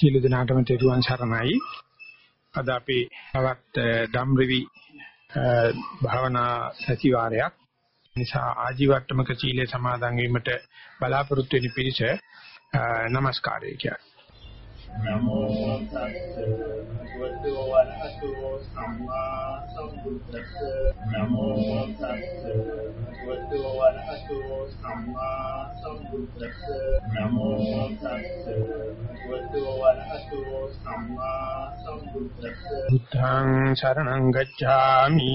සියලු දෙනාටම තෙරුවන් සරණයි. අද අපි තවත් ධම්රිවි භාවනා සතිವಾರයක් නිසා ආජීවට්ටමක සීලය සමාදන් වීමට බලාපොරොත්තු වෙන පිරිස নমස්කාරය කියයි. නමෝ තස්සේ พุทโธอะระหะโตสัมมาสัมพุทธัสสะนะโมตัสสะพุทโธอะระหะโตสัมมาสัมพุทธัสสะนะโมตัสสะพุทโธอะระหะโตสัมมาสัมพุทธัสสะพุทธังชรณังคัจฉามิ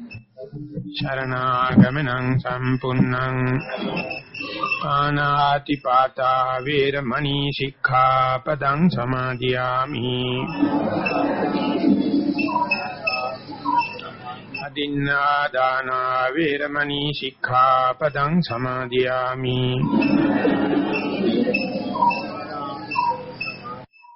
शरणागमनं सम्पुन्नं ආනාති පාතා වේරමණී සික්ඛාපදං සමාදියාමි අදින්නා දාන වේරමණී සික්ඛාපදං සමාදියාමි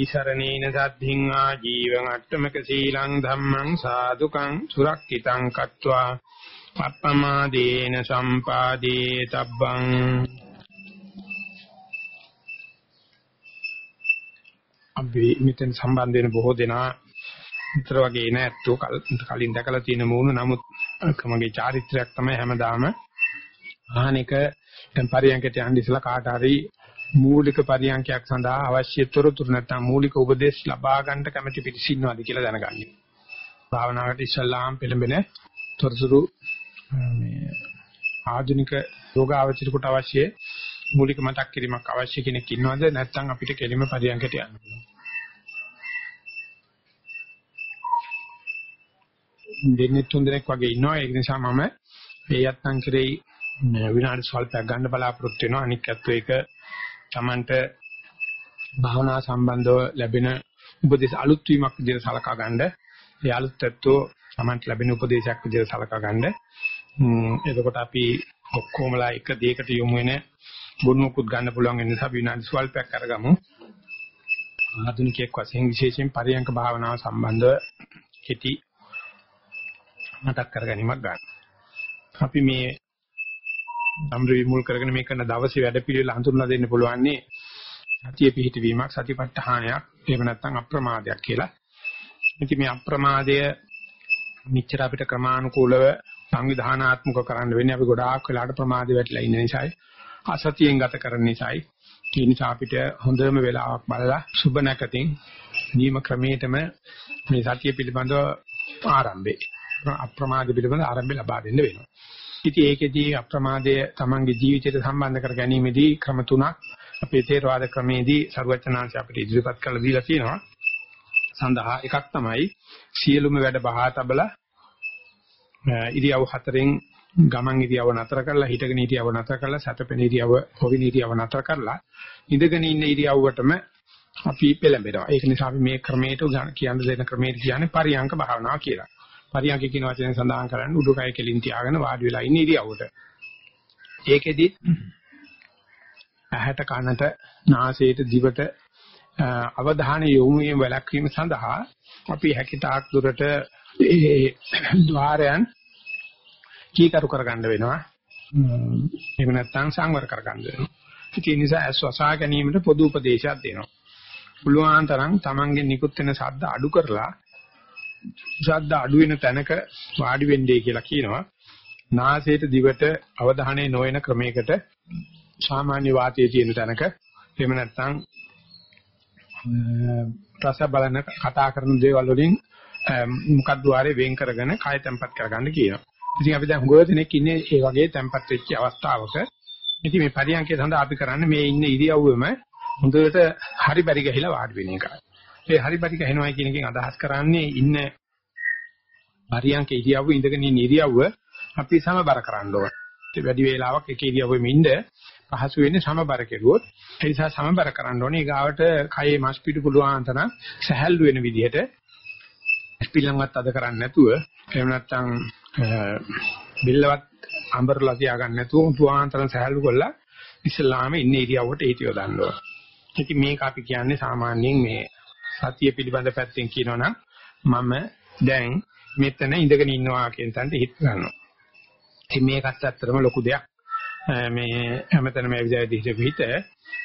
තිසරණේන සද්ධින් ආජීවං අට්ඨමක සීලං ධම්මං සාදුකං සුරක්ෂිතං කତ୍වා අප්පමාදේන සම්පාදේ තබ්බං අපි මෙතෙන් සම්බන්ධ වෙන බොහෝ දෙනා විතර වගේ නෑත්තෝ කලින් දැකලා තියෙන මූණ නමුත් මගේ චාරිත්‍රාක් තමයි හැමදාම. ආහනික දැන් පරියන්කට යන්න ඉස්සලා කාට හරි මූලික පරියන්කයක් සඳහා අවශ්‍ය තොරතුරු නැත්නම් මූලික උපදේශ ලබා ගන්න කැමැති පිටිස් ඉන්නවාද කියලා දැනගන්න. භාවනාවට ඉස්සල්ලාම් පෙළඹෙන තොරතුරු මේ ආධුනික යෝගාවචරිකට අවශ්‍ය මූලික මතක් කිරීමක් අවශ්‍ය කෙනෙක් ඉන්නවද නැත්නම් අපිට කෙලිම පරියන්කට යන්න පුළුවන්. දෙන්නේ තුන් දෙනෙක් වගේ ඉන්නවා ඒ නිසා මම මේ යත්නම් කරේ විනාඩි ස්වල්පයක් ගන්න බලාපොරොත්තු වෙනවා අනික් අත්ව ඒක Tamanට භාවනා සම්බන්ධව ලැබෙන උපදේශ අලුත් වීමක් විදිහට සලකා ගන්න. ඒ අලුත් ඇත්තෝ Tamanට ලැබෙන උපදේශයක් විදිහට සලකා ගන්න. එතකොට අපි ඔක්කොමලා එක දෙයකට යොමු වෙන බොනුකුත් ගන්න පුළුවන් වෙන නිසා විනාඩි ස්වල්පයක් අරගමු. ආධුනිකයෙක් වශයෙන් විශේෂයෙන් පරියංක භාවනාව සම්බන්ධව කෙටි මතක් කරගැනීමක් ගන්න. අපි මේ සම්රවි මුල් කරගෙන මේ කරන දවසේ වැඩපිළිවෙල හඳුන්වා දෙන්න පුළුවන්නේ සතිය පිහිටවීමක් සතිපට්ඨානයක් එහෙම නැත්නම් අප්‍රමාදයක් කියලා. ඉතින් මේ අප්‍රමාදය මෙච්චර අපිට ක්‍රමානුකූලව සංවිධානාත්මක කරන්න වෙන්නේ අපි ගොඩාක් වෙලාට ප්‍රමාදේ වැටලා ඉන්න නිසායි අසතියෙන් ගත කරන නිසායි ඒ නිසා අපිට හොඳම වෙලාවක් බලලා සුබ නැකතින් නියම ක්‍රමයටම මේ සතිය පිළිබඳව ආරම්භේ අප්‍රමාද පිළිබඳ ආරම්භය ලබා දෙන්න වෙනවා. ඉතින් ඒකෙදී අප්‍රමාදය තමන්ගේ ජීවිතයට සම්බන්ධ කර ගැනීමේදී ක්‍රම තුනක් අපේ තේරවාද ක්‍රමේදී ਸਰවචනාංශ අපිට ඉදිරිපත් කරලා දීලා තියෙනවා. සඳහා එකක් තමයි සියලුම වැඩ බහා තබලා ඉරියව් හතරෙන් ගමන් ඉරියව නතර කරලා හිටගෙන ඉරියව නතර කරලා සැතපෙන ඉරියව හොවින ඉරියව නතර කරලා ඉඳගෙන ඉන්න ඉරියව්වටම අපි පෙළඹෙනවා. ඒක නිසා අපි මේ ක්‍රමයට කියන්න දෙන ක්‍රමයට කියන්නේ පරියංක භාවනාව කියලා. පරියංක කියන වචනේ සඳහන් කරන්නේ උඩුකය කෙලින් තියාගෙන වාඩි වෙලා ඉන්න ඉරියව්වට. ඒකෙදි ඇහැට කනට නාසයට දිවට අවධානය යොමු වීම වැළැක්වීම සඳහා අපි හැකිතාක් දුරට ඒ ద్వාරයන් කීකරු කරගන්න වෙනවා. එහෙම නැත්නම් සංවර කරගන්න වෙනවා. ඒ නිසා ඇස් වසා ගැනීමට පොදු උපදේශයක් දෙනවා. පුළුවන් තරම් Tamange නිකුත් වෙන ශබ්ද අඩු කරලා ශබ්ද අඩු වෙන තැනක වාඩි වෙන්නේ කියලා කියනවා. නාසයට දිවට අවධානය නොවන ක්‍රමයකට සාමාන්‍ය වාතයේ තියෙන තැනක එහෙම නැත්නම් රස බලන කතා කරන දේවල් වලින් මොකක්ද වාරේ වෙන් කරගෙන කය තැම්පත් කරගන්න කියනවා. ඉතින් අපි දැන් හුඟ දෙනෙක් ඉන්නේ ඒ වගේ තැම්පත් වෙච්ච අවස්ථාවක. ඉතින් මේ පරියන්කේ සඳහා අපි කරන්නේ මේ ඉන්න ඉරියව්වෙම හොඳට හරි පරි ගහිලා වාඩි වෙන එකයි. ඒ හරි පරි ගහනවා කියන එකෙන් අදහස් කරන්නේ ඉන්න පරියන්කේ ඉරියව්ව ඉඳගෙන ඉන්න ඉරියව්ව අපි සමබර කරන්න ඕන. ඒ වැඩි වේලාවක් එක ඉරියව්වෙම ඉන්න පහසු වෙන්නේ සමබර කෙරුවොත්. ඒ නිසා සමබර කරන්න ඕනේ. ඊගාවට කයේ මස් පිටු පුළුවන් තරම් සැහැල්ලු වෙන විදිහට පිළංගවත් අද කරන්නේ නැතුව එහෙම නැත්නම් බිල්ලවත් අඹරලා තියාගන්න නැතුව උතුආන්තරන් සහැල්ලු කරලා ඉස්ලාමේ ඉන්න ඉරියව්වට හිතියෝ දාන්න ඉතින් මේක අපි කියන්නේ සාමාන්‍යයෙන් මේ සතිය පිළිබඳ පැත්තෙන් කියනවනම් මම දැන් මෙතන ඉඳගෙන ඉන්නවා කියන තැනට හිත ගන්නවා. ඉතින් මේකත් ඇත්තටම ලොකු දෙයක්. මේ හැමතැනම මේ විදිහට හිත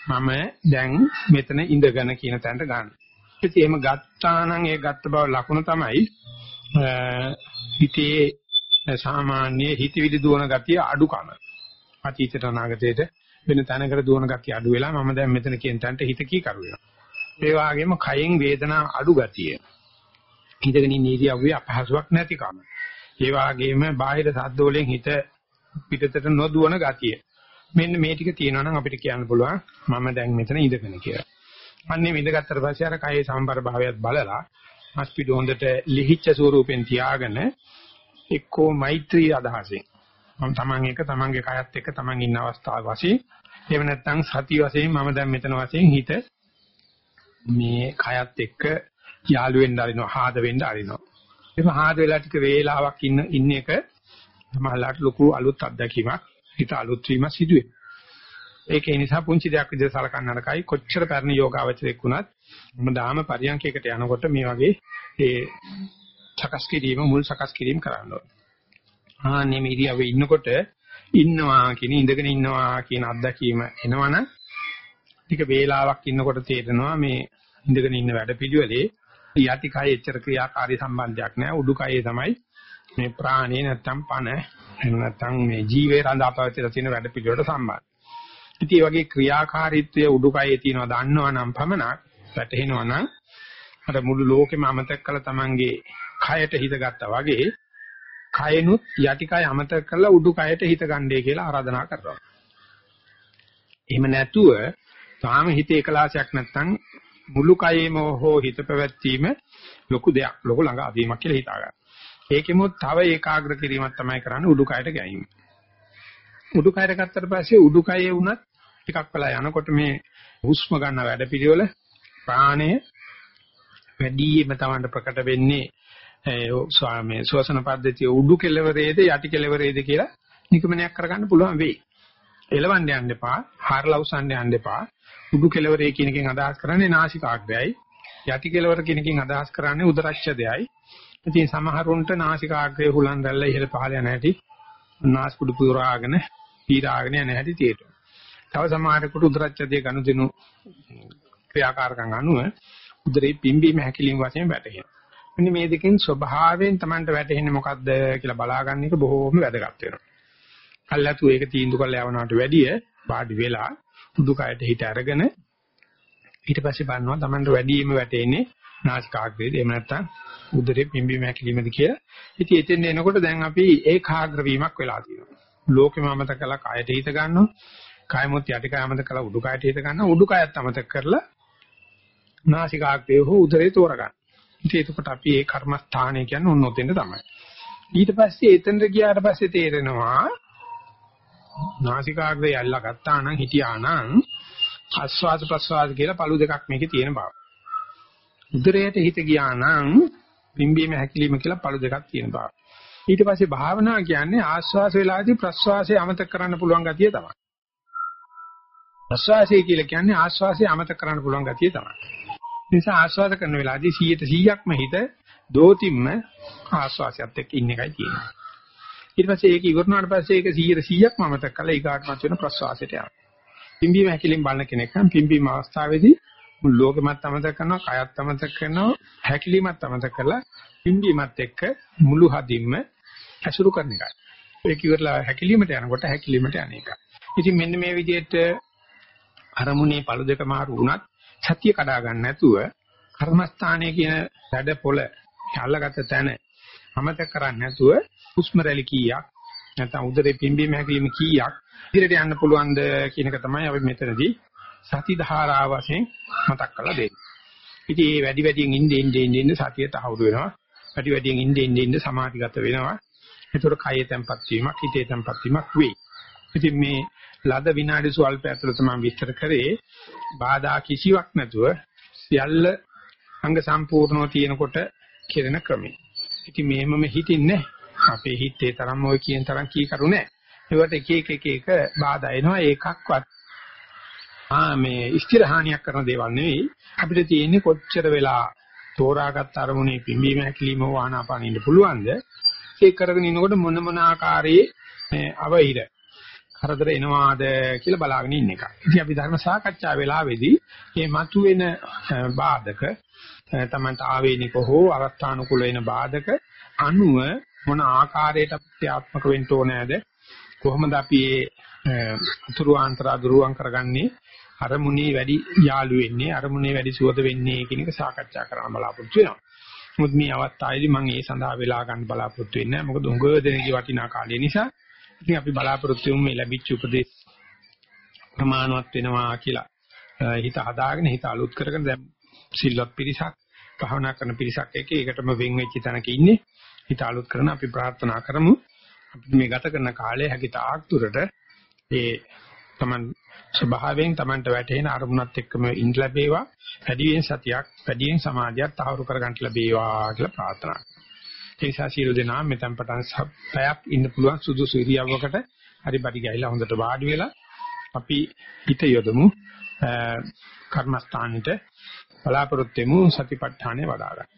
මම දැන් මෙතන ඉඳගෙන කියන තැනට ගන්න. ඉතින් එහෙම ගත්තා නම් ඒ ගත්ත බව ලකුණ තමයි හිතේ සාමාන්‍ය හිතවිලි දුවන ගතිය අඩුකම. අතීතයට අනාගතයට වෙන තැනකට දුවන ගතිය අඩු වෙලා මම දැන් මෙතන කියන තැනට හිත කී කරු වෙනවා. ඒ වගේම කයෙන් වේදනා අඩු ගතිය. හිතගෙන ඉන්න ඉරියව්වේ අපහසුාවක් නැතිකම. ඒ වගේම බාහිර සද්ද වලින් හිත පිටතට නොදුවන ගතිය. මෙන්න මේ ටික තියෙනවා නම් අපිට කියන්න පුළුවන් මම දැන් මෙතන ඉඳගෙන කියලා. අන්නේ ඉඳගත්තට පස්සේ අර කයේ සම්බර භාවයත් බලලා මස්පිඩ හොඳට ලිහිච්ච ස්වරූපෙන් තියාගෙන එක්කෝ මෛත්‍රී අදහසෙන් මම තමන් එක තමන්ගේ කයත් එක්ක තමන් ඉන්න අවස්ථාව වශයෙන් එහෙම නැත්නම් සති වශයෙන් මම දැන් මෙතන වශයෙන් හිත මේ කයත් එක්ක යාළු වෙන්න ආරිනවා ආද වෙන්න ආරිනවා එහෙම ආද වෙලා ටික වේලාවක් ඉන්න ඉන්න එක සමහරලාට ලොකු අලුත් අත්දැකීමක් හිත අලුත් වීම සිදුවේ ඒක නිසා පුංචි දෙයක් විදිහට සලකන්න නරකයි කොච්චර පැරණි යෝගාවචරයක් වුණත් මම දාම පරියන්කයකට යනකොට මේ වගේ ඒ සකස් කිරීම මුල් සකස් කිරීම කරන්න ඕනේ. ආන්නේ මේ ඉරියව්වේ ඉන්නකොට ඉන්නවා කියන ඉඳගෙන ඉන්නවා කියන අත්දැකීම එනවනම් ටික වේලාවක් ඉන්නකොට තේරෙනවා මේ ඉඳගෙන ඉන්න වැඩ පිළිවෙලේ යටි කය එච්චර ක්‍රියාකාරී සම්බන්ධයක් නැහැ උඩු කයේ තමයි මේ ප්‍රාණේ නැත්තම් පණ එහෙම නැත්තම් මේ ජීවේ රඳා පැවතිලා තියෙන වැඩ පිළිවෙලට සම්බන්ධ. ඉතින් මේ වගේ ක්‍රියාකාරීත්වය උඩුකයේ තියෙනවා දන්නවා නම් පමණක් වැටහෙනවා නම් අර මුළු ලෝකෙම අමතක කළ තමන්ගේ කයට හිත ගත්තා වගේ කයනුත් යටි කය අමතක කරලා උඩුකයට හිත ගන්නයි කියලා ආරාධනා කරනවා. එහෙම නැතුව තාම හිත එකලාසයක් නැත්නම් මුළු කයෙම හෝ හිත පැවැත්වීම ලොකු දෙයක් ලොකු ළඟ අදීමක් කියලා හිතා ගන්න. ඒකෙමුත් තව ඒකාග්‍ර කිරීමක් තමයි කරන්නේ උඩුකයට ගැනීම. උඩුකයට ගත්තට පස්සේ උඩුකයේ වුණත් ටිකක් වෙලා යනකොට මේ හුස්ම ගන්න වැඩපිළිවෙල ප්‍රාණය වැඩිම තවන්න ප්‍රකට වෙන්නේ ඒ ස්වාමී ශ්වසන පද්ධතිය උඩු කෙලවරේද යටි කෙලවරේද කියලා නිගමනයක් කරගන්න පුළුවන් වෙයි. එලවන්න යන්න එපා, හාරලා උසන්න යන්න එපා. උඩු කෙලවරේ කියන එකෙන් අදහස් කරන්නේ නාසිකාග්‍රයයි. යටි කෙලවර කියන එකෙන් අදහස් කරන්නේ උදරච්ඡදයයි. ඉතින් සමහරුන්ට නාසිකාග්‍රය හුලන් දැල්ලා ඉහළ පහළ යන හැටි නාස්පුඩු පුරාගෙන පීරාගෙන යන හැටි තේරෙනවා. තව සමහරෙකුට උදරච්ඡදයේ ගනුදෙනු ක්‍රියාකාරකම් අනුව උදරේ පිම්බීම හැකිලිම වශයෙන් වැටහෙනවා. මෙන්න මේ දෙකෙන් ස්වභාවයෙන් Tamanට වැටෙන්නේ මොකද්ද කියලා බලාගන්න එක බොහෝම වැදගත් වෙනවා. කල්ලාතු ඒක තීන්දුව කරලා යවනවට වැඩිය පාඩි වෙලා උඩුකයට හිත අරගෙන ඊට පස්සේ බලනවා Tamanට වැඩිම වැටෙන්නේ නාසිකාග්‍රේද එහෙම නැත්නම් උදරේ පිම්බීම හැකිලිමද කියලා. ඉතින් එතෙන් එනකොට දැන් අපි ඒකාග්‍ර වීමක් වෙලා තියෙනවා. ලෝකෙම අමතක කළා කයට හිත ගන්නවා. කයමුත් යටිකය අමතක කළා උඩුකයට හිත ගන්නවා. උඩුකයත් අමතක කරලා නාසිකාග්‍රේ හෝ උදරේ තෝරගන්න. ඉතින් එතකොට අපි ඒ කර්මස්ථානය කියන්නේ ඔන්න ඔතෙන්ද තමයි. ඊට පස්සේ එතනට ගියාට පස්සේ තේරෙනවා නාසිකාග්‍රය අල්ලා ගත්තා නම් හිටියා නම් ආස්වාද ප්‍රසවාද කියලා පළු දෙකක් මේකේ තියෙන බව. උදරයට හිත ගියා නම් පිම්බීම හැකිලිම කියලා පළු දෙකක් තියෙන බව. ඊට පස්සේ භාවනා කියන්නේ ආස්වාස වේලාදී ප්‍රස්වාසය අමතක කරන්න පුළුවන් ගතිය තමයි. ප්‍රස්වාසය කියලා කියන්නේ ආස්වාසය අමතක කරන්න පුළුවන් ගතිය තමයි. නිසා ආස්වාද කරන වෙලාවදී 100%ක්ම හිත දෝතිම්ම ආස්වාසයත් එක්ක ඉන්න එකයි තියෙන්නේ. ඊට පස්සේ ඒක ඉවරනාට පස්සේ ඒක 100%ක්ම අමතක කරලා ඊගාටමත් වෙන ප්‍රස්වාසයට යනවා. පිම්බීම හැකිලින් බලන කෙනෙක් නම් පිම්බීම අවස්ථාවේදී මුළු ලෝකෙමත් අමතක කරනවා, කයත් අමතක කරනවා, හැකිලිමත් අමතක කරලා පිම්බීමත් එක්ක මුළු හදින්ම ඇසුරු කරන එකයි. ඒක ඉවරලා හැකිලිමට යනකොට හැකිලිමට යන එකයි. ඉතින් මෙන්න මේ විදිහට අරමුණේ පළු දෙක මාරු වුණත් සතිය කඩා ගන්න නැතුව කර්මස්ථානයේ කියන වැඩ පොළ අල්ලගත්ත තැන අමතක කරන්නේ නැතුව හුස්ම රැලි කීයක් නැත්නම් උදරේ පිම්බීම හැකිලිම කීයක් ඉදිරියට යන්න පුළුවන්ද කියන එක තමයි අපි මෙතනදී සති ධාරාව වශයෙන් මතක් කරලා දෙන්නේ. ඉතින් මේ වැඩි වැඩියෙන් ඉන්නේ ඉන්නේ ඉන්නේ සතිය තහවුරු වෙනවා. වැඩි වැඩියෙන් ඉන්නේ ඉන්නේ ඉන්නේ සමාධිගත වෙනවා. ඒතකොට කයේ තැම්පත් වීමක්, හිතේ තැම්පත් වීමක් වෙයි. ඉතින් මේ ලද විනාඩි සුවල්ප ඇතුළත මම විස්තර කරේ බාධා කිසිවක් නැතුව සියල්ල අංග සම්පූර්ණව තියෙනකොට කෙරෙන ක්‍රමය. ඉතින් මේමම හිතින්නේ අපේ හිතේ තරම් ඔය කියන තරම් කී කරු නැහැ. ඒවට එක එක එක එක බාධා එනවා ඒකක්වත් ආ මේ ස්ථිරහානියක් කරන දේවල් නෙවෙයි අපිට තියෙන්නේ කොච්චර වෙලා තෝරාගත් අරමුණේ පිම්බීම හැකිලිම වානාපාන ඉන්න පුළුවන්ද ඒක කරගෙන ඉනකොට මොන මොන ආකාරයේ අවහිර කරදර එනවාද කියලා බලාගෙන ඉන්න එක. ඉතින් අපි ධර්ම සාකච්ඡා වෙලාවේදී මේ මතුවෙන බාධක තමන්ට ආවේනික හෝ අවස්ථානුකූල වෙන බාධක අනුව මොන ආකාරයට ප්‍රත්‍යාත්මක වෙන්න ඕනෑද කොහොමද අපි මේ අතුරු ආන්තරා දුරුවන් කරගන්නේ අරමුණේ වැඩි යාළු වෙන්නේ අරමුණේ වැඩි සුවද වෙන්නේ කියන එක සාකච්ඡා කරන්න බලාපොරොත්තු වෙනවා. මොකද මේ අවස්ථාවේදී මම ඒ සඳහා වෙලා ගන්න බලාපොරොත්තු වෙන්නේ නැහැ. මොකද උඟ දෙනගේ වටිනා කාලය නිසා. ඉතින් අපි බලාපොරොත්තු වෙමු මේ ලැබිච්ච උපදේශ ප්‍රමාණවත් වෙනවා කියලා. හිත හදාගෙන හිත අලුත් කරගෙන දැන් සිල්වත් පිරිසක් භාවනා කරන පිරිසක් එක්ක ඒකටම වෙන් වෙච්ච තැනක ඉන්නේ. හිත අලුත් කරන අපි ප්‍රාර්ථනා කරමු. අපි මේ ගත කරන කාලය හැකි තාක් දුරට ඒ තමන් ස්වභාවයෙන් තමන්ට වැටෙන අරමුණත් එක්කම ඉඳ ලැබේවා. වැඩියෙන් සතියක්, වැඩියෙන් සමාධියක් තහවුරු කරගන්න ලැබේවා කියලා ප්‍රාර්ථනා කරනවා. ඒ නිසා සියලු දෙනා මෙතෙන් පටන් පැයක් ඉන්න පුළුවන් සුදුසු ඉරියව්වකට හරි බඩි ගහලා හොඳට වාඩි වෙලා අපි හිත යොදමු කර්මස්ථානෙට බලාපොරොත්තු වෙමු සතිපට්ඨානෙ වඩා ගන්න.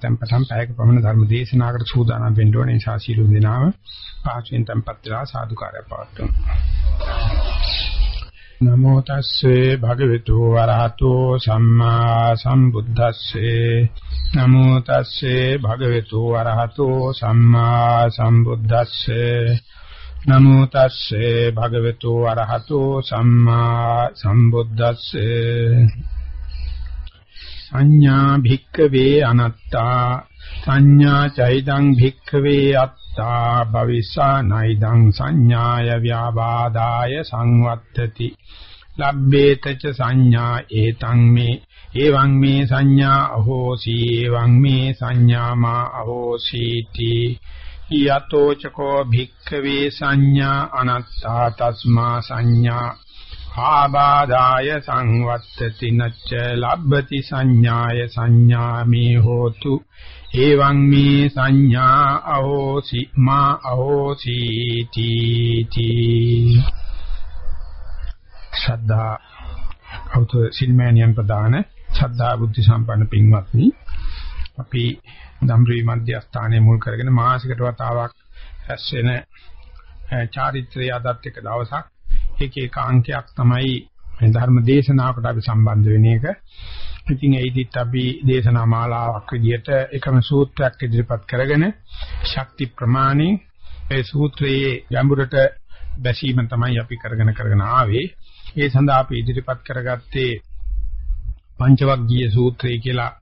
මෙතෙන් පටන් පැයක පමණ ධර්ම දේශනාවකට සූදානම් වෙන්න ඕනේ නිසා සීල දිනාව පහසුවෙන් tempත් වෙලා සාදුකාරය පවත්වමු. නමෝ තස්සේ භගවතු වරහතෝ සම්මා සම්බුද්දස්සේ නමෝ තස්සේ භගවතු වරහතෝ සම්මා සම්බුද්දස්සේ නමෝ තස්සේ භගවතු වරහතෝ සම්මා සම්බුද්දස්සේ සංඥා භික්කවේ අනත්තා සංඥා චෛදං භික්කවේ අත්තා භවිසා නයිදං සංඥාය ව්‍යාබාදාය සංවත්තති. ලබ්බේත ච සංඥා ඒතං මේ එවං මේ සංඥා අහෝසි එවං මේ සංඥා මා අහෝසීති. යතෝ චකෝ භික්ඛවේ සංඥා අනත්තා තස්මා සංඥා ආබාධාය සංවත්තති නච්ච ලබ්බති සංඥාය සංඥාමේ හෝතු එවං මේ සංඥා අහෝසි මා අහෝසි තීති ශ්‍රද්ධා කෞත සිල්මෑනියන් ප්‍රදාන ශ්‍රද්ධා බුද්ධ සම්පන්න පින්වත්නි අපි ධම්රී මධ්‍යස්ථානයේ මුල් කරගෙන මාසිකට වතාවක් රැස් වෙන චාරිත්‍රය අදත් එක දවසක් එක එක අංකයක් තමයි ධර්ම දේශනාවකට අපි සම්බන්ධ වෙන එක. ඉතින් ඒදිත් අපි දේශනා මාලාවක් විදිහට එකම සූත්‍රයක් ඉදිරිපත් කරගෙන ශක්ති ප්‍රමාණි ඒ සූත්‍රයේ ගැඹුරට බැසීම තමයි අපි කරගෙන කරගෙන ආවේ. ඒ සඳහා අපි ඉදිරිපත් කරගත්තේ පංචවග්ගීය සූත්‍රය කියලා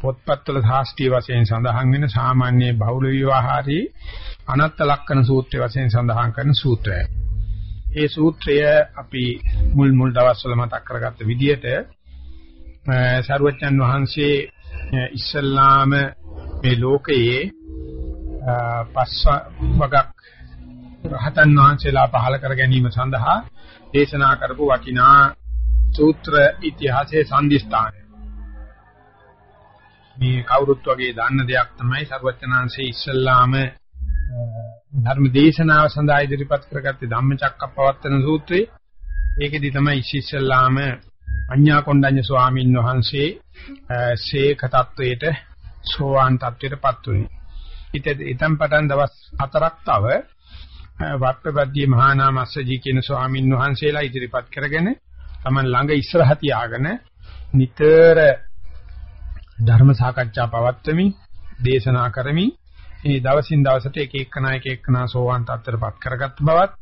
පොත්පත්වල සාස්ත්‍රීය වශයෙන් සඳහන් වෙන සාමාන්‍ය බහුල විවාහාරී අනත්ත ලක්කන සූත්‍රය වශයෙන් සඳහන් කරන සූත්‍රය. ඒ සූත්‍රය අපි මුල් මුල් දවස්වල මතක් කරගත්ත විදිහට සරුවච්චන් වහන්සේ ඉස්සල්ලාම මේ ලෝකයේ පස්ව වගක් රහතන් වහන්සේලා පහල කර ගැනීම සඳහා දේශනා කරපු වටිනා සූත්‍ර ඉතිහාසයේ සම්දිස්ථානය. මේ කවුරුත් වගේ දන්න දෙයක් තමයි සර්වචනාංශයේ ඉස්සල්ලාම ධර්ම දේශනාව සඳහා ඉදිරිපත් කරගත්තේ ධම්මචක්කප්පවත්තන සූත්‍රය. ඒකෙදි තමයි ඉස්සල්ලාම අඤ්ඤා කොණ්ඩඤ්ඤ ස්වාමීන් වහන්සේ ශේඛ තත්වයට සෝවාන් තත්වයටපත් වුණේ. ඊට එතෙන් පටන් දවස් හතරක් තව වට්ටපද්දී මහා නාමස්සජී කියන ස්වාමීන් වහන්සේලා ඉදිරිපත් කරගෙන Taman ළඟ ඉස්සරහ තියාගෙන නිතර ධර්ම සාකච්ඡා පවත්වමින් දේශනා කරමින් මේ දවසින් දවසට එක එකනා එක එකනා සෝවාන් තත්ත්වයටපත් කරගත් බවත්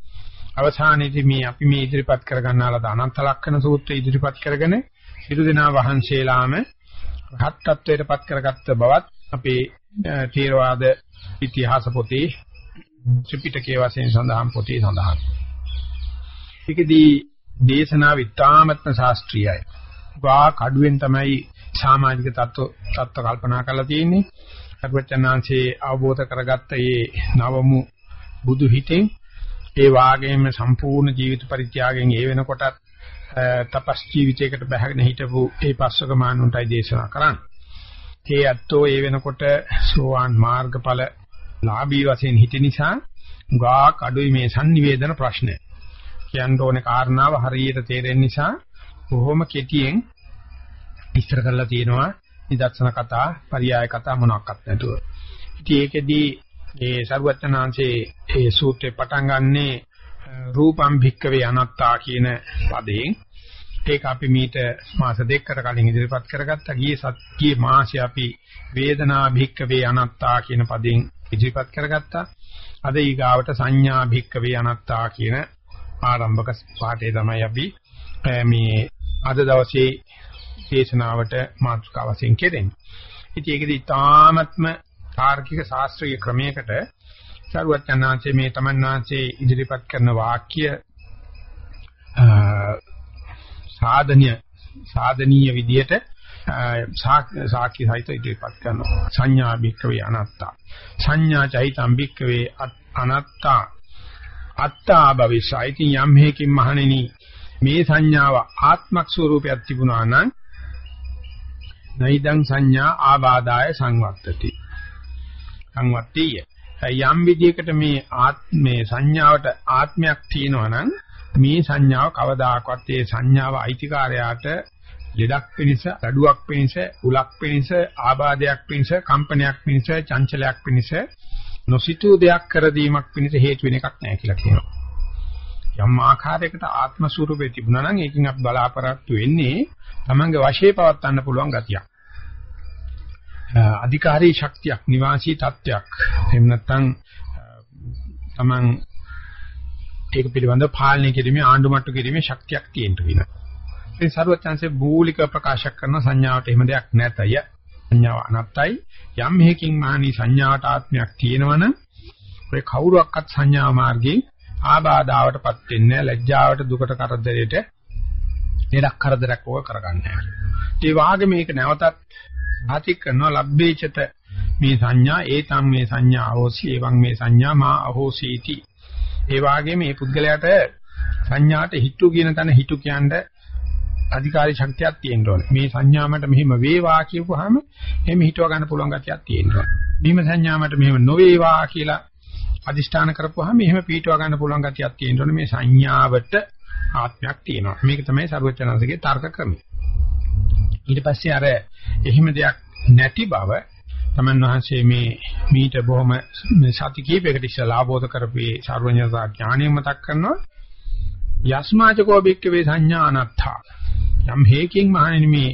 අවසානයේදී මේ අපි මේ ඉදිරිපත් කරගන්නාලා අනන්ත ලක්ෂණ සූත්‍රය ඉදිරිපත් කරගෙන සිළු දෙනා වහන්සේලාම රහත් තත්ත්වයටපත් කරගත්ත බවත් අපේ තේරවාද ඉතිහාස පොතේ ත්‍රිපිටකයේ වශයෙන් සඳහන් පොතේ සඳහන්. ඒකදී දේශනාව ඉතාමත්ම ශාස්ත්‍රීයයි. වා කඩුවෙන් තමයි සමාජික තත්ත්ව තත්ත්ව කල්පනා කරලා තියෙන්නේ. අරුවචනාංශේ අවබෝධ කරගත්ත මේ නවමු බුදු හිතෙන් ඒ වාගේම සම්පූර්ණ ජීවිත පරිත්‍යාගයෙන් ඒ වෙනකොටත් තපස් ජීවිතයකට බැහැගෙන හිටපු ඒ පස්වක මානුන්ටයි දේශනා කරන්නේ. ඒ ඇත්තෝ ඒ වෙනකොට සෝවාන් මාර්ගඵල ලාභී වශයෙන් හිටි නිසා ගා කඩුයි මේ sannivedana ප්‍රශ්නය. කියන්න ඕනේ කාරණාව හරියට තේරෙන්න නිසා බොහොම කෙටියෙන් විස්තර කරලා තියෙනවා නිදර්ශන කතා, පරියාය කතා මොනක්වත් නැතුව. ඉතින් ඒකෙදී මේ සරුවචනාංශයේ ඒ සූත්‍රේ පටන් ගන්නේ රූපම් භික්කවේ අනත්තා කියන පදයෙන්. ඒක අපි මීට මාස දෙකකට කලින් ඉදිරිපත් කරගත්තා. ගියේ සත්‍ය මාසෙ අපි වේදනා භික්කවේ අනත්තා කියන පදයෙන් ඉදිරිපත් කරගත්තා. අද ඊගාවට සංඥා භික්කවේ අනත්තා කියන ආරම්භක පාඩේ තමයි අපි මේ අද දවසේ දේශනාවට මාතෘකාව වශයෙන් කෙරෙන්නේ. ඉතින් ඒකදී තාමත්ම තාර්කික ශාස්ත්‍රීය ක්‍රමයකට සරුවචනාංශයේ මේ තමන්වාංශයේ ඉදිරිපත් කරන වාක්‍ය සාධනීය සාධනීය විදියට සාක්ෂි සහිත ඉදිරිපත් කරනවා. සංඥා භික්කවේ අනත්තා. සංඥා චෛතම් භික්කවේ අනත්තා. අත්තා භවිසයිති යම් හේකින් මහණෙනි මේ සංඥාව ආත්මක් ස්වરૂපයක් තිබුණා නම් නයිදං සංඥා ආබාදාය සංවත්තති සංවත්තිය යම් විදියකට මේ ආත්මේ සංඥාවට ආත්මයක් තියෙනවා නම් මේ සංඥාව කවදාකවත් ඒ සංඥාව අයිතිකාරයාට ලෙඩක් පිණිස, අඩුවක් පිණිස, උලක් පිණිස, ආබාධයක් පිණිස, කම්පනයක් පිණිස, චංචලයක් පිණිස නොසිතූ දෙයක් කර දීමක් පිණිස හේතු වෙන එකක් නැහැ කියලා කියනවා. යම් ආකාරයකට ආත්ම ස්වරූපේ තිබුණා නම් ඒකෙන් අපි බලාපොරොත්තු වෙන්නේ තමන්ගේ වශයේ පවත්වන්න පුළුවන් ගතියක්. අධිකාරී ශක්තියක්, නිවාසී තත්වයක්. එහෙම නැත්නම් තමන් ඒක පිළිබඳව පාලනය කිරීමේ ආණ්ඩුමට්ටු කිරීමේ ශක්තියක් තියෙන්න වෙනවා. ඒ ਸਰවඥාන්සේ බූලික ප්‍රකාශ කරන සංඥාවට එහෙම දෙයක් නැතය. සංඥාව අනත්තයි. යම් හේකින් මානි සංඥාවට ආත්මයක් තියෙනවනම් ඔය කවුරුවක්වත් සංඥා මාර්ගයෙන් ආබාධාවටපත් වෙන්නේ ලැජ්ජාවට දුකට කරදරයට ලෙඩක් කරදරයක් ඕක කරගන්නේ නැහැ. ඒ වාගේ මේක නැවතත් ආති කරනවා ලබ්බේචත මේ සංඥා ඒතම් මේ සංඥා අවෝසි එවං මේ සංඥා මා අහෝසීති. ඒ වාගේ මේ පුද්ගලයාට සංඥාට හිතු කියන තැන හිතු කියන්නේ අධිකාරී ශක්තියක් තියෙන්න ඕනේ. මේ සංඥාමට මෙහෙම වේවා කියපුවාම එහෙම හිතව ගන්න පුළුවන් ගතියක් තියෙන්න ඕනේ. බීම සංඥාමට මෙහෙම නොවේවා කියලා අදිෂ්ඨාන කරපුවාම එහෙම පිටව ගන්න පුළුවන් ගතියක් තියෙන්න ඕනේ. මේ සංඥාවට ආත්මයක් තියෙනවා. මේක තමයි සර්වචනන්සේගේ තර්ක ක්‍රමය. ඊට පස්සේ අර එහෙම දෙයක් නැති බව තමන් වහන්සේ මේ මීට බොහොම සති කීපයකට ඉස්සලා ආબોධ කරපේ සර්වඥතා ඥාණය මතක් කරනවා. යස්මාචකෝ බික්කවේ සංඥා අනත්තා යම් හේකින් මහණෙනි මේ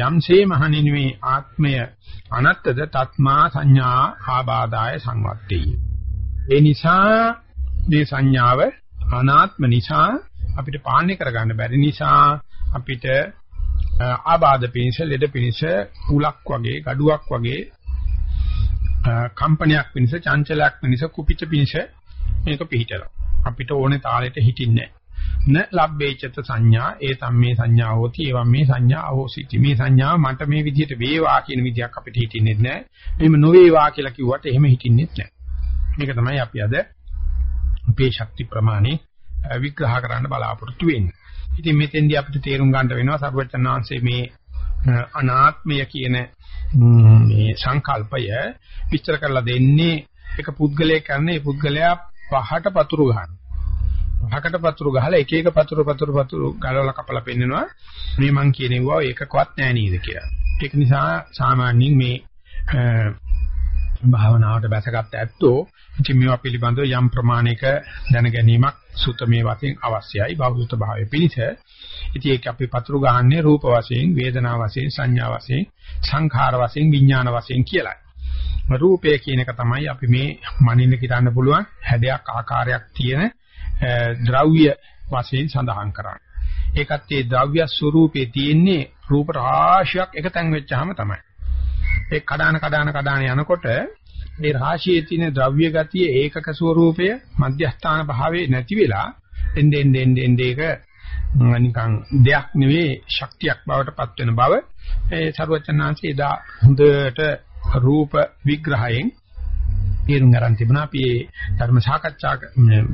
යම්සේ මහණෙනි මේ ආත්මය අනත්තද තත්මා සංඥා ආබාදාය සංවත්තේ ඒ නිසා මේ සංඥාව අනාත්ම නිසා අපිට පාලනය කරගන්න බැරි නිසා අපිට ආබාධ පිනිස ලෙඩ පිනිස උලක් වගේ gaduwak වගේ කම්පනයක් පිනිස චංචලයක් පිනිස කුපිත පිනිස මේක පිළිහිටලා අපිට ඕනේ තාලෙට හිටින්නේ න. ලබ්බේචත සංඥා ඒ සම්මේ සංඥා හෝති එවම් මේ සංඥා අහෝසිති. මේ සංඥාව මට මේ විදිහට වේවා කියන විදිහක් අපිට හිටින්නේ නැහැ මෙහෙම නොවේවා කියලා කිව්වට එහෙම හිටින්නේ නැහැ මේක තමයි අපි අද අපේ ශක්ති ප්‍රමාණය විග්‍රහ කරන්න බලාපොරොත්තු වෙන්නේ ඉතින් මෙතෙන්දී අපිට තේරුම් ගන්න වෙනවා සර්වචන් වහන්සේ මේ අනාත්මය කියන මේ සංකල්පය විස්තර කරලා දෙන්නේ එක පුද්ගලයෙක් කරන්නේ ඒ පුද්ගලයා පහට පතුරු ගන්න. පහකට පතුරු ගහලා එක එක පතුරු පතුරු පතුරු ගලවලා කපලා පෙන්නනවා මේ මං කියනවා ඒකකවත් නෑ නේද කියලා. ඒක නිසා සාමාන්‍යයෙන් මේ භාවනාවට බැසගත් ඇත්තෝ ඉතින් මේවා පිළිබඳව යම් ප්‍රමාණයක දැන ගැනීමක් සුතමේ වශයෙන් අවශ්‍යයි බෞද්ධ භාවයේ පිණිස. ඉතින් ඒක අපි පතුරු ගහන්නේ රූප වශයෙන්, වේදනා වශයෙන්, සංඥා වශයෙන්, සංඛාර වශයෙන්, විඥාන වශයෙන් කියලා. රූපය කියන එක තමයි අපි මේ මනින්න කිරන්න පුළුවන් හැඩයක් ආකාරයක් තියෙන ද්‍රව්‍ය වශයෙන් සඳහන් කරන්නේ. ඒකත් ඒ ද්‍රව්‍ය ස්වરૂපේ තියෙන්නේ රූප රාශියක් එකතෙන් වෙච්චාම තමයි. ඒ කඩාන කඩාන කඩාන යනකොට මේ රාශියේ තියෙන ද්‍රව්‍ය ගතිය ඒකක ස්වરૂපය මධ්‍යස්ථාන භාවයේ නැති වෙලා එන්නේ එන්නේ එන්නේ ඒක නිකන් දෙයක් නෙවෙයි ශක්තියක් බවට පත් වෙන බව. ඒ සරුවචනාංශය එදා හොඳට රූප විග්‍රහයෙන් තේරුම් ගන්න තිබුණා. අපි මේ ධර්ම සාකච්ඡා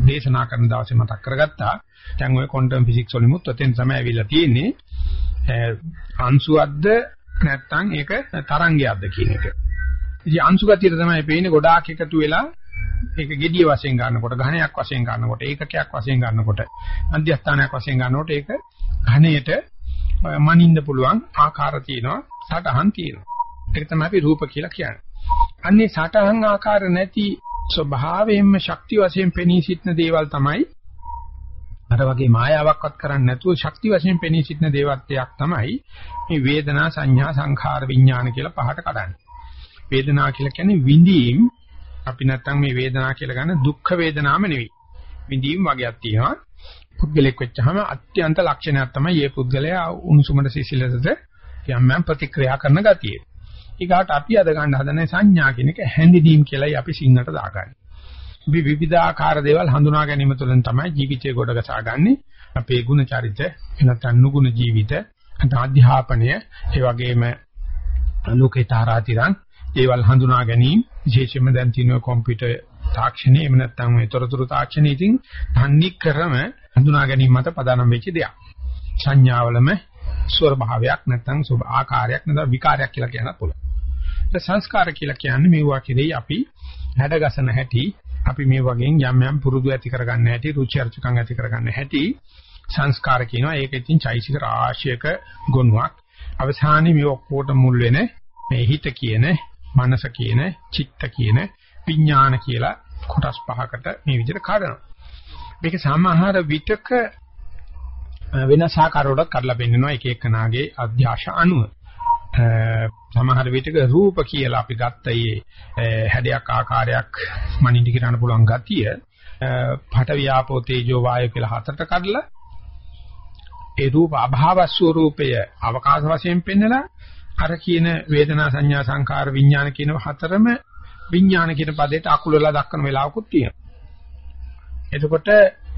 දේශනා කරන දවසේ මතක් කරගත්තා. දැන් ওই ක්වොන්ටම් ෆිසික්ස් වලිමුත් ඔතෙන් තමයි අවිලා තියෙන්නේ. අංශුවක්ද නැත්නම් ඒක තරංගයක්ද කියන එක. ඉතින් අංශු ගතියට තමයි පේන්නේ ගොඩාක් එකතු වෙලා ඒක gediya වශයෙන් ගන්නකොට ඝණයක් වශයෙන් ගන්නකොට ඒකකයක් වශයෙන් ගන්නකොට මධ්‍යස්ථානයක් වශයෙන් ගන්නකොට ඒක ඝණයට මනින්න පුළුවන් ආකාර තියෙනවා සටහන් තියෙනවා. ඒක තමයි අපි රූප කියලා කියන්නේ. අන්නේ සටහන් ආකාර නැති ස්වභාවයෙන්ම ශක්ති වශයෙන් පෙනී සිටින දේවල් තමයි අර වගේ මායාවක්වත් කරන්නේ නැතුව ශක්ති වශයෙන් පෙනී සිටින දේවත්වයක් තමයි මේ වේදනා සංඥා සංඛාර විඥාන කියලා පහට කඩන්නේ. වේදනා කියලා කියන්නේ විඳීම් අපි නැත්තම් මේ වේදනා කියලා ගන්න දුක්ඛ වේදනාම නෙවෙයි. විඳීම් වගේක් තියෙනවා. පුද්ගලෙක් වෙච්චාම අත්‍යන්ත ලක්ෂණයක් තමයි මේ පුද්ගලයා උණුසුමට සිසිලසට යම් යම් ප්‍රතික්‍රියා කරන ගතිය. ඊගාට අපි අද ගන්න හදන සංඥා කියන එක හැඳිනීම් කියලායි අපි සිංහට දාගන්නේ. අපි විවිධාකාර දේවල් හඳුනා ගැනීම තුළින් තමයි ජීවිතය ගොඩගසාගන්නේ. අපේ ගුණ චරිත එනතන් නුගුණ ජීවිත අධ්‍යාපනය ඒ වගේම ලෝකේ තාරාතිරන් දේවල් හඳුනා ගැනීම විශේෂයෙන්ම දැන් තියෙන කම්පියුටර් තාක්ෂණය එහෙම නැත්නම් මේ තොරතුරු තාක්ෂණය ඉතින් තන්නේ ක්‍රම හඳුනා ගැනීම මත පදානම් වෙච්ච දෙයක්. සංඥාවලම ස්වර භාවයක් නැත්නම් සුභ ආකාරයක් නැත්නම් විකාරයක් කියලා කියන්න පුළුවන්. ඒ සංස්කාර කියලා කියන්නේ මේවා කෙරෙහි අපි හැඩගසන හැටි අපි මේ වගේ යම් යම් පුරුදු ඇති කරගන්න හැටි රුචි අරුචිකම් ඇති කරගන්න හැටි සංස්කාර කියනවා ඒක ඉතින් චෛසික රාශියක ගුණයක් අවසානයේ මේ ඔක්කොට මුල් වෙන මේ හිත කියන මනස කියන චිත්ත කියන විඥාන කියලා කොටස් පහකට මේ විදිහට කඩනවා. මේක සමහර විටක වෙනස් ආකාරවලට කඩලා පෙන්නනවා එක එකනාගේ අධ්‍යාශ අනුව. සමහර විටක රූප කියලා අපි ගත්ත ඒ හැඩයක් ආකාරයක් මනින්දි කරන්න පුළුවන් ගතිය පඨ වියාපෝ තේජෝ වායෝ කියලා හතරට කඩලා ඒ රූප අභාව ස්වરૂපය අවකාශ වශයෙන් පෙන්නලා අර කියන වේදනා සංඥා සංකාර විඥාන කියන හතරම විඥාන කියන පදයට අකුල වෙලා දක්වන වෙලාවකුත් තියෙනවා. එතකොට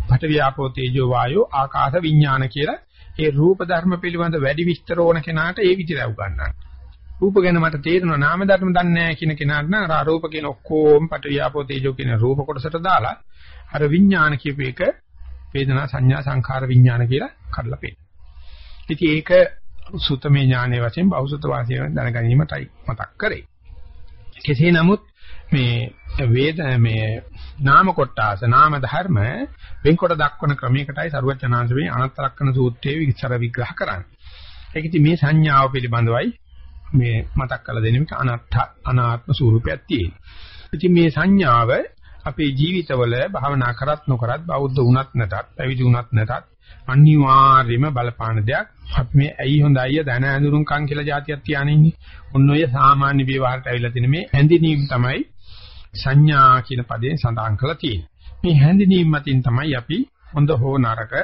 පඨ වියාපෝ තේජෝ වායෝ ආකාශ විඥාන කියලා ඒ රූප ධර්ම පිළිබඳ වැඩි විස්තර ඕන කෙනාට ඒ විදිහට උගන්වන්න. රූප ගැන මට තේරෙනවා නාම ධර්ම දන්නේ නැහැ කියන කෙනාට නම් අර රූප කියන ඔක්කොම පට වියාපෝ තේජෝ කියන රූප කොටසට දාලා අර විඥාන කියපු එක වේදනා සංඥා සංඛාර විඥාන කියලා කඩලා පෙන්නන. ඉතින් ඒක සුතමේ ඥානයේ වශයෙන් බෞසුත වාසියෙන් දැනගැනීමටයි මතක් කරේ. කෙසේ නමුත් මේ වේද මේ නාම කොටාස නාම ධර්ම වෙන්කොට දක්වන ක්‍රමයකටයි සරුවචනාංශ මේ අනත්ත ලක්ෂණ සූත්‍රයේ විස්තර විග්‍රහ කරන්නේ. ඒක ඉතින් මේ සංඥාව පිළිබඳවයි මේ මතක් කරලා දෙන්නේ මේක අනත්ත අනාත්ම ස්වරූපයක් තියෙන. ඉතින් මේ සංඥාව අපේ ජීවිතවල භාවනා කරත් නොකරත් බෞද්ධ වුණත් නැතත් පැවිදි වුණත් නැතත් අනිවාර්යයෙන්ම බලපාන දෙයක්. අපි මේ ඇයි හොඳයි දැන ඇඳුරුම් කන් කියලා જાතියක් තියාගෙන ඉන්නේ. ඔන්න ඔය සාමාන්‍ය විවහාරට ඇවිල්ලා තියෙන මේ හැඳිනීම් තමයි සංඥා කියන පදයෙන් සඳහන් කරලා තියෙන්නේ. මේ හැඳිනීම් මතින් තමයි අපි හොඳ හෝ නරක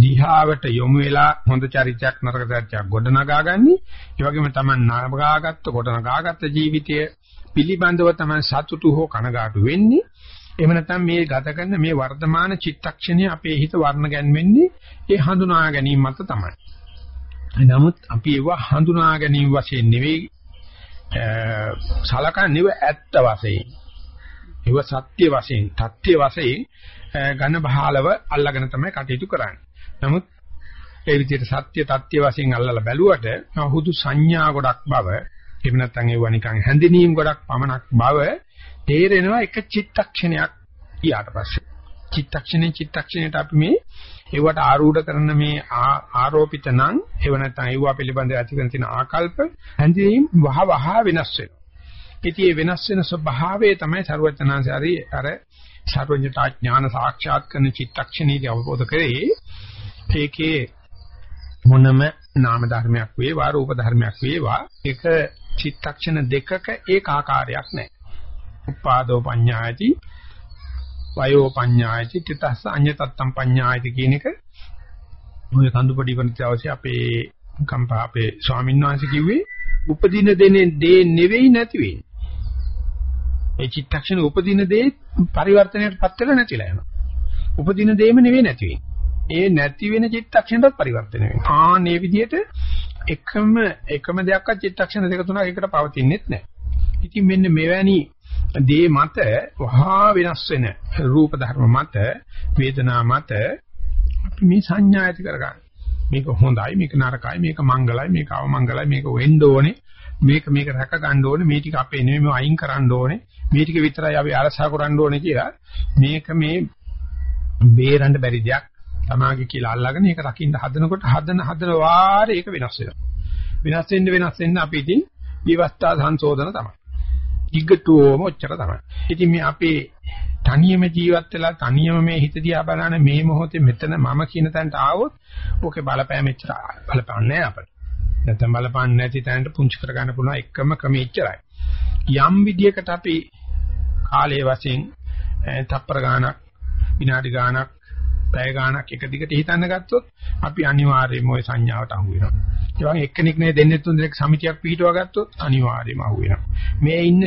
දිහාවට යොමු වෙලා හොඳ චරිතයක් නරක චරිතයක් ගොඩනගාගන්නේ. ඒ වගේම තමයි නරකාගත්ත ගොඩනගාගත්ත ජීවිතය පිළිබඳව තමයි සතුටු හෝ කනගාටු වෙන්නේ. එහෙම නැත්නම් මේ ගත කරන මේ වර්තමාන චිත්තක්ෂණය අපේ හිත වර්ණ ගැන්වෙන්නේ ඒ හඳුනා ගැනීම මත තමයි. නමුත් අපි ඒව හඳුනා ගැනීම වශයෙන් නෙවෙයි සලකන්නේව ඇත්ත වශයෙන්. ඒව සත්‍ය වශයෙන්, தත්ත්‍ය වශයෙන් ඝන බහලව අල්ලාගෙන තමයි කටයුතු කරන්නේ. නමුත් ඒ විදිහට සත්‍ය தත්ත්‍ය වශයෙන් අල්ලලා බැලුවට හුදු සංඥා ගොඩක් බව එහෙම නැත්නම් ඒව නිකන් හැඳිනීම් ගොඩක් පමණක් බව තේරෙනවා එක චිත්තක්ෂණයක් ඊට පස්සේ. චිත්තක්ෂණේ චිත්තක්ෂණයට අපි මේ ඒවට ආරූඪ කරන මේ ආරෝපිත නම් ඒව නැත්නම් ඒව පිළිබඳව ඇති කරන තියෙන ආකල්ප හැඳිනීම් වහ වහ වෙනස් වෙනවා. ඉතින් මේ වෙනස් වෙන ස්වභාවය තමයි ਸਰවඥාන්සාරී අර සර්වඥතා ඥාන සාක්ෂාත් කරන චිත්තක්ෂණීය අවබෝධ කරේ ඒකේ මොනම නාම ධර්මයක් වේවා රූප ධර්මයක් වේවා ඒක චිත්තක්ෂණ දෙකක ඒකාකාරයක් නැහැ. උපාදෝ පඤ්ඤායති වයෝ පඤ්ඤායති තිතස්ස අඤ්ඤතත්තම් පඤ්ඤායති කියන එක ඔය කඳුපඩි වන්තිවසේ අපේ කම්පා අපේ ස්වාමීන් වහන්සේ කිව්වේ උපදින දෙනේ දේ නෙවෙයි නැති වෙන්නේ. ඒ චිත්තක්ෂණ උපදින දේ පරිවර්තනයටපත් වෙලා නැතිලා යනවා. උපදින දේම නෙවෙයි නැති වෙන්නේ. ඒ නැති වෙන චිත්තක්ෂණයටත් පරිවර්තන වෙනවා. ආ මේ විදිහට එකම එකම දෙයක්වත් චිත්තක්ෂණ දෙක තුනක් එකට පවතින්නේත් නැහැ. ඉතින් මෙන්න මෙවැනි දේ මත වහා වෙනස් වෙන රූප ධර්ම මත වේදනා මත අපි මේ සංඥා ඇති කරගන්න. මේක හොඳයි මේක නරකයි මේක මංගලයි මේක අවමංගලයි මේක වෙන්න ඕනේ මේක මේක රැක ගන්න ඕනේ මේ ටික අපේ නෙමෙයි මේ අයින් කරන්න ඕනේ මේ ටික විතරයි අපි අරසා කරන්න ඕනේ කියලා මේක මේ බේරන්න බැරි දෙයක් තමාගේ කියලා අල්ලගෙන ඒක රකින්න හදනකොට හදන හදන වාරේ ඒක වෙනස් වෙනවා වෙනස් වෙන්න වෙනස් වෙන්න අපි ඉතින් විවස්ථා සංශෝධන තමයි ඊගටෝම ඔච්චර තමයි ඉතින් මේ අපේ තනියම ජීවත් වෙලා තනියම මේ හිත දිහා බලන මේ මොහොතේ මෙතන මම කියන තැනට ආවොත් ඕකේ බලපෑම එච්චර බලපන්නේ අපිට. නැත්නම් බලපන්නේ නැති තැනට පුංචි කර ගන්න පුළුවන් එකම ක්‍රමය එච්චරයි. යම් විදියකට අපි කාලයේ වශයෙන් තප්පර ගාණක් විනාඩි ගාණක් පැය ගාණක් එක දිගට හිතන්න ගත්තොත් අපි අනිවාර්යයෙන්ම ওই සංඥාවට අහු වෙනවා. ඒ වගේ එක්කෙනෙක් නේ දෙන්නේ තුන් දෙනෙක් සමිතියක් පිටව ගත්තොත් අනිවාර්යයෙන්ම අහු වෙනවා. මේ ඉන්න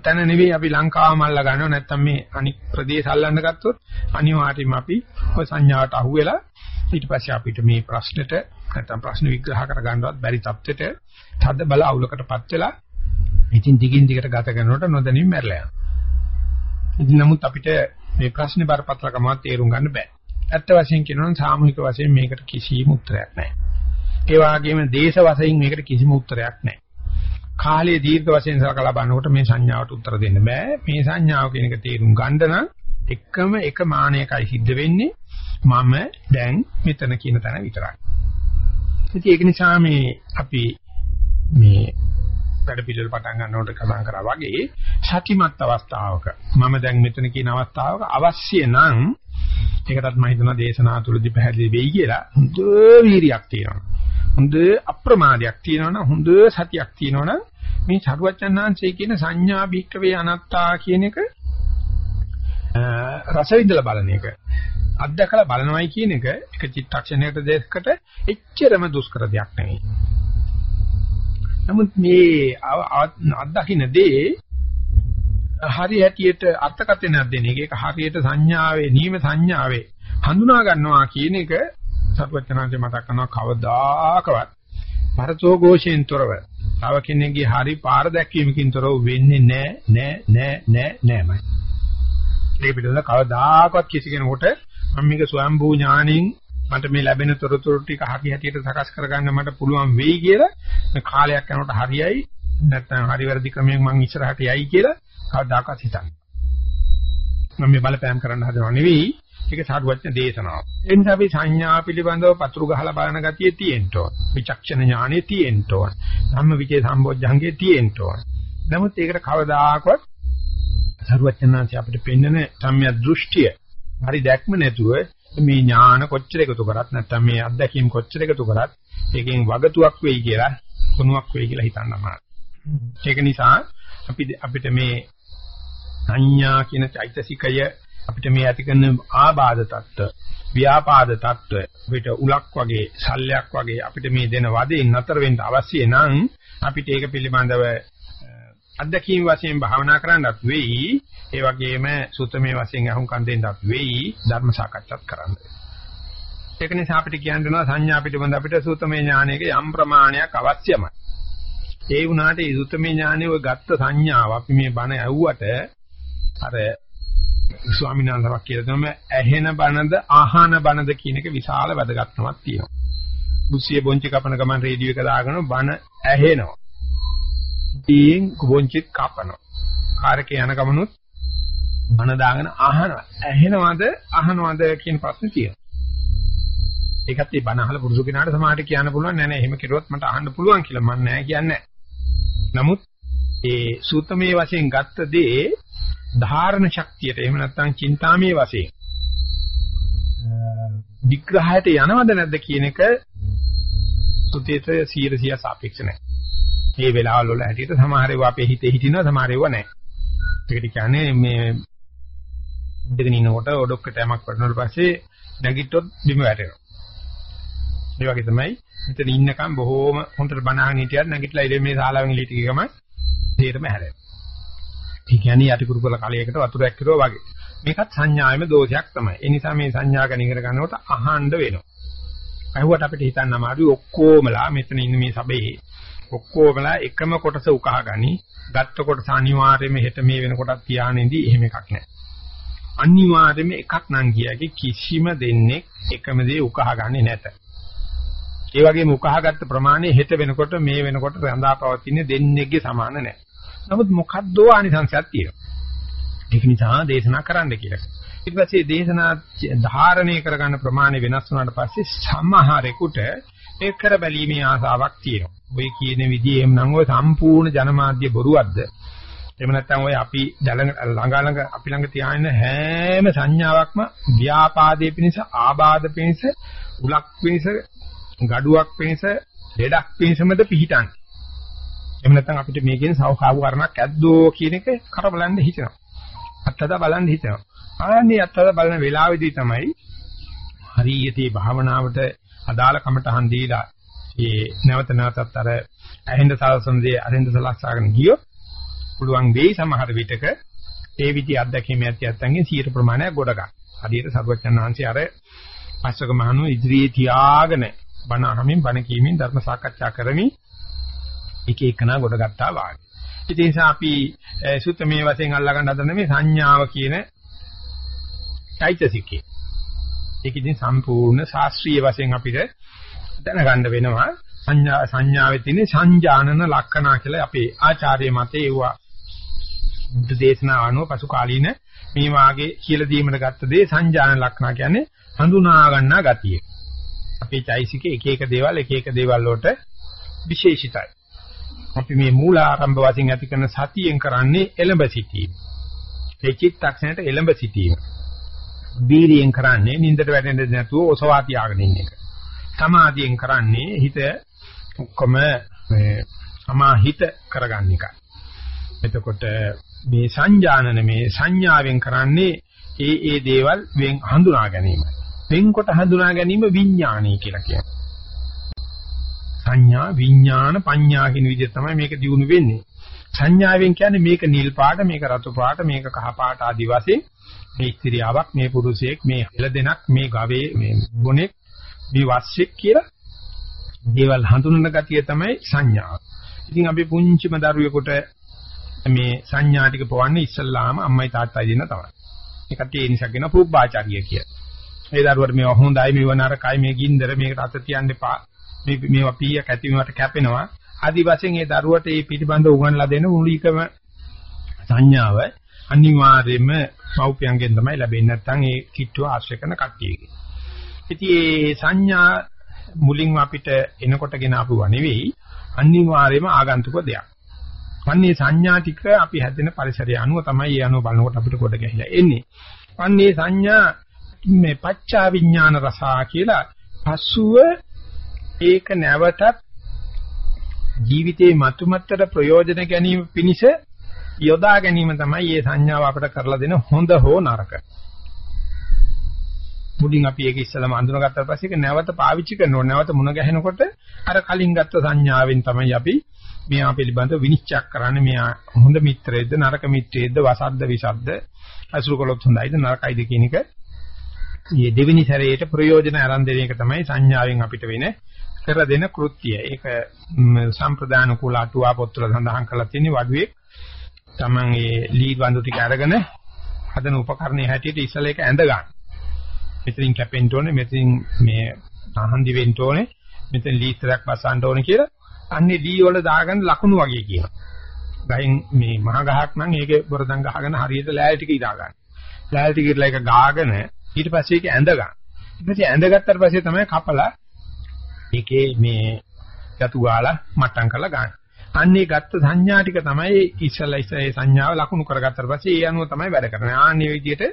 තැන නෙවෙයි අපි ලංකාවම අල්ල ගන්නව නැත්නම් මේ අනික් ප්‍රදේශ අල්ලන්න ගත්තොත් අනිවාර්යයෙන්ම අපි ওই සංඥාවට අහු වෙලා ඊට පස්සේ අපිට මේ ප්‍රශ්නෙට නැත්නම් ප්‍රශ්න විග්‍රහ කර ගන්නවත් බැරි තත්ත්වෙට තද බල අවුලකටපත් වෙලා ඉතින් දිගින් දිගට ගත කරනකොට නොදැනීම මැරලා යනවා. ඉතින් නමුත් අපිට මේ ප්‍රශ්නේ බරපතලකම තේරුම් ගන්න බෑ. ඇත්ත වශයෙන් කියනොත් සාමූහික වශයෙන් මේකට කිසිම උත්තරයක් නැහැ. ඒ වගේම දේශ වශයෙන් මේකට කිසිම උත්තරයක් නැහැ. කාලයේ දීර්ඝ වශයෙන් සලකලා බලනකොට මේ සංඥාවට උත්තර දෙන්න බෑ. මේ සංඥාව කියන එක තේරුම් ගන්න නම් එකම එක මානයකයි සිද්ධ වෙන්නේ මම දැන් මෙතන කියන තැන විතරයි. ඉතින් ඒක නිසා මේ අපි මේ වැඩ පිළිවෙල පටන් ගන්නකොට කතා කරා වගේ සතිමත් අවස්ථාවක මම දැන් මෙතන කියන අවස්ථාවක අවශ්‍ය නම් ඒකටත් මම හිතනවා දේශනා තුළදී පැහැදිලි වෙයි කියලා හොඳ වීරියක් තියෙනවා. හොඳ අප්‍රමාදයක් තියෙනවනම් හොඳ සතියක් තියෙනවනම් මේ චරුවචනාංශය කියන සංඥා භික්කවේ අනත්තා කියන එක රස විඳලා බලන එක අත්දකලා බලනවයි කියන එක එක චිත්තක්ෂණයකට දෙකකට එච්චරම දුෂ්කර දෙයක් නෙවෙයි. නමුත් මේ අත්දකින්න දේ හරි හැටියට අර්ථකථනයක් දෙන එක. ඒක හරියට සංඥාවේ නියම සංඥාවේ හඳුනා ගන්නවා කියන එක සර්වඥාන්සේ මතක් කරනවා කවදාකවත් පරතෝ ഘോഷයෙන් තොරව. තව කෙනෙක්ගේ හරි පාර දැක්වීමකින් තොරව වෙන්නේ නැහැ නෑ නෑ නෑ නෑමයි. මේ පිටුල කවදාකවත් කිසි කෙනෙකුට මම මේක ස්වයම්භූ ඥානින් මට මේ ලැබෙන තොරතුරු ටික හරි හැටියට සකස් කරගන්න මට පුළුවන් වෙයි කියලා කාලයක් යනකොට හරියයි. නැත්නම් හරි වැරදි ක්‍රමයෙන් මම ඉස්සරහට යයි කියලා කවදාකවත් හිතන්නේ. මම මේ බලපෑම් කරන්න හදනව නෙවෙයි ඒක සාධුවචන දේශනාව. ඒ නිසා අපි සංඥා පිළිබඳව පතුරු ගහලා බලන ගතිය තියෙන්න ඕන. විචක්ෂණ ඥානෙ තියෙන්න ඕන. ධම්ම විචේ සම්බොජ්ජංගේ තියෙන්න ඕන. නමුත් ඒකට කවදාකවත් සරුවචනාංශය අපිට පෙන්වන සම්‍යක් දෘෂ්ටිය හරි දැක්ම නැතුව මේ ඥාන කොච්චර එකතු කරත් නැත්නම් මේ අත්දැකීම් කොච්චර එකතු කරත් ඒකෙන් වගතුවක් වෙයි කියලා කුණුවක් වෙයි කියලා හිතන්න අමාරුයි. ඒක නිසා අපි අපිට මේ සංඥා කියන චෛතසිකය අපිට මේ ඇති කරන ආබාධ තත්ත්ව, ව්‍යාපාද තත්ත්ව, අපිට උලක් වගේ, සල්ලයක් වගේ අපිට මේ දෙන වදෙන් නතර වෙන්න අවශ්‍ය නම් අපිට ඒක පිළිබඳව අත්දැකීම් වශයෙන් භාවනා කරන්නත් වෙයි. ඒ වගේම සුතමේ වශයෙන් අහුම්කම් දෙන්නත් වෙයි. ධර්ම සාකච්ඡාත් කරන්න. ඒක නිසා අපිට කියන්න වෙනවා සංඥා පිටබඳ අපිට සුතමේ ඥානයක යම් ප්‍රමාණයක් අවශ්‍යමයි. ඒ වුණාට ඒ සුතමේ ඥානයේ ඔය ගත්ත සංඥාව අපි මේ බණ ඇහුවට අර ස්වාමීන් වහන්සේවක් කියලා තමයි ඇහෙන බණද ආහන බණද කියන එක විශාල වැදගත්කමක් තියෙනවා. බුස්සිය බොංචි කපන ගමන් රේඩියෝ එක දාගෙන බණ ඇහෙනවා. ඊයෙන් බොංචිත් කපනවා. කාර්කේ යන ගමනුත් බණ දාගෙන අහනවා. ඇහෙනවද අහනවද කියන ප්‍රශ්නේ තියෙනවා. ඒකත් මේ බණ අහලා පුරුදු කෙනාට සමහරට කියන්න පුළුවන් නෑ නෑ එහෙම කෙරුවොත් මට අහන්න පුළුවන් කියලා මම නෑ කියන්නේ. නමුත් ඒ සූත්‍රමේ වශයෙන් ගත්ත දේ ධාරණ ශක්තියට එහෙම නැත්නම් චින්තාමේ වශයෙන් විග්‍රහයට යනවද නැද්ද කියන එක සුතේත 100 සාපේක්ෂ නැහැ. මේ වෙලාවල් වල හැටියට සමහර ඒවා අපේ හිතේ හිටිනවා සමහර ඒවා නැහැ. ඒකට කියන්නේ මේ දෙගෙන ඉන්නකොට ඔඩොක්කට යමක් වඩනකොට පස්සේ නැගිට්ටොත් බිම වැටෙනවා. ඒ වගේ තමයි මෙතන ඉන්නකම් බොහෝම හොඳට බනහන් හිටියත් නැගිටලා ඉතින් මේ ශාලාවෙන් එළියට ගිහම තේරෙම හැරෙනවා. ඒ කියන්නේ යටි කුරුකල කලයකට වතුරක් කිරුවා වගේ. මේකත් සංඥායේම දෝෂයක් තමයි. ඒ නිසා මේ සංඥා ගැන ඉගෙන ගන්නකොට අහන්න වෙනවා. අහුවට අපිට හිතන්න අමාරුයි ඔක්කොමලා මෙතන ඉන්න මේ සබේ ඔක්කොමලා එකම කොටස උකහා ගනි. ගත්ත කොටස අනිවාර්යයෙන්ම හෙට මේ වෙනකොටත් තියානෙදී එහෙම එකක් නැහැ. අනිවාර්යයෙන්ම එකක් නම් කියාගේ කිසිම දෙන්නේ එකම දේ උකහා ගන්නේ නැත. ඒ වගේම උකහාගත්ත ප්‍රමාණය හෙට වෙනකොට මේ වෙනකොට රඳා පවතින්නේ දෙන්නේගේ සමාන නැහැ. නමුත් මොකද්දෝ ආනිසංසයක් තියෙනවා. ඒක නිසා දේශනා කරන්න කියලා. ඊට පස්සේ දේශනා ධාරණය කරගන්න ප්‍රමාණය වෙනස් වුණාට පස්සේ සමහරෙකුට ඒක කර බැලීමේ ආසාවක් තියෙනවා. ඔය කියන විදිහේ එම් නම් ඔය සම්පූර්ණ ජනමාධ්‍ය බොරුවක්ද? එහෙම නැත්නම් ඔය අපි ළඟ ළඟ අපි ළඟ තියාගෙන හැම සංඥාවක්ම ව්‍යාපාදයේ පිණිස ආබාධ පිණිස උලක් පිණිස gaduwak පිණිස ලෙඩක් පිණිසමද පිහිටන්නේ. එහෙම නැත්නම් අපිට මේකෙන් සෞඛාව කරණක් ඇද්දෝ කියන එක කර බලන්න හිතෙනවා. අත්තදා බලන්න හිතෙනවා. ආන්නේ අත්තදා බලන වෙලාවේදී තමයි හරියටි භාවනාවට අදාළ කමටහන් දීලා ඒ නැවත නැවතත් අර ඇහෙන්ද සලසන දේ අරෙන්ද සලස්සාගෙන ගියොත් පුළුවන් වෙයි සමහර විටක ඒ විදි අත්දැකීම් ඇති නැත්නම් 100 ප්‍රමාණයක් ගොඩ ගන්න. හරියට සර්වඥාන් වහන්සේ අර පස්වක මහණු ඉදිරියේ තියාගෙන බණ අහමින් බණ කියමින් ධර්ම සාකච්ඡා කරමින් එක එකනා ගොඩ ගත්තා වාගේ. ඉතින් ඒ නිසා අපි සුත්තමේ වශයෙන් අල්ලගන්න හදන මේ සංඥාව කියන චෛතසිකේ. ඒක ඉතින් සම්පූර්ණ ශාස්ත්‍රීය වශයෙන් අපිට දැනගන්න වෙනවා. සංඥා සංඥාවේ තියෙන සංජානන ලක්ෂණා කියලා අපේ ආචාර්ය මතේ ඒවා බුද්ධ දේශනාව අනුව පසු කාලීන මේ වාගේ කියලා දීමකට ගත්ත දේ සංජානන ලක්ෂණා කියන්නේ හඳුනා ගන්නා ගතිය. අපේ චෛසිකේ එක එක දේවල් එක එක දේවල් වලට විශේෂිතයි. අපි මේ මූල ආරම්භ වශයෙන් ඇති කරන සතියෙන් කරන්නේ එළඹ සිටීම. ඒ චිත්තක්ෂණයට එළඹ සිටීම. බීරියෙන් කරන්නේ නින්දට වැටෙන්නේ නැතුව ඔසවා තියාගෙන ඉන්න එක. සමාධියෙන් කරන්නේ හිත ඔක්කොම මේ සමාහිත කරගන්න එකයි. එතකොට මේ සංජානන මේ සංඥාවෙන් කරන්නේ ඒ ඒ දේවල් වෙන් හඳුනා ගැනීමයි. වෙන්කොට හඳුනා ගැනීම විඥානයි කියලා කියනවා. සංඥා විඥාන පඤ්ඤා කියන විදිහට තමයි මේක දිනු වෙන්නේ. සංඥාවෙන් කියන්නේ මේක නිල් පාට, මේක රතු පාට, මේක කහ පාට ආදි වශයෙන් මේ ස්ත්‍රියාවක්, මේ පුරුෂයෙක්, මේ හෙළදෙනක්, මේ ගවේ, මේ ගොනෙක්, මේ වස්සෙක් කියලා දේවල් හඳුනන ගතිය තමයි සංඥාව. ඉතින් අපි පුංචිම දරුවෙකුට මේ සංඥා ටික පොවන්නේ ඉස්සල්ලාම අම්මයි තාත්තයි දෙන්න තමයි. ඒකට ඒ නිසා කියන පුබ්බාචාරිය කියලා. ඒ දරුවට මේව හොඳයි මේව නරකයි මේ ගින්දර මේකට අත තියන්න එපා මේ මේවා පීයක් ඇති මේවට කැපෙනවා ආදි වශයෙන් ඒ දරුවට මේ පිටිබඳ උගන්ලා දෙන මූලිකම සංඥාව අනිවාර්යයෙන්ම මව්පියන්ගෙන් තමයි ලැබෙන්නේ නැත්නම් ඒ කිට්ටුව ආශ්‍රය කරන කට්ටියගේ. ඉතින් මේ සංඥා මුලින්ම අපිට එනකොටගෙන ආපුවා නෙවෙයි අනිවාර්යයෙන්ම ආගන්තුක දෙයක්. අන්නේ සංඥා ටික අපි හැදෙන පරිසරය අනුව තමයි ඒ අනුව බලනකොට අපිට කොට ගැහිලා එන්නේ. අන්නේ සංඥා මේ පච්චා විඥාන රසා කියලා පසුව ඒක නැවතත් ජීවිතේ මතුමත්තර ප්‍රයෝජන ගැනීම පිණිස යොදා ගැනීම තමයි මේ සංඥාව අපිට කරලා දෙන හොඳ හෝ නරක. මුලින් අපි ඒක ඉස්සලම අඳුනගත්තා පස්සේ ඒක නැවත පාවිච්චි කරනකොට නැවත මුණ ගැහෙනකොට අර කලින් ගත්ත සංඥාවෙන් තමයි අපි මෙයා පිළිබඳව විනිශ්චය කරන්නේ. මෙයා හොඳ මිත්‍රයෙක්ද නරක මිත්‍රයෙක්ද වසද්ද විසද්ද අසුරු කළොත් හොඳයිද නරකයිද කියන එක. මේ දෙවෙනි සැරේට ප්‍රයෝජන ආරම්භ දෙන එක තමයි සංඥාවෙන් අපිට වෙන කර දෙන කෘත්‍යය. ඒක සම්ප්‍රදාන කුල අටුවා පොත්වල සඳහන් කරලා තියෙන වඩුවේ තමන් ඒ ලීඩ් වඳු ටික අරගෙන හදන උපකරණයේ හැටියට ඉස්සලා ඒක ඇඳ ගන්න. මෙතනින් කැපෙන්න ඕනේ, මෙතනින් මේ ආහන්දි වෙන්න ඕනේ, මෙතන ලීස්තරයක් බසන්න ඕනේ කියලා අන්නේ දී වල දාගන්න ලකුණු වගේ කියනවා. ගහින් මේ මහ ගහක් නම් ඒකේ බොරදම් ගහගෙන හරියට ලෑලි ටික ඉදා ගන්න. ලෑලි ටික ඉරලා ඒක ගාගෙන ඊට පස්සේ ඒක ඇඳ ගන්න. ඊට පස්සේ ඇඳගත්තට පස්සේ තමයි කපලා ඒකේ මේ යතු ගාලා මට්ටම් කරලා ගන්න. අන්නේ ගත්ත සංඥා ටික තමයි ඉස්සලා ඉස්සේ සංඥාව ලකුණු කරගත්තට පස්සේ ඒ අනුව තමයි වැඩ කරන්නේ. ආන්නේ විදිහට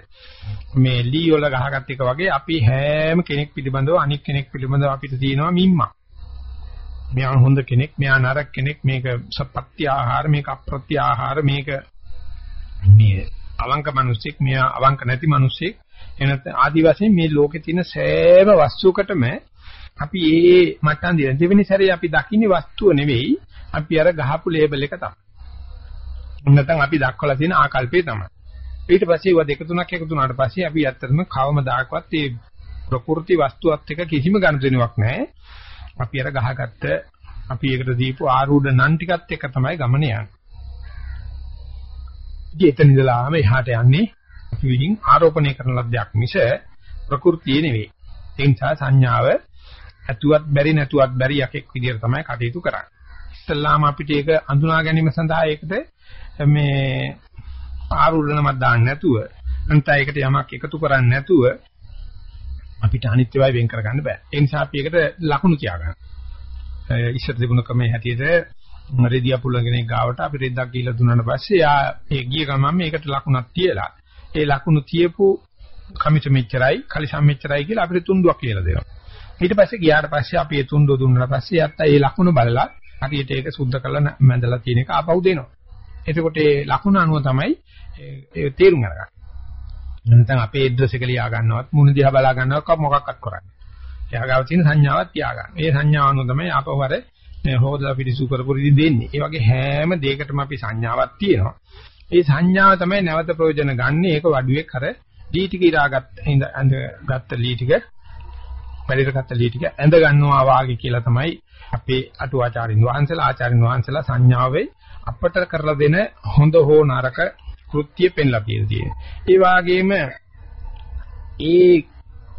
මේ ලී වල ගහගත් එක වගේ අපි හැම කෙනෙක් පිළිබඳව අනික් කෙනෙක් පිළිබඳව අපිට තියෙනවා මිම්මා. මෙයා හොඳ කෙනෙක්, මෙයා නරක කෙනෙක්, මේක සපත්‍ය ආහාර, මේක අප්‍රත්‍ය ආහාර, මේක මේ අවංක මිනිස්සෙක්, මෙයා අවංක නැති මිනිස්සෙක්. එනත් ආදි වශයෙන් මේ ලෝකේ තියෙන සෑම වස්තුවකටම අපි ඒ මට්ටම් දෙන දෙවෙනි සැරේ අපි දකින්නේ වස්තුව නෙවෙයි අපි අර ගහපු ලේබල් එක තමයි. නැත්නම් අපි දක්වලා තියෙන ආකල්පය තමයි. ඊට පස්සේ ඒවා දෙක තුනක් එකතු වුණාට පස්සේ අපි ඇත්තටම කවමදාකවත් මේ ප්‍රകൃති වස්තුවත් එක්ක කිසිම ගනුදෙනුවක් නැහැ. අපි අර ගහගත්ත අපි ඒකට දීපු ආරූඪ නන් ටිකත් එක්ක තමයි ගමන යන්නේ. ඉතින් එතන ඉඳලාම එහාට යන්නේ අපි විහිං ආරෝපණය කරන ලද්දයක් මිස ප්‍රകൃතිය නෙවෙයි. ඒ නිසා සංඥාව ඇතුවත් බැරි නැතුවත් බැරි යකෙක් විදියට තමයි කටයුතු කරන්නේ. ඉස්සල්ලාම අපිට ඒක අඳුනා ගැනීම සඳහා ඒකට මේ ආරූඪනමක් දාන්න නැතුව අන්ත ඒකට යමක් එකතු කරන්නේ නැතුව අපිට අනිත්‍යවයි වෙන් කරගන්න බෑ. ඒ නිසා අපි ඒකට ලකුණු තියාගන්න. ඉස්සර තිබුණ ක්‍රමයේ හැටියට රෙදියා පුල්ලන කෙනෙක් ගාවට අපි රෙද්දක් ගිහලා දුන්නාට පස්සේ යා ඒ ගිය ගමන් මේකට ලකුණක් තියලා ඒ ලකුණු තියපු කමිට මෙච්චරයි කලිසම් මෙච්චරයි කියලා අපිට තුන්ඩුවක් කියලා දෙනවා. ඊට පස්සේ ගියාට පස්සේ අපි ඒ තුන්ඩුව දුන්නාට පස්සේ යත්තා ඒ ලකුණු බලලා හරියට ඒක සුද්ධ කරලා මැදලා තියෙන එක ආපහු දෙනවා. එතකොට ඒ ලකුණ අනුව තමයි ඒ තේරුම් අරගන්නේ. නැත්නම් අපේ ඇඩ්‍රස් එක ලියා ගන්නවත් මුණ දිහා බලා ගන්නවත් මොකක්වත් කරන්නේ. එයා ගාව තියෙන සංඥාවක් තියාගන්න. ඒ සංඥාව අනුව තමයි ආපහු අර මේ හොදලා පිළිසු කරපු රිදි දෙන්නේ. ඒ වගේ හැම දෙයකටම අපි සංඥාවක් තියෙනවා. ඒ සංඥාව තමයි නැවත ප්‍රයෝජන ගන්න. ඒක වඩුවේ කර ලී ටික ඉරාගත් ඇඳ ගත්ත ලී ටික පරිදි ගත්ත ලී ටික ඇඳ ගන්නවා වාගේ කියලා තමයි අපේ අටුවාචාරින් වහන්සේලා ආචාරින් වහන්සේලා සංඥාවේ අපට කරලා දෙන හොඳ හෝ නරක කෘත්‍ය පෙන්ලා තියෙන්නේ. ඒ වගේම ඒ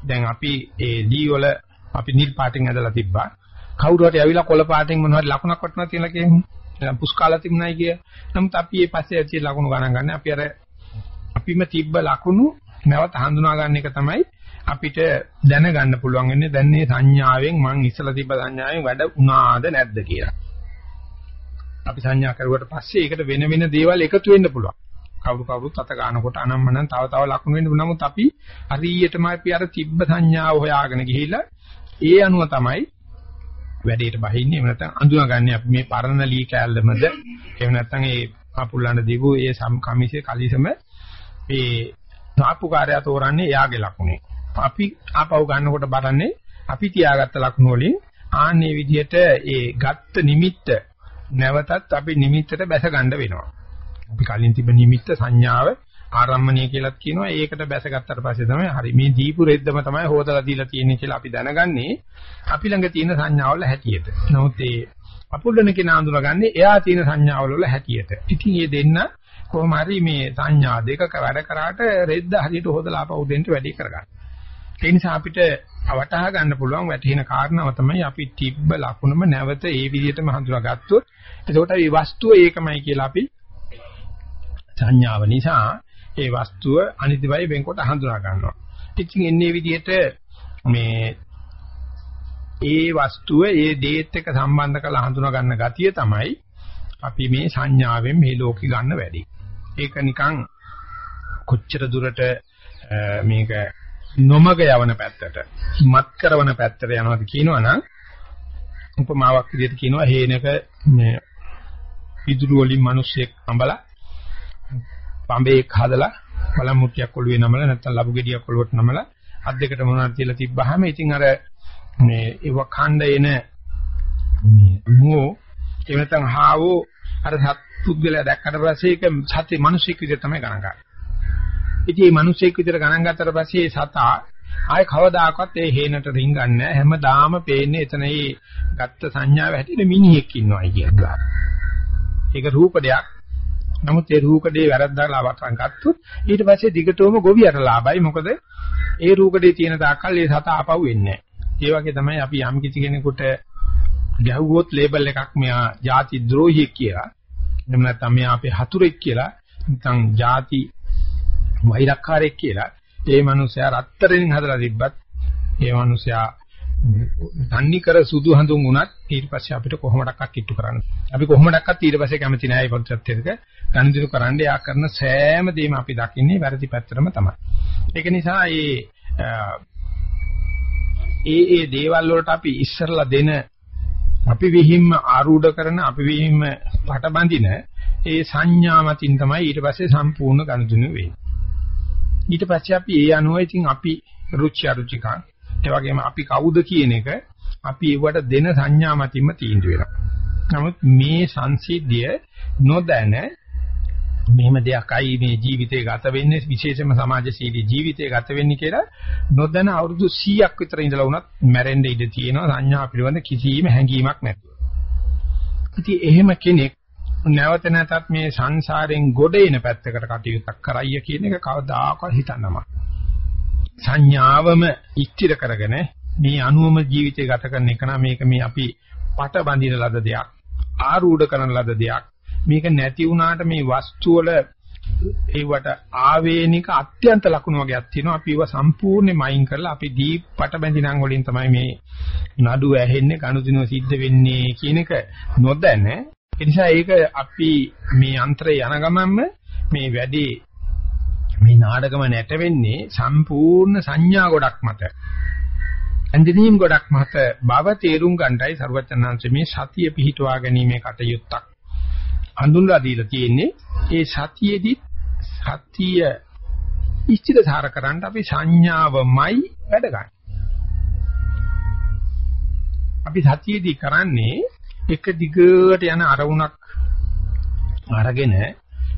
දැන් අපි ඒ දී වල අපි නිල් පාටින් ඇදලා තිබ්බා. කවුරු හරි ඇවිල්ලා කොළ පාටින් මොනවා හරි ලකුණක් වටනවා කියලා කියන්නේ. දැන් පුස්කාලා තිබුණයි කිය. නමුත් අපි මේ පස්සේ ඇවිත් ලකුණු ගණන් ගන්න. අපි අර අපිම තිබ්බ ලකුණු නැවත හඳුනා ගන්න එක තමයි අපිට දැනගන්න පුළුවන් වෙන්නේ දැන් මේ සංඥාවෙන් මං ඉස්සලා තිබ්බ සංඥාවෙන් වැඩ උනාද නැද්ද කියලා. අපි සංඥා කරුවට පස්සේ ඒකට වෙන වෙන දේවල් එකතු වෙන්න පුළුවන්. කවුරු කවුරුත් අත ගන්නකොට අනම්මනම් තව තව ලකුණු වෙන්න නමුත් අපි හරියටම අපි අර තිබ්බ සංඥාව හොයාගෙන ගිහිල්ලා ඒ අනුව තමයි වැඩේට බහින්නේ එහෙම නැත්නම් අඳුනගන්නේ අපි මේ පරණ ලී කැලලමද එහෙම නැත්නම් ඒ අපුල්ලන්න දීපු ඒ කමිසේ කලිසම ඒ නාපුකාරයා තෝරන්නේ එයාගේ ලකුණේ අපි ආපහු ගන්නකොට බලන්නේ අපි තියාගත්ත ලකුණු වලින් ආන්නේ විදිහට ඒ ගත්ත නිමිත්ත නැවතත් අපි නිමිත්තට බැස ගන්න වෙනවා අපි කලින් තිබෙන නිමිත්ත සංඥාව ආරම්මණය කියලාත් කියනවා. ඒකට බැසගත්තට පස්සේ තමයි හරි මේ දීපු රෙද්දම තමයි හොදලා දීලා තියෙන්නේ කියලා අපි දැනගන්නේ. අපි ළඟ තියෙන සංඥාවල හැටියට. නමුත් ඒ අපුල්ලන කෙනා අඳුරගන්නේ එයා තියෙන සංඥාවල වල හැටියට. ඉතින් මේ දෙන්න කොහොම හරි මේ සංඥා දෙකක වැඩ කරාට රෙද්ද හරියට හොදලා ආපහු දෙන්න වැඩි කරගන්න. ඒ නිසා අපිට අවටහා ගන්න පුළුවන් වැටෙන කාරණාව තමයි අපි තිබ්බ ලකුණම නැවත ඒ විදිහටම හඳුනාගත්තොත් එතකොට මේ වස්තුව ඒකමයි කියලා අපි සංඥාව නිසා ඒ වස්තුව අනිත්‍යවයි වෙන්කොට හඳුනා ගන්නවා. ඉතින් එන්නේ විදිහට මේ ඒ වස්තුව ඒ දේත් එක්ක සම්බන්ධ කරලා හඳුනා ගන්න ගතිය තමයි අපි මේ සංඥාවෙන් මේ ලෝකෙ ගන්න වැඩි. ඒක නිකන් කොච්චර දුරට මේක නොමග යවන පැත්තට මත් කරවන පැත්තට යනවාද කියනවනම් උපමාවක් විදිහට කියනවා හේනක මේ පිදුරු වලින් මිනිස්සෙක් අඹලා පඹේක් හදලා බලමුට්ටියක් ඔළුවේ නමලා නැත්නම් ලබු ගෙඩියක් ඔළුවට නමලා අත් දෙකට මොනවද තියලා තිබ්බහම ඉතින් අර මේ ඒව ඛණ්ඩ එන මේ මෝ එහෙම නැත්නම් හාවෝ අර සත්පුද්ගලයා දැක්කට පස්සේ ඒක සත්‍ය මිනිසෙක් විදිහට තමයි ගණන් ගන්නේ. ඉතින් මේ මිනිසෙක් විදිහට ගණන් ගත්තට පස්සේ ඒ සතා ආය කවදාකවත් ඒ හේනට රින්ගන්නේ නැහැ. හැමදාම පේන්නේ එතන ඒ ගත්ත සංඥාව හැටියට මිනිහෙක් ඉන්නවයි කියලා. ඒක රූපඩයක්. නමුත් ඒ රූකඩේ වැරද්දලා වටන් ගත්තොත් ඊට පස්සේ දිගටම ගොවියට ලාභයි. මොකද ඒ රූකඩේ තියෙන තාක්කල් ඒ සතා ආපහු වෙන්නේ නැහැ. ඒ වගේ තමයි අපි යම් කිසි කෙනෙකුට ගැහුවොත් ලේබල් එකක් මෙයා ಜಾති ද්‍රෝහියෙක් කියලා. එහෙම නැත්නම් මෙයා අපේ හතුරෙක් කියලා. නැත්නම් ಜಾති වෛරක්කාරයෙක් කියලා. ඒ මනුස්සයා රත්තරෙන් හදලා තිබ්බත් ඒ මනුස්සයා තන්නි කර සුදු හඳුන් වුණත් ඊට පස්සේ අපිට කොහොමඩක්වත් කිට්ටු කරන්න. අපි කොහොමඩක්වත් ඊට පස්සේ කැමති නැහැ මේ පොත්පත් එක. ගනුදෙනු කරන්න යා කරන සෑම දෙයක්ම අපි දකින්නේ වැරදි පැත්තටම තමයි. ඒක නිසා මේ ඒ ඒ දේවල් වලට අපි ඉස්සරලා දෙන අපි විහිම්ම ආරූඪ කරන අපි විහිම්ම පටබඳින ඒ සංඥා මතින් තමයි ඊට පස්සේ සම්පූර්ණ ගනුදෙනු වෙන්නේ. ඊට පස්සේ අපි ඒ අනුව ඉතින් අපි රුචි අරුචිකා ඒ වගේම අපි කවුද කියන එක අපි ඒවට දෙන සංඥා මතින්ම තීන්දුව වෙනවා. නමුත් මේ සංසිද්ධිය නොදැන මෙහෙම දෙයක්යි මේ ජීවිතේ ගත වෙන්නේ විශේෂයෙන්ම සමාජශීලී ජීවිතේ ගත වෙන්නේ කියලා නොදැන අවුරුදු 100ක් විතර ඉඳලා වුණත් මැරෙන්න ඉඩ තියෙනවා සංඥා පිළිබඳ කිසිම හැඟීමක් නැතුව. ඉතින් එහෙම කෙනෙක් නැවත නැතත් මේ සංසාරයෙන් ගොඩ එන පැත්තකට කටයුත්තක් කරයිය කියන එක කවදාකවත් හිතන්නම. සංඥාවම ඉස්තිර කරගෙන මේ අනුවම ජීවිතය ගත කරන එක නම් මේක මේ අපි පට බඳින ලද දෙයක් ආරූඪ කරන ලද දෙයක් මේක නැති වුණාට මේ වස්තු වල ඒවට ආවේනික අත්‍යන්ත ලක්ෂණ වගේක් තියෙනවා අපි ඒව සම්පූර්ණයෙන්ම අයින් කරලා අපි දීප පට බැඳිනන් වලින් තමයි මේ නඩු ඇහෙන්නේ කණුදිනුව සිද්ධ වෙන්නේ කියන එක නොදැන ඒ නිසා ඒක අපි මේ යන්ත්‍රය යන ගමන්ම මේ වැඩි මේ නාටකම නැට වෙන්නේ සම්පූර්ණ සංඥා ගොඩක් මත. අන්දිනීම් ගොඩක් මත බව තේරුම් ගන්නයි ਸਰවචනංශ මේ සතිය පිහිටුවා ගැනීමේ කටයුත්තක් හඳුන්වා දීලා තියෙන්නේ. ඒ සතියේදී සතිය ඉස්තිරසාර කරන්න අපි සංඥාවමයි වැඩ ගන්න. අපි සතියේදී කරන්නේ එක දිගට යන අරමුණක් අරගෙන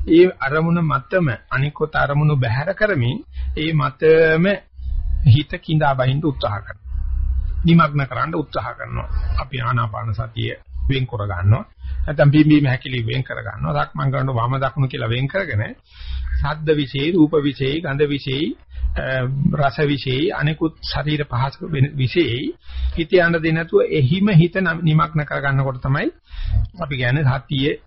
ඒ අරමුණ මතම අනිකොත් අරමුණු බැහැර කරමින් ඒ මතම හිත කිඳා බහින්න උත්සාහ කරනවා. නිමග්න කරන්න උත්සාහ කරනවා. අපි ආනාපාන සතිය වෙන් කර ගන්නවා. නැත්නම් බිම්බීම හැකිලි වෙන් කර ගන්නවා. සක්මන් කරනකොට වම දකුණු කියලා වෙන් කරගෙන ශබ්ද විශේෂ, රූප විශේෂ, ගන්ධ විශේෂ, රස විශේෂ, අනිකුත් ශරීර පහස විශේෂ හිත යන දෙ නැතුව එහිම හිත නිමග්න කර ගන්නකොට තමයි අපි කියන්නේ සතියේ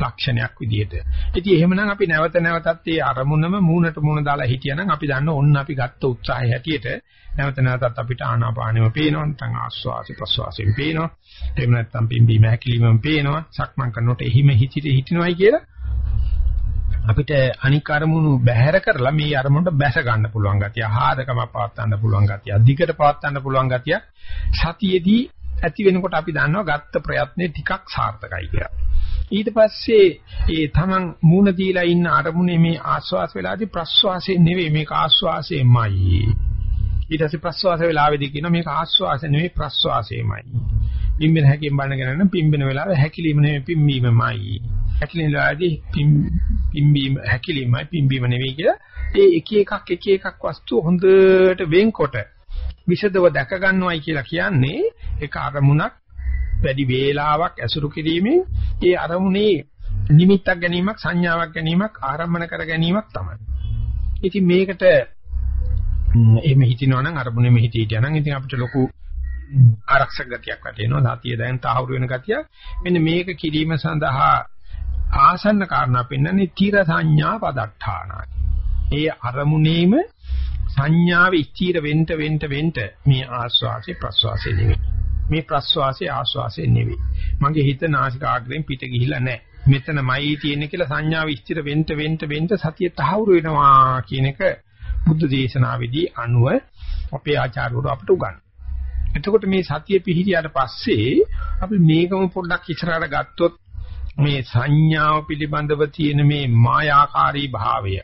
ලක්ෂණයක් විදිහට. ඉතින් එහෙමනම් අපි නැවත නැවතත් මේ අරමුණම මූණට මූණ දාලා හිටියනම් අපි දන්න ඔන්න අපි ගත්ත උත්සාහය හැටියට නැවත නැවතත් අපිට ආනාපානෙම පේනවා නැත්නම් ආස්වාස ප්‍රස්වාසයෙන් පේනවා. එහෙම නැත්නම් පිම්බීම හැකිලිමම පේනවා. සක්මන් කරනකොට එහිම හිතිට හිටිනවයි කියලා අපිට අනික් අරමුණු බැහැර කරලා මේ අරමුණට බැස ගන්න පුළුවන් ගතිය, ආහාරකම පවත් ගන්න පුළුවන් ගතිය, අධිකට පවත් ගන්න පුළුවන් ගතිය සතියේදී ඇති වෙනකොට අපි දන්නවා ගත්ත ප්‍රයත්නේ ටිකක් සාර්ථකයි කියලා. ඊට පස්සේ ඒ තමන් මූණ දීලා ඉන්න අරමුණේ මේ ආස්වාස වෙලාදී ප්‍රස්වාසයේ නෙවෙයි මේක ආස්වාසයේමයි. ඊට පස්සේ ප්‍රස්වාස වෙලාවේදී කියනවා මේක ආස්වාසය නෙවෙයි ප්‍රස්වාසයේමයි. පිම්බෙන හැකියෙන් බලනගෙන නම් පිම්බෙන වෙලාවේ හැකිලිම නෙවෙයි පිම්බීමමයි. හැකිලින වෙලාවේදී පිම්බීම හැකිලිමයි පිම්බීම නෙවෙයි කියලා ඒ එක එකක් එක එකක් වස්තු හොඳට වෙන්කොට විෂදව දැක ගන්නවයි කියලා කියන්නේ ඒක අරමුණක් වැඩි වේලාවක් ඇසුරු කිරීමෙන් ඒ අරමුණේ නිමිත්තක් ගැනීමක් සංඥාවක් ගැනීමක් ආරම්භන කර ගැනීමක් තමයි. ඉතින් මේකට එහෙම හිතිනවා නම් අරමුණේ මෙහි හිටියා නම් ඉතින් අපිට ලොකු ආරක්ෂක ගතියක් වැටෙනවා. සතිය දැන් තහවුරු වෙන ගතිය. මෙන්න මේක කිරීම සඳහා ආසන්න කාරණා පෙන්වන්නේ තීර සංඥා පදට්ඨානයි. ඒ අරමුණේම සංඥාව ඉස්තීර වෙන්න වෙන්න වෙන්න මේ ආස්වාසේ ප්‍රස්වාසේ නෙවෙයි. මේ ප්‍රස්වාසයේ ආස්වාසයේ නෙවෙයි. මගේ හිත නාසිකාග්‍රයෙන් පිට ගිහිලා නැහැ. මෙතනමයි තියෙන්නේ කියලා සංඥාව ස්ථිර වෙන්න වෙන්න වෙන්න සතිය තහවුරු වෙනවා කියන එක බුද්ධ දේශනාවේදී අනුව අපේ ආචාර්යවරු අපට උගන්වනවා. එතකොට මේ සතිය පිහිටියට පස්සේ අපි මේකම පොඩ්ඩක් ඉස්සරහට ගත්තොත් මේ සංඥාව පිළිබඳව තියෙන මේ මායාකාරී භාවය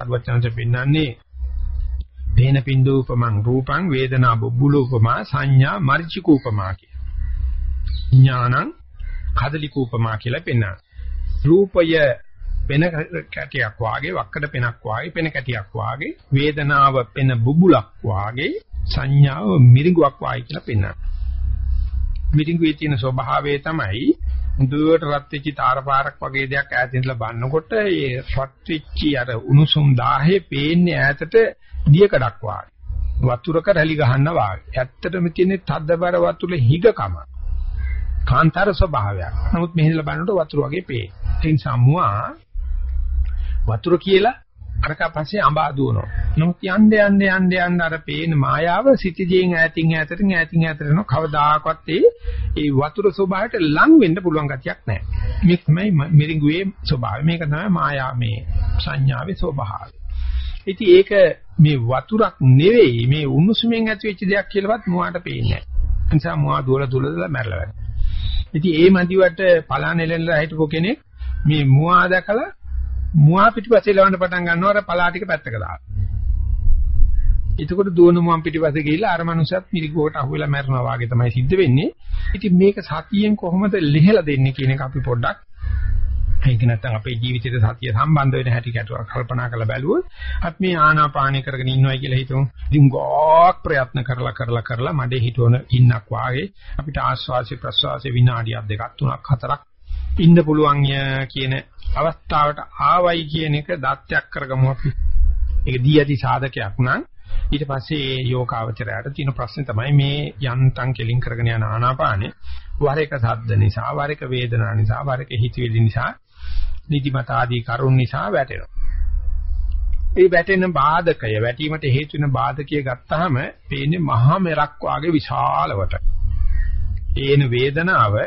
අරවචනන්ත පෙන්වන්නේ වේන පින්දූපමං රූපං වේදනා බුබ්බුලූපමා සංඥා මර්ජිකූපමා කිය. ඥානං කදලිකූපමා කියලා පෙන්වනවා. රූපය පෙන කැටියක් වාගේ වක්කඩ පෙනක් වාගේ පෙන කැටියක් වාගේ වේදනාව පෙන බුබුලක් වාගේ සංඥාව මිරිඟුවක් වායි කියලා පෙන්වනවා. මිරිඟුවේ තියෙන ස්වභාවය තමයි දුවට රත් වෙච්ච තාරපාරක් වගේ දෙයක් ඈතින් ඉඳලා බලනකොට ඒ රත් වෙච්ච අර උණුසුම් 1000 පේන්නේ ඈතට දියකඩක් වාගේ. වතුරක රැලි ගහන්න වාගේ. ඇත්තටම තියෙන්නේ තද්දබර වතුර හිගකම. කාන්තර ස්වභාවයක්. නමුත් මෙහෙදලා බලනකොට වතුර වගේ පේන. ඒ නිසා මුවා වතුර කියලා අරක පස්සේ අඹා දුවනවා. නමුත් යන්න යන්න යන්න යන්න අර පේන මායාව සිටිජෙන් ඈතින් ඈතටින් ඈතින් ඈතට යන කවදාකවත් ඒ ඒ වතුර ස්වභාවයට ලං වෙන්න පුළුවන් ගතියක් නැහැ. මේක තමයි මිරිඟුවේ ස්වභාවය. මේක තමයි මායා මේ සංඥාවේ ස්වභාවය. ඉතින් ඒක මේ වතුරක් නෙවෙයි මේ උණුසුමෙන් ඇති වෙච්ච දෙයක් කියලාවත් මුවාට පේන්නේ නැහැ. ඒ නිසා මුවා දුවල දුවල මැරලා වැඩ. ඉතින් ඒ මදිවට පලාන එලෙන්ලා හිටපු කෙනෙක් මේ මුවා දැකලා මුවා පිටිපස්සේ ලවන්න පටන් ගන්නවා අර පලා ටික පැත්තක දාලා. එතකොට දුවන මුවන් පිටිපස්සේ ගිහිල්ලා අර මනුස්සයත් මිරිගුවට අහුවෙලා මැරෙනවා වාගේ තමයි සිද්ධ වෙන්නේ. ඉතින් මේක සතියෙන් කොහොමද ලිහලා දෙන්නේ කියන එක අපි පොඩ්ඩක් ඒක නැත්තම් අපේ ජීවිතේට සතිය සම්බන්ධ වෙන හැටි කටුවක් කල්පනා කරලා බැලුවොත් අපි මේ ආනාපානය කරගෙන ඉන්නවයි කියලා හිතමු. ඉතින් ගොක් ප්‍රයත්න කරලා කරලා කරලා මඩේ හිටවන ඉන්නක් වාගේ අපිට ආස්වාසිය ප්‍රසවාසයේ විනාඩියක් දෙකක් තුනක් හතරක් ඉන්න පුළුවන් කියන අවස්ථාවට ආවයි කියන එක දත්‍යක් කරගමු අපි. ඒක දී ඇති සාධකයක් නම් ඊට පස්සේ ඒ යෝගාවචරයට තියෙන ප්‍රශ්නේ තමයි මේ යන්තම් කෙලින් කරගෙන යන ආනාපානේ වර එක සද්ද නිසා වර එක වේදනා නිසා වර එක හිතවිලි නිසා නිදිමත ආදී කරුණ නිසා වැටෙනවා. ඒ වැටෙන බාධකය වැටීමට හේතු වෙන බාධකය ගත්තාම පේන්නේ මහා මෙරක් වාගේ විශාලවට. ඒන වේදනාව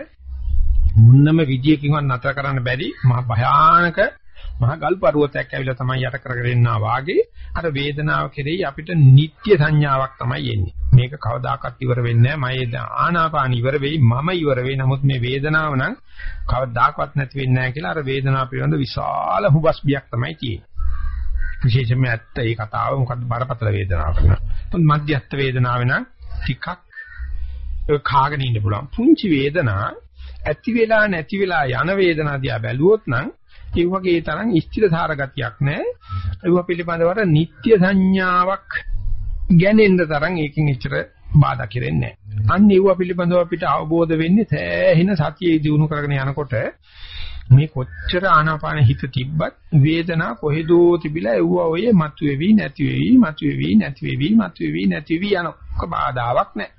මුන්නම විදියකින්වත් නතර කරන්න බැරි මහ භයානක මහ ගල් පරුවතක් ඇවිල්ලා තමයි යට කරගෙන ඉන්නා වාගේ අර වේදනාව කෙරෙහි අපිට නිත්‍ය සංඥාවක් තමයි එන්නේ. මේක කවදාකවත් ඉවර වෙන්නේ නැහැ. මම ආනාපාන ඉවර වෙයි මම ඉවර වෙයි. නමුත් මේ වේදනාව නම් කවදාකවත් නැති වෙන්නේ නැහැ කියලා අර වේදනාව පිළිබඳ විශාල හුබස් බියක් තමයි තියෙන්නේ. විශේෂයෙන්ම ඇත්ත ඒ කතාව මොකද්ද බරපතල වේදනාවක් නේ. මධ්‍යස්ථ වේදනාව නම් ටිකක් කාගෙන ඉන්න පුළුවන්. පුංචි වේදනා ඇති වෙලා නැති වෙලා යන වේදනා දිහා බැලුවොත් නම් ඒ වගේ තරම් ස්ථිරසාර ගතියක් නැහැ. ඒව පිළිබඳව නිත්‍ය සංඥාවක් ගැනෙන්න තරම් ඒකෙන් එච්චර බාධා කෙරෙන්නේ නැහැ. අන්න ඒව පිළිබඳව අපිට අවබෝධ වෙන්නේ සෑහෙන සතියේ දිනු කරගෙන යනකොට මේ කොච්චර ආනාපාන හිත තිබ්බත් වේදනා කොහෙදෝ තිබිලා එව්ව ඔය මතුවේවි නැතිවේවි මතුවේවි නැතිවේවි මතුවේවි නැතිවි යන බාධාවක් නැහැ.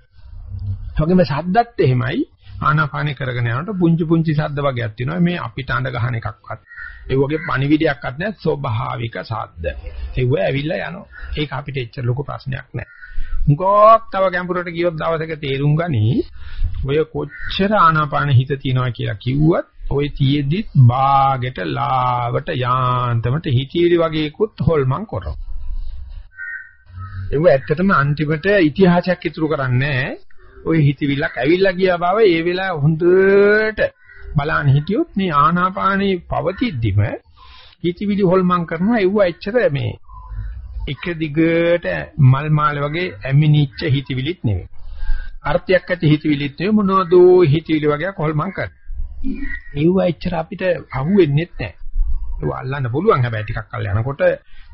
වගේම සද්දත් එහෙමයි ආනාපානේ කරගෙන යනකොට පුංචි පුංචි ශබ්ද වර්ගයක් තියෙනවා. මේ අපිට අඬ ගහන එකක්වත්. ඒ වගේ පණිවිඩයක්වත් නැහැ ස්වභාවික ශබ්ද. ඒව ඇවිල්ලා යනවා. ඒක අපිට එච්චර ලොකු ප්‍රශ්නයක් නැහැ. මුගක් තව ගැඹුරට ගියොත් දවසක තේරුම් ගනි ඔය කොච්චර ආනාපාන හිත තියනවා කියලා කිව්වත් ඔය තියේදිත් බාගෙට ලාවට යාන්තමට හිතීලි වගේකුත් හොල්මන් කරනවා. ඒක ඇත්තටම අන්තිමට ඉතිහාසයක් ඉතුරු කරන්නේ නැහැ ওই හිතවිල්ලක් ඇවිල්ලා ගියා බව ඒ වෙලාව හොඳට බලන්න හිටියොත් මේ ආනාපානේ පවතිද්දිම හිතවිලි හොල්මන් කරනවා ඒව එච්චර මේ එක දිගට මල් මාල වගේ ඇමිනිච්ච හිතවිලිත් නෙවෙයි. අර්ථයක් ඇති හිතවිලිත් නෙවෙයි මොනවදෝ හිතවිලි වගේ හොල්මන් කරනවා. ඒව එච්චර අපිට අහුවෙන්නේ නැහැ. ඒව අල්ලන්න පුළුවන් හැබැයි ටිකක් කල් යනකොට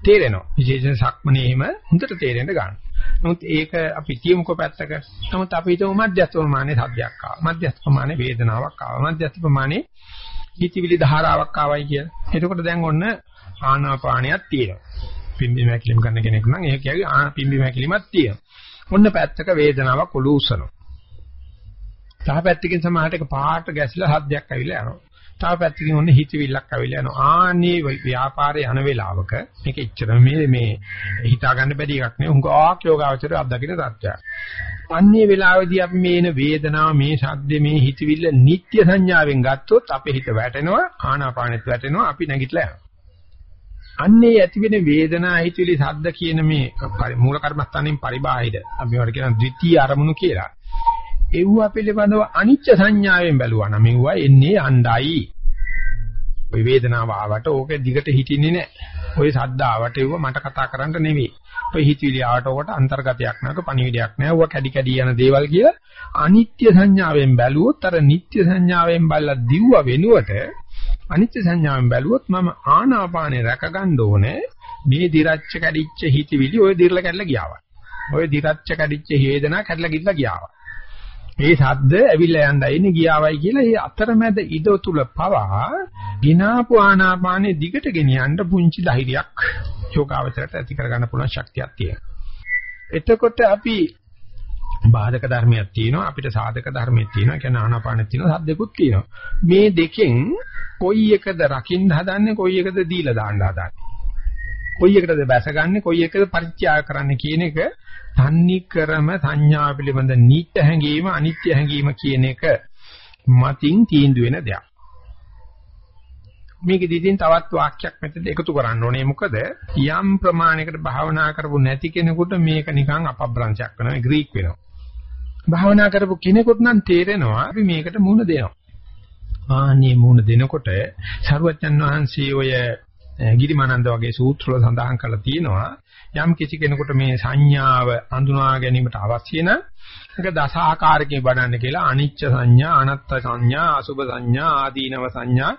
තේරෙනවා. විශේෂයෙන් සක්මනේ එහෙම හොඳට තේරෙන්න ගන්නවා. නමුත් ඒක අපි තියමුකෝ පැත්තක. නමුත් අපි හිතමු මධ්‍යස්ථ ප්‍රමාණයේ සබ්දයක් ආවා. මධ්‍යස්ථ ප්‍රමාණයේ වේදනාවක් ආවා. මධ්‍යස්ථ ප්‍රමාණයේ හිතවිලි ධාරාවක් ආවයි කියලා. එතකොට දැන් ඔන්න ආනාපානියක් තියෙනවා. පිම්බි මැකිලිම ගන්න කෙනෙක් නම් ඒක කියන්නේ පිම්බි මැකිලිමක් තියෙනවා. ඔන්න පැත්තක වේදනාවක් ඔලු උස්සනවා. තහ පැත්තකින් සමහරට එක පාට ගැසිලා හද්දයක් ඇවිල්ලා යනවා. තව පැත්තකින් ඔන්න හිතවිල්ලක් අවිලා යනවා. ආන්නේ ව්‍යාපාරේ යන වෙලාවක මේක එච්චර මේ මේ හිතා ගන්න බැරි එකක් නෙවෙයි. උංගාක් යෝගාවචරය අත්දකින්න තත්ත්වයක්. අන්නේ වෙලාවේදී අපි මේන වේදනාව මේ ශබ්ද මේ හිතවිල්ල නිත්‍ය සංඥාවෙන් ගත්තොත් අපේ හිත වැටෙනවා ආනාපානෙත් වැටෙනවා අපි නැගිටලා යනවා. අන්නේ ඇතිවෙන වේදනා හිතවිලි ශබ්ද කියන මේ මූල කර්මස්ථානයෙන් පරිබාහිර අපි වර කියන ද්විතීයි අරමුණු කියලා. ඒව පිළිබඳව අනිච්ච සංඥාවෙන් බැලුවා නම් මේවා එන්නේ අණ්ඩයි. ඔය වේදනාව ආවට ඕක දිගට හිටින්නේ නැහැ. ඔය සද්ද ආවට ඒව මට කතා කරන්න නෙවෙයි. ඔය හිතවිලි ආවට ඕකට අන්තර්ගතයක් නැක පණිවිඩයක් නැහැ. ඕවා කැඩි කැඩි යන දේවල් කියලා අනිත්‍ය සංඥාවෙන් බැලුවොත් අර නිත්‍ය සංඥාවෙන් බලලා දිව්ව වෙනුවට අනිත්‍ය සංඥාවෙන් බැලුවොත් මම ආනාපානේ රැකගන්න ඕනේ. මේ දිරච්ච කැඩිච්ච හිතවිලි ඔය දිර්ල කැඩලා ගියාවා. ඔය දිරච්ච කැඩිච්ච හේදනා කැඩලා ගිල්ලා ගියාවා. මේ ශබ්ද ඇවිල්ලා යන්නයි ඉන්නේ ගියාවයි කියලා ඒ අතරමැද ඉද තුල පවා ගිනාපු ආනාපානෙ දිගට ගෙනියන්න පුංචි ධෛර්යයක් යෝගාවචරයට ඇති කරගන්න පුළුවන් ශක්තියක් තියෙනවා. එතකොට අපි බාධක ධර්මයක් තියෙනවා අපිට සාධක ධර්මයක් තියෙනවා කියන්නේ ආනාපානෙත් තියෙනවා සද්දෙකුත් තියෙනවා. මේ දෙකෙන් කොයි එකද රකින්න හදන්නේ කොයි එකද දීලා දාන්න හදන්නේ. කොයි එකටද බැසගන්නේ කොයි එකද පරිත්‍යාග කරන්න කියන එක තන්නි ක්‍රම සංඥා පිළිබඳ නිත්‍ය හැඟීම අනිත්‍ය හැඟීම කියන එක මතින් තීන්දුව වෙන දෙයක්. මේකෙදි ඉතින් තවත් වාක්‍යයක් මෙතන එකතු කරන්න ඕනේ. මොකද යම් ප්‍රමාණයකට භාවනා කරපු නැති කෙනෙකුට මේක නිකන් අපබ්‍රංශයක් වෙනවා ග්‍රීක් වෙනවා. භාවනා කරපු කෙනෙකුට නම් තේරෙනවා අපි මේකට මුහුණ දෙනවා. ආනේ මුහුණ දෙනකොට සරුවච්චන් වහන්සේ ඔය ගිරිමානන්ද වගේ සූත්‍රවල සඳහන් කරලා තියෙනවා යම් කිසි කෙනෙකුට මේ සංඥාව හඳුනා ගැනීමට අවශ්‍ය නම් ඒක දස ආකාරකේ වඩන්න කියලා අනිච්ච සංඥා අනත්ත් සංඥා අසුභ සංඥා ආදීනව සංඥා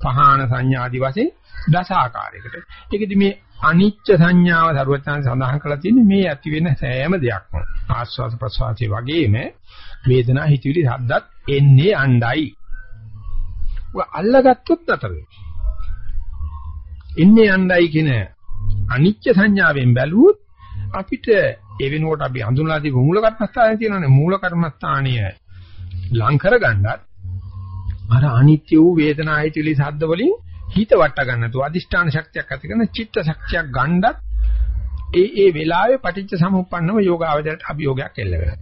පහාන සංඥා ආදි වශයෙන් දස ආකාරයකට ඒකෙදි මේ අනිච්ච සංඥාව සරුවචන සඳහන් කරලා තියෙන්නේ මේ ඇති වෙන සෑම දෙයක්ම. ආස්වාද ප්‍රසවාසයේ වගේම වේදනා හිතවිලි හද්දත් එන්නේ අණ්ඩයි. ඔය අල්ලගත්තොත් අතර. එන්නේ අණ්ඩයි කියන අනිච්ච සංඥාවෙන් බැලුවොත් අපිට ඒ වෙනුවට අපි හඳුනලා දීපු මූල කර්මස්ථානය තියෙනවානේ මූල කර්මස්ථානය ලං කරගන්නත් අර අනිත්‍ය වූ වේදනායිතිලි සද්ද වලින් හිත වට ගන්නතු අදිෂ්ඨාන ශක්තියක් ඇති කරන චිත්ත ශක්තියක් ගන්නත් ඒ ඒ වෙලාවේ පටිච්ච සමුප්පන්නව යෝගාවචරයට අභියෝගයක් එල්ල වෙනවා.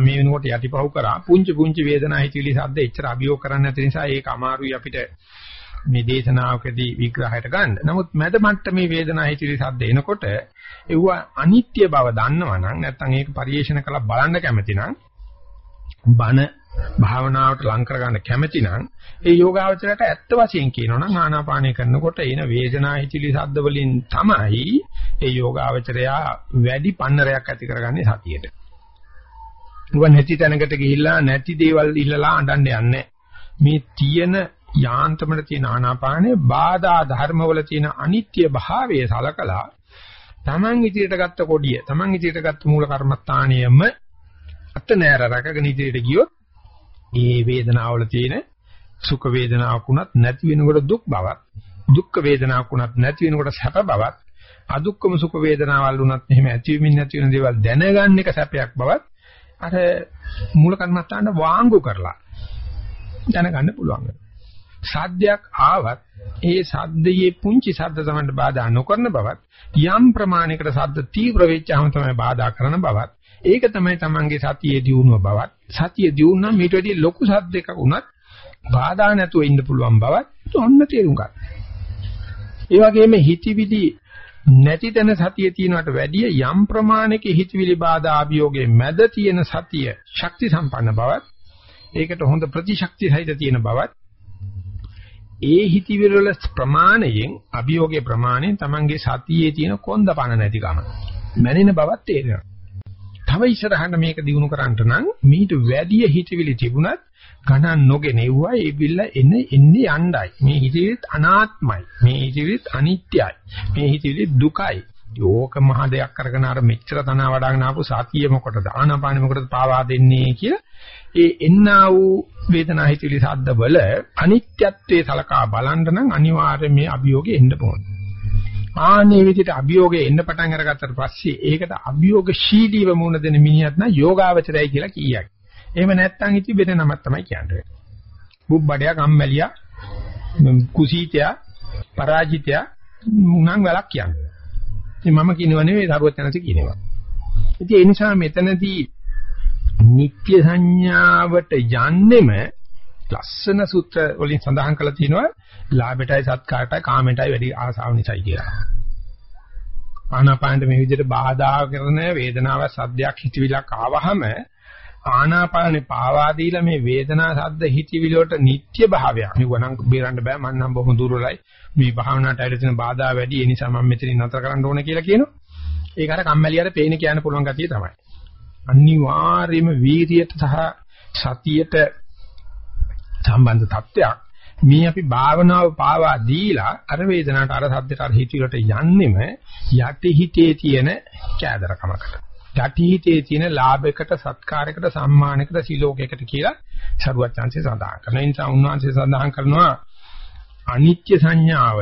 මේ වෙනකොට යටිපහුව කරා පුංචි පුංචි වේදනායිතිලි සද්ද එච්චර අභියෝග කරන්න නැති නිසා ඒක අමාරුයි අපිට මේ දේශනාවකදී විග්‍රහයට ගන්න. නමුත් මැද මට්ටමේ වේදනා හිතිරි සද්ද එනකොට ඒව අනිත්‍ය බව දන්නවනම් නැත්නම් ඒක පරිේෂණ කරලා බලන්න කැමති නම් බන භාවනාවට ලං කර ගන්න කැමති නම් ඒ යෝගාවචරයට ඇත්ත වශයෙන් කියනවනම් ආනාපානය කරනකොට එන වේදනා හිතිලි සද්ද වලින් තමයි ඒ යෝගාවචරයා වැඩි පන්නරයක් ඇති කරගන්නේ සතියේට. නුවන් නැති තැනකට ගිහිල්ලා නැති දේවල් ඉල්ලලා අඬන්න යන්නේ මේ තියෙන යාන්තමට තියෙන ආනාපානේ බාධා ධර්මවල තියෙන අනිත්‍ය භාවය සලකලා Taman ඉදිරියට ගත්ත කොඩිය Taman ඉදිරියට ගත්ත මූල කර්මස්ථානියම අත නෑර රකගෙන ඉදිරියට ගියොත් ඒ වේදනාවල තියෙන සුඛ වේදනාවක් උනත් නැති වෙනකොට දුක් බවක් දුක්ඛ වේදනාවක් උනත් නැති වෙනකොට සැප බවක් අදුක්කම සුඛ වේදනාවල් උනත් එහෙම ඇතිවෙමින් නැති වෙන දේවල් දැනගන්න එක සැපයක් බවත් අර මූල කර්මස්ථාන වාංගු කරලා දැනගන්න පුළුවන් වෙනවා. සද්දයක් ආවත් ඒ සද්දයේ පුංචි සද්ද තමයි බාධා නොකරන බවත් යම් ප්‍රමාණයකට සද්ද තීව්‍ර වෙච්චාම තමයි බාධා කරන බවත් ඒක තමයි Tamange සතියේ දියුණුව බවත් සතිය දියුණුව මීට වැඩිය ලොකු සද්දයක වුණත් බාධා නැතුව ඉන්න පුළුවන් බවත් ඔන්න තේරුම් ගන්න. ඒ වගේම හිතවිලි නැති තැන සතිය තියනවට වැඩිය යම් ප්‍රමාණයක හිතවිලි බාධා අභියෝගයේ මැද තියෙන සතිය ශක්ති සම්පන්න බවත් ඒකට හොඳ ප්‍රතිශක්ති සහිත තියෙන බවත් ඒ හිතවිලි වල ප්‍රමාණයෙන් අභියෝගයේ ප්‍රමාණයෙන් Tamange සතියේ තියෙන කොන්දපණ නැතිකම මැනෙන බවක් තේරෙනවා. තව ඉස්සරහට මේක දිනු කරන්නට නම් මීට වැඩි හිතවිලි තිබුණත් ගණන් නොගෙන එව්වා ඒ බිල්ල එන්නේ එන්නේ යණ්ඩයි. මේ හිතවිලිත් අනාත්මයි. මේ හිතවිලිත් අනිත්‍යයි. මේ හිතවිලිත් දුකයි. යෝක මහ දෙයක් කරගෙන අර මෙච්චර තන වඩාගෙන ආපු සතිය මොකටද ආනාපානෙ මොකටද පාවා දෙන්නේ කියලා ඒ එන්නා වූ වේදනා හිතවිලි සද්ද වල අනිත්‍යත්වයේ සලකා බලන්න නම් අනිවාර්යයෙන් මේ අභියෝගෙ එන්න ඕනේ. ආන්නේ විදිහට අභියෝගෙ එන්න පටන් අරගත්තට පස්සේ ඒකට අභියෝගශීලීව මුණ දෙන මිනිහත් නම් යෝගාවචරයයි කියලා කියයි. එහෙම නැත්නම් ඉති වෙන නමක් තමයි කියන්නේ. බුබ්බඩයා කම්මැලියා කුසීතයා පරාජිතයා උනන් වැලක් කියන්නේ. ඉතින් මම කියනව නෙවෙයි සරුවත් යනති කියනවා. ඉතින් ඒ නිසා මෙතනදී නිත්‍ය සංඥාවට යන්නෙම ලස්සන සූත්‍ර වලින් සඳහන් කරලා තිනවා ලාභයටයි සත්කාරයටයි කාමයටයි වැඩි ආසාව නිසායි කියලා. ආනාපානට මේ විදිහට බාධා කරන වේදනාව සද්දයක් හිතවිලක් ආවහම ආනාපානේ පාවා දීලා මේ වේදනා සද්ද හිතවිලි වලට නිත්‍ය භාවයක්. නිවනම් බේරන්න බෑ. මම නම් බොහොම දුර්වලයි. මේ භාවනාවට ඇවිත් තියෙන බාධා වැඩි. ඒ නිසා මම මෙතනින් නතර කරන්න ඕනේ කියලා කියනවා. ඒක අර කම්මැලියට පේන කියන්න පුළුවන් ගතිය තමයි. අනිවාර්යයෙන්ම වීරියට සහ සතියට සම්බන්ධ තත්ත්වයක්. මේ අපි භාවනාව පාවා දීලා අර වේදනාවට අර සද්දට අර හිතවිලට යන්නෙම යටි හිතේ තියෙන කෑදරකමකට. යටි හිතේ තියෙන ලාභයකට සත්කාරයකට සම්මානයකට සිලෝකයකට කියලා සරුවත් chance සඳහන් කරනවා. ඒ නිසා උන්වහන්සේ සඳහන් කරනවා අනිත්‍ය සංඥාව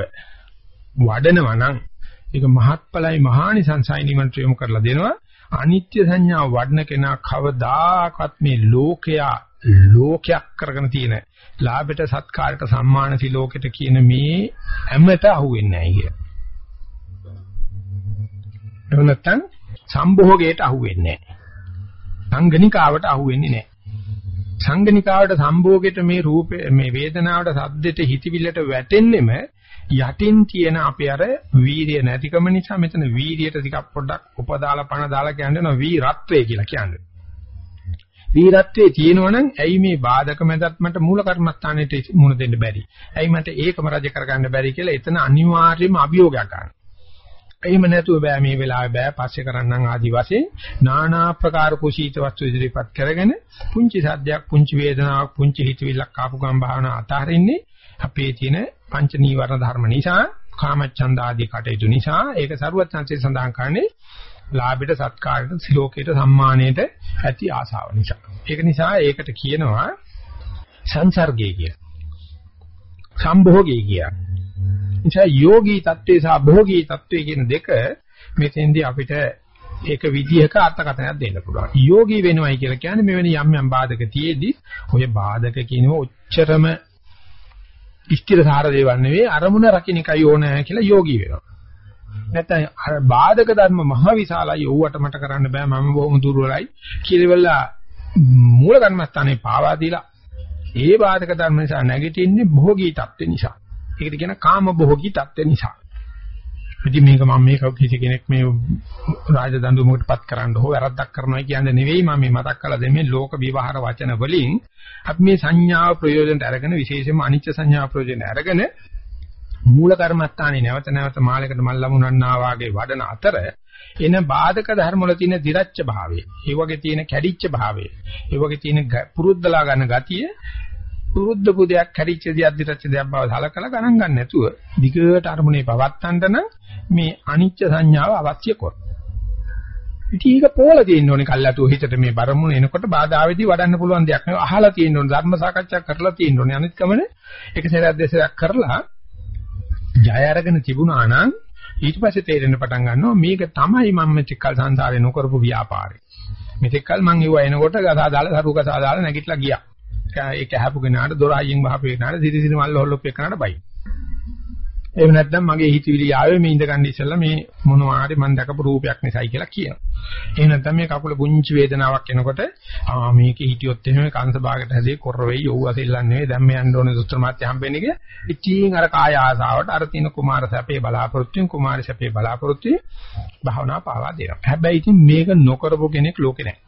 වඩනවා නම් ඒක මහත්ඵලයි මහානිසංසයි නිවන්ට යොමු කරලා දෙනවා. අනිත්‍ය සංඥාව වඩන කෙනා කවදාකවත් මේ ලෝකයා ලෝකයක් කරගෙන තියෙන ලාභයට සත්කාරයට සම්මාන සිලෝකෙට කියන මේ හැමත අහුවෙන්නේ නැහැ කිය. එහෙම නැත්නම් සම්භෝගයට අහුවෙන්නේ නැහැ. සංගණිකාවට අහුවෙන්නේ නැහැ. සංගණිකාවට සම්භෝගයට මේ රූපේ මේ වේදනාවට සද්දෙට හිතවිල්ලට වැටෙන්නෙම යටින් තියෙන අපේ අර වීරිය නැතිකම නිසා මෙතන වීරියට ටිකක් පොඩ්ඩක් උපදාලා පණ දාලා කියන්නේ වීරත්වය කියලා කියන්නේ. වීරත්වයේ තියෙනවනම් ඇයි මේ බාධක මැදත් මට මූල කර්මස්ථානෙට මුණ දෙන්න බැරි? ඇයි මට ඒකම රජ කරගන්න බැරි කියලා එතන අනිවාර්යයෙන්ම අභියෝගයක් ගන්න. එහෙම නැතුව බෑ මේ වෙලාවේ බෑ පස්සේ කරන්නම් ආදි වශයෙන් নানা ආකාර කුසීත වස්තු ඉදිරිපත් කරගෙන පුංචි සද්දයක් පුංචි වේදනාවක් පුංචි හිතවිල්ලක් ආපු ගම් භාවනා අතහරින්නේ අපේ තියෙන පංච නීවරණ ධර්ම නිසා කාමච්ඡන්ද ආදී කටයුතු නිසා ඒක සරුවත් සංසේ සඳහන් කරන්නේ ලාභයට සත්කාරයට සිලෝකයට සම්මානයට ඇති ආසාව නිසා. ඒක නිසා ඒකට කියනවා සංසර්ගය කියලා. සම්භෝගය කියලා. නිසා යෝගී தત્ත්වේ සහ භෝගී தત્ත්වේ කියන දෙක මෙතෙන්දී අපිට ඒක විදිහක අර්ථකථනයක් දෙන්න පුළුවන්. යෝගී වෙනවයි කියලා කියන්නේ මෙවැනි යම් යම් බාධක තියේදී ඔය බාධක කියනවා ඔච්චරම ස්ථිරසාර දේවල් නෙවෙයි අරමුණ රකින්න එකයි ඕනෑ කියලා යෝගී වෙනවා. නැත්නම් අර බාධක ධර්ම මහ විශාලයි ඕවට මට කරන්න බෑ මම බොහොම දුර්වලයි කියලා මූල කර්මස්ථානේ පාවා දීලා ඒ බාධක ධර්ම නිසා නැගිටින්නේ භෝගී තත්ත්ව නිසා. ඒකට කියන කාම භෝගී තත්ත්ව නිසා. ඉතින් මේක මම මේක කිසි කෙනෙක් මේ රාජදඬුවමකටපත් කරන්න හෝ වැරද්දක් කරනවා කියන්නේ නෙවෙයි. මම මේ මතක් කරලා දෙන්නේ ලෝක විවහාර වචන වලින් අපි මේ සංඥාව ප්‍රයෝජනට අරගෙන විශේෂයෙන්ම අනිච්ච සංඥාව ප්‍රයෝජනට අරගෙන මූල කර්මස්ථානේ නැවත නැවත මාලයකට මල් ලැබුණා වාගේ වඩන අතර එන බාධක ධර්ම වල තියෙන දිරච්ච භාවය, ඒ වගේ තියෙන කැඩිච්ච භාවය, ඒ වගේ තියෙන පුරුද්දලා ගන්න ගතිය පුරුද්ද පුදයක් කැඩිච්ච දියක් දිරච්ච දෙයක් බව සලකලා ගණන් ගන්න නැතුව දිගට අරමුණේ පවත්තන්න නම් මේ අනිච්ච සංඥාව අවශ්‍ය කර. ඉතින් ඒක පොළ තියෙන්න ඕනේ කල්ලාතු හිතට මේ බරමුණ එනකොට බාධාවේදී වඩන්න පුළුවන් දෙයක් නෙවෙයි අහලා තියෙන්න ඕනේ ධර්ම සාකච්ඡා කරලා තියෙන්න ඕනේ අනිත් කමනේ එක සැරයක් දෙසරයක් කරලා ජය අරගෙන තිබුණා නම් ඊට පස්සේ තේරෙන්න පටන් ගන්නවා මේක තමයි මම මෙච්කල් සංසාරේ නොකරපු ව්‍යාපාරේ. මෙතෙක්කල් මං ඒව එනකොට ගසා දාලා සරු ගසා දාලා නැගිටලා ගියා. ඒක හැපු කෙනාට දොර අයියෙන් වහපු කෙනාට සිරි සිරි මල්ල හොල්ලොප් එකනට බයි. එහෙම නැත්නම් මගේ හිතවිලි ආවේ මේ ඉඳ ගන්න ඉස්සෙල්ලා මේ මොනවා හරි මම දැකපු රූපයක් නිසායි කියලා කියනවා. එහෙම නැත්නම් මේ කකුල පුංචි වේදනාවක් එනකොට ආ මේකේ හිටියොත් එහෙම කංශ භාගයට හැදී කොර වෙයි යෝව අසෙල්ලන්නේ නෙවෙයි දැන් මේ යන්න ඕනේ දුස්තර මාත්‍ය හම්බෙන්නේ කිය. ඉතින් අර කාය ආසාවට අර තින කුමාර සැපේ බලාපොරොත්තුෙන් කුමාර සැපේ බලාපොරොත්තු භාවනා පාවා දෙනවා. හැබැයි ඉතින් මේක නොකරපු කෙනෙක් ලෝකේ නැහැ.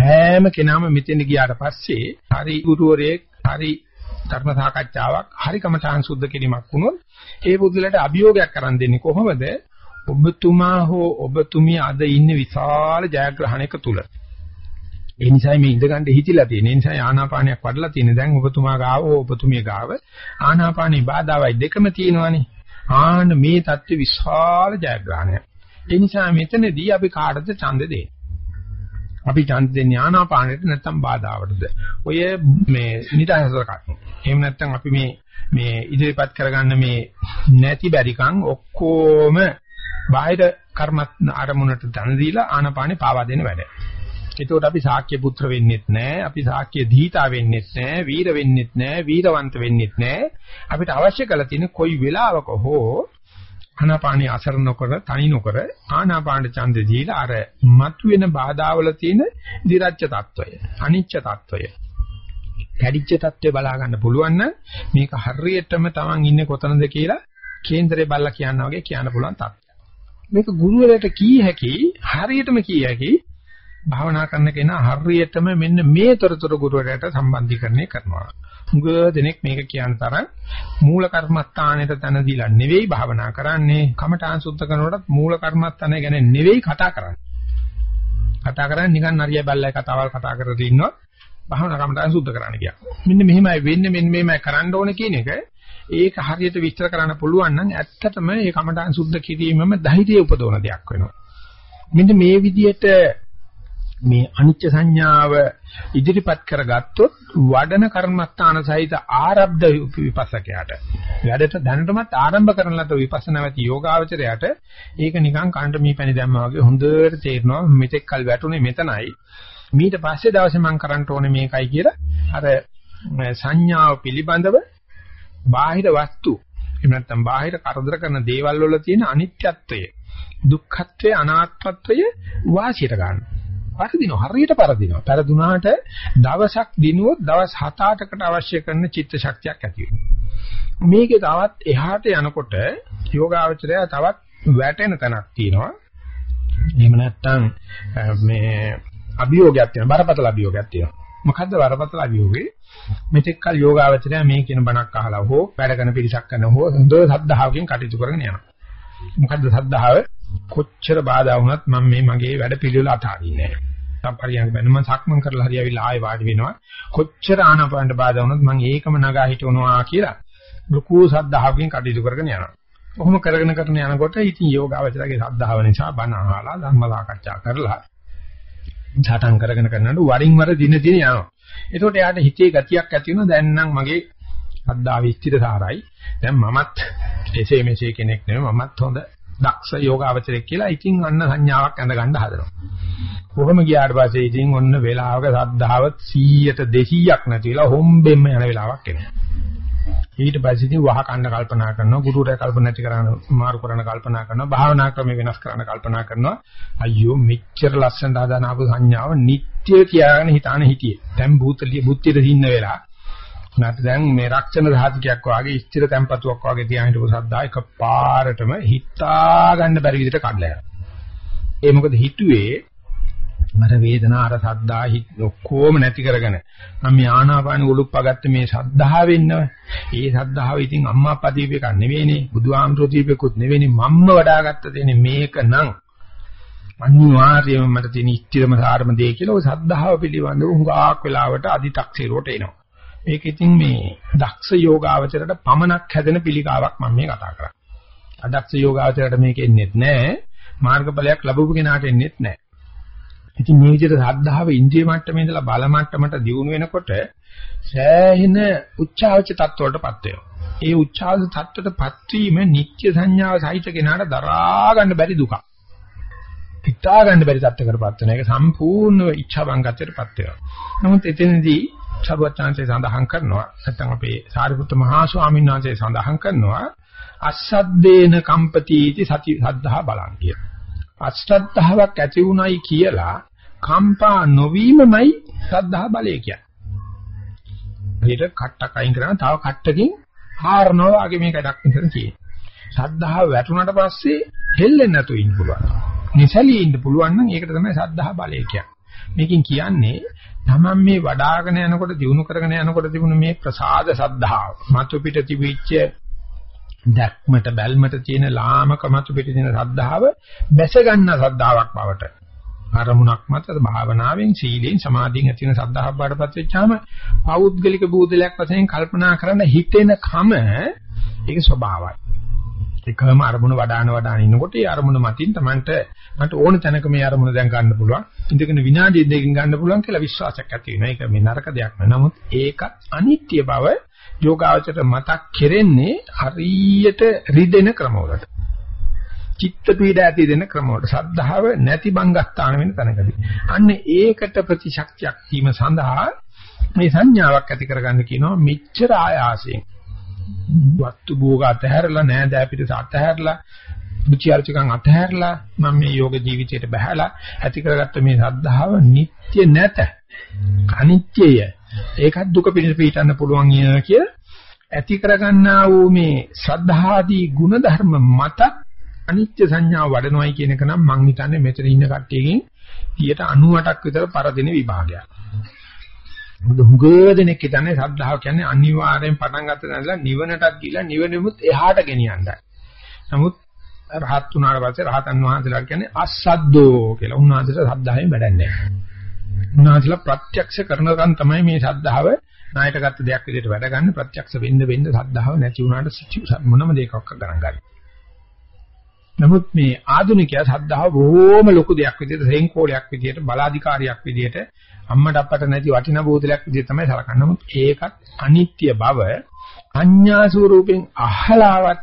හැම කෙනාම මෙතෙන් ගියාට පස්සේ හරි ගුරුවරයෙක් හරි ධර්ම සාකච්ඡාවක් හරි කමඨාන් සුද්ධ කිරීමක් වුණොත් ඒ පුදුලට අභියෝගයක් කරන් දෙන්නේ කොහොමද? ඔබතුමා හෝ ඔබතුමිය අද ඉන්නේ විශාල ජයග්‍රහණයක තුල. ඒ නිසා මේ ඉඳගන්න හිතිලා තියෙන. ඒ නිසා ආනාපානයක් වඩලා තියෙන. දැන් ඔබතුමා ගාව ඔබතුමිය ගාව ආනාපානී බාධාවයි දෙකම තියෙනවානේ. ආන මේ தත්ත්ව විශාල ජයග්‍රහණයක්. ඒ නිසා මෙතනදී අපි කාටද ඡන්ද දෙන්නේ? අපි ඡන්ද දෙන්නේ ආනාපානෙට නැත්නම් බාධාවටද? ඔය මේ නිදහසකට. එහෙම නැත්නම් අපි මේ මේ ඉදිරිපත් කරගන්න මේ නැති බැරිකම් ඔක්කොම බාහිර කර්මත් අරමුණට දන් දීලා ආනාපානෙ පාවා දෙන වැඩ. එතකොට අපි ශාක්‍ය පුත්‍ර වෙන්නෙත් නැහැ, අපි ශාක්‍ය දීතා වෙන්නෙත් නැහැ, වීර වෙන්නෙත් නැහැ, වීරවන්ත වෙන්නෙත් නැහැ. අපිට අවශ්‍ය කරලා තියෙන කොයි වෙලාවක හෝ ආනාපානිය අසර නොකර තනි නොකර ආනාපාන ඡන්දේ දීලා අර මතුවෙන බාධාවල තියෙන දිරච්ඡ తত্ত্বය අනිච්ච తত্ত্বය. කැඩිච්ච తত্ত্বය බලා ගන්න පුළුවන් නම් මේක හරියටම Taman ඉන්නේ කොතනද කියලා කේන්දරේ බල්ලා කියනවා වගේ කියන්න පුළුවන් తত্ত্বය මේක ගුරුවරයාට කී හැකි හරියටම කී හැකි භාවනා කරන කෙනා හරියටම මෙන්න මේ තොරතුරු ගුරුවරයාට සම්බන්ධීකරණය කරනවා. මුග දෙනෙක් මේක කියන තරම් මූල කර්මස්ථානෙට තන දීලා නෙවෙයි භාවනා කරන්නේ. කමඨාන් සුද්ධ කරනකොටත් මූල කර්මස්ථානය ගැන නෙවෙයි කතා කරන්නේ. කතා කරන්නේ නිකන් නරිය බල්ලයි කතාවල් කතා කරලා ඉන්නවා. භාවනා කමඨාන් සුද්ධ කරන්න කියන. මෙන්න මෙහෙමයි වෙන්නේ මෙන්න මෙහෙමයි කරන්න ඕනේ කියන එක ඒක හරියට විස්තර කරන්න පුළුවන් නම් ඇත්තටම මේ කමඨාන් සුද්ධ කිරීමම ධෛර්යය උපදවන දෙයක් වෙනවා. මෙන්න මේ විදිහට මේ අනිච්ච සංඥාව ඉදිරිපත් කරගත්තොත් වඩන කර්මස්ථාන සහිත ආරබ්ධ විපස්සකයාට වැඩට දැනටමත් ආරම්භ කරන ලද විපස්සනාවති යෝගාවචරයට ඒක නිකන් කන්ට මීපැණි දැම්මා වගේ හොඳට තේරෙනවා. මෙතෙක් කල් වැටුනේ මෙතනයි. ඊට පස්සේ දවසේ මම කරන්න ඕනේ මේකයි කියලා අර සංඥාව පිළිබඳව බාහිර වස්තු එහෙම නැත්නම් බාහිර කරදර කරන දේවල් වල තියෙන අනිත්‍යත්වය දුක්ඛත්වය අනාත්මත්වය වාසියට ගන්නවා පරදිනවා හරියට පරදිනවා. පරදුනාට දවසක් දිනුවොත් දවස් 7-8කට අවශ්‍ය කරන චිත්ත ශක්තියක් ඇති වෙනවා. මේකේ තවත් එහාට යනකොට යෝගාවචරය තවත් වැටෙන තැනක් තියෙනවා. එහෙම නැත්නම් මේ අභියෝගයක් තියෙනවා. බරපතල අභියෝගයක් තියෙනවා. මොකද්ද බරපතල අභියෝගේ? මෙතෙක් කල යෝගාවචරය මේ කියන බණක් අහලා හෝ වැඩ කරන පිරිසක් කරන හෝ හොඳ සද්ධාවකින් කටයුතු කරගෙන යනවා. මොකද්ද සද්ධාව? කොච්චර බාධා වුණත් මම මේ මගේ වැඩ පිළිවෙල අතාරින්නේ නැහැ. සම්පරියංග බැලුම සක්මන් කරලා හරි ආවිලා ආයෙ වාඩි වෙනවා. කොච්චර ආනපානට බාධා වුණත් මම ඒකම නගා හිටවනවා කියලා ලুকু සද්ධාවකින් කටයුතු කරගෙන යනවා. කොහොම කරගෙන කරගෙන යනකොට ඉතින් යෝගාවචරගේ සද්ධාව නිසා බණ අහලා ධර්ම සාකච්ඡා කරලා සටන් කරගෙන කරනකොට වරින් වර දින දින යනවා. එතකොට එයාට හිතේ ගතියක් ඇති වෙනවා දැන් නම් මගේ සද්ධාව ඉස්තිර සාරයි. දැන් මමත් එසේ මෙසේ කෙනෙක් නෙවෙයි මමත් හොඳ දක්ෂ යෝගාවචරයක් කියලා ඉතින් අන්න සංඥාවක් ඇඳ ගන්න හදනවා. කොහොම ගියාට පස්සේ ඉතින් ඔන්න වෙලාවක සද්ධාව 100ට 200ක් නැතිලා හොම්බෙන්න යන වෙලාවක් එනවා. ඊට පස්සේ ඉතින් වහ කන්න කල්පනා කරනවා ගුරුවරයා කල්පනා නැති කරන මාරු කරන කල්පනා කරනවා භාවනා ක්‍රම වෙනස් කරන කල්පනා කරනවා අයියෝ මෙච්චර ලස්සනට හදාන ආපු සංඥාව නිට්ටය කියාගෙන හිතාන හිටියේ දැන් භූතලිය බුද්ධියට දින්න වෙලා නැත්නම් දැන් මේ රක්ෂණ ධාතිකයක් වාගේ ස්ථිර tempatuක් වාගේ තියාගෙන ඉඳපු සද්දා එක පාරටම හිතා ගන්න බැරි විදිහට කඩලා යනවා. ඒ මොකද හිතුවේ අර වේදනා අර සද්දා ඔක්කොම නැති කරගෙන මම මේ ආනාපාන උලුප්පගත්ත මේ සද්ධාවෙන්නව. ඒ සද්ධාව ඉතින් අම්මා අප්පා දීප එකක් නෙවෙයිනේ. බුදුහාමුදුරුවෝ දීප එකකුත් නෙවෙයිනේ. මම්ම වඩාගත්ත දෙන්නේ මේක නම් අනිවාර්යයෙන්ම මට තියෙන ඉච්ඡිතම සාරම දෙය කියලා ඔය සද්ධාව පිළිබඳව හුඟක් වෙලාවට අදි탁සිරුවට එනවා. ඒක ඉතින් මේ දක්ෂ යෝගාවචරයට පමනක් හැදෙන පිළිකාවක් මම මේ කතා කරන්නේ. අදක්ෂ යෝගාවචරයට මේක එන්නේත් නැහැ. මාර්ගඵලයක් ලැබුව කෙනාට එන්නේත් නැහැ. ඉතින් මේ විදිහට සද්ධාව ඉන්ද්‍රිය මට්ටමේ ඉඳලා බල මට්ටමට දියුණු වෙනකොට සෑහෙන උච්චාවච තත්ත්වවලටපත් වෙනවා. ඒ උච්චාවච තත්ත්වයටපත් වීම නිත්‍ය සංඥාව සහිත කෙනාට දරා ගන්න බැරි දුකක්. පිටා ගන්න බැරි තත්ත්වයකටපත් වෙන එක සම්පූර්ණ ඉච්ඡාවංගතයටපත් වෙනවා. නමුත් එතනදී සරුවචාන්සේ සඳහන් කරනවා නැත්නම් අපේ සාරිපුත්ත මහා ස්වාමීන් වහන්සේ සඳහන් කරනවා අස්සද්දේන කම්පතිටි සති සද්ධා බලන් කිය. අස්සද්ධාවක් ඇති උනායි කියලා කම්පා නොවීමමයි සද්ධා බලය කියන්නේ. ඊට කට්ටක් අයින් කරන තව කට්ටකින් හාරනවා වගේ මේක දක්වන්න තියෙනවා. සද්ධාව වැටුණාට පස්සේ හෙල්ලෙන්නේ නැතුව ඉන්න පුළුවන්. නිසලී ඉන්න පුළුවන් නම් ඒකට තමයි සද්ධා බලය කියන්නේ. මේකෙන් කියන්නේ තමන් මේ වඩාගෙන යනකොට දිනු කරගෙන යනකොට තිබුණ මේ ප්‍රසාද සද්ධාව මතු පිට තිබිච්ච දැක්මට බැල්මට තියෙන ලාමක මතු පිට තියෙන සද්ධාව බැස ගන්න සද්ධාාවක් බවට. අරමුණක් මත භාවනාවෙන් සීලෙන් සමාධියෙන් ඇති වෙන සද්ධාව බාටපත් වෙච්චාම පෞද්ගලික බූදලයක් වශයෙන් කල්පනා කරන්න හිතෙන කම ඒක ස්වභාවයි. එකම අරමුණ වඩාන වඩාන ඉන්නකොට ඒ අරමුණ මතින් Tamanට මට ඕන තැනක මේ අරමුණ දැන් ගන්න පුළුවන්. ඉඳගෙන විනාඩි දෙකකින් ගන්න පුළුවන් කියලා විශ්වාසයක් ඇති වෙනවා. ඒක මේ නරක දෙයක් නෙවෙයි. නමුත් ඒකත් අනිත්‍ය බව යෝගාවචර මතක් කෙරෙන්නේ හරියට රිදෙන ක්‍රමවලට. චිත්ත පීඩ ඇති දෙන ක්‍රම වලට සද්ධාව නැති බංගස්ථාන වෙන තැනකදී. අන්න ඒකට ප්‍රතිශක්තියක් දීම සඳහා මේ සංඥාවක් ඇති කරගන්න කියනවා මෙච්චර ආයාසයෙන්. වස්තු භෝග අතහැරලා නෑද අපිට අතහැරලා මුචිආර්චකන් අතහැරලා මම මේ යෝග ජීවිතයට බහැලා ඇති කරගත්ත මේ සද්ධාව නිට්ටය නැත. අනිත්‍යය. ඒකත් දුක පිළිස පිටන්න පුළුවන් කිය ඇති කරගන්නා වූ මේ ශ්‍රද්ධාදී ගුණධර්ම මත අනිත්‍ය සංඥාව වඩනොයි කියන එක නම් මං හිතන්නේ මෙතන ඉන්න කට්ටියකින් 98ක් විතර පරදින විභාගයක්. මොකද හුඟ දෙනෙක් හිතන්නේ ශ්‍රද්ධාව කියන්නේ අනිවාර්යෙන් පටන් ගන්න නැදලා නිවනටත් ගිහිලා නිවනෙමුත් එහාට ගෙනියන්නයි. නමුත් රහත් වුණාට පස්සේ රහතන් වහන්සේලා කියන්නේ අසද්දෝ කියලා. උන්වහන්සේට ශ්‍රද්ධාවෙන් වැඩන්නේ නැහැ. උන්වහන්සේලා ප්‍රත්‍යක්ෂ කරනකන් තමයි මේ ශ්‍රද්ධාව ණයට ගත්ත දෙයක් විදිහට වැඩ ගන්න ප්‍රත්‍යක්ෂ වෙන්න වෙන්න ශ්‍රද්ධාව නැති වුණාට මොනම දෙයක්ක් ගණන් ගන්න. නමුත් මේ ආධුනිකයා ශ්‍රද්ධාව බොහොම ලොකු දෙයක් විදිහට රේන්කෝලයක් විදිහට බලාධිකාරියක් විදිහට අම්මට අපට නැති වටිනා බෝධලයක් විදිහට තමයි සලකන්නේ. නමුත් ඒකත් අනිත්‍ය බව අඤ්ඤා ස්වරූපෙන් අහලාවත්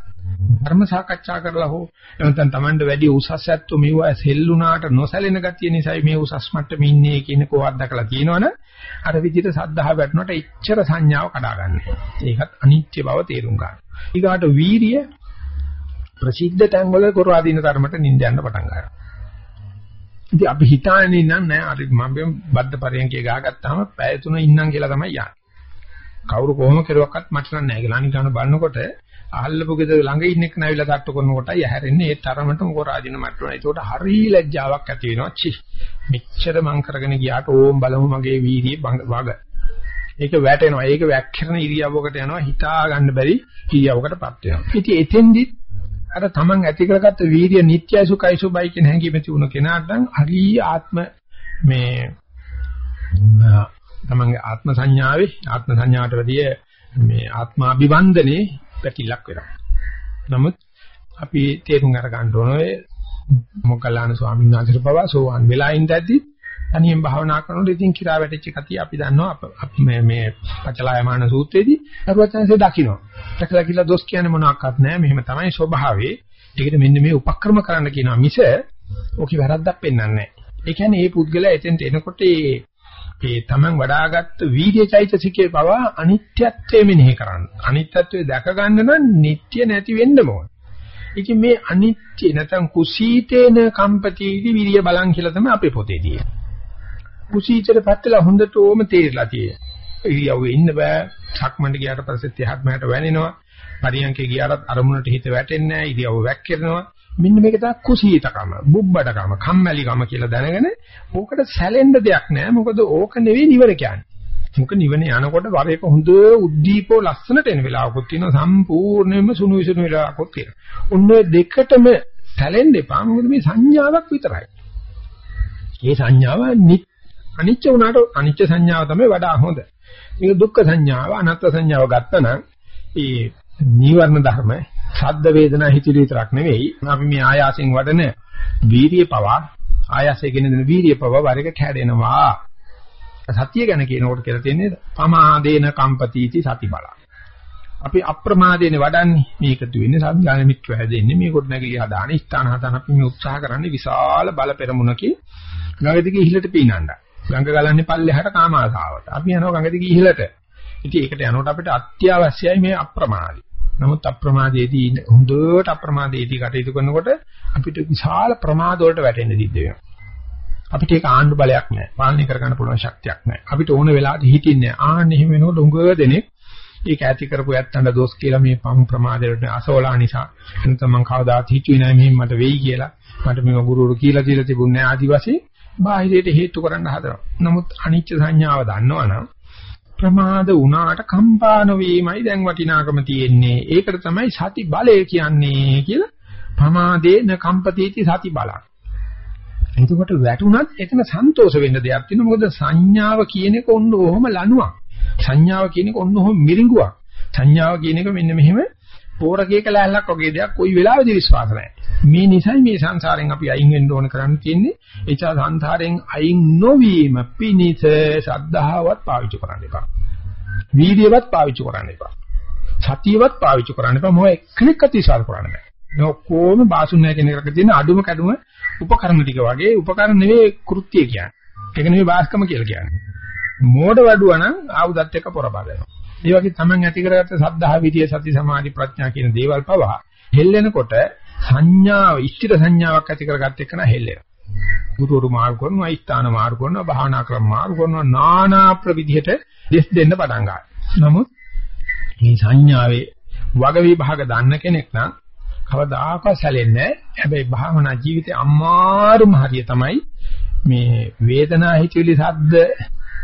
ධර්ම සාකච්ඡා කරලා හෝ නැත්නම් Tamand වැඩි උසස් ඇත්තෝ මෙවුවා සෙල්ලුණාට නොසැලෙන ගතිය නිසායි මේ උසස් මට්ටමේ ඉන්නේ කියන කෝවක් දැකලා තියෙනවනේ අර විදිහට සද්ධාහ වැටුණාට එච්චර සංඥාව කඩා ගන්න. ඒකත් අනිත්‍ය බව තේරුම් ගන්න. ඊගාට වීරිය ප්‍රසිද්ධ තැන්වල කරවාදීන තරමට නිඳ යන්න පටන් ගන්නවා. ඉතින් අපි හිතාන්නේ නම් නෑ අර මම බද්ද පරයන්කේ ගහගත්තාම පැය තුන ඉන්නම් කියලා තමයි යන්නේ. කවුරු කොහොම කෙරුවක්වත් මට නෑ කියලා අනිකාන බලනකොට අහල්ලපු ගෙදර ළඟ ඉන්න එක නැවිලා තට්ටු කරනකොටයි ඇහැරෙන්නේ ඒ තරමටම කොරාදින මට්ටම. ඒකට හරි ලැජ්ජාවක් ඇති වෙනවා. චි. මෙච්චර මං කරගෙන ගියාට ඕම් බලමු මගේ වීර්යය වග. ඒක වැටෙනවා. ඒක වැක්කිරන ඉරියව්වකට යනවා. හිතා ගන්න බැරි ඉරියව්වකටපත් වෙනවා. ඉතින් එතෙන්දිත් අර තමන් ඇති කරගත්ත වීර්ය නිට්ටයයි සුඛයි සුබයි කියන හැඟීම තිබුණ කෙනාට නම් හරි ආත්ම මේ තමන්ගේ ආත්ම සංඥාවේ ආත්ම සංඥාවට වැඩිය මේ ආත්මාභිවන්දනේ පැතිලක් වෙනවා. නමුත් අපි තේරුම් අර ගන්න ඕනේ මොග්ගල්ලාන ස්වාමීන් වහන්සේට පවා සෝවාන් වෙලා ඉඳද්දි තනියෙන් භාවනා කරනකොට ඉතින් කිරා වැටිච්ච කතිය අපි දන්නවා අපි මේ මේ පචලායමාන සූත්‍රයේදී අරුවචනසේ දකින්න. දැකලා කියලා දොස් කියන්නේ මොනවාක්වත් නැහැ. මෙහෙම තමයි ස්වභාවය. ඒකට මෙන්න මේ උපක්‍රම කරන්න කියනවා මිස ඕකේ වැරද්දක් පෙන්වන්නේ නැහැ. ඒ කියන්නේ මේ පුද්ගලයා එතෙන්ට එනකොට ඒ ඒ තමන් වඩාගත් වීර්යචෛතසිකේ පවා අනිත්‍යත්වය මෙනෙහි කරන්න. අනිත්‍යත්වය දැක ගන්න නම් නিত্য නැති වෙන්න ඕන. ඉතින් මේ අනිත්‍ය නැත්නම් කුසීතේන කම්පතිටි විරිය බලන් කියලා තමයි අපේ පොතේ තියෙන්නේ. කුසීතට පැත්තලා හොඳට ඕම තේරලා තියෙන්නේ. ඉරියව්වේ ඉන්න බෑ. සක්මන්ට ගියාට පස්සේ එහාට මෙහාට වැනෙනවා. පරියන්කේ ගියාට අරමුණට හිත වැටෙන්නේ නැහැ. ඉරියව්ව වැක්කිරෙනවා. මෙන්න මේක තමයි කුසීතකම, බුබ්බඩකම, කම්මැලිකම කියලා දැනගෙන ඕකට සැලෙන්න දෙයක් නැහැ. මොකද ඕක නෙවෙයි නිවර කියන්නේ. මොක නිවන යනකොට වර එක හොඳ උද්දීපෝ ලස්සනට එන වෙලාවකුත් තියෙනවා සම්පූර්ණයෙන්ම සුණු විසුණු වෙලාවකුත් තියෙනවා. ඔන්න ඔය දෙකටම සැලෙන්න එපා. මොකද මේ සංඥාවක් විතරයි. මේ සංඥාව අනිච්ච වුණාට අනිච්ච සංඥාව තමයි වඩා හොඳ. මේක දුක්ඛ සංඥාව, අනාත්ම සංඥාව ගත්තනම් ඒ නීවරණ ධර්ම, ශබ්ද වේදනා හිතිලි විතරක් නෙවෙයි. අපි මේ ආයාසයෙන් වඩන වීරිය පවා ආයාසයෙන් ගෙන දෙන වීරිය පවා වරක කැඩෙනවා. සතිය ගැන කියනකොට කියලා තියෙන්නේ පමාදේන කම්පතිති සති බල. අපි අප්‍රමාදේනේ වඩන්නේ මේකතු වෙන්නේ සංඥාන මිත්‍ර හැදෙන්නේ මේ කොට නැගිලි හදාන ස්ථාන හදාන අපි මේ උත්සාහ කරන්නේ විශාල බල පෙරමුණකේ ගඟදිගේ ඉහළට පීනන්න. ගඟ ගලන්නේ පල්ලෙහාට කාම ආසාවට. අපි යනවා ගඟදිගේ ඉහළට. ඉතින් ඒකට යනකොට අපිට අත්‍යවශ්‍යයි මේ අප්‍රමාදී. නමුත් අප්‍රමාදයේදී හොඳට අප්‍රමාදයේදී කටයුතු කරනකොට අපිට විශාල ප්‍රමාද වලට වැටෙන්න සිද්ධ වෙනවා. අපිට ඒක ආණ්ඩු බලයක් නැහැ. පාලනය කරගන්න පුළුවන් ශක්තියක් නැහැ. අපිට ඕන වෙලාවට හිතින්නේ නැහැ. ආන්න එහෙම වෙනකොට උඟ දෙනෙක් ඒක ඇති කරපු යත්තන්ට දොස් කියලා මේ පම් ප්‍රමාදයට අසෝලා නිසා එතන මම කවදාත් හිතුවේ නැහැ මෙහෙම මට වෙයි කියලා. මට මේක ගුරුවරු කියලා දීලා තිබුණේ නැහැ ආදිවාසී බාහිරයට හේතු කරන්න හදනවා. නමුත් අනිච්ච සංඥාව දන්නවනම් ප්‍රමාද වුණාට කම්පා නොවීමයි දැන් වටිනාකම තියෙන්නේ. ඒකට තමයි සති බලය කියන්නේ කියලා ප්‍රමාදේ න කම්පතිති සති බලං. එතකොට වැටුණත් එතන සන්තෝෂ වෙන්න දෙයක් තියෙනවා. මොකද සංඥාව කියන එක ඔන්න ඔහොම ලණුවක්. සංඥාව කියන එක ඔන්න ඔහොම මිරිඟුවක්. සංඥාව කියන එක මෙන්න මෙහෙම පෝරකේක ලෑල්ලක් වගේ දෙයක් කොයි වෙලාවෙදි විශ්වාස නැහැ. මේ නිසයි මේ සංසාරයෙන් අපි අයින් වෙන්න ඕන කරන්න තියෙන්නේ. එචා සංසාරයෙන් අයින් නොවීම පිණිස ශ්‍රද්ධාවත් පාවිච්චි කරන්න එපා. වීර්යවත් පාවිච්චි කරන්න එපා. සතියවත් පාවිච්චි කරන්න එපා. මොකද එක්කෙනෙක් අතිශාර කරන්න බෑ. මේ ඔක්කොම බාසුන්නය කියන එකක තියෙන අඩුම කැඩුම උපකරණ ටික වගේ උපකරණ නෙවෙයි කෘත්‍ය කියන්නේ. ඒක නෙවෙයි වාස්කම කියලා කියන්නේ. මෝඩ වඩුවා නම් ආයුධත් එක්ක පොරබදනවා. ඒ වගේ තමන් ඇති කරගත්ත සද්ධා විදිය සති සමාධි ප්‍රඥා කියන දේවල් පවා හෙල්ලෙනකොට සංඥාව ඉෂ්ඨිත සංඥාවක් ඇති කරගත්ත එක නා හෙල්ලෙනවා. ගුරුවරු මාරු කරනවා, ස්ථාන මාරු කරනවා, භාවනා ක්‍රම මාරු කරනවා, নানা ප්‍රවිධියට දෙස් දෙන්න පටන් ගන්නවා. නමුත් මේ සංඥාවේ වග විභාග දන්න කෙනෙක් නම් කවදාකවත් සැලෙන්නේ නැහැ. හැබැයි භාවනා ජීවිතේ අමාරුම හරිය තමයි මේ වේදනා හිතවිලි සද්ද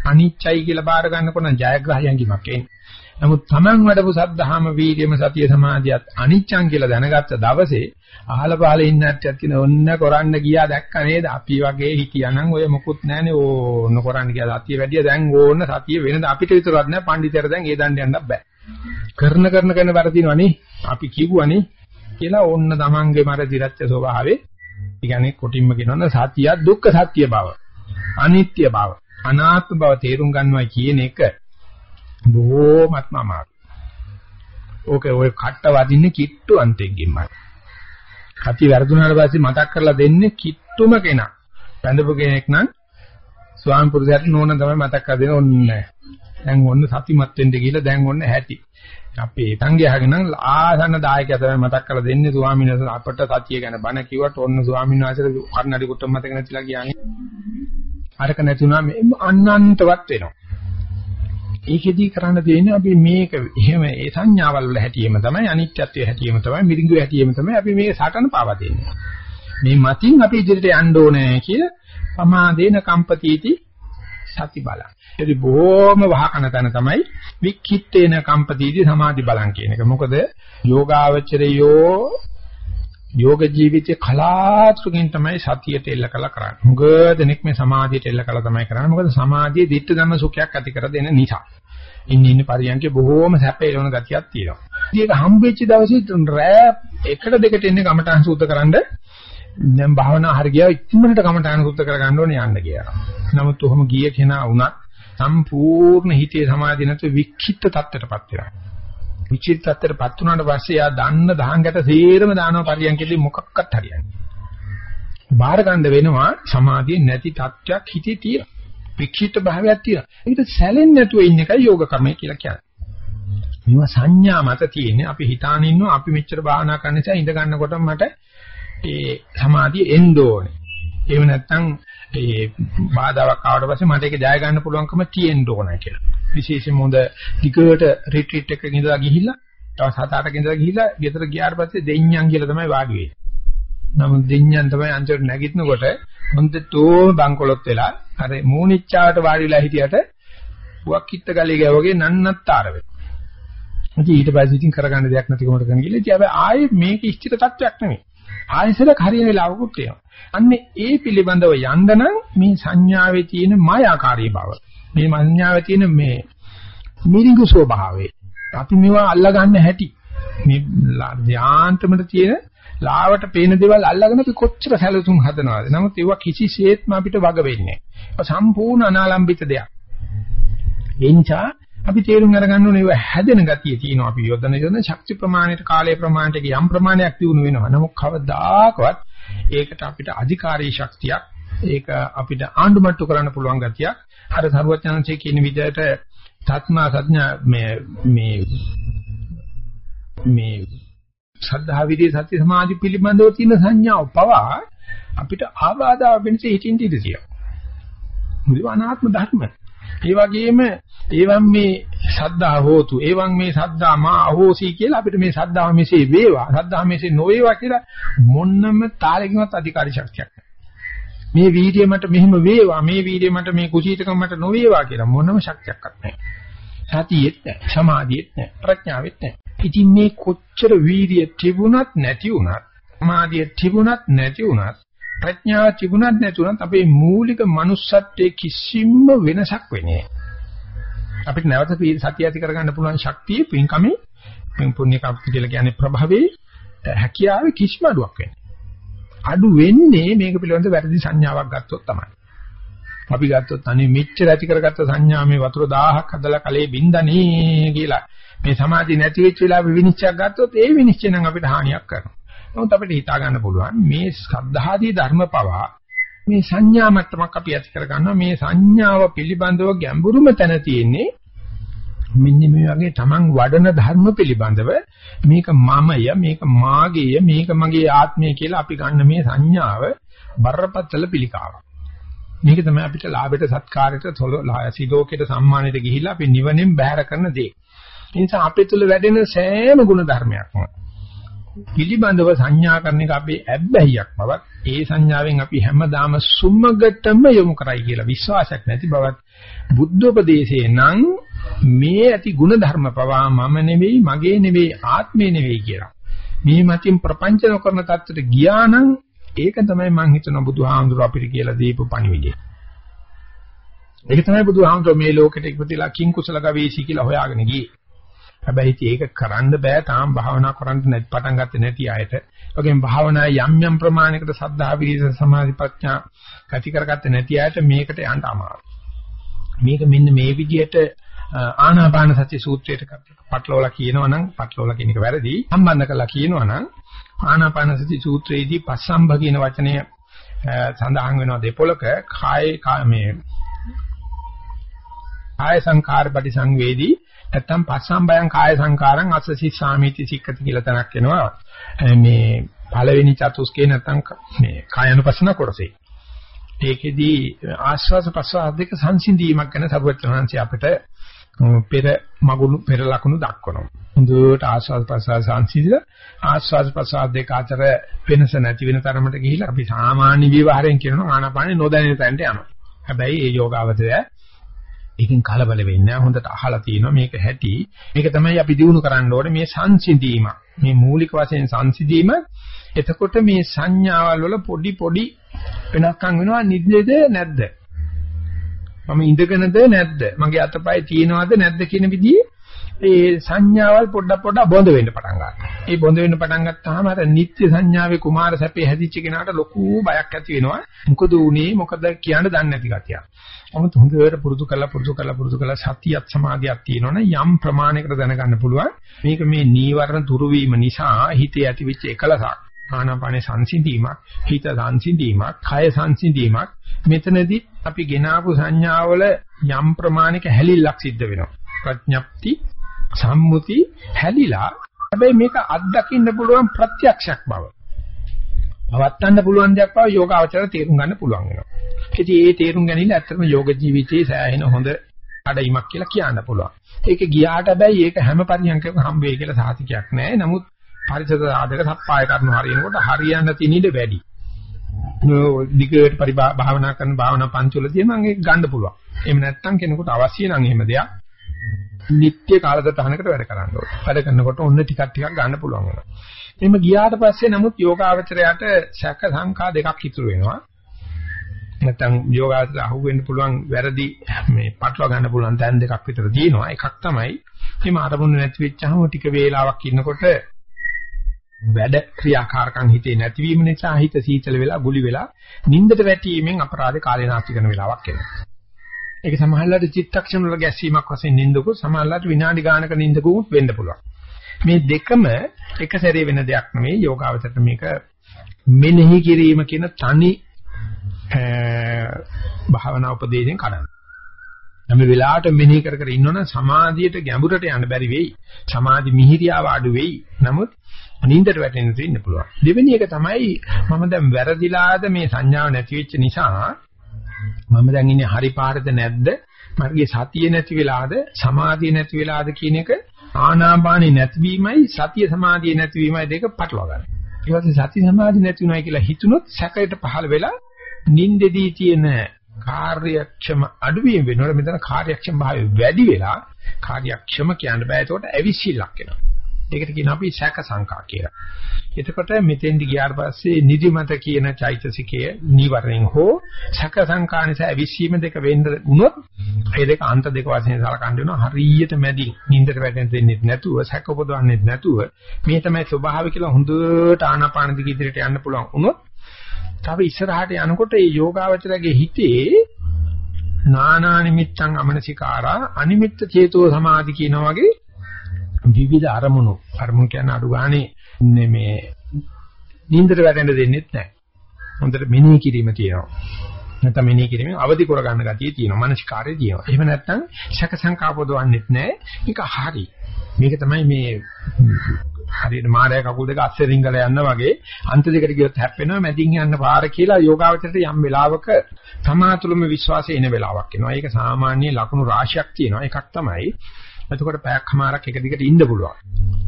අනිච්චයි කියලා බාර ගන්නකොට ජයග්‍රහයන්ගිමක් එන්නේ. නමුත් Taman වඩපු සද්ධාම වීර්යම සතිය සමාධියත් අනිච්චං කියලා දැනගත්ත දවසේ අහල පහල ඉන්න ඇත්තක් කියන ඔන්න කරන්න ගියා දැක්ක නේද? අපි වගේ හිටියානම් ඔය මොකුත් නැහනේ. ඕන්න කරන්න ගියා. සතිය වැඩිය දැන් ඕන්න සතිය වෙනද? අපිට විතරක් නෑ. පඬිතර දැන් ඒ දණ්ඩ යන්න බෑ. කරන කරන කරන වරදිනවනේ අපි කිව්වනේ කියලා ඕන්න තමන්ගේ මර දිරච්ච ස්වභාවේ කියන්නේ කොටින්ම කියනවනේ සතිය දුක්ඛ සත්‍ය බව. අනිත්‍ය බව. අනාත්ම බව තේරුම් ගන්නවා කියන එක බොහොමත්ම අමාරුයි. ඕකේ ඔය කට්ට වදින්නේ කිට්ටු අන්තෙන්ගින්මයි. කති වැරදුනාට පස්සේ මතක් කරලා දෙන්නේ කිට්ටුම කෙනා. බඳපු කෙනෙක් නම් ස්වාමි පුරුෂයාට නෝන තමයි මතක් කරලා දෙන ඕන්නේ. දැන් ඔන්න සතිමත් වෙන්න ගිහලා දැන් ඔන්න හැටි. අපේ සංඝයාගෙන ආසන්න දායකයා තමයි මතක් කරලා දෙන්නේ ස්වාමීන් වහන්සේ අපට සතිය ගැන බණ කිව්වට ඔන්න ස්වාමීන් වහන්සේට කන්නඩි කුට්ටම මතක නැතිලා කියන්නේ. අරක නැතුණා මේ අනන්තවත් වෙනවා. ඒකෙදී කරන්න තියෙන්නේ අපි මේක එහෙම ඒ සංඥාවල් වල හැටියෙම තමයි අනිත්‍යත්වයේ හැටියෙම තමයි මිරිඟුවේ හැටියෙම තමයි අපි මේ සටන පාවා දෙන්නේ. මේ මතින් අපි ඉදිරියට යන්න ඕනේ කිය පමාදේන කම්පතිටි සති බලං. ඒකේ බොහොම වහකන තැන තමයි වික්ඛිත්තේන කම්පතිටි සමාධි බලං කියන එක. මොකද යෝගාවචරයෝ යෝග ජීවිතේ කලාතුරකින් තමයි සතියට එල්ල කළ කරන්නේ. මුග දෙනෙක් මේ සමාධියට එල්ල කළ තමයි කරන්නේ. මොකද සමාධියේ දිට්ඨ ධම්ම සුඛයක් ඇති කර දෙන නිසා. ඉන්න ඉන්න පරියන්කේ බොහෝම සැපේලවන ගතියක් තියෙනවා. ඉතින් ඒක හම්බෙච්ච දවසේ රෑ එකට දෙකට එන්නේ කමඨාන් සූත්‍ර කරන්න දැන් භාවනා හරි ගියා ඉක්මනට කමඨාන් සූත්‍ර කරගන්න ඕනේ යන්න කියලා. නමුත් ඔහොම ගිය කෙනා වුණත් සම්පූර්ණ හිතේ සමාධිය නැතුව වික්ෂිප්ත තත්ත්වයටපත් වෙනවා. විචිත තත්ත්වයටපත් වුණාට පස්සේ යා දන්න දහංගට සේරම දානවා පරියන්කෙදී මොකක්වත් හරියන්නේ. බාහිර ගන්න වෙනවා සමාධිය නැති තත්ත්වයක් හිතේ තියෙන. වික්ෂිප්ත භාවයක් තියෙන. ඒකට සැලෙන්නේ නැතුව ඉන්න එකයි යෝග ක්‍රමය කියලා කියන්නේ. මේවා සංඥා මත තියෙන්නේ අපි හිතාන ඉන්නවා අපි මෙච්චර භාවනා කරන නිසා ඉඳ ගන්නකොට මට ඒ සමාධිය එන්න ඕනේ. එහෙම නැත්නම් ඒ බාධාවක් ආවට පස්සේ මට ඒක ජය ගන්න පුළුවන්කම තියෙන්න ඕනේ කියලා. විශේෂයෙන්ම හොඳ ටිකට රිට්‍රීට් එකක ඉඳලා ගිහිල්ලා තව සත අටක ඉඳලා ගිහිල්ලා ගෙදර ගියාට පස්සේ දෙඤ්ඤම් කියලා තමයි වාඩි වෙන්නේ. නමුත් දෙඤ්ඤම් තමයි අන්තිමට නැගිටිනකොට හොඳටම බංකොලොත් වෙලා අර මූණිච්චාවට වාඩි වෙලා හිටියට බුවක් කිත්ත ගලේ ගෑ වගේ නන්නත්තර වෙනවා. ඉතින් ඊට පස්සේ ඉතින් කරගන්න දෙයක් නැතිකමට කරන ගිහලා ඉතින් හැබැයි ආයේ මේක ඉෂ්ටිත තත්වයක් නෙමෙයි. ආයෙසලක් හරිය වෙලාවකුත් තියෙනවා. අන්නේ ඒ පිළිබඳව යන්න නම් මේ සංඥාවේ තියෙන මායාකාරී බව මේ සංඥාවේ තියෙන මේ මිරිඟු ස්වභාවය. අපි මේවා අල්ලා ගන්න හැටි. මේ යාන්ත්‍රමට තියෙන ලාවට පේන දේවල් අල්ලාගෙන අපි කොච්චර සැලසුම් හදනවද? නමුත් ඒවා කිසිසේත්ම අපිට වග වෙන්නේ නැහැ. සම්පූර්ණ අනාලම්බිත දෙයක්. ඒ නිසා අපි තේරුම් අරගන්න ඕනේ ඒවා හැදෙන ගතිය තියෙනවා. අපි යොදන යොදන ශක්ති ප්‍රමාණයට කාලය ප්‍රමාණයට යම් ප්‍රමාණයක් දිනු වෙනවා. නමුත් කවදාකවත් ඒකට අපිට අධිකාරී ශක්තියක් ඒක අපිට ආණ්ඩුමට්ටු කරන්න පුළුවන් ගතියක් අර සරුවචනන්සේ කියන විදිහට තත්මා සඥා මේ මේ මේ සද්ධා විදී සති සමාධි පිළිබඳව තියෙන සංඥාව පවා අපිට ආබාධා වෙනස හිතින් ඉඳිසිය. මුදි අනාත්ම ධර්ම. ඒ වගේම ඒවම් මේ සද්ධා හෝතු ඒවම් මේ සද්ධා මා අහෝසි කියලා අපිට මේ සද්ධාව මෙසේ වේවා සද්ධා මෙසේ නොවේවා කියලා මොන්නම තාලෙකින්වත් අධිකාරී ශක්තියක් මේ වීර්යය මට මෙහෙම වේවා මේ වීර්යය මට මේ කුසීතකම මට නොවේවා කියලා මොනම ශක්තියක්වත් නැහැ. සතියෙත් නැහැ සමාධියෙත් නැහැ ප්‍රඥාවෙත් නැහැ. ඉතින් මේ කොච්චර වීර්යය තිබුණත් නැති වුණත් සමාධිය තිබුණත් නැති වුණත් ප්‍රඥාව තිබුණත් නැතුණත් අපේ මූලික manussත්වයේ කිසිම වෙනසක් වෙන්නේ අපිට නැවත සතිය ඇති කරගන්න පුළුවන් ශක්තිය පින්කමේ පුණ්‍ය කම් කියලා කියන්නේ ප්‍රභවයේ හැකියාවේ කිසිම අඩුවක් වෙන්නේ අඩු වෙන්නේ මේක පිළිබඳ වැරදි සංඥාවක් ගත්තොත් තමයි. අපි ගත්තොත් අනේ මෙච්චර ඇති කරගත්ත සංඥා මේ වතුර 1000ක් හදලා කලේ බින්දනේ කියලා මේ සමාධිය නැති වෙච්ච වෙලාවෙ විනිශ්චයක් ගත්තොත් ඒ විනිශ්චය නම් අපිට හානියක් කරනවා. නමුත් අපිට හිතා ගන්න පුළුවන් මේ සද්ධාදී ධර්ම පවා මේ සංඥා මට්ටමක් අපි ඇති කර ගන්නවා මේ සංඥාව පිළිබඳව ගැඹුරුම තැන තියෙන්නේ මෙන්න මේ වගේ Taman වඩන ධර්ම පිළිබඳව මේක මමය මේක මාගේය මේක මගේ ආත්මය කියලා අපි ගන්න මේ සංඥාව බරපතල පිළිකාවක්. මේක තමයි අපිට ලාභයට සත්කාරයට සිලෝකයට සම්මානයට ගිහිල්ලා අපි නිවනෙන් බැහැර කරන දේ. ඒ නිසා අපේ තුල වැඩෙන සෑම ගුණ ධර්මයක්ම පිළිබඳව සංඥා කරන එක අපේ ඇබ්බැහියක් බවත් ඒ සංඥාවෙන් අපි හැමදාම සුමගටම යොමු කරයි කියලා විශ්වාසයක් නැති බවත් බුද්ධෝපදේශේ නම් මේ ඇති ගුණ ධර්ම පවා මම නෙවෙයි මගේ නෙවෙයි ආත්මේ නෙවෙයි කියලා. මේ මතින් ප්‍රපංච නොකරන தත්තට ගියා නම් ඒක තමයි මම හිතන බුදුහාමුදුර අපිට කියලා දීපු පණිවිඩය. ඒක තමයි බුදුහාමුදුර මේ ලෝකෙට ඉපදිලා කිං කුසල ගවේෂි කියලා හොයාගෙන ගියේ. හැබැයි ඒක කරන්න බෑ තාම භාවනා කරන්න නැති පටන් ගත්තේ නැති අයට. වගේම භාවනා යම් යම් ප්‍රමාණයකට සද්ධා විරිස සමාධි ප්‍රඥා ගති කරගත්තේ නැති අයට මේකට යන්න අමාරුයි. මේක මෙන්න මේ විදිහට ආනාපාන සති සූත්‍රයට පටලවලා කියනවා නම් පටලවලා කියන එක වැරදි. සම්බන්ධ කරලා කියනවා නම් ආනාපාන සති සූත්‍රයේදී පස්සම්භ කියන වචනය සඳහන් වෙනවා දෙපොලක කාය මේ කාය සංකාර පරිසංවේදී නැත්තම් පස්සම්බයං කාය සංකාරං අස්සසි සාමීති සික්කති කියලා තැනක් එනවා. මේ පළවෙනි චතුස්කේ නැත්තම් මේ කායනුපස්සන කොටසේ. ඒකෙදී ආස්වාස ප්‍රසවාස දෙක සංසිඳීමක් ගැන සරුවචනංශي අපිට පෙර මගුණු පෙර ලකුණු දක්වනවා. හොඳට ආස්වාද ප්‍රසවාස සංසිඳිලා ආස්වාද ප්‍රසවාස දෙක අතර වෙනස නැති වෙන තරමට ගිහිලා අපි සාමාන්‍ය විවහාරයෙන් කියනවා ආනාපානෙ නොදැනෙන තැනට යනවා. හැබැයි ඒ යෝගාවචරය ඒකෙන් කලබල වෙන්නේ නැහැ. හොඳට අහලා තියෙනවා මේක හැටි. මේක තමයි අපි දිනු කරන්න ඕනේ මේ සංසිඳීම. මේ මූලික වශයෙන් සංසිඳීම. එතකොට මේ සංඥාවල් වල පොඩි පොඩි වෙනස්කම් වෙනවා නිදෙද නැද්ද? මම ඉඳගෙනද නැද්ද? මගේ අතපය තියෙනවද නැද්ද කියන විදිහේ ඒ සංඥාවල් පොඩ පොඩ බොඳ වෙන්න පටන් ගන්නවා. ඒ බොඳ වෙන්න පටන් ගත්තාම අර නිත්‍ය සංඥාවේ කුමාර සැපේ හැදිච්ච කෙනාට ලොකු බයක් ඇති වෙනවා. මොකද උනේ මොකද කියන්න දන්නේ නැති ගතිය. 아무ත් හොඳට පුරුදු කරලා පුරුදු කරලා පුරුදු කරලා සතියත් සමාධියක් තියෙනවනේ යම් ප්‍රමාණයකට දැනගන්න පුළුවන්. මේක මේ නීවරණ දුරු වීම නිසා හිතේ ඇතිවෙච්ච එකලසක්. ආනාපානේ සංසිඳීමක්, හිත සංසිඳීමක්, කය සංසිඳීමක්. මෙතනදී අපි ගෙනාවු සංඥාවල යම් ප්‍රමාණික හැලිල්ලක් සිද්ධ වෙනවා. ප්‍රඥප්ති සම්මුති හැලිලා හැබැයි මේක අත්දකින්න පුළුවන් ප්‍රත්‍යක්ෂයක් බව. පවත්තන්න පුළුවන් දෙයක් බව යෝගාවචර තේරුම් ගන්න පුළුවන් වෙනවා. ඉතින් ඒ තේරුම් ගැනීම ඇත්තටම යෝග ජීවිතයේ සෑහෙන හොඳ අඩයිමක් කියලා කියන්න පුළුවන්. ඒක ගියාට හැබැයි ඒක හැම පරියන්කම හම්බ වෙයි කියලා සාතිකයක් නැහැ. නමුත් පරිසර සාධක සප්පාය කරන හරියනකොට හරියන්න තියෙන ඉඩ වැඩි. දිගට පරිභාවනා කරන භාවනා පන්තිවලදී මම ඒක ගන්න පුළුවන්. එහෙම නැත්නම් කෙනෙකුට අවශ්‍ය නම් එහෙම දෙයක් නිත්‍ය කාලසටහනකට වැඩ කරන්න ඕනේ. වැඩ කරනකොට ඔන්න ටිකක් ටිකක් ගන්න පුළුවන් වෙනවා. එහෙම ගියාට පස්සේ නමුත් යෝගාවචරයට සැක සංකා දෙකක් ඉතුරු වෙනවා. නැත්නම් යෝගාවචරය අහුවෙන්න පුළුවන් වැරදි මේ පටලවා ගන්න පුළුවන් තැන් දෙකක් විතර තියෙනවා. එකක් තමයි මේ අරමුණු නැති වෙච්චාම ටික වේලාවක් ඉන්නකොට වැඩ ක්‍රියාකාරකම් හිතේ නැතිවීම නිසා හිත සීතල වෙලා ගුලි වෙලා නින්දට වැටීමෙන් අපරාධ කාලේ නාස්ති කරන වෙලාවක් එනවා. ඒක සමහරවිට චිත්තක්ෂණ වල ගැස්සීමක් වශයෙන් නින්දකු සමහරවිට විනාඩි ගානක නින්දකුත් වෙන්න පුළුවන්. මේ දෙකම එක සැරේ වෙන දෙයක් නෙවෙයි යෝගාවචරයට මේක මෙනෙහි කිරීම කියන තනි භාවනා උපදේශයෙන් කඩන. හැම වෙලාවටම මෙනෙහි කර කර ඉන්නවනම් සමාධියට ගැඹුරට යන්න බැරි වෙයි. සමාධි මිහිරියාව අඩු වෙයි. නමුත් නින්දට වැටෙන්න ඉන්න පුළුවන්. දෙවෙනි එක තමයි මම දැන් වැරදිලාද මේ සංඥාව නැති වෙච්ච නිසා මම දැන් ඉන්නේ හරි පාරද නැද්ද? මගේ සතිය නැති වෙලාද සමාධිය නැති වෙලාද කියන එක ආනාපානෙ නැතිවීමයි සතිය සමාධිය නැතිවීමයි දෙක පටලවා ගන්න. ඊට පස්සේ සති සමාධි නැති උනායි කියලා හිතුනොත් සැකයට පහළ වෙලා නින්දෙදී තියෙන කාර්යක්ෂම අඩුවීම වෙනකොට මෙතන කාර්යක්ෂම භාවය වැඩි වෙලා කාර්යක්ෂම කියන්න බෑ ඒකට ඇවිසිල්ලක් එනවා. ඒකට කියන අපි සැක සංකා කියලා. එතකොට මෙතෙන්දි ගියාට පස්සේ නිදිමත කියන චෛතසිකය නිවරෙන් හෝ සැක සංකා නිසා ඇවිස්සීම දෙක වෙන්න උනොත් ඒ දෙක අන්ත දෙක වශයෙන් සලකන්න වෙනවා. හරියට මැදි නින්දට වැටෙන්න දෙන්නේ නැතුව සැක උපදවන්නේ නැතුව මේ තමයි ස්වභාවය කියලා හොඳට ආනාපාන දිග ඉදිරියට යන්න පුළුවන් උනොත් තව ඉස්සරහට යනකොට මේ යෝගාවචරගේ හිතේ නානා නිමිත්තං අමනසිකාරා අනිමිත්ත චේතෝ සමාධි කියනා වගේ විවිධ අරමුණු අරමුණු කියන්නේ අඩු ගානේ මේ නින්දට වැටෙන්න දෙන්නෙත් නැහැ. හොඳට මෙනෙහි කිරීම තියෙනවා. නැත්නම් මෙනෙහි කිරීමෙන් අවදි කරගන්න ගතිය තියෙනවා. මානසිකාරය තියෙනවා. එහෙම නැත්නම් සැක සංකාපොදවන්නෙත් නැහැ. මේක හරි. මේක තමයි මේ හරියට මාරය කකුල් දෙක අස්සේ රිංගලා යන්න වගේ අන්ත දෙකට ගියොත් හැප්පෙනවා මැදින් යන්න පාර කියලා යෝගාවචරයට යම් වෙලාවක තමාතුළුම විශ්වාසය එන වෙලාවක් එනවා. ඒක සාමාන්‍ය ලකුණු රාශියක් තියෙනවා. එකක් තමයි එතකොට පැයක්මාරක් එක දිගට ඉන්න පුළුවන්.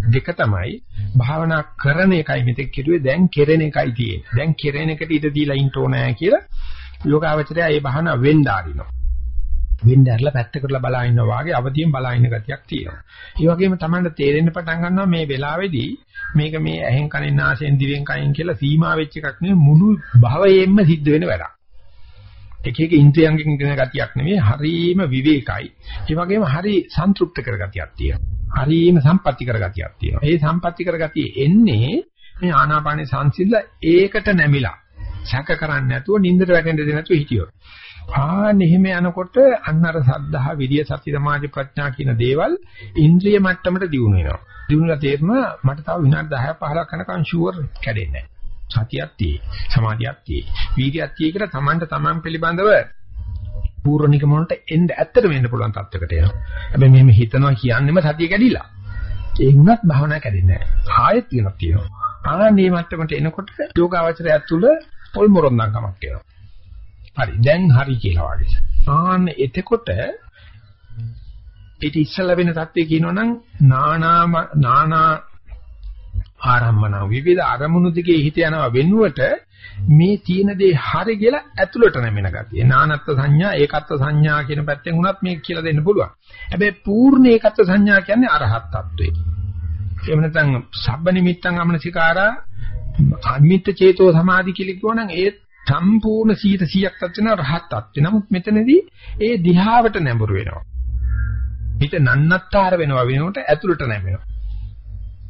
දෙක තමයි භාවනා කරන එකයි මෙතෙක් කිව්වේ දැන් කෙරෙන එකයි තියෙන්නේ. දැන් කෙරෙන එකට ඉඩ දීලා ඉන්න ඕනෑ කියලා යෝගාවචරය ඒ භාවනා වෙන්න ආරිනවා. වෙන්න ඇරලා පැත්තකටලා බලා ඉන්නවා වගේ අවදියෙන් බලා ඉන්න ගතියක් තියෙනවා. ඒ වගේම තමයි තේරෙන්න පටන් ගන්නවා මේ වෙලාවේදී මේක මේ ඇහෙන් කනෙන් නාසයෙන් දිවෙන් කයින් කියලා සීමා වෙච්ච එකක් නෙවෙයි මුළු භවයෙන්ම සිද්ධ වෙන වැඩක්. එක එක ඉන්ද්‍රියයන්ගෙන් දෙන ගතියක් නෙවෙයි හරීම විවේකයි. ඒ වගේම හරි සන්තුෂ්ත කරගතියක් තියෙනවා. හරීම සම්පatti කරගතියක් තියෙනවා. ඒ සම්පatti කරගතිය එන්නේ මේ ආනාපානේ සංසිඳලා ඒකට නැමිලා සැක කරන්නේ නැතුව නින්දට වැටෙන්න දෙන්නේ නැතුව හිටියොත්. ආන්න එහෙම යනකොට අන්න අර සද්ධා විරිය සති සමාධි ප්‍රඥා කියන දේවල් ඉන්ද්‍රිය මට්ටමට දියුණු වෙනවා. දියුණුලා තේරෙනවා මට තව විනාඩි 10ක් 15ක් යනකම් ෂුවර් කැඩෙන්නේ නැහැ. සතියක් තියෙයි, සමාධියක් තියෙයි, වීර්යයක් තියෙයි කියලා Tamanට Taman පිළිබඳව පූර්ණික මොනට එන්න ඇත්තට වෙන්න පුළුවන් තත්යකට එනවා. හැබැයි මෙහෙම හිතනවා කියන්නෙම සතිය කැඩිලා. ඒ වුණත් භාවනා කැඩෙන්නේ නැහැ. ආයෙත් වෙනක් තියෙනවා. ආන්නේ මට්ටමට එනකොට යෝගාවචරය තුළ පොල් මොරොන්දම් කමක් එනවා. හරි දැන් හරි කියලා වගේ. ආන්න එතකොට ඊට ඉස්සලා වෙන தත්ත්වය කියනවනම් නානා නානා ආරම්මන විවිධ අරමුණු දිගේ හිත යනවා වෙනුවට මේ තියෙන දේ හරි කියලා ඇතුළට නැමෙන ගතිය. නානත්ත් සංඥා ඒකත්ත් සංඥා කියන පැත්තෙන් උනත් මේක කියලා දෙන්න පුළුවන්. හැබැයි පූර්ණ ඒකත්ත් සංඥා කියන්නේ අරහත් තත්ත්වේ. එහෙම නැත්නම් සබ්බ නිමිත්තං අමනසිකාරා අනිමිත්ත චේතෝ සමාධි කියලා කියවනම් ඒ සම්පූර්ණ 100%ක් තත් වෙන රහත් තත්. නමුත් මෙතනදී ඒ දිහාවට නැඹුරු වෙනවා. හිත නන්නත්තර වෙනවා වෙනකොට ඇතුළට නැමෙනවා.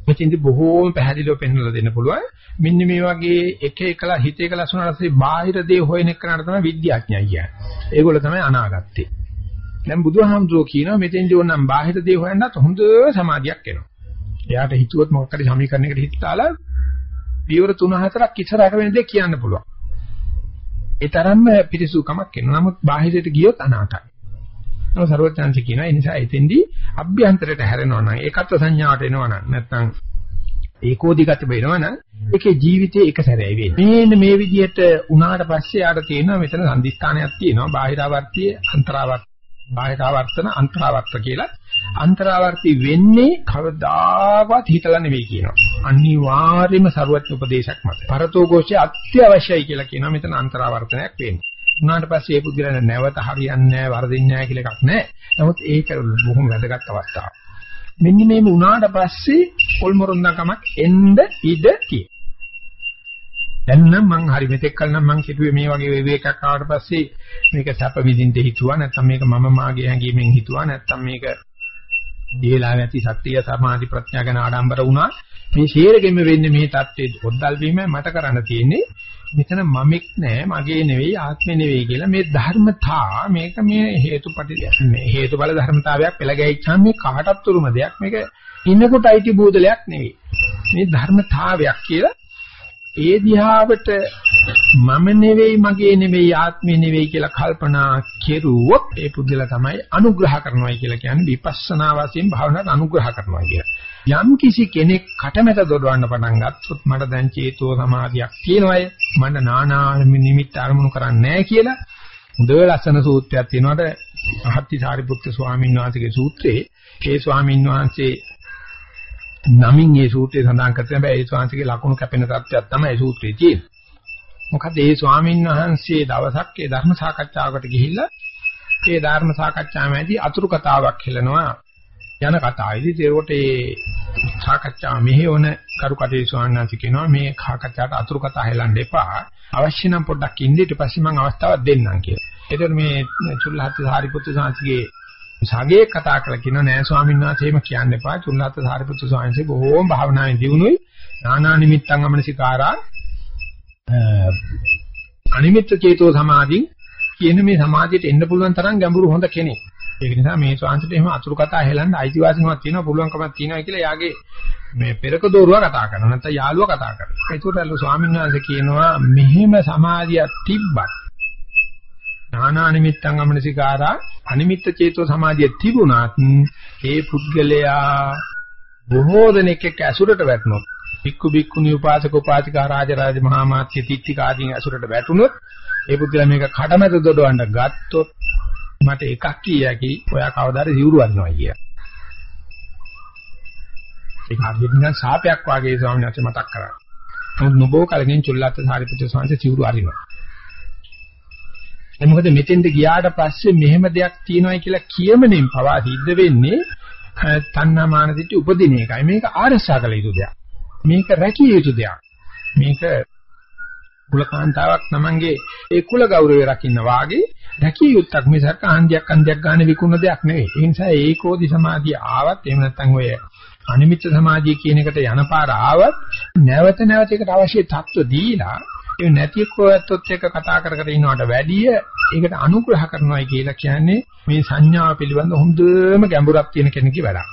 මෙතෙන්දි බොහෝම පැහැදිලිව පෙන්වලා දෙන්න පුළුවන්. මෙන්න මේ වගේ එක එකලා හිත එකලා සුණාටසේ බාහිර දේ හොයන එකනට තමයි විද්‍යාඥයයි කියන්නේ. ඒගොල්ලෝ තමයි අනාගත්තේ. දැන් බුදුහාමුදුරුවෝ කියනවා මෙතෙන්දි ඕනම් බාහිර දේ හොයන්නත් හොඳ සමාධියක් එනවා. එයාට හිතුවොත් මොකක් හරි සමීකරණයකට හිතාලා පියවර 3-4ක් ඉස්සරහට වෙන දේ කියන්න පුළුවන්. ඒ තරම්ම පිරිසුකමක් එනවා. නමුත් බාහිරයට ගියොත් අනාතයි. නමුත් ਸਰවඥාන්ති කියනවා ඒ නිසා එතෙන්දී අභ්‍යන්තරයට හැරෙනවා නම් ඒකත් සංඥාවට එනවා නම් නැත්නම් ඒකෝදිගත වෙනවනම් ඒකේ ජීවිතයේ එක සැරේ වෙන්නේ. මේන්න මේ විදිහට උනාට පස්සේ යාට තියෙනවා මෙතන සම්දිස්ථානයක් තියෙනවා බාහිරාවර්තිය අන්තරාවර්ත බාහිරාවර්තන අන්තරාවර්ත කියලා. අන්තරාවර්ති වෙන්නේ කවදාවත් හිතලා නෙවෙයි කියනවා. අනිවාර්යයෙන්ම ਸਰවත් උපදේශයක් මත. පරතෝ ഘോഷයේ අත්‍යවශ්‍යයි කියලා කියනවා මෙතන අන්තරාවර්තනයක් වෙන්නේ. උනාට පස්සේ ඒ පුද්ගලයා නැවත හරියන්නේ නැහැ, වරදින්නේ නැහැ කියලා එකක් නැහැ. නමුත් ඒක බොහොම වැදගත් අවස්ථාවක්. මෙන්න මේ උනාට පස්සේ පොල්මොරොන්දකමක් එන්න ඉඩ තියෙනවා. දැන් නම් මං හරි මෙතෙක් කල නම් මං හිතුවේ මේ වගේ විවේකයක් ආවට පස්සේ මේක සැප විඳින්න හිතුවා නැත්නම් මේක මම මාගේ හැඟීමෙන් හිතුවා නැත්නම් මේක දීලාව ඇති සත්‍ය සමාධි ප්‍රඥා ගැන ආඩම්බර වුණා මේ ශීරගෙම වෙන්නේ මේ தත්ත්වෙ පොද්දල් වීම මට කරන්න තියෙන්නේ මෙතන මමෙක් නෑ මගේ නෙවෙයි ආත්මෙ නෙවෙයි කියලා මේ ධර්මතා මේක මේ හේතුපටි මේ හේතුඵල ධර්මතාවයක් පෙළ ගැහිච්චාම මේ කාටත් උරුම දෙයක්. මේක ඉන්නකොට අයිති බෝධලයක් නෙවෙයි. මේ ධර්මතාවයක් කියලා ඒ දිහාවට මම නෙවෙයි මගේ නෙවෙයි ආත්මෙ නෙවෙයි කියලා කල්පනා කෙරුවොත් ඒ පුද්ගලයා තමයි අනුග්‍රහ කරනවායි කියලා කියන්නේ විපස්සනා වශයෙන් භාවනාවට අනුග්‍රහ කරනවා කියලා. යම් කිසි කෙනෙක් කටමැත දොඩවන්න පටන් ගත්තොත් මට දැන් චේතෝ සමාධියක් තියෙනවාය. මට නානා නිමිත්ත අරමුණු කරන්නේ නැහැ කියලා හොඳ ලස්සන සූත්‍රයක් තියෙනවාට අහත්ති සාරිපුත්‍ර ස්වාමීන් වහන්සේගේ සූත්‍රයේ. ඒ ස්වාමීන් වහන්සේ නමින් මේ සූත්‍රය සඳහන් කරලා බෑ ඒ ස්වාමීන්ගේ ලකුණු කැපෙන තත්ත්වයක් තමයි ඒ සූත්‍රයේ තියෙන්නේ. මොකද ඒ ස්වාමීන් වහන්සේ දවසක් ඒ ධර්ම සාකච්ඡාවකට ගිහිල්ලා ඒ ධර්ම සාකච්ඡාවේදී අතුරු කතාවක් හෙලනවා යන කතාවේදී ඒකට ඒ සාකච්ඡාව මෙහෙවන කරුකටේ ස්වාමීන් වහන්සේ කියනවා මේ සාකච්ඡාවට අතුරු කතා හෙලන්න එපා. අවශ්‍ය නම් පොඩ්ඩක් ඉන්න ඊට පස්සේ මම අවස්ථාවක් දෙන්නම් කියලා. ඒතර මේ චුල්ලහත් සාරිපුත්තු සාංශගේ සාගේ කතා කරලා කියන නෑ ස්වාමීන් වහන්සේම කියන්න එපා. චුල්ලහත් සාරිපුත්තු සාංශේ බොහෝම භාවනාවෙන් දිනුනුයි. නානා නිමිත්තං අමනසිකාරා අනිමිත්ත චේතෝ සමාධි කියන මේ සමාධියට එන්න පුළුවන් තරම් ගැඹුරු හොඳ කෙනෙක්. ඒක නිසා මේ ශාන්තිට එහෙම අතුරු කතා හෙලන්න අයිතිවාසිකමක් තියෙනවා පුළුවන්කමක් තියෙනවා කියලා යාගේ මේ පෙරක දෝරුවා කතා කරනවා නැත්නම් යාළුවා කතා කරනවා. ඒකට අල්ල ස්වාමීන් වහන්සේ කියනවා මෙහෙම සමාධියක් තිබ්බත් නානා නිමිත්තං අමනසිකාරා අනිමිත්ත චේතෝ සමාධිය තිබුණත් ඒ පුද්ගලයා බොහෝ දෙනෙක් එක්ක ඇසුරට වැටුණොත් පික්කු බික්කුනි උපාසක උපාසිකා රාජරාජ මහා මාත්‍ය තිත්තික ආදීන් ඇසුරට වැටුණොත් ඒ පුද්ගලයා මේක කඩමැද දොඩවන්න ගත්තොත් මට එකක් කියකි ඔයා කවදාද සිවුරු අරිනවා කිය. ඒක හරියට නිකන් සාපයක් වාගේ ස්වාමීන් වහන්සේ මතක් කරා. නමුත් නොබෝ කලකින් චුල්ලත් සාරිපුත්‍ර ස්වාමීන් සිවුරු අරිනවා. ඒ මොකද මෙතෙන්ට ගියාට පස්සේ මෙහෙම දෙයක් තියෙනවායි කියලා කියමනින් පවා සිද්ධ වෙන්නේ තණ්හා මාන දිටි උපදින එකයි. මේක ආරසා කළ යුතු දෙයක්. මේක රැකිය යුතු දෙයක්. මේක කුලකාන්තාවක් Tamange ඒ කුල ගෞරවය රකින්න වාගේ රැකිය යුත්තක් මිසක් ආන්දියක් අන්දියක් ගන්න විකුණන දෙයක් නෙවෙයි. ඒ නිසා ඒකෝදි සමාධිය ආවත් එහෙම නැත්නම් ඔය අනිමිච්ච සමාධිය කියන එකට යන පාර ආවත් නැවත නැවත ඒකට අවශ්‍ය தত্ত্ব දීලා ඒ නැති කොහොත්ත් එක්ක කතා කර කර ඉන්නවට වැඩිය ඒකට අනුග්‍රහ කරනවායි කියලා කියන්නේ මේ සංඥාව පිළිබඳ හොඳම ගැඹුරක් තියෙන කෙනෙක්ගේ වැඩක්.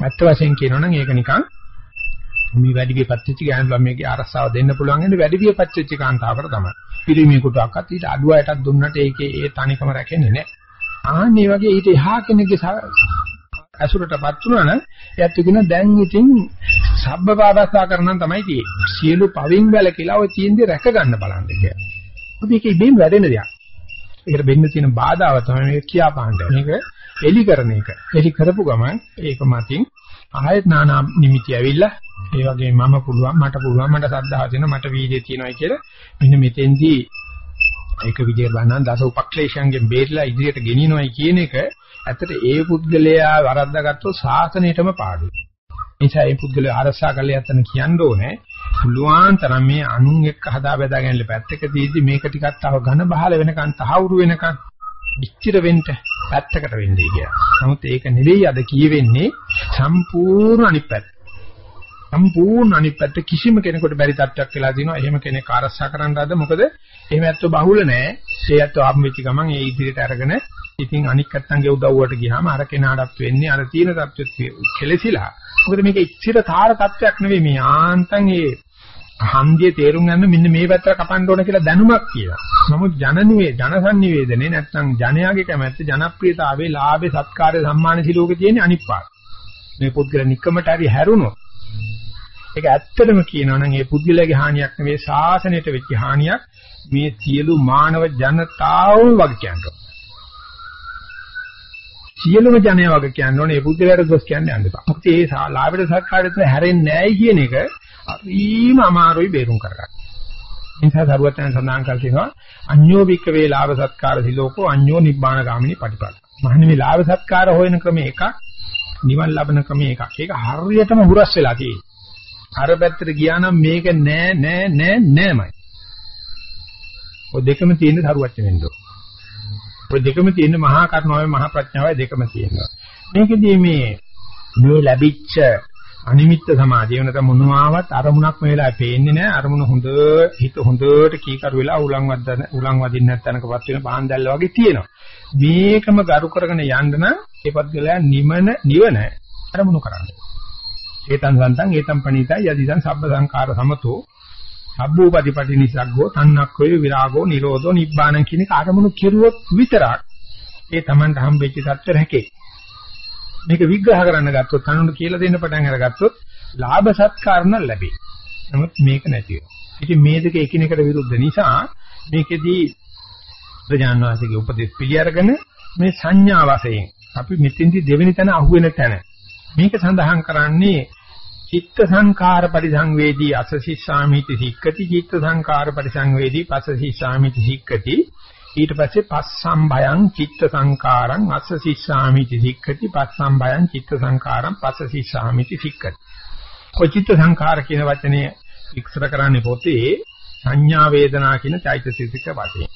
ඇත්ත වශයෙන් කියනවා නම් ඒක නිකන් මේ වැඩි විපත්‍ච්ච ගෑනු ළමයිගේ ආරස්සාව දෙන්න පුළුවන් ඉන්නේ වැඩි විපත්‍ච්ච කාන්තාවකට තමයි. පිරිමියෙකුට අක්කත් ඊට අඩු අයටත් දුන්නට ඒකේ ඒ තනිකම රැකෙන්නේ නැහැ. ආන්නේ වගේ ඊට එහා කෙනෙක්ගේ අසුරටපත් වුණා නම් එයාත් කියන දැන් ඉතින් සබ්බපාදස්සා කරනන් තමයි තියෙන්නේ. සියලු පවින් බැල කියලා ඔය තියෙන්නේ රැක ගන්න බලන්න කියලා. මොකද මේක ඉබේම වැඩෙන දෙයක්. ඒකට වෙන්න තියෙන බාධාව තමයි මේක කියාපාන්න. මේක එලි කරන එක. එලි කරපු ගමන් ඒක මතින් ආයෙත් නානා නිමිති ඇවිල්ලා ඒ වගේ මම පුළුවන් මට පුළුවන් මට සද්ධාව තියෙනවා මට වීර්යය තියෙනවා කියලා මෙන්න මෙතෙන්දී ඒක විදිහට බලනවා දස උපක්ලේශයන්ගෙන් බේරලා ඉදිරියට ගෙනියනවායි කියන එක ඇත්තට ඒ පුද්ගලයා වරද්දාගත්තොත් සාසනයටම පාඩුයි. නිසා මේ පුද්ගලයා අරසා කළේ යතන කියන්න ඕනේ පුළුවන් තරම් මේ අනුන් එක්ක හදා බෙදා ගැනීම පැත්තක දීදී මේක ටිකක් තව ඝන බහල වෙනකන් තහවුරු වෙනකන් ඉච්චිර වෙන්න පැත්තකට වෙන්නේ කියලා. නමුත් ඒක නෙවෙයි අද කියවෙන්නේ සම්පූර්ණ අනිත් පැත්ත. සම්පූර්ණ අනිත් පැත්ත කිසිම කෙනෙකුට බැරි තත්ත්වයක් වෙලා දිනවා. එහෙම කෙනෙක් ආරක්ෂා කරන්න අද මොකද එහෙම ඇත්තෝ බහුල නැහැ. ඒ ඇත්තෝ ආපු වෙච්ච ගමන් ඒ ඉදිරියට අරගෙන ඉතින් අනික් පැත්තන්ගේ උදව්වට ගියාම අර කෙනාටත් වෙන්නේ අර තීන තත්ත්වෙත් කෙලසිලා. මොකද මේක ඉච්ඡිත තාර තත්ත්වයක් නෙවෙයි මේ ආන්තන් ඒ හන්දියේ තේරුම් ගන්න මෙන්න මේ පැත්තට කපන්න ඕන කියලා දැනුමක් කියලා. නමුත් ජනනිවේ ජනසන්නිවේදනේ නැත්නම් ජනයාගේ කැමැත්ත ජනප්‍රියතාවේ ලාභේ සත්කාරයේ සම්මාන සිලෝකේ තියෙන අනිත් පාඩ. මේ පුද්ගල නික්කමට හරි හැරුණොත් ඒක ඇත්තටම කියනවා නම් ඒ පුද්ගලයාගේ හානියක් නෙවෙයි ශාසනයට වෙච්ච හානියක් මේ සියලු මානව ජනතාවම වගේ කියනවා. සියලුම ජනයා වගේ කියන්න ඕනේ මේ පුද්ගලයාට දොස් කියන්නේ යන්න එපා. මොකද ඒ ලාභයට සත්කාරයට හැරෙන්නේ නැහැ කියන එක හරිම අමාරුයි බේරුම් කරගන්න. නිසා දරුවචන සඳහන් කර තියෙනවා අඤ්ඤෝ වික්ක වේ ලාභ සත්කාර සිලෝකෝ අඤ්ඤෝ නිබ්බාන ගාමිනී පටිපද. මහන්නේ මේ ලාභ සත්කාර හොයන ක්‍රම එකක් නිවන් ලබන ක්‍රම එකක්. ඒක හරියටම හුරස් වෙලා තියෙන්නේ. අර පැත්තට ගියා නම් මේක නෑ නෑ නෑ නෑමයි. ඔය දෙකම තියෙන දරුවචන වෙන්න ඔය දෙකම තියෙන මහා කරුණාවේ මහා ප්‍රඥාවයි දෙකම තියෙනවා. මේකෙදී මේ මේ ලැබිච්ච අනිමිත්ත සමාධිය වෙනත මොනවාවත් අරමුණක් මේ වෙලාවේ පේන්නේ නැහැ. අරමුණ හොඳ හිත හොඳට කීකරු වෙලා උලන් වදන උලන් වදින්න නැත්නම්කපත් වෙන බාන් දැල්ල වගේ තියෙනවා. මේකම ගරු කරගෙන යන්න නම් ඒපත් ගලයා නිමන නිවන අරමුණු කරන්න ඒතං සන්තං ඒතං පණිතයි යදිදං සබ්බ සංකාර සමතෝ. සබ්බෝපදීපටි නිසග්ගෝ තන්නක්ඛය විරාගෝ නිරෝධෝ නිබ්බාණං කියන කාර්මුණු කෙරුවොත් විතරක් ඒ Tamanට හම්බෙච්ච தත්ත්ව රැකේ මේක විග්‍රහ කරන්න ගත්තොත් අනුන්ට කියලා දෙන්න පටන් අරගත්තොත් ලාභ සත්කාරණ ලැබේ. නමුත් මේක නැති වෙනවා. ඉතින් මේ දෙක එකිනෙකට විරුද්ධ නිසා මේකෙදී ප්‍රජානවාසිකේ උපදෙස් පිළි අරගෙන මේ සංඥා වශයෙන් අපි මෙතෙන්දි දෙවෙනි තැන අහුවෙන තැන මේක සඳහන් කරන්නේ චිත්ත සංකාර පරිසංවේදී අසසිස්සාමිති සික්කති චිත්ත සංකාර පරිසංවේදී පසසිස්සාමිති සික්කති ඊට පස්සේ පස්සම් භයං චිත්ත සංකාරං අස්ස සිස්සාමිති සික්ඛති පස්සම් භයං චිත්ත සංකාරං පස්ස සිස්සාමිති සික්ඛති. ඔය චිත්ත සංකාර කියන වචනේ විස්තර කරන්නේ පොතේ සංඥා වේදනා කියන චෛතසික වශයෙන්.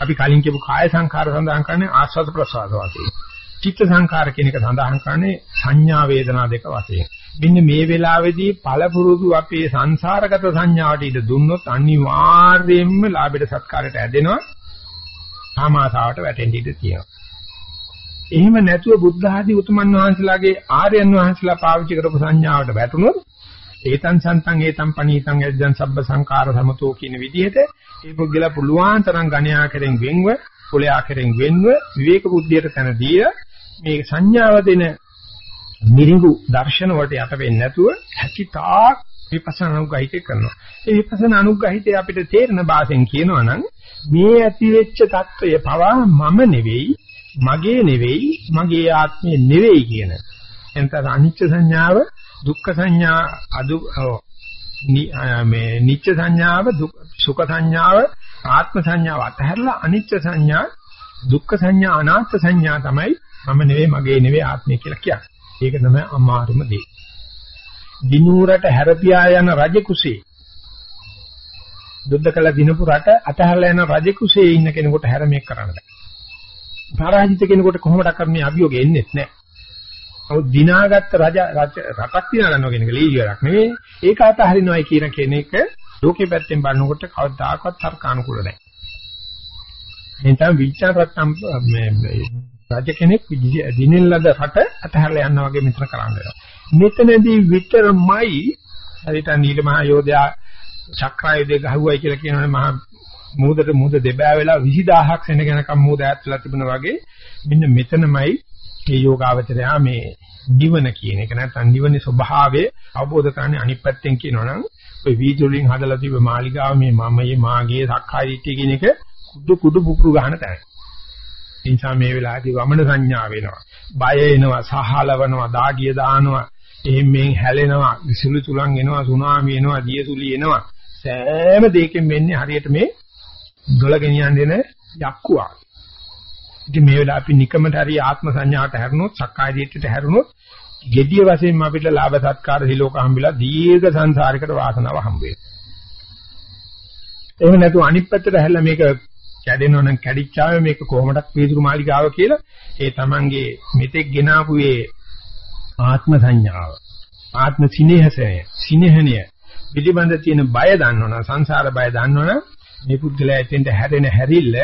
අපි කලින් කියපු කාය සංකාර සඳහන් කරන්නේ ආස්වාද ප්‍රසආද වශයෙන්. චිත්ත සංකාර කියන එක සඳහන් කරන්නේ සංඥා වේදනා දෙක වශයෙන්. මෙන්න මේ වෙලාවේදී පළපුරුදු අපේ සංසාරගත සංඥාවට ඉද දුන්නොත් අනිවාර්යයෙන්ම ලාභයට සත්කාරයට ඇදෙනවා සාමාසාවට වැටෙන්න ඉඩ තියෙනවා. එහෙම නැතුව බුද්ධ ආදී උතුමන් වහන්සේලාගේ ආර්යයන් වහන්සේලා පාවිච්චි කරපු සංඥාවට වැටුනොත් ඒතං සන්තං ඒතං පනීතං යද්දං සබ්බ සංකාර සමතෝ කියන විදිහට ඒ පුද්ගලයා පුළුවන් තරම් ගණ්‍යා කරෙන් වෙන්ව, කුලයා කරෙන් වෙන්ව විවේක බුද්ධියට තන දීලා මේ සංඥාව දෙන මිරිඟු දර්ශන වලට යට වෙන්නේ නැතුව හැකිතාක් විපස්සනා අනුග්‍රහිතය කරනවා. ඒ විපස්සනා අනුග්‍රහිතය අපිට තේරෙන භාෂෙන් කියනවා නම් මේ ඇති වෙච්ච தত্ত্বය පවා මම නෙවෙයි, මගේ නෙවෙයි, මගේ ආත්මය නෙවෙයි කියන. එතන අනිච්ච සංඥාව, දුක්ඛ සංඥා, අදු මේ නිච්ච සංඥාව, සුඛ සංඥාව, ආත්ම සංඥාව අතහැරලා අනිච්ච සංඥා, දුක්ඛ සංඥා, අනාත්ම සංඥා තමයි මම නෙවෙයි, මගේ නෙවෙයි, ආත්මය කියලා කියන්නේ. ඒක තමයි අමාරුම දේ. දිනූරට හැරපියා යන රජ කුසේ දුද්ද කළ දිනපු රට අතහැරලා යන රජ කුසේ ඉන්න කෙනෙකුට හැරමෙක් කරන්න බෑ. පරාජිත කෙනෙකුට කොහොමද කරන්නේ අභියෝගය එන්නේ නැහැ. නමුත් දිනාගත්ත රජ රටක් දිනා ගන්නවා කියන එක ලීජි වැඩක් නෙවෙයි. ඒක අතහරිනවයි කියන කෙනෙක් ලෝකේ පැත්තෙන් බලනකොට කවදාකවත් තර්කානුකූල නැහැ. එතන විචාරත්තම් මේ රජ කෙනෙක් දිනෙන් ලද රට අතහැරලා යනවා වගේ මෙතන කරන්නේ. මෙතනදී විතරමයි හරිට නීල මහ යෝධයා චක්‍රායුධය ගහුවයි කියලා කියනවනේ මහා මූදට මූද දෙබෑ වෙලා 20000ක් සෙනගෙනකම් මූද ඈත්ලා තිබුණා වගේ මෙන්න මෙතනමයි මේ යෝගාවචරයා මේ නිවන කියන එක නැත්නම් නිවනේ ස්වභාවය අවබෝධ කරන්නේ අනිත් පැත්තෙන් කියනවනම් ඔය වීදුරු වලින් හදලා තිබ්බ මාලිගාව මේ මමයේ මාගේ සක්කාය දිට්ඨිය කියන එක කුඩු කුඩු පුපුරු ගන්න තැන. ඒ නිසා මේ වෙලාවේදී වමන සංඥා වෙනවා. බය එනවා, සහලවනවා, දාගිය දානවා, එහෙන් මෙන් හැලෙනවා, විසුළු තුලන් එනවා, සුනාමි එනවා, දියසුලි එනවා. සෑම දෙයකින් වෙන්නේ හරියට මේ දොළ ගෙනියන්න දෙන යක්කුවා. ඉතින් මේ වෙලාව අපි නිකමට හරි ආත්ම සංඥාවට හැරුණොත්, සක්කාය දිට්ඨියට හැරුණොත්, gediya වශයෙන් අපිට ලාභ සත්කාර සිලෝක හම්බෙලා දීර්ඝ සංසාරිකට වාසනාව හම්බ වෙනවා. එහෙම නැතු අනිත් පැත්තට හැල්ලා මේක කැඩෙනවා නම් කැඩිච්චාම මේක කොහොමදක් වීදුරු මාලිගාව කියලා? ඒ Tamange මෙතෙක් ගෙනාවු ඒ ආත්ම සංඥාව ආත්ම සිනේහසය සිනේහණය පිළිබඳ තියෙන බය දන්නවනම් සංසාර බය දන්නවනම් මේ පුද්ගලයා එතෙන්ට හැරෙන හැරිල්ල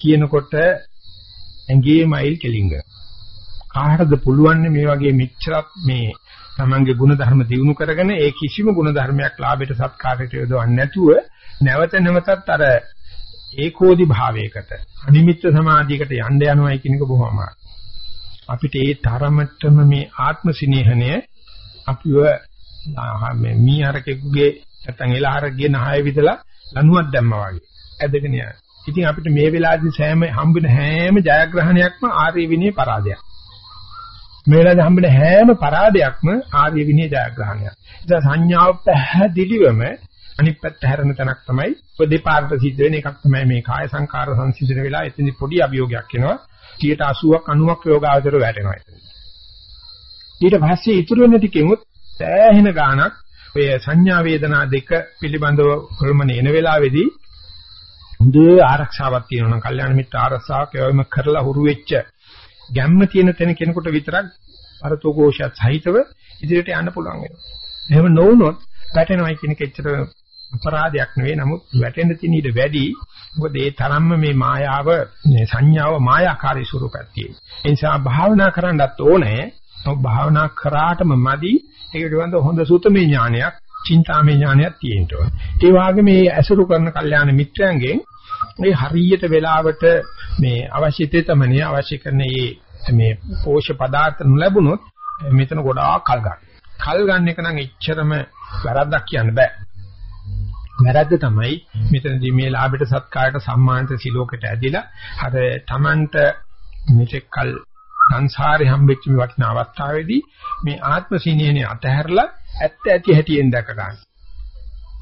කියනකොට ඇඟේ මයිල් කෙලින්ග. කාටද පුළුවන් මේ වගේ මෙච්චරක් මේ තමන්ගේ ගුණ ධර්ම දිනු කරගෙන ඒ කිසිම ගුණ ධර්මයක් ලාභයට සත්කාරයට යොදවන්නේ නැතුව නැවත නැවතත් අර ඒකෝදි භාවයකට අනිමිත්ත සමාධියකට යන්න යනවායි කියන එක බොහොම අමාරුයි. අපිට ඒ තරමටම මේ ආත්ම සිනේහණය අපිව මේ මීහරකෙකුගේ නැත්නම් එලහරකගේ නහය විදලා ලණුවක් දැම්මා වගේ ඇදගෙන යනවා. ඉතින් අපිට මේ වෙලාවේදී සෑම හම්බෙන හැම ජයග්‍රහණයක්ම ආර්ය විනය පරාදයක්. මේ වෙලාවේ හම්බෙන හැම පරාදයක්ම ආර්ය විනය ජයග්‍රහණයක්. ඒ සංඥාව පැහැදිලිවම අනිත් පැත්ත හැරෙන තැනක් තමයි ඔය දෙපාරට සිද්ධ වෙන එකක් තමයි මේ කාය සංකාර සංසිඳන වෙලාව එතනදි පොඩි අභියෝගයක් එනවා 80ක් 90ක් යෝගාවචර වැටෙනවා එතන. ඊට පස්සේ ඉතුරු වෙන ටිකෙමුත් සෑහෙන ගාණක් ඔය සංඥා වේදනා දෙක පිළිබඳව හොල්මන එන වෙලාවේදී හොඳ ආරක්ෂාවක් තියෙනවා නම් කල්යාණ මිත්‍ර ආරක්ෂාවක් ඒවම කරලා හුරු වෙච්ච ගැම්ම තියෙන තැන කෙනෙකුට විතරක් අරතෝഘോഷයත් සහිතව ඉදිරියට යන්න පුළුවන් වෙනවා. එහෙම නොවුනොත් වැටෙනවයි කියන එක එච්චර අපරාධයක් නෙවෙයි. නමුත් වැටෙන්න තියෙන ඊට වැඩි. මොකද ඒ තරම්ම මේ මායාව මේ සංඥාව මායාකාරී ස්වරූපයක් තියෙනවා. ඒ නිසා භාවනා කරන්නත් ඕනේ. භාවනා කරාටම මදි. ඒක පිළිබඳ හොඳ සූතමේ ඥානයක් චින්තාමේ ඥානයක් තියෙන්න ඕනේ. ඒ වගේම මේ ඇසුරු කරන කල්යාණ මිත්‍රයන්ගෙන් මේ හරියට වෙලාවට මේ අවශ්‍ය තෙතමනේ අවශ්‍ය කරන මේ මේ පෝෂ්‍ය පදාර්ථ නොලැබුණොත් මෙතන ගොඩාක් කල් ගන්න. කල් ගන්න එක නම් එච්චරම වැරද්දක් කියන්න බෑ. වැරද්ද තමයි මෙතනදී මේ ලාභයට සත්කාරයට සම්මානට සිලෝකයට ඇදිලා අර Tamanට මෙතෙක්කල් සංසාරේ හම්බෙච්ච මේ වටිනා අවස්ථාවේදී මේ ආත්ම සිනේනේ අතහැරලා ඇත්ත ඇති හැටියෙන් දැක ගන්න.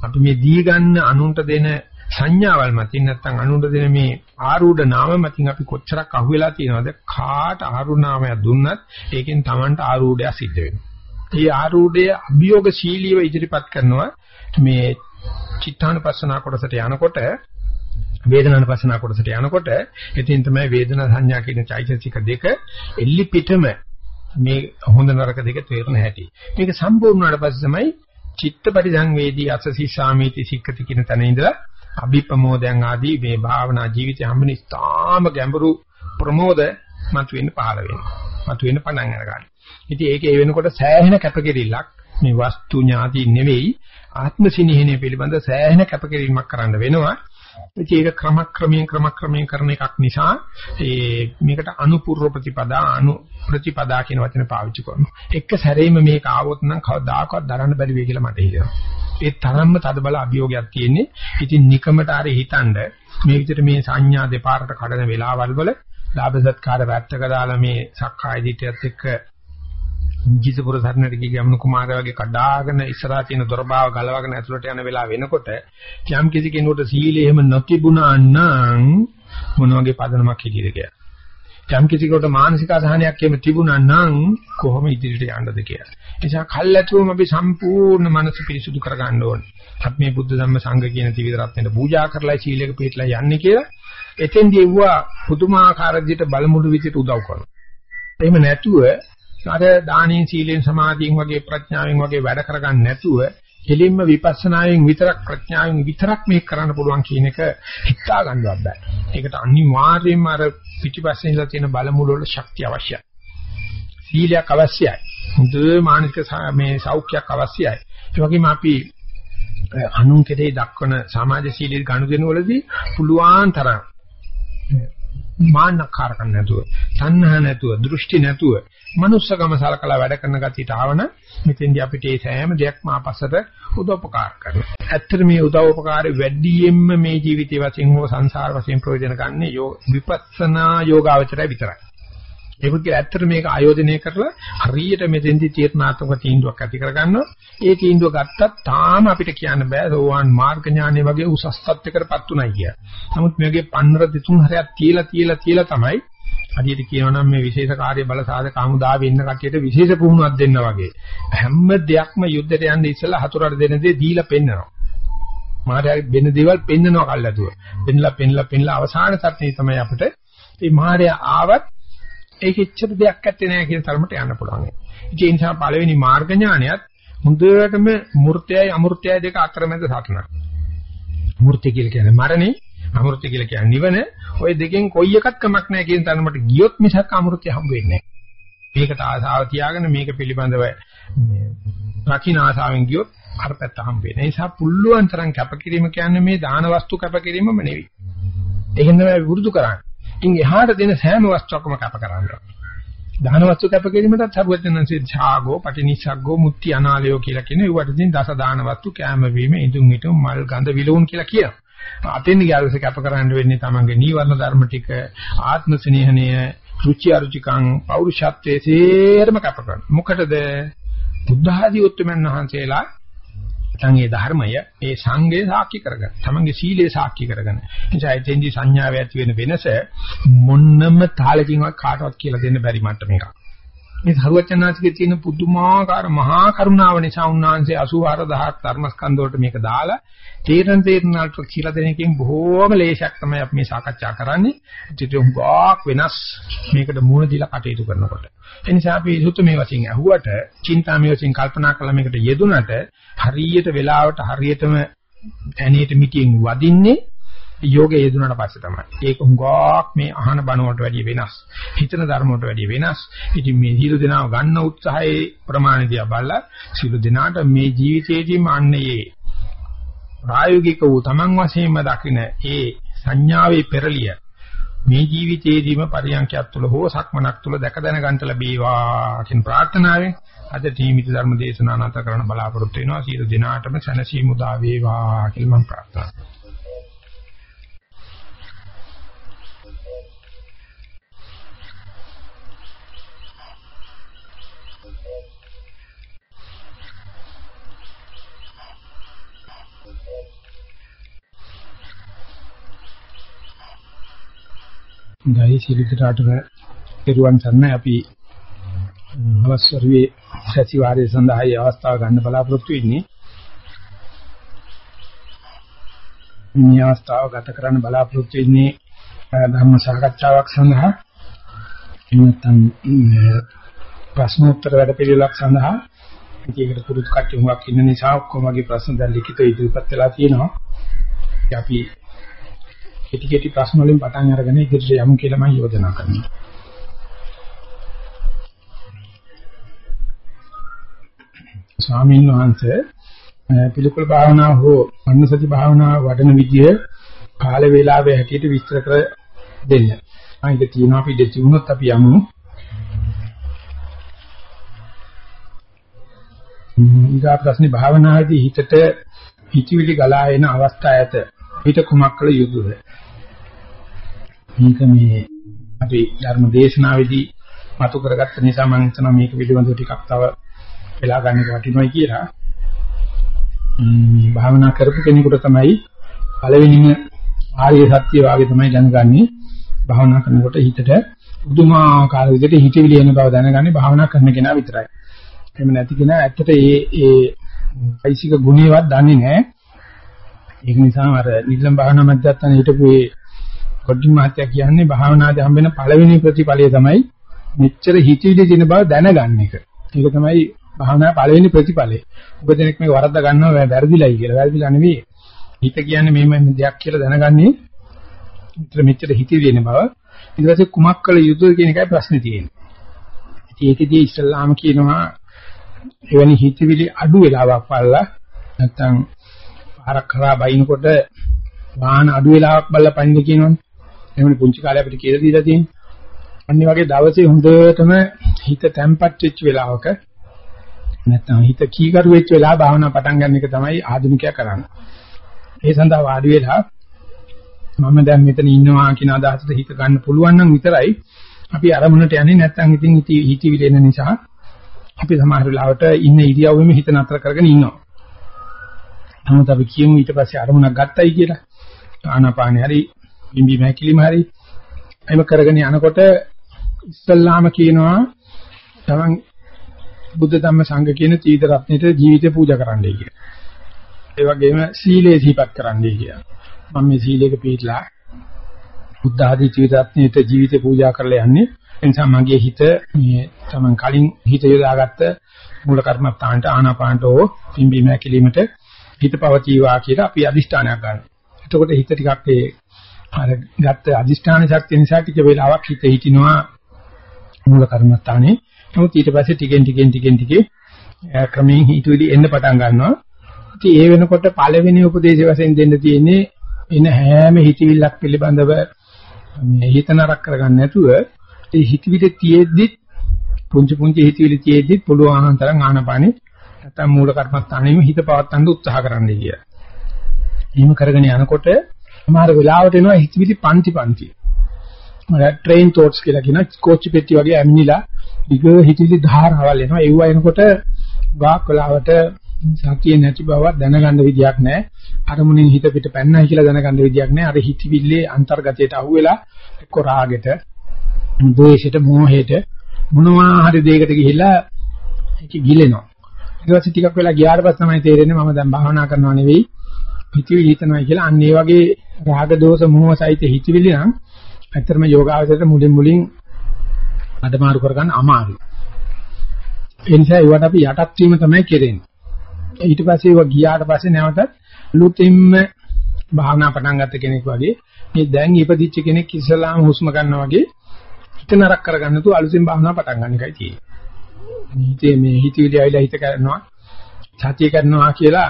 අපි මේ දී ගන්න අනුන්ට දෙන සංඥාවල් මතින් නැත්නම් අනුන්ට දෙන මේ ආරූඪ නාම මතින් අපි කොච්චරක් අහුවෙලා තියෙනවද කාට ආරූඪ නාමයක් දුන්නත් ඒකෙන් Tamanට ආරූඪයක් සිද්ධ වෙනවා. ඒ ආරූඪය අභියෝගශීලීව ඉදිරිපත් කරනවා මේ චිත්තානුපස්සනා කොටසට යනකොට වේදනානුපස්සනා කොටසට යනකොට එතින් තමයි වේදනා සංඥා කියන චෛතසික දෙක එල්ලි පිටම මේ හොඳ නරක දෙක තේරෙන හැටි. මේක සම්පූර්ණ වුණාට පස්සේ තමයි චිත්ත පරිසංවේදී අසසී සාමීති සික්කති කියන තැන ඉඳලා අභිප්‍රමෝදයන් ආදී මේ භාවනා ජීවිතය හැමනි ස්ථාම ගැඹුරු ප්‍රමෝද මතුවෙන්න පහළ වෙනවා. මතුවෙන්න පටන් අරගන්න. ඉතින් ඒක ඒ වෙනකොට සෑහෙන කැපකිරීමක් මේ වස්තු ඥාති නෙවෙයි ආත්ම සිනහනේ පිළිබඳ සෑහෙන කැපකිරීමක් කරන්න වෙනවා. ඒක ක්‍රමක්‍රමයෙන් ක්‍රමක්‍රමයෙන් කරන එකක් නිසා ඒ මේකට අනුපූර්ව ප්‍රතිපදා අනු ප්‍රතිපදා කියන වචන පාවිච්චි කරනවා. එක සැරේම මේක ආවොත් නම් කවදාකවත් දරන්න බැරි වෙයි කියලා මට හිතෙනවා. ඒ තරම්ම තදබල අභියෝගයක් තියෙන්නේ. ඉතින් නිකමට ආරේ හිතනද මේ විදිහට මේ සංඥා දෙපාරට කඩන වෙලාවල් වල ලාභ සත්කාර වැත්තක දාලා මේ සක්කාය දිටියත් එක්ක ජීසපුර සරණට ගිය ගමන කුමාරයා වගේ කඩාගෙන ඉස්සරහා තියෙන දොරබාව ගලවගෙන ඇතුළට යන වෙලාව වෙනකොට යම් කිසි කෙනෙකුට සීලය එහෙම නොතිබුණා නම් මොන වගේ පදනමක් හිටියද කියලා. යම් කිසි කෙනෙකුට මානසික අසහනයක් එහෙම තිබුණා නම් කොහොම ඉදිරියට යන්නද කියලා. ඒ නිසා කල්ැතුවම අපි සම්පූර්ණ මනස පිරිසුදු කරගන්න ඕනේ. අපි මේ බුද්ධ ධම්ම සංඝ කියන ත්‍රිවිධ රත්නයට පූජා කරලා සීලයක පිළිපදලා යන්නේ කියලා එතෙන්දී එවුවා පුදුමාකාර විදිහට බලමුළු විදිහට උදව් කරනවා. එහෙම නැතුව අර දානෙන් සීලෙන් සමාධියෙන් වගේ ප්‍රඥාවෙන් වගේ වැඩ කරගන්න නැතුව කෙලින්ම විපස්සනායෙන් විතරක් ප්‍රඥාවෙන් විතරක් මේක කරන්න පුළුවන් කියන එක හිතා ගන්නවත් බෑ. ඒකට අනිවාර්යයෙන්ම අර පිටිපස්සේ ඉඳලා තියෙන බලමුළු වල ශක්තිය අවශ්‍යයි. සීලයක් අවශ්‍යයි. හොඳ මානසික මේ සෞඛ්‍යයක් අවශ්‍යයි. ඒ වගේම අපි අනුන් කෙරේ දක්වන සමාජ සීලී ගනුදෙනුවලදී පුළුවන් තරම් මාන්නකාරකම් නැතුව, තණ්හා නැතුව, දෘෂ්ටි නැතුව, මනුස්සකම සලකලා වැඩ කරන ගතියට ආවන මෙතෙන්දී අපිට ඒ සෑම දෙයක්ම ආපස්සට උදව්පකාර කරනවා. ඇත්තට මේ උදව්පකාරය වැඩියෙන්ම මේ ජීවිතයේ වශයෙන් හෝ සංසාර වශයෙන් ප්‍රයෝජන ගන්න යෝ විපස්සනා යෝගාවචරය විතරයි. ඒ පුද්ගල ඇත්තට මේක ආයෝජනය කරලා හරියට මෙතෙන්දී තීර්ණාත්මක තීන්දුවක් ඇති කරගන්නවා. ඒ තීන්දුව ගත්තත් තාම අපිට කියන්න බෑ සෝවාන් මාර්ග ඥානෙ වගේ උසස් තත්ත්වයකටපත් උනායි කියලා. නමුත් මේකේ පන්නර දෙතුන් හරයක් තියලා තියලා තියලා තමයි හරියට කියනවා නම් මේ විශේෂ කාර්ය බල සාධක ආමුදාවේ ඉන්න කට්ටියට විශේෂ පුහුණුවක් දෙන්න වගේ. හැම දෙයක්ම යුද්ධයට යන්න ඉස්සෙල්ලා හතුරට දෙන දේ දීලා පෙන්නනවා. මායාවේ වෙන දේවල් පෙන්නනවා කල්ලාතුව. පෙන්නලා පෙන්නලා පෙන්නලා අවසාන තත්ත්වයේ තමයි අපිට මේ මායාව ආවත් ඒක එච්චර දෙයක් ඇත්තේ නැහැ කියන තරමට යන්න පුළුවන්. ඒ නිසා පළවෙනි මාර්ග ඥානයත් හොඳටම මූර්තයයි අමූර්තයයි දෙක අතරමැද සටනක්. මූර්තිය කියලා කියන්නේ මරණේ, අමූර්තිය කියලා කියන්නේ නිවන. ওই දෙකෙන් කොයි එකක් කමක් නැහැ කියන තරමට ගියොත් මිසක් අමෘතය හම්බ වෙන්නේ නැහැ. මේකට ආසාව තියාගෙන මේක පිළිබඳව රකින්න ආසාවෙන් ගියොත් අර පැත්ත හම්බ වෙන්නේ. ඒ නිසා පුල්ලුවන් තරම් කැපකිරීම කියන්නේ මේ දාන වස්තු කැපකිරීමම නෙවෙයි. ඒකෙන් තමයි වෘදු කරන්නේ. ඉන් එහාට දෙන සෑම වස්තුවක්ම කැප කරනවා. දාන වස්තු කැප කිරීමටත් සරුවචනන්සේ ඡාගෝ පටිනිස්සග්ගෝ මුත්‍ති අනාලයෝ කියලා කියන ඒවට ඉතින් දස දාන වස්තු කැම වීම ඉදුම් හිටුම් මල් ගඳ විලවුන් කියලා කියනවා. අතෙන් ගියාලස කැප කරන්න වෙන්නේ තමන්ගේ නීවරණ ධර්ම ටික ආත්ම ස්නේහණය රුචි අරුචිකං පෞරුෂත්වයේ සේරම කැප කරනවා. මොකටද? බුද්ධ ආදී උත්තරමන් වහන්සේලා නැත්නම් ඒ ධර්මය ඒ සංගේ සාක්ෂි කරගන්න. තමන්ගේ සීලේ සාක්ෂි කරගන්න. එනිසා එතෙන්දී සංඥාව ඇති වෙන වෙනස මොන්නම තාලකින්වත් කාටවත් කියලා දෙන්න බැරි මට්ටමක. මේ සරුවචනාංශකේ තියෙන පුදුමාකාර මහා කරුණාව නිසා උන්වහන්සේ 84000 ධර්මස්කන්ධ වලට මේක දාලා තේරෙන තේරනාට කියලා දෙන එකෙන් බොහෝම ලේසියක් තමයි අපි මේ සාකච්ඡා කරන්නේ. ඉතින් උගාක් වෙනස් මේකට මුණ දීලා කටයුතු කරනකොට. ඒ නිසා අපි සුත්ත මේ වශයෙන් ඇහුවට, චින්තා මේ වශයෙන් කල්පනා කළා මේකට යෙදුනට හරියට වෙලාවට හරියටම ඇණියට මිටියෙන් වදින්නේ යෝගයේ යෙදුනට පස්සේ තමයි. ඒක හුඟක් මේ අහන බණ වලට වැඩිය වෙනස්. හිතන ධර්ම වලට වැඩිය වෙනස්. ඉතින් මේ සීල දෙනාව ගන්න උත්සාහයේ ප්‍රමාණය දිහා බලලා සීල දෙනාට මේ ජීවිතයේදීම අන්නේ ප්‍රායෝගික වූ Taman වශයෙන්ම දකින ඒ සංඥාවේ පෙරලිය මේ ජීවිතයේදීම පරියන්කයක් තුළ හෝ සක්මනක් තුළ දැක දැන ගන්නට ලැබේවා කියන ප්‍රාර්ථනාවෙන් අද තීමිත ධර්ම දේශනා නැත කරන බලාපොරොත්තු වෙනවා සියලු දිනාටම සැනසීම උදා වේවා කියලා මම ප්‍රාර්ථනා කරනවා ගයි සිලිතරාටම පෙරුවන් සරණයි අපි අවස්වරුවේ සතිವಾರයේ සඳහා මේ අවස්ථාව ගන්න බලාපොරොත්තු වෙන්නේ. මේ අවස්ථාව ගත කරන්න බලාපොරොත්තු වෙන්නේ ධර්ම සාකච්ඡාවක් සඳහා එනතන් ප්‍රශ්නෝත්තර වැඩපිළිවෙලක් සඳහා ඒකට පුරුදු කට්ටිය හුඟක් ඉන්න නිසා ඔක්කොම වගේ ප්‍රශ්න දැන් ලිඛිතව ඉදිරිපත් වෙලා තියෙනවා. අපි කෙටි කෙටි ප්‍රශ්න වලින් පටන් අරගෙන ඉදිරියට යමු කියලා මම යෝජනා කරනවා. ස්වාමීන් වහන්සේ පිළිකුල් භාවනාව හෝ අනුසති භාවනාව වඩන විදිය කාල වේලාවේ හැටියට විස්තර කර දෙන්න. මම ඉතින් කියනවා අපි දෙති වුණොත් අපි යමු. ඊගා ප්‍රශ්නේ භාවනාවේදී හිතට හිතවිලි ගලා එන අවස්ථා ඇත. හිත කුමක් කළ යුතුද? මේක මේ අපි ධර්ම දේශනාවේදී මතු කරගත්ත නිසා මම හිතනවා මේක පිළිබඳව ටිකක් තව වෙලා ගන්න එක වටිනවයි කියලා. මේ භාවනා කරපු කෙනෙකුට තමයි පළවෙනිම ආර්ය සත්‍ය වාගේ තමයි දැනගන්නේ භාවනා කරනකොට හිතට පුදුමාකාර විදිහට හිතවිලි එන බව දැනගන්නේ භාවනා කරන කෙනා විතරයි. එහෙම නැති කෙනා ඇත්තට ඒ ඒ ඓසික ගුණේවත් දන්නේ නැහැ. ඒක නිසා අර නිලම් භාවනා මධ්‍යස්ථාන හිටපු ඒ කොඩි මහත්තයා කියන්නේ භාවනාදී හම්බෙන පළවෙනි ප්‍රතිඵලය තමයි මෙච්චර හිතවිලි දෙන බව දැනගන්න එක. ඒක තමයි භාවනා පළවෙනි ප්‍රතිඵලය. ඔබ දෙනෙක් මේ වරද්ද ගන්නවා වැරදිලයි කියලා. වැරදිලා නෙවෙයි. හිත කියන්නේ මේ මේ දෙයක් කියලා දැනගන්නේ මෙච්චර මෙච්චර හිතවිලි දෙන බව. ඊට පස්සේ කුමක් කළ යුතුද කියන එකයි ප්‍රශ්නේ තියෙන්නේ. ඒකෙදී ඉස්ලාම කියනවා එවැනි හිතවිලි අඩු වෙලාවක් බලලා නැත්තම් පාරක් කරා බයිනකොට වාහන අඩු වෙලාවක් බලලා පයින්න කියනවනේ. එහෙමනේ පුංචි කාලේ අපිට කියලා දීලා තියෙන්නේ. අනිත් වගේ දවසේ හොඳටම හිත තැම්පත් වෙච්ච වෙලාවක නැත්තම් හිත කීකරු වෙච්ච වෙලාව භාවනා පටන් ගන්න එක තමයි ආධුනිකයා කරන්නේ. ඒ සඳහා වාඩි වෙලා මම දැන් මෙතන ඉන්නවා කියන අදහසට හිත ගන්න පුළුවන් නම් විතරයි අපි අරමුණට යන්නේ නැත්තම් ඉතින් හිතවිලි එන නිසා අපි සමහර වෙලාවට ඉන්න ඉරියව්වෙම හිත නතර කරගෙන ඉන්නවා. නමුත් අපි කියමු ඊට පස්සේ අරමුණක් ගත්තයි කියලා. ආනාපානෙ හරි බිම්බි මහැකිලිම හරි එම කරගෙන යනකොට ඉස්සල්ලාම කියනවා තමන් බුද්ධ ධම්ම සංඝ කියන තීත රත්නෙට ජීවිතේ පූජා කරන්නයි කියලා. ඒ වගේම සීලේ සිහිපත් කරන්නයි කියලා. මම මේ සීලයක පිළිලා බුද්ධ ආදී තීත රත්නෙට ජීවිතේ පූජා කරලා යන්නේ. ඒ නිසා මගේ හිත මේ තමන් කලින් හිත යොදාගත්ත මූල කර්මස්ථානට ආනාපානට හෝ පිම්බීම ඇකිලීමට හිත පවතිවා කියලා අපි අදිෂ්ඨානයක් ගන්නවා. එතකොට හිත ටිකක් ඒ අර ගත්ත අදිෂ්ඨාන ශක්තිය නිසා ටික වෙලාවක් හිත හිටිනවා මූල කර්මස්ථානේ. නමුත් ඊට පස්සේ ටිකෙන් ටිකෙන් ටිකෙන් ටිකේ ක්‍රමයෙන් හිතුවිලි එන්න පටන් ගන්නවා. ඉතින් ඒ වෙනකොට පළවෙනි උපදේශය වශයෙන් දෙන්න තියෙන්නේ එන හැම හිතවිල්ලක් පිළිබඳව මේ හිත නරක කරගන්න නැතුව ඒ හිතවිලි තියෙද්දි පුංචි පුංචි හිතවිලි තියෙද්දි පුළුවන් තරම් ආනපානේ නැත්නම් මූල කර්මස්ථානෙම හිත පවත්වන්න උත්සාහ කරන්න කියලා. එහෙම කරගෙන යනකොට සමහර වෙලාවට එනවා හිතවිලි පන්ති පන්ති. මම ට්‍රේන් තෝට්ස් කියලා කියන කෝච්චි පෙට්ටි වගේ ඇමිනිලා දිග හිතවිලි ධාරාවල් එනවා. ඒව එනකොට ගාක් වෙලාවට සතිය නැති බව දැනගන්න විදියක් නැහැ. අරමුණෙන් හිත පිට පැන්නයි කියලා දැනගන්න විදියක් නැහැ. අර හිතවිල්ලේ අන්තර්ගතයට අහුවෙලා එක්ක රාගෙට, ද්වේෂයට, මෝහයට මොනවා හරි දෙයකට ගිහිල්ලා ඒක ගිලෙනවා. ඊට පස්සේ ටිකක් වෙලා ගියාට පස්සේ තමයි තේරෙන්නේ මම දැන් භාවනා කරනවා නෙවෙයි හිතවිලි හිතනවා කියලා. අන්න ඒ වගේ රාග දෝෂ මොහ සහිත හිතවිලි නම් ඇත්තටම යෝගාවචරයට මුලින් මුලින් අදමාරු කරගන්න අමාරුයි. ඒ නිසා ඒවට අපි යටත් වීම තමයි කෙරෙන්නේ. ඊට පස්සේ ඒවා ගියාට පස්සේ නැවතත් ලුතින්ම භාවනා පටන් ගත්ත කෙනෙක් වගේ මේ දැන් ඉපදිච්ච කෙනෙක් ඉස්සලාම හුස්ම ගන්නවා වගේ හිත නරක කරගන්න තු අලුතින් භාවනා පටන් ගන්න එකයි තියෙන්නේ. හිතේ මේ හිතවිලි ආවිලා හිත කරනවා සතිය කරනවා කියලා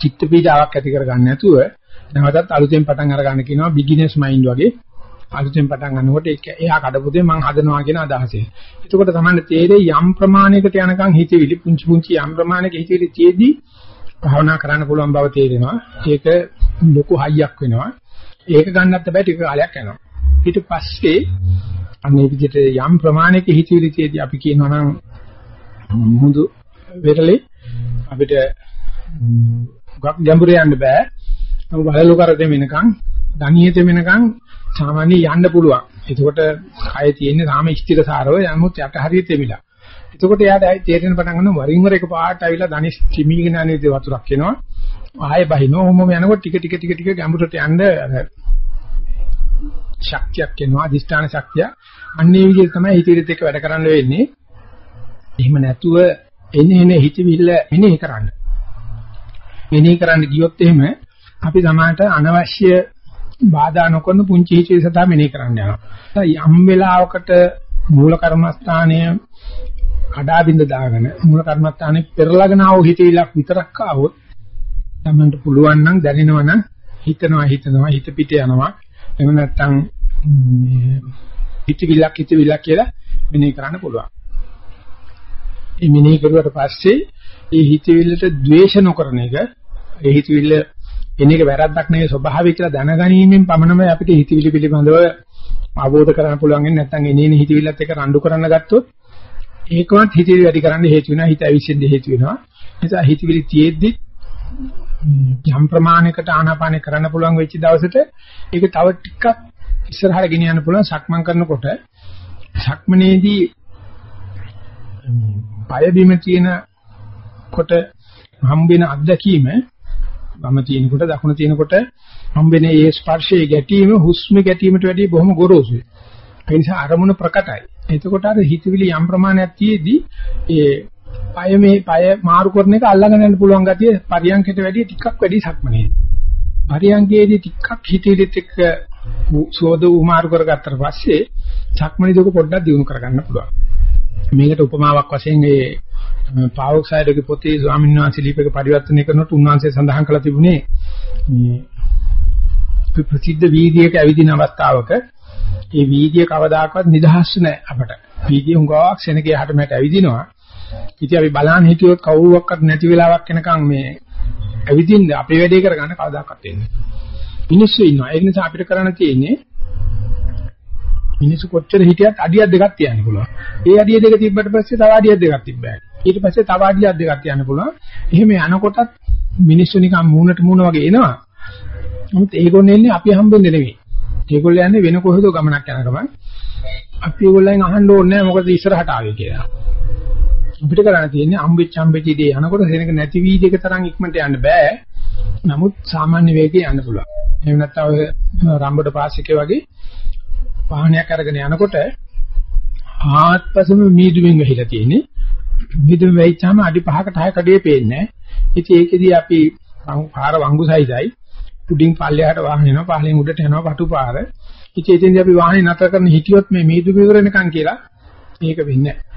චිත්ත පීඩාවක් ඇති කරගන්න නැතුව නැවතත් අලුතෙන් පටන් අර ගන්න කියනවා බිග්ිනර්ස් මයින්ඩ් වගේ අලුතෙන් පටන් ගන්නකොට ඒක එයා කඩපොතේ මං හදනවා කියන අදහසෙන්. එතකොට තමයි තේරෙයි යම් ප්‍රමාණයකට යනකම් හිතවිලි පුංචි පුංචි යම් ප්‍රමාණයක හිතවිලි තියේදී භාවනා කරන්න පුළුවන් බව තේරෙනවා. ඒක ලොකු හයියක් වෙනවා. ඒක ගන්නත් බෑ ටික කාලයක් යනවා. ඊට පස්සේ අනේ විදිහට යම් ප්‍රමාණයක හිතවිලි තියේදී අපි කියනවා නම් මුහුදු වෙරළේ අපිට ගැඹුරේ යන්න බෑ. නමුත් බලලු කරදෙ වෙනකන්, ධනියෙත වෙනකන් සාමාන්‍ය යන්න පුළුවන්. එතකොට කය තියෙන්නේ සාම ස්ථිර සාරව යමුත් යට හරියට එමිලා. එතකොට එයාට තේරෙන පටන් ගන්නවා වරින් වර එක පාට ඇවිල්ලා ධනිස් චිමීගෙන යන විදිහ වතුරක් එනවා. ආයෙ බහිනවා. ඔහොමම යනකොට ටික ටික ටික ටික ගැඹුරට යන්න අර ශක්තියක් එනවා, අදිෂ්ඨාන ශක්තිය. අන්නේ විදිහට තමයි හිතේත් එක්ක වැඩ කරන්න වෙන්නේ. එහෙම නැතුව එන්නේ එන්නේ හිතවිල්ල මෙනෙහි කරන්න. මෙනෙහි කරන්න ගියොත් එහෙම අපි සමානට අනවශ්‍ය බාධා නොකරන පුංචි හිතේ සතා මෙනෙහි කරන්න යනවා. යම් වෙලාවකට මූල කර්මස්ථානය කඩා බින්ද දාගෙන මූල කර්මත්තානේ පෙරලගෙන ආව හිතවිලක් විතරක් ආවොත් තමන්ට පුළුවන් නම් දැනෙනවා නම් හිතනවා හිතනවා හිත පිට යනවා එහෙම නැත්නම් හිතවිලක් හිතවිලක් කියලා මෙනෙහි කරන්න පුළුවන්. මේ මෙනෙහි කරුවට පස්සේ ඒ හිතවිල්ලට ද්වේෂ නොකරන එක ඒ හිතවිල්ල එන එක වැරද්දක් නෙවෙයි ස්වභාවය කියලා දැනගැනීමෙන් පමණමයි අපිට හිතවිලි පිළිබඳව අවබෝධ කරගන්න පුළුවන් වෙන්නේ නැත්නම් එනේන හිතවිල්ලත් එක්ක රණ්ඩු කරන්න ගත්තොත් ඒකවත් හිතවිලි වැඩි කරන්න හේතු වෙනවා හිත ඇවිස්සෙන්න හේතු වෙනවා නිසා හිතවිලි තියෙද්දි යම් ප්‍රමාණයකට ආනාපානය කරන්න පුළුවන් වෙච්ච දවසට ඒක තව ටිකක් ඉස්සරහට ගෙනියන්න පුළුවන් සක්මන් කරනකොට සක්මනේදී පය බිම තියෙන කොට හම්බෙන අත්දැකීම වම තියෙනකොට දකුණ තියෙනකොට හම්බෙන ඒ ස්පර්ශයේ ගැටීම හුස්ම ගැටීමට වැඩිය බොහොම ගොරෝසුයි. ඒ නිසා අරමුණ ප්‍රකටයි. එතකොට අර හිතවිලි යම් ප්‍රමාණයක් තියේදී ඒ පය මේ පය මාරු කරන එක අල්ලගෙන යන්න පුළුවන් ගතිය පරියන්කයට වැඩිය ටිකක් වැඩි සක්මනේ. පරියන්කේදී ටිකක් හිතවිලිත් එක්ක සෝද උමාරු කරගත්තට පස්සේ සක්මනේ දුක පොඩ්ඩක් දියුණු කරගන්න පුළුවන්. මේකට උපමාවක් වශයෙන් ඒ පාවොක්සයිඩ්ගේ පොතේ ස්වාමීන් වහන්සේ ලිපක පරිවර්තනය කරනකොට උන්වහන්සේ සඳහන් කළා තිබුණේ මේ ප්‍රසිද්ධ වීදියේක ඇවිදින අවස්ථාවක ඒ වීදිය කවදාකවත් නිදහස් නැහැ අපට. වීදිය හුඟක් සෙනගේ යහට මට ඇවිදිනවා. ඉතින් අපි බලන්න හිටියොත් කවුරුවක්වත් නැති වෙලාවක් එනකන් මේ ඇවිදින්න අපේ වැඩේ කරගන්න කවදාකවත් වෙන්නේ නැහැ. මිනිස්සු ඉන්නවා. ඒ නිසා අපිට කරන්න තියෙන්නේ මිනිස්සු කොච්චර හිටියත් අඩියක් දෙකක් තියන්න පුළුවන්. ඒ අඩිය දෙක තිබ්බට පස්සේ තව අඩියක් දෙකක් තිබ්බයි. ඊට පස්සේ තව අඩියක් දෙකක් තියන්න පුළුවන්. එහෙම යනකොටත් මිනිස්සු නිකන් මූණට මූණ වගේ එනවා. නමුත් ඒගොල්ලෝ එන්නේ අපි හම්බෙන්නේ නෙවෙයි. ඒගොල්ලෝ යන්නේ වෙන කොහෙද ගමනක් යන ගමන්. අපි ඒගොල්ලන් අහන්න ඕනේ නැහැ මොකද ඉස්සරහට ආවේ කියලා. අපිට කරන්න තියෙන්නේ අම්බෙච්ච අම්බෙච්ච ඉදී යනකොට සෙනක නැති වීදික තරම් ඉක්මනට යන්න බෑ. නමුත් සාමාන්‍ය වේගයෙන් යන්න පුළුවන්. එහෙම නැත්නම් ඔය රම්බඩ පාස් එකේ වගේ වාහනයක් අරගෙන යනකොට ආත්පසම මීදුමින් වෙහිලා තියෙන්නේ. මීදුමින් වෙයිච්චාම අඩි 5කට 6කට අඩියේ පේන්නේ නැහැ. ඉතින් ඒකෙදී අපි පාර වංගු සයිසයි උඩින් පල්ලෙහාට වාහන යනවා පහලෙන් උඩට යනවා පටු පාර. ඉතින් එතෙන්දී අපි වාහනේ නතර කරන හිටියොත් මේ මීදුමින් ඉවරනකන් කියලා ඒක වෙන්නේ නැහැ.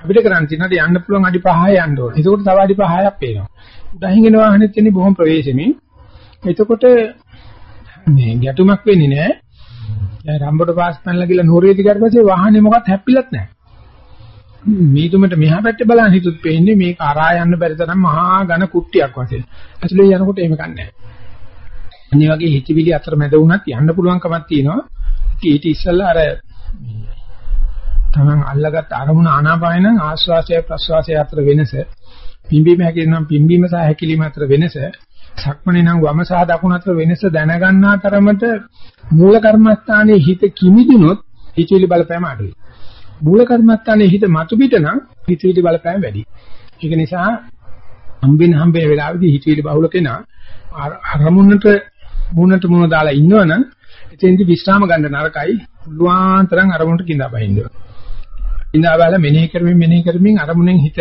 අපිට කරන්න තියෙනවා යන්න පුළුවන් අඩි 5 යන්න ඕනේ. ඒකෝට තව අඩි 5ක් පේනවා. උඩහින් එන වාහනෙත් එන්නේ බොහොම ප්‍රවේශමෙන්. එතකොට මේ ගැටුමක් වෙන්නේ නැහැ. දැන් රම්බොට පාස් පැනලා ගිහලා නෝරේටි ගියාට පස්සේ වාහනේ මොකක්ද හැප්පිලත් නැහැ. මීදුමට මෙහා පැත්තේ බලන් හිතුත් පේන්නේ මේක අරා යන්න බැරි තරම් මහා ඝන කුට්ටියක් වශයෙන්. ඇතුලේ යනකොට එහෙම කන්නේ නැහැ. අනිත් වගේ හිතවිලි අතර මැද වුණත් යන්න පුළුවන්කමක් තියෙනවා. ඊට ඉස්සෙල්ලා අර තමන් අල්ලගත් අරමුණ ආනාපාන නම් ආස්වාසය ප්‍රස්වාසය අතර වෙනස පිම්බීම හැකිලිම පිම්බීම සහ හැකිලිම අතර වෙනස සක්මණේ නම් වම සහ දකුණ අතර වෙනස දැනගන්නා තරමට මූල කර්මස්ථානයේ හිත කිමිදුනොත් හිතවිලි බලපෑම අඩුයි. මූල කර්මස්ථානයේ හිත මතු පිට නම් හිතවිලි බලපෑම වැඩි. ඒක නිසා හම්බෙන හම්බෙන වෙලාවෙදී හිතවිලි බහුල කෙනා අරමුණට මුණට මුණ දාලා ඉන්නවනම් එතෙන්දි විශ්‍රාම ගන්න නරකයි. පුළුවන් තරම් අරමුණට කිඳා බහින්න. කිඳා බහලා මෙනෙහි කරමින් මෙනෙහි කරමින් අරමුණෙන් හිත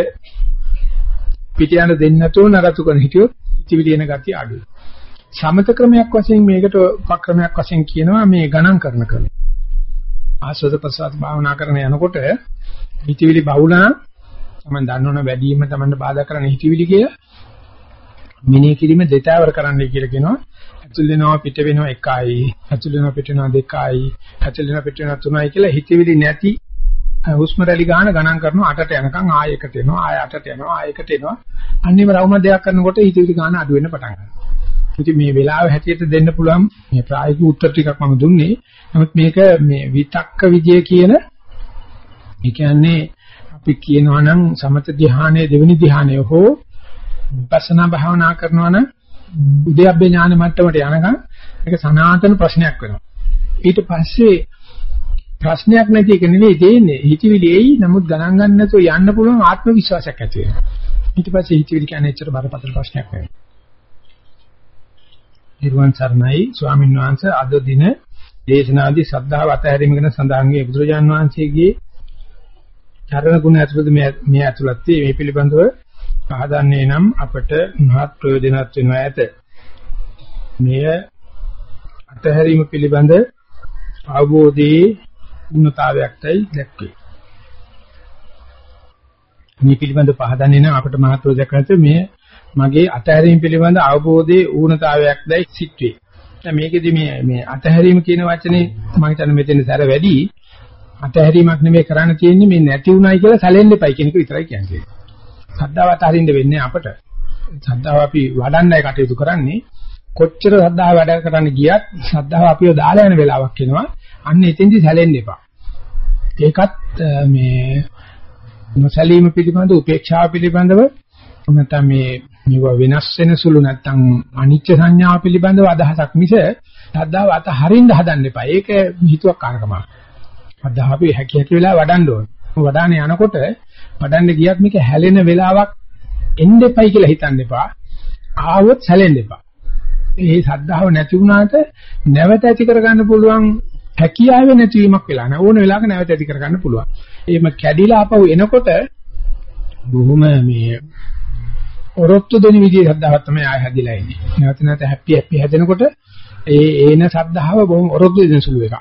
පිට යන දෙන්න නැතුව නරතු කරන හිටියොත් හිතවිලි එන ගතිය අඩුයි. සමත ක්‍රමයක් වශයෙන් මේකට උපක්‍රමයක් වශයෙන් කියනවා මේ ගණන් කරන ක්‍රමය. ආස්වාද ප්‍රසවාස භාවනා කරන යනකොට හිතවිලි බහුලන තමයි දන්නවන වැඩිම තමයි බාධා කරන හිතවිලි කියලා මිනේ කිරීම දෙතාවර කරන්නයි කියලා කියනවා. ඇතුල් වෙනවා පිට වෙනවා එකයි, ඇතුල් වෙනවා පිට වෙනවා දෙකයි, ඇතුල් වෙනවා පිට වෙනවා තුනයි කියලා හිතවිලි නැති හුස්ම රැලි ගන්න ගණන් කරනවා 8ට යනකම් ආයෙකට එනවා ආයෙ 8ට යනවා ආයෙකට එනවා. අන්නේම රවුම දෙයක් කරනකොට හිතවිලි ගන්න අඩු වෙන්න පටන් ගන්නවා. ඉතින් මේ වෙලාව හැටියට දෙන්න පුළුවන් මේ ප්‍රායෝගික උත්තර ටිකක් මම දුන්නේ. නමුත් මේක මේ විතක්ක විජය කියන ඒ කියන්නේ අපි කියනවා නම් සමත ධ්‍යානයේ දෙවෙනි ධ්‍යානය හෝ විපස්සනා භාවනා කරනවා නම් උද්‍යප්පේ ඥාන මට්ටමට යනකම් ඒක සනාතන ප්‍රශ්නයක් වෙනවා. ඊට පස්සේ ප්‍රශ්නයක් නැති එක නෙවෙයි දෙන්නේ. හිතවිලි එයි නමුත් ගණන් ගන්න නැතුව යන්න පුළුවන් ආත්ම විශ්වාසයක් ඇති වෙනවා. ඊට පස්සේ හිතවිලි කියන්නේ එච්චර බරපතල ප්‍රශ්නයක් නෙවෙයි. නිර්වාණ සරණයි ස්වාමීන් වහන්සේ අද දින දේශනාදී ශ්‍රද්ධාව අතහැරීම ගැන සඳහන් වේ බුදුරජාන් වහන්සේගේ චරණ ගුණ ඇතුළත මේ මේ ඇතුළත් මේ පිළිබඳව පහදන්නේ නම් අපට මහත් ප්‍රයෝජනවත් වෙනවා ඇත. මෙය අතහැරීම පිළිබඳ අවබෝධයේ උන්නතාවයක්යි දැක්වේ. මේ පිළිබඳ පහදන්නේ නම් අපිට මහත්වදකන්ත මේ මගේ අතහැරීම පිළිබඳ අවබෝධයේ ඌනතාවයක් දැයි සිත්වේ. දැන් මේකෙදි මේ මේ අතහැරීම කියන වචනේ මම හිතන්නේ මෙතන සැර වැඩි අතහැරීමක් නෙමෙයි කරන්න තියෙන්නේ මේ නැති උනායි කියලා සැලෙන්න එපයි කියන එක විතරයි කියන්නේ. සද්ධාව අතහරින්න වෙන්නේ අපට. සද්ධාව අපි වඩන්නයි කටයුතු කරන්නේ. කොච්චර සද්ධාව වැඩ කරන්න ගියත් සද්ධාව අපිව දාලා යන වෙලාවක් එනවා. අන්න එතෙන්දි සැලෙන්න එපා. ඒකත් මේ නොසැලීම පිළිබඳ උපේක්ෂාව පිළිබඳව නැත්නම් මේ මේව වෙනස් වෙන සුළු නැත්නම් අනිච්ච සංඥාව පිළිබඳව අදහසක් මිස සද්ධාව අතහරින්න හදන්න එපා. ඒක හිතුවක් කාරකමක්. සද්ධාව අපි හැකි හැකි වෙලා වඩන්න ඕනේ. වඩාන යනකොට වඩන්න ගියත් මේක හැලෙන වෙලාවක් එන්න එපයි කියලා හිතන්න එපා. ආවොත් හැලෙන්න එපා. මේ සද්ධාව නැති වුණාට නැවත ඇති කරගන්න පුළුවන් හැකියාව නැතිවීමක් වෙලා නැහැ. ඕන වෙලාවක නැවත ඇති කරගන්න පුළුවන්. එහෙම කැඩිලා ආපහු එනකොට බොහොම මේ ඔරොත්තු දෙන විදිහේ ශ්‍රද්ධාවක් තමයි ආය හැදිලා ඉන්නේ. නැවත නැවත හැපි හැපි හැදෙනකොට ඒ ඒන ශ්‍රද්ධාව බොහොම ඔරොත්තු දෙන සුළු එකක්.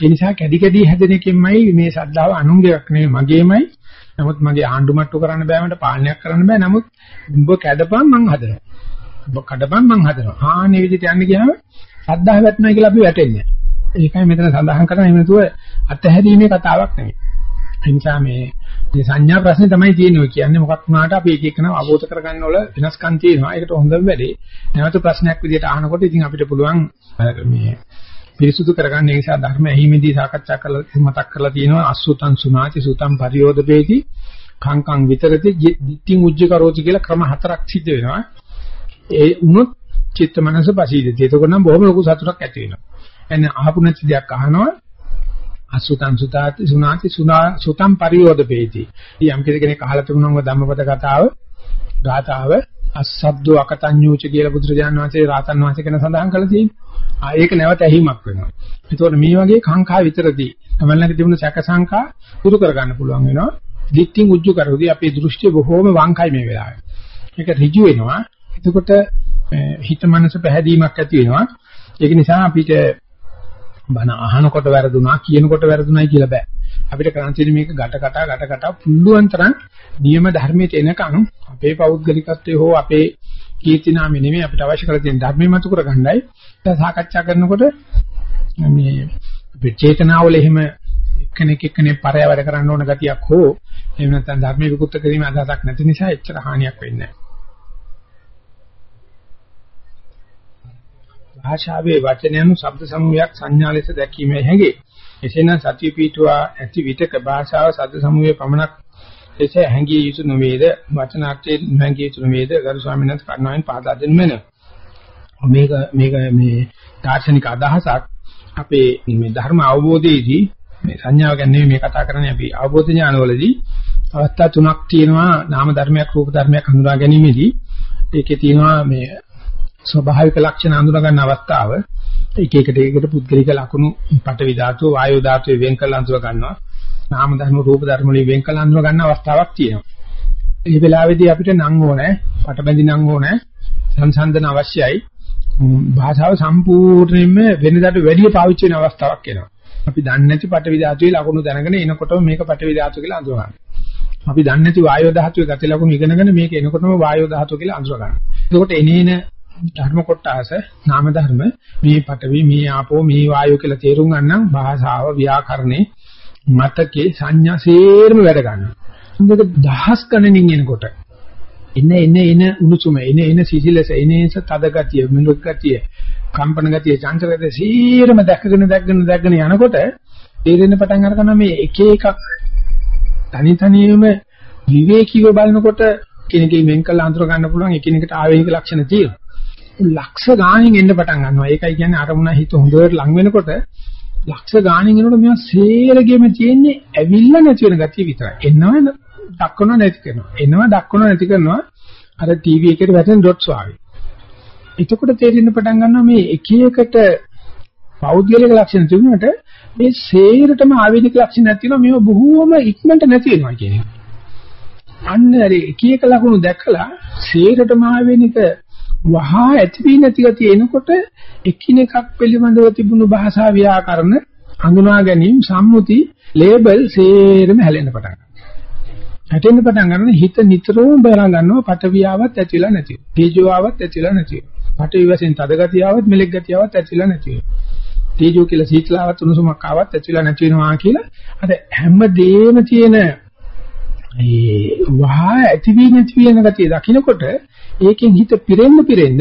ඒ නිසා කැඩි කැඩි හැදෙන එකෙන්මයි මේ ශ්‍රද්ධාව අනුංගයක් නෙවෙයි මගේමයි. නමුත් මගේ ආණ්ඩු මට්ටු කරන්න බෑ මට පාලනයක් කරන්න බෑ. නමුත් උඹ කැඩපන් මං හදනවා. උඹ කඩපන් මං හදනවා. ආන්නේ විදිහට යන්න ගියාම ශ්‍රද්ධාව වැටෙනවා කියලා අපි වැටෙන්නේ. ඒකයි මෙතන සඳහන් කරන්නේ එහෙම නැතුව අත්හැරීමේ කතාවක් නෙවෙයි. ඒ නිසා මේ මේ සංඥා ප්‍රශ්නේ තමයි තියෙන්නේ. කියන්නේ මොකක් වුණාට අපි එක එකනම අවබෝධ කරගන්න වල වෙනස්කම් තියෙනවා. ඒකට හොඳම වැඩේ. නැවත ප්‍රශ්නයක් විදිහට අහනකොට ඉතින් අපිට පුළුවන් මේ පිරිසුදු කරගන්න ඒ නිසා ධර්ම ඇහිමේදී සාකච්ඡා කරලා මතක් කරලා තියෙනවා අසුතං සුනාති සුතං පරියෝදපේති කංකං විතරති දිට්ඨින් උජ්ජ කරෝති කියලා ක්‍රම හතරක් සිද්ධ වෙනවා. ඒ උනොත් චිත්ත මනස පසීදති. එතකොට නම් බොහොම ලොකු සතුටක් ඇති වෙනවා. එන්නේ අහපු නැති දෙයක් අහනවා අසුතං සුතාති සුනාති සුනා සුතං පරියෝදපේති. යම් කෙනෙක් අහලා තිබුණම ධම්මපද කතාව ගාතාව අස්සද්දෝ අකතඤ්ඤූච කියලා බුදුරජාණන් වහන්සේ රාතන් වහන්සේ ගැන සඳහන් කළා තියෙනවා. ආ ඒක නැවත ඇහිමක් වෙනවා. ඒතකොට මේ වගේ කාංකා විතරදී තමල්ලගේ තිබුණ සැක සංකා පුරු කරගන්න පුළුවන් වෙනවා. දික්තින් උජ්ජු කරෝදී අපේ දෘෂ්ටිය බොහෝම වංකයි මේ වෙලාවේ. ඒක ඍජු වෙනවා. එතකොට හිත මනස පැහැදීමක් ඇති වෙනවා. ඒක නිසා අපිට බණ අහනකොට වැරදුනා කියනකොට වැරදුනායි කියලා බෑ. අපිට කරන් තියෙන්නේ මේක ගැට කටා ගැට කටා පුළුවන් තරම් නියම ධර්මයට එනකන් අපේ පෞද්ගලිකත්වයේ හෝ අපේ කීර්තිනාමෙ නෙමෙයි අපිට අවශ්‍ය කරලා තියෙන ධර්මය මතු කරගන්නයි. ඒක සාකච්ඡා කරනකොට මේ අපේ චේතනාවල එහෙම එක්කෙනෙක් එක්කෙනෙක් පරය වැඩ කරන්න ඕන ගතියක් හෝ එහෙම නැත්නම් ධර්මයේ විකෘත කිරීම අදහසක් නැති නිසා එච්චර හානියක් වෙන්නේ නැහැ. භාෂාවේ වචනයන් ශබ්ද සමූහයක් සංඥා ලෙස දැකීමේ හැඟේ. එසේනම් සතිය පිටුවා ඇති විතක භාෂාව ශබ්ද සමූහයේ පමණක් ලෙස හැඟිය යුතු නොවේද? වචනාර්ථයේ හැඟිය යුතු නොවේද? ගරු ස්වාමීන් වහන්සේ කර්ණාවෙන් පාදා දෙන්න මෙන්න. මේක මේක මේ දාර්ශනික අදහසක්. අපේ මේ ධර්ම අවබෝධයේදී මේ සංඥාව ගැන නෙමෙයි මේ කතා කරන්නේ අපි අවබෝධ ඥානවලදී අවස්ථා තුනක් තියෙනවා. නාම ධර්මයක් රූප ධර්මයක් හඳුනා ගැනීමේදී. ඒකේ තියෙනවා මේ ස්වභාවික ලක්ෂණ හඳුනා ගන්න අවස්ථාව එක එකට එකට පුද්ගලික ලක්ෂණ පටවි ධාතුව වායෝ ධාතුවේ වෙන් කළ අඳුර ගන්නවා නාම ධර්ම රූප ධර්ම වලින් වෙන් කළ අඳුර ගන්න අවස්ථාවක් තියෙනවා. මේ වෙලාවේදී අපිට නම් ඕනේ, පටබැඳි නම් ඕනේ, සංසන්දන අවශ්‍යයි. භාෂාව සම්පූර්ණයෙන්ම වෙනදාට වැඩිය පාවිච්චි වෙන අවස්ථාවක් එනවා. අපි දන්නේ නැති පටවි ධාතුවේ ලකුණු දැනගෙන එනකොටම මේක පටවි ධාතුව කියලා අඳුර ගන්නවා. අපි දන්නේ නැති වායෝ ධාතුවේ ගති ලකුණු ඉගෙනගෙන මේක එනකොටම වායෝ ධාතුව කියලා අඳුර ගන්නවා. එතකොට එනේන ධර්ම කොටස නාම ධර්ම මේ පඨවි මේ ආපෝ මේ වායෝ කියලා තේරුම් ගන්න භාෂාව ව්‍යාකරණේ මතකේ සංඥා සේරම වැඩ ගන්නවා. මේක දහස් ගණනින් එනකොට එන එන එන උණුසුම එන එන සිසිලස එන එන තද ගතිය මෙලොක් ගතිය කම්පන ගතිය චංචල ගතිය සීරම දැකගෙන දැකගෙන දැකගෙන යනකොට තේරෙන්න පටන් අරගන්න මේ එක එකක් තනි තනියම විවේකීව බලනකොට කෙනෙක්ගෙන් වෙන් කළ අඳුර ගන්න පුළුවන් එකිනෙකට ආවේනික ලක්ෂණ තියෙනවා. ලක්ෂ ගාණින් එන්න පටන් ගන්නවා. ඒකයි කියන්නේ අරමුණ හිත හොඳට ලං වෙනකොට ලක්ෂ ගාණින් එනකොට මේවා සේරගෙම තියෙන්නේ ඇවිල්ලා නැති වෙන ගතිය විතරයි. එනවා දක්වන නැති කරනවා. එනවා දක්වන නැති කරනවා. අර ටීවී එකේ වැටෙන ඩොට්ස් වාගේ. එතකොට තේරෙන්න පටන් ගන්නවා මේ එක එකට පෞද්ගලික ලක්ෂණ තිබුණාට මේ සේරටම ආවේනික ලක්ෂණ නැති වෙනවා මේව බොහෝම ඉක්මනට නැති වෙනවා කියන එක. අන්න අර එක එක ලකුණු දැකලා සේරටම ආවේනික වහා ඇති වී නැති ගතිය එනකොට එකිනෙකක් පිළිබඳව තිබුණු භාෂා ව්‍යාකරණ හඳුනා ගැනීම සම්මුති ලේබල් සේරම හැලෙන්න පටන් ගන්නවා. හැටෙන්න පටන් ගන්න හිත නිතරම බලා ගන්නවා පටවියාවත් ඇතිලා නැතිව. තේජෝාවත් ඇතිලා නැතිව. පටවි වශයෙන් තද ගතියාවත් මෙලෙක් ගතියාවත් ඇතිලා නැතිව. තේජෝ කියලා සීතලාවත් උණුසුමක් ආවත් ඇතිලා නැති වෙනවා කියලා අර හැමදේම තියෙන ඒ වහා ඇති වී නැති වෙන ගතිය දකින්නකොට ඒකෙන් හිත පිරෙන්න පිරෙන්න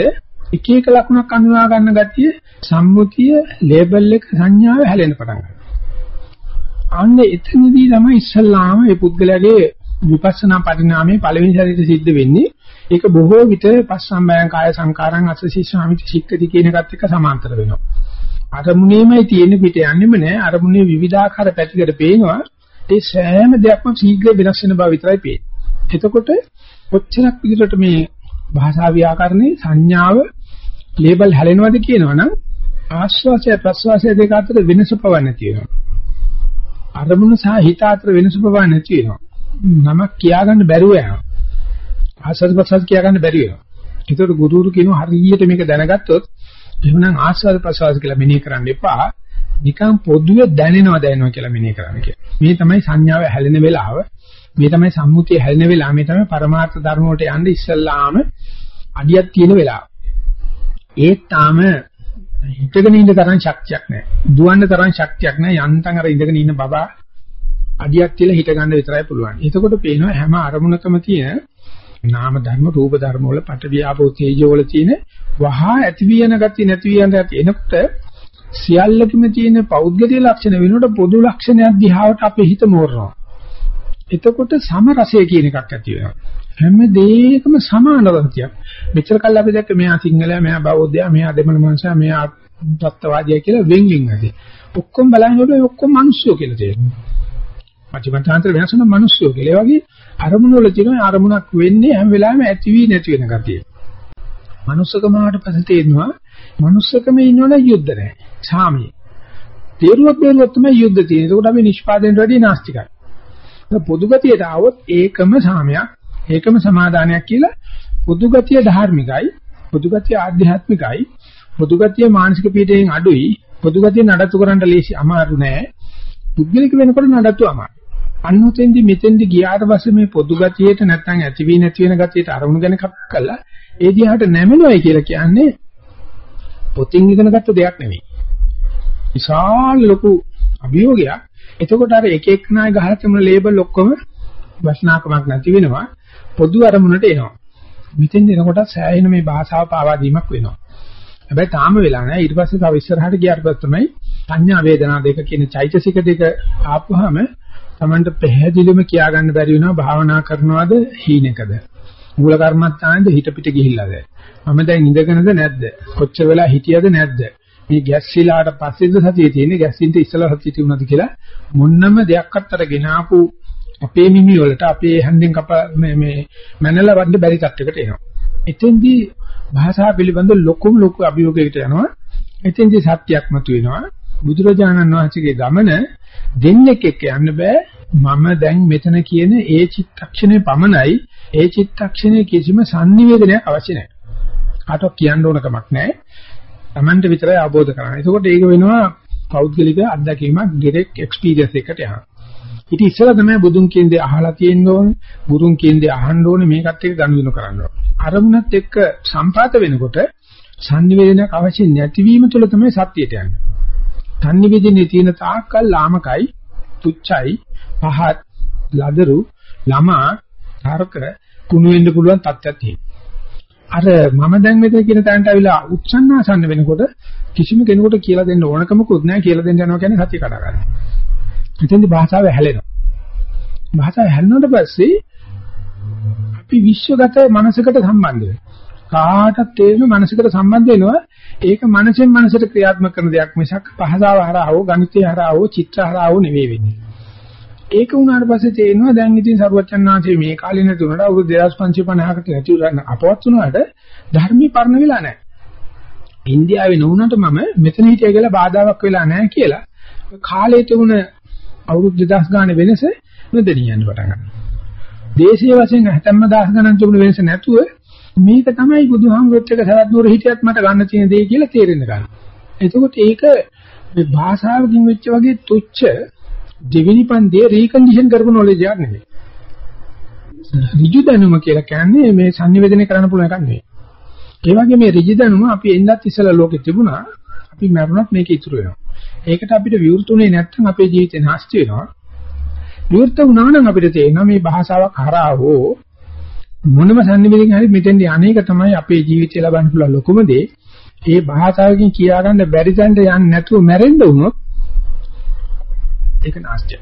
එක එක ලකුණක් අඳුනා ගන්න ගතිය සම්මුතිය ලේබල් එක සංඥාව හැලෙන්න පටන් ගන්නවා. අන්න එතනදී තමයි ඉස්සල්ලාම මේ පුද්ගලයාගේ විපස්සනා පරිණාමයේ පළවෙනි සැරේට සිද්ධ වෙන්නේ. ඒක බොහෝ විට පස්සම්බයං කාය සංකාරං අසසී ස්වාමිති සික්කති කියන එකත් එක්ක සමාන්තර වෙනවා. අරමුණේමයි තියෙන්නේ පිට යන්නෙම නෑ. අරමුණේ විවිධාකාර පැතිකඩ පේනවා. ඒ සෑම දෙයක්ම ශීඝ්‍ර වෙනස් වෙන බව විතරයි පේන්නේ. එතකොට කොච්චරක් විදිහට මේ භාෂා ව්‍යාකරණේ සංඥාව ලේබල් හැලෙනවද කියනවනම් ආශ්වාසය ප්‍රශ්වාසය දෙක අතර වෙනස පවන්නේ තියෙනවා. අරමුණ සහ හිත අතර වෙනස පවන්නේ නැති වෙනවා. නමක් කියාගන්න බැරුව යනවා. ආශ්වාස ප්‍රශ්වාස කියාගන්න බැරි වෙනවා. ඒකට ගුරුතුරු කියනවා හරියට මේක දැනගත්තොත් එහෙනම් ආශ්වාස ප්‍රශ්වාස කියලා මෙනෙහි කරන්න එපා. නිකන් පොදුවේ දැනෙනවා දැනෙනවා කියලා මෙනෙහි කරන්න කියලා. මේ තමයි සංඥාව හැලෙන වෙලාව. මේ තමයි සම්මුතිය හැලෙන වෙලාව. මේ තමයි පරමාර්ථ ධර්ම වලට යන්න ඉස්සල්ලාම අඩියක් තියෙන වෙලාව. ඒත් තාම හිතගෙන ඉන්න තරම් ශක්තියක් නැහැ. දුවන්න තරම් ශක්තියක් නැහැ. යන්තම් අර ඉඳගෙන ඉන්න බබා අඩියක් තියලා හිට ගන්න විතරයි පුළුවන්. එතකොට පේනවා හැම අරමුණකම තියෙන නාම ධර්ම රූප ධර්ම වල පට වියාපෝ තේජෝ වල තියෙන වහා ඇති වියන ගති නැති වියන ගති එනකොට සියල්ලකම තියෙන පෞද්ගලික ලක්ෂණ වෙනුවට පොදු ලක්ෂණයක් දිහාවට අපේ හිත මෝරනවා. එතකොට සම රසය කියන එකක් ඇති වෙනවා. හැම දෙයකම සමාන රසයක්. මෙච්චර කල් අපි දැක්ක මෙයා සිංහලයා, මෙයා බෞද්ධයා, මෙයා දෙමළ මනුස්සයා, මෙයා තත්ත්වවාදියා කියලා වෙන් වෙන් ඇති. ඔක්කොම බලනකොට ඔක්කොම මිනිස්සු කියලා තේරෙනවා. මධ්‍යමතාන්තර වෙනස් වෙන මිනිස්සු කියලා. ඒ වගේ අරමුණු වල තියෙන අරමුණක් වෙන්නේ හැම වෙලාවෙම ඇති වී නැති වෙන ගතිය. මනුස්සකම ආවට පස්සේ තේරෙනවා මනුස්සකම ඉන්නවනේ යුද්ධ නැහැ. සාමිය. තේරුවක් බේරුවක් තමයි යුද්ධ තියෙන්නේ. ඒකට අපි නිෂ්පාදනයට වැඩි නාස්තිකයි. පොදු ගතියට આવොත් ඒකම සාමයක්, ඒකම සමාදානයක් කියලා පොදු ගතිය ධාර්මිකයි, පොදු ගතිය ආධ්‍යාත්මිකයි, පොදු ගතිය මානසික පීඩයෙන් අඩුයි, පොදු ගතිය නඩත්තු කරන්න ලේසි අමාරු නෑ. පුද්ගලික වෙනකොට නඩත්තු අමාරුයි. අන්නොතෙන්දි මෙතෙන්දි ගියාට පස්සේ මේ පොදු ගතියට නැත්නම් ඇති වී නැති වෙන ගතියට අරමුණු ගැන කක් කළා ඒ දිහාට නැමෙනවයි කියලා කියන්නේ පොතින් ඉගෙන ගත්ත දෙයක් නෙවෙයි. විශාල ලොකු අභියෝගයක්. එතකොට අර එක එක නාය ගහලා තිබුණ ලේබල් ඔක්කොම වස්නාකමක් නැති වෙනවා. පොදු අරමුණට එනවා. මෙතෙන් එනකොට සෑහෙන මේ භාෂාව පාවා දීමක් වෙනවා. හැබැයි තාම වෙලා නැහැ. ඊට පස්සේ තව ඉස්සරහට ගියාට පස්සේ තමයි සංඥා වේදනා දෙක කියන චෛතසික දෙක ආපුවාම Tamanට පැහැදිලිවම කියා ගන්න බැරි වෙනවා භාවනා කරනවද හීනෙකද මූල කර්මත්තානේද හිත පිට ගිහිල්ලාද මම දැන් ඉඳගෙනද නැද්ද කොච්චර වෙලා හිටියද නැද්ද මේ ගැස්සිලාට පස්සේද සතිය තියෙන්නේ ගැස්සින්ට ඉස්සලා සතිය තිබුණාද කියලා මොන්නම දෙයක්වත් අරගෙන ආපු අපේ මිමි වලට අපේ හැන්දෙන් කප මේ මේ මැනලා වඩ බැරි තත්යකට එනවා. එතෙන්දී භාෂාව පිළිබඳ ලොකුම ලොකු අභියෝගයකට යනවා. එතෙන්දී සත්‍යයක් මතුවෙනවා. බුදුරජාණන් වහන්සේගේ ගමන දෙන්නෙක් එක්ක යන්න බෑ. මම දැන් මෙතන කියන ඒ චිත්තක්ෂණය පමණයි. ඒ චිත්තක්ෂණයේ කිසිම sannivedanayak අවශ්‍ය නැහැ. කාටවත් කියන්න ඕන කමක් නැහැ. Tamanට විතරයි අවබෝධ කරගන්න. එතකොට ඒක වෙනවා පෞද්ගලික අත්දැකීමක් direct experience එකට යනවා. ඉතින් ඉස්සෙල්ලා තමයි බුදුන් කියන දේ අහලා තියෙන්න ඕනේ, බුදුන් කියන දේ අහන්න ඕනේ මේකත් එක්ක ගනුදෙනු කරන්න ඕනේ. අරමුණත් එක්ක සම්පාත වෙනකොට sannivedanayak අවශ්‍ය නැතිවීම තුළ තමයි සත්‍යයට යන්නේ. sannivedanaye තියෙන තාක්කල් ලාමකයි, තුච්චයි, පහත්, ලදරු, ළමා, තරක කුණු වෙන්න පුළුවන් තත්ත්වයක් තියෙනවා. අර මම දැන් මෙතන කියන තැනට අවිලා උත්සන්නාසන්න වෙනකොට කිසිම කෙනෙකුට කියලා දෙන්න ඕනකමකුත් නැහැ කියලා දෙන්න යනවා කියන්නේ සත්‍ය කඩා ගන්න. එතෙන්දි භාෂාව හැලෙනවා. භාෂාව හැලුණාට පස්සේ අපි විශ්වගත මනසකට සම්බන්ධ වෙනවා. කාටත් තේරෙන මනසකට සම්බන්ධ වෙනවා ඒක මනසෙන් මනසට ක්‍රියාත්මක කරන දෙයක් මිසක් පහසාව හරහා හෝ ගණිතය හරහා හෝ චිත්‍ර හරහා හෝ නෙවෙයි වෙන්නේ. ඒක වුණාට පස්සේ තේරෙනවා දැන් ඉතින් සරුවචන්නාංශයේ මේ කාලේ නැතුණට අවුරුදු 2550කට නැති අපවත් වුණාට ධර්මී පරණ වෙලා නැහැ. ඉන්දියාවේ නුනට මම මෙතන හිටිය කියලා බාධාවක් වෙලා නැහැ කියලා කාලේ තිබුණ අවුරුදු 2000 ගානේ වෙනස නොදෙනියන්න පටන් ගන්නවා. දේශීය වශයෙන් 70000 ගණන් තිබුණ වෙනස නැතුව මේක තමයි බුදුහාමුදුරුවෝ එක්ක සවැත් නුවර හිටියත් මට ගන්න තියෙන දේ කියලා තේරෙන්න ගන්නවා. එතකොට ඒක මේ භාෂාවකින් වෙච්ච වගේ තුච්ච දෙවෙනි පන්තියේ රීකන්ඩිෂන් කරපු නොලෙජ් එකක් නෙවෙයි. ඍජු දැනුම කියලා කියන්නේ මේ sannivedana කරන්න පුළුවන් එකක් නෙවෙයි. ඒ වගේ මේ ඍජු දැනුම අපි එන්නත් ඉස්සලා ලෝකෙ තිබුණා. අපි මරුණත් මේක ඉතුරු වෙනවා. ඒකට අපිට විවෘතුනේ නැත්නම් අපේ ජීවිතේ නැස්ති වෙනවා. විවෘත වුණා නම් අපිට තේරෙනවා මේ භාෂාවක් හරහා හෝ මොනම sannivedanaකින් හරි මෙතෙන්ට අනේක තමයි අපේ ජීවිතය ලබන්න පුළුවන් ලොකුම දේ. ඒ භාෂාවකින් කියාගන්න බැරි තැනට යන්නේ නැතුව මැරෙන්න වුණොත් ඒක නාස්තිය.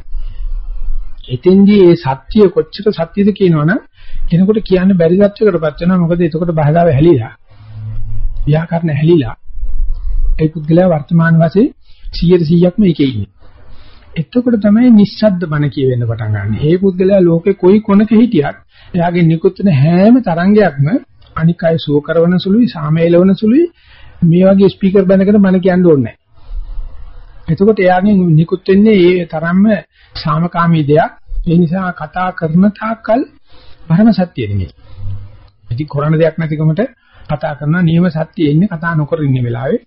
එතෙන්දී මේ සත්‍ය කොච්චර සත්‍යද කියනවනම් කෙනෙකුට කියන්න බැරි සත්‍යයකටපත් වෙනවා මොකද එතකොට බහදාව හැලිලා. ව්‍යාකරණ හැලිලා. ඒ පුද්ගලයා වර්තමාන වශයෙන් 100%ක්ම ඒකේ ඉන්නේ. එතකොට තමයි නිස්සද්ද බණ කියවෙන්න පටන් ගන්න. ඒ පුද්ගලයා ලෝකේ කොයි කොනක හිටියත් එයාගේ නිකුත් වෙන හැම තරංගයක්ම අනික් අය සුව කරන සුළුයි, සාමේලවන සුළුයි මේ වගේ ස්පීකර් බඳගෙන බණ කියන්න ඕනේ නැහැ. එතකොට එයාගෙන් නිකුත් වෙන්නේ ඒ තරම්ම සාමකාමී දෙයක්. ඒ නිසා කතා කරන තාක්කල් පරම සත්‍ය නෙමෙයි. ඉතින් කරන දෙයක් නැතිකමට කතා කරන නියම සත්‍යයේ ඉන්නේ කතා නොකර ඉන්න වෙලාවේ.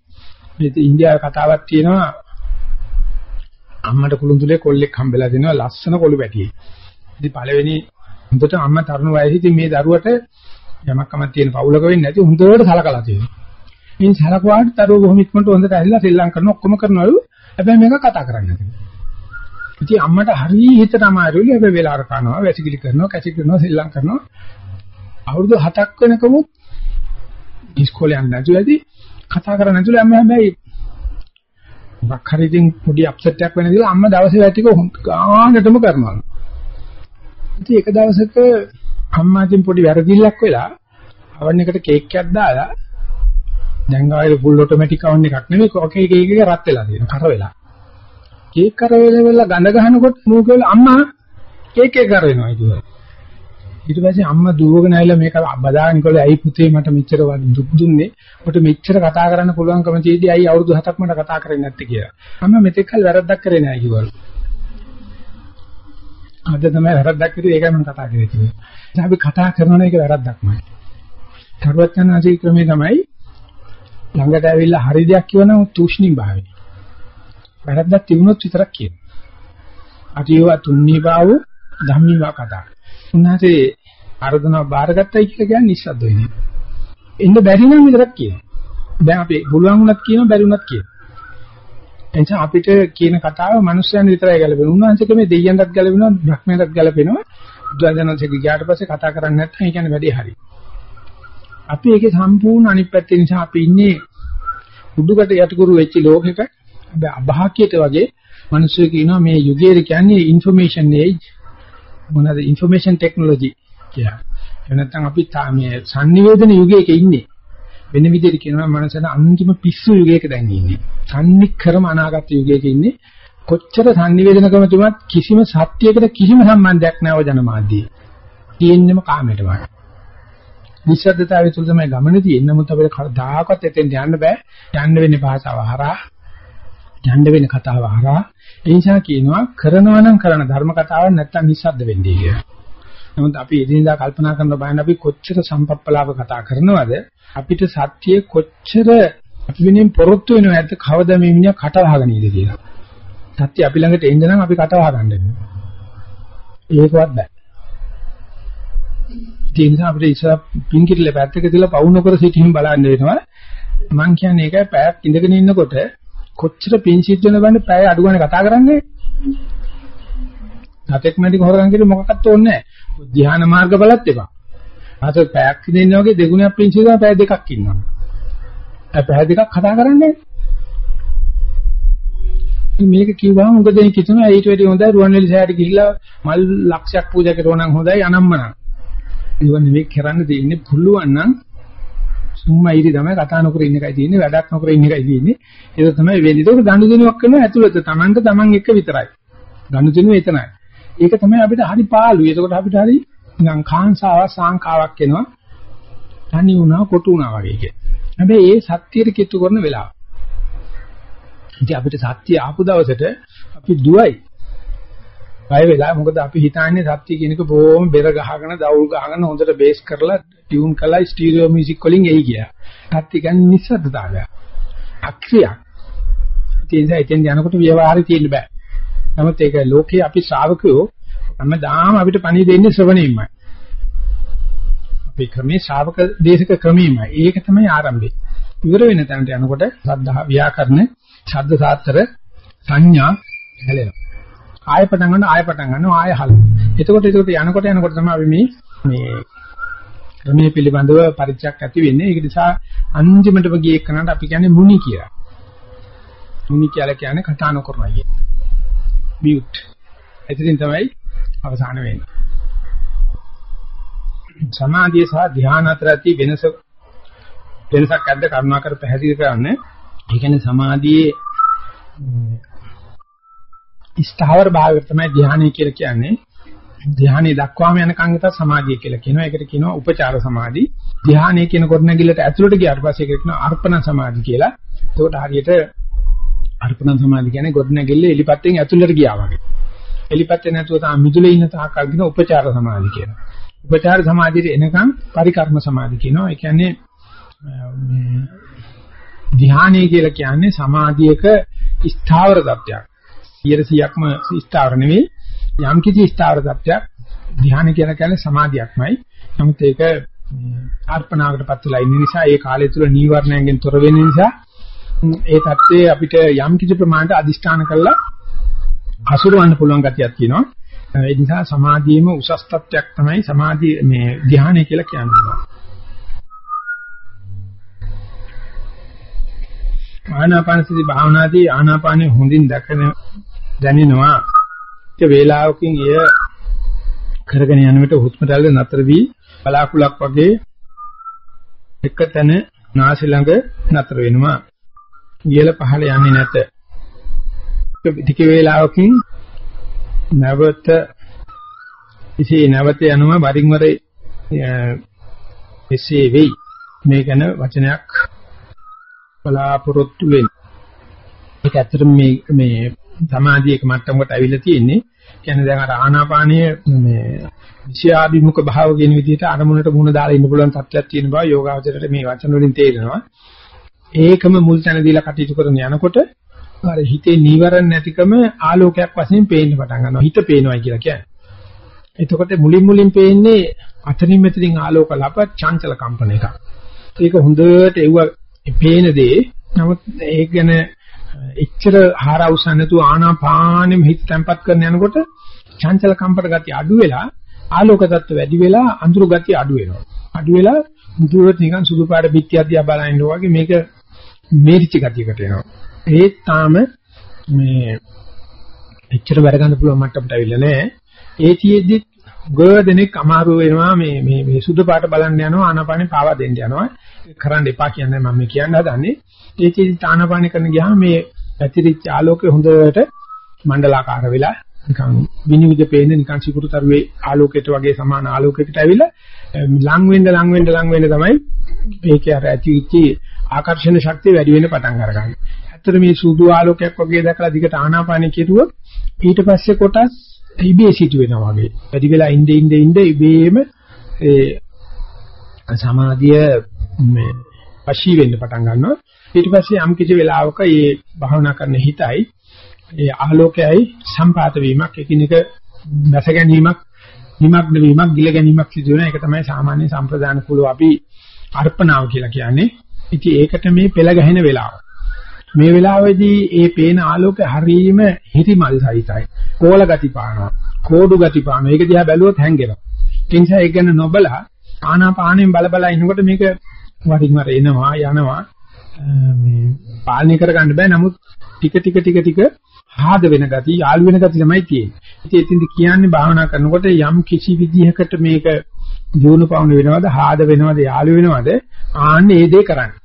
මේ ඉන්දියාවේ කතාවක් තියෙනවා අම්මට කුළුඳුලේ කොල්ලෙක් හම්බෙලා දෙනවා ලස්සන කොළු පැටියෙක්. ඉතින් පළවෙනි හොඳට අම්මා තරුණ වයසේ ඉතින් මේ දරුවට යමක් කමක් තියෙන පවුලක වෙන්නේ නැති හොඳට සලකලා තියෙනවා. ඉතින් සලකුවාට දරුවෝ බොහොම ඉක්මනට හොඳට ඇවිල්ලා ශ්‍රී ලංකා කරන ඔක්කොම කරනවලු. හැබැයි මේක කතා කරන්නේ නැහැ. ඉතින් අම්මට හරිය හිතට අමාරුයි. හැබැයි වෙලාර කනවා, වැසිකිලි කරනවා, කැසි කරනවා, ශ්‍රී ලංකා කරනවා. අවුරුදු 7ක් වෙනකමුත් ඉස්කෝලේ යන්න නැතුවදී කතා කරන්නේ නැතුව අම්ම හැබැයි මොකක් හරි ඉතින් පොඩි අප්සෙට් එකක් වෙන දේ අම්මා දවසේ වැටික ගානටම කරනවා. ඉතින් එක දවසක අම්මා ඉතින් පොඩි වැරදිල්ලක් වෙලා අවන් එකට කේක් එකක් දාලා දැන් ආයේ ෆුල් ඔටෝමැටික් අවුන් එකක් නෙමෙයි කේක් එක එක රත් වෙලා තියෙනවා කර වෙලා. කේක් කර වෙලා ගඳ ගහනකොට මූක වෙලා අම්මා කේක් එක කර වෙනවා ඉතින්. ඊට පස්සේ අම්මා දුවගෙන ඇවිල්ලා මේක බදාගෙන ඉකොල ඇයි පුතේ මට මෙච්චර දුක් දුන්නේ ඔබට මෙච්චර කතා කරන්න පුළුවන්කම තියෙදි ඇයි අවුරුදු 7ක් මට කතා කරන්නේ නැත්තේ කියලා. අම්මා මෙතෙක් කල වැරද්දක් කරේ නැහැ කිව්වලු. අද තමයි වැරද්දක් කරේ ඒකයි මම කතා කරේ කිව්වේ. ඉතින් අපි කතා කරන එක වැරද්දක්මයි. සර්වඥාන්සේ ක්‍රමේ තමයි ළඟට ඇවිල්ලා හරි දෙයක් කියවනම් තුෂ්ණී භාවය. වැරද්දක් තිබුණොත් විතරක් කියනවා. අටියව තුන්නී භාව ධම්මීවා කතා. උන්වහන්සේ ආර්ධනාව බාරගත්තයි කියලා කියන්නේ නිස්සද්ද වෙන්නේ. එන්න බැරි නම් විතරක් කියනවා. දැන් අපි පුළුවන් වුණත් කියනවා බැරි වුණත් කියනවා. එනිසා අපිට කියන කතාව මිනිස්යන් විතරයි ගැලපෙන්නේ. උන්වහන්සේක මේ දෙයියන්ටත් ගැලපෙනවා, බ්‍රහ්මයන්ටත් ගැලපෙනවා. බුදුරජාණන්සේ ගියාට පස්සේ කතා කරන්නේ නැත්නම් ඒ කියන්නේ වැඩි හරි. අපි ඒකේ සම්පූර්ණ අනිත් පැත්ත නිසා අපි ඉන්නේ උඩුකට යටිකුරු වෙච්ච ලෝකෙක. හැබැයි අභාග්‍යයට වගේ මිනිස්සු කියනවා මේ යුගයේ කියන්නේ ইনফরমේෂන් ඒජ් මොනවාද ইনফরমේෂන් ටෙක්නොලොජි කියලා. එහෙම නැත්නම් අපි මේ sannivedana යුගයක ඉන්නේ. වෙන විදිහට කියනවා මනසට අන්තිම පිස්සු යුගයක දැන් ඉන්නේ. sannikkරම අනාගත යුගයක ඉන්නේ. කොච්චර sannivedanaකම තිබුණත් කිසිම සත්‍යයකට කිසිම සම්බන්ධයක් නැව ජනමාධ්‍යයේ. තියෙන්නම කාමයට වගේ. නිශ්ශබ්දතාවය තුළ තමයි ගමන තියෙන්නේ. නමුත් අපිට කවදාකවත් එතෙන් යන්න බෑ. යන්න වෙන්නේ භාෂාව හරහා. යන්න වෙන කතාව හරහා. ඒ නිසා කියනවා කරනවා නම් කරන ධර්ම කතාවක් නැත්තම් නිස්සද්ද වෙන්නේ කියලා. නමුත් අපි එදිනදා කල්පනා කරන බයන අපි කොච්චර සම්පප්පලාව කතා කරනවද අපිට සත්‍යයේ කොච්චර අපි වෙනින් පොරොත්තු වෙනව නැද්ද කවද මේ මිනිහා කට වහගෙන ඉඳී කියලා. සත්‍ය අපි ළඟට එන්න නම් අපි කට වහගන්න වෙනවා. ඒකවත් බෑ. ඒ නිසා අපිට ඉස්සර පින්කිරිල පැත්තක දාලා පවු නොකර සිටින් බලන්න වෙනවා. මම කියන්නේ ඒකයි පැයක් ඉඳගෙන ඉන්නකොට කොච්චර පින් සිද්ධ වෙන බන්නේ පැය අඩු ගන්න කතා කරන්නේ. සතෙක් මැටි හොරගන් කියලා මොකක්වත් ඕනේ නැහැ. ධ්‍යාන මාර්ග බලත් එපා. අත පැයක් ඉඳින්න වගේ දෙගුණයක් පින් සිද්ධ පැය දෙකක් ඉන්නවා. ඒ පැය දෙකක් කතා කරන්නේ මේක කිව්වම මොකද මේ කිතුනා ඊට වැඩි හොඳයි රුවන්වැලි සෑයට ගිහිල්ලා මල් ලක්ෂයක් පූජා කරනවා නම් හොඳයි අනම්මනම්. ඒව නෙවෙයි කරන්න දෙන්නේ පුළුවන් නම් සුම්මා ඉරි තමයි කතා නොකර ඉන්න එකයි තියෙන්නේ වැඩක් නොකර ඉන්න එකයි තියෙන්නේ. ඒක තමයි වෙන්නේ. ඒක දඬු දිනුවක් කරනවා ඇතුළත. Tamanට Taman එක විතරයි. දඬු දිනුව එතනයි. ඒක තමයි අපිට හරි පාළුයි. ඒකට අපිට හරි නිකන් කාංසාවක් සාංකාවක් එනවා. තනි වුණා කොටු වුණා වගේ කිය. හැබැයි ඒ සත්‍යයට කිට්ටු කරන වෙලාව. ඉතින් අපිට සත්‍ය ආපු දවසට අපි දුවයි. බය වෙලා මොකද අපි හිතන්නේ සත්‍ය කියන එක බොහොම බෙර ගහගෙන දවුල් ගහගෙන හොඳට බේස් කරලා ටියුන් කරලා ස්ටීරියෝ මියුසික් වලින් එයි ගියා. සත්‍ය කියන්නේ නිස්සද්දතාවය. අක්‍රියක්. ඒ නිසා එතෙන් යනකොට ව්‍යවહાරي තියෙන්න බෑ. නමුත් ඒක ලෝකේ අපි ශ්‍රාවකයෝ හැමදාම අපිට පණි දෙන්නේ ශ්‍රවණයෙන්මයි. අපේ ක්‍රමේ ශ්‍රාවක දේශක ක්‍රමෙමයි. ඒක තමයි ආරම්භය. ඉවර වෙන තැනට යනකොට සද්ධා ව්‍යාකරණ, ශබ්ද සාත්‍තර, සංඥා හැලෙනවා. ආය පටන් ගන්න ආය පටන් ගන්නවා ආය හල. එතකොට එතකොට යනකොට යනකොට තමයි අපි මේ මේ ක්‍රමයේ පිළිබඳව පරිචයක් ඇති වෙන්නේ. ඒක නිසා අන්තිමටම ගියේ කනට අපි කියන්නේ මුනි කියලා. මුනි කියලා කියන්නේ කතා නොකරනවා කියන්නේ. මියුට්. එතනින් තමයි අවසාන වෙන්නේ. සමාධිය සහ ධ්‍යාන අතර ඇති වෙනස වෙනසක් ඇද්ද කරුණාකර පැහැදිලි කරන්න. ඒ කියන්නේ සමාධියේ ස්ථාවර භාවය තමයි ධ්‍යානය කියලා කියන්නේ. ධ්‍යානෙ දක්වාම යනකම් විතර සමාධිය කියලා කියනවා. ඒකට කියනවා උපචාර සමාධි. ධ්‍යානය කියන කොට නැගිල්ලට ඇතුළට ගියාට පස්සේ ඒකට කියනවා අර්පණ සමාධි කියලා. එතකොට හරියට අර්පණ සමාධි කියන්නේ ගොඩ නැගිල්ල එලිපත්තෙන් ඇතුළට ගියා වගේ. එලිපත්තේ නැතුව තාම මිදුලේ ඉන්න තාක්කල් කියන උපචාර සමාධි කියනවා. උපචාර සමාධියට එනකම් පරිකර්ම සමාධි කියනවා. ඒ කියන්නේ මේ ධ්‍යානය කියලා කියන්නේ සමාධියක ස්ථාවර තත්ත්වයක්. 100%ක්ම ස්ථාවර නෙවෙයි යම් කිසි ස්ථාවර තත්ත්වයක් ධ්‍යාන කියලා කියන්නේ සමාධියක්මයි. නමුත් ඒක අර්පණාවකටපත් වෙලා ඉන්න නිසා ඒ කාලය තුල නීවරණයෙන් තොර වෙන නිසා ඒ தත්ත්වයේ අපිට යම් කිසි ප්‍රමාණයට අදිෂ්ඨාන කළා අසුරවන්න පුළුවන් ගතියක් තියෙනවා. ඒ නිසා සමාධියේම උසස් තත්ත්වයක් තමයි සමාධිය මේ ධ්‍යානය කියලා කියන්නේ. ආනාපානසති භාවනාදී ආනාපානෙ හොඳින් දැකන දැනෙනවා. ඒ වේලාවකින් එය කරගෙන යන විට හුස්ම රැල්ල නතර වී බලාකුලක් වගේ එකතැන නාසි ළඟ නතර වෙනවා. ඉහළ පහළ යන්නේ නැත. ටික වේලාවකින් නැවත ඉසේ නැවත යනවා වරින් වර එසේ වෙයි. මේ ගැන වචනයක් බලාපොරොත්තු වෙන්න. ඒක ඇත්තටම මේ මේ සමාධියක මට්ටමකට අවිල්ල තියෙන්නේ. කියන්නේ දැන් අර ආනාපානීය මේ විෂයාභිමුඛ භාව කියන විදිහට අරමුණට මුහුණ දාලා ඉන්න පුළුවන් තත්ත්වයක් තියෙන බව යෝගාවචරයට මේ වචන වලින් තේරෙනවා. ඒකම මුල් තැන දීලා කටයුතු කරන යනකොට අර හිතේ නීවරණ නැතිකම ආලෝකයක් වශයෙන් පේන්න පටන් ගන්නවා. හිත පේනවා කියලා කියන්නේ. එතකොට මුලින් මුලින් පේන්නේ අතනින් මෙතනින් ආලෝක ලප චංචල කම්පන එකක්. ඒක හොඳට එව්ව පේන දේ. නමුත් ඒක ගැන එච්චර හාරවුසන් නැතුව ආනාපානෙම හිත තැම්පත් කරන යනකොට චංචල කම්පන ගති අඩු වෙලා ආලෝක තත්ත්ව වැඩි වෙලා අඳුරු ගති අඩු වෙනවා. අඩු වෙලා මුදුවට නිකන් සුදු පාට පිටියක් දිහා බලන වගේ මේක මේරිච්ච ගතියකට එනවා. ඒත් තාම මේ එච්චර වැඩ ගන්න පුළුවන් මට්ටමට අවිල්ල නැහැ. ඒතියෙදිත් ගොඩනෙක් අමාරු වෙනවා මේ මේ මේ සුදු පාට බලන්න යනවා ආනාපානෙ පාවා දෙන්න යනවා. කරන්න එපා කියන්නේ මම මේ කියන්න හදන්නේ. ඒකෙදි ආනාපානෙ කරන ගියාම මේ පැතිරිච්ච ආලෝකය හොඳට මණ්ඩලාකාර වෙලා නිකන් විනිවිද පේන නිකන් සිකුරු තරුවේ ආලෝකයට වගේ සමාන ආලෝකයකට ඇවිල්ලා ලං වෙන්න ලං වෙන්න ලං වෙන්න තමයි මේකේ අර ඇතිවිච්ච ආකර්ෂණ ශක්තිය වැඩි වෙන්න පටන් අරගන්නේ. ඇත්තට මේ සුදු ආලෝකයක් වගේ දැකලා දිගට ආනාපානෙ කෙරුවොත් ඊට පස්සේ කොටස් ඉබේ සිටු වෙනවා වගේ. වැඩි වෙලා ඉnde ඉnde ඉnde ඉබේම ඒ සමාධිය මේ වශී වෙන්න පටන් ගන්නවා. ඊට පස්සේ යම් කිසි වෙලාවක මේ භාවනා කරන හිතයි ඒ ආලෝකයයි සම්පාත වීමක් එකිනෙක දැස ගැනීමක් නිමග්න වීමක් ගිල ගැනීමක් සිදු වෙන එක තමයි සාමාන්‍ය සම්ප්‍රදාන කුලෝ අපි අර්පණාව කියලා කියන්නේ. ඉතින් ඒකට මේ පෙළ ගැහෙන වෙලාව. මේ වෙලාවේදී ඒ පේන ආලෝකය හරීම හිරිමල් සහිතයි. කෝල ගති පානවා. කෝඩු ගති පානවා. ඒක දිහා බැලුවොත් හැංගෙනවා. ඒ නිසා ඒක ගැන නොබලා ආනාපානෙන් බල බල ඉන්නකොට මේක වරින් වර එනවා යනවා මේ පාලනය කරගන්න බෑ. නමුත් ටික ටික ටික ටික ආද වෙන ගති, යාළු වෙන ගති තමයි තියෙන්නේ. ඉතින් එතින්ද කියන්නේ භාවනා කරනකොට යම් කිසි විදිහකට මේක ජීවුන පවුන වෙනවද, ආද වෙනවද, යාළු වෙනවද, ආන්නේ ඒ දේ කරන්නේ.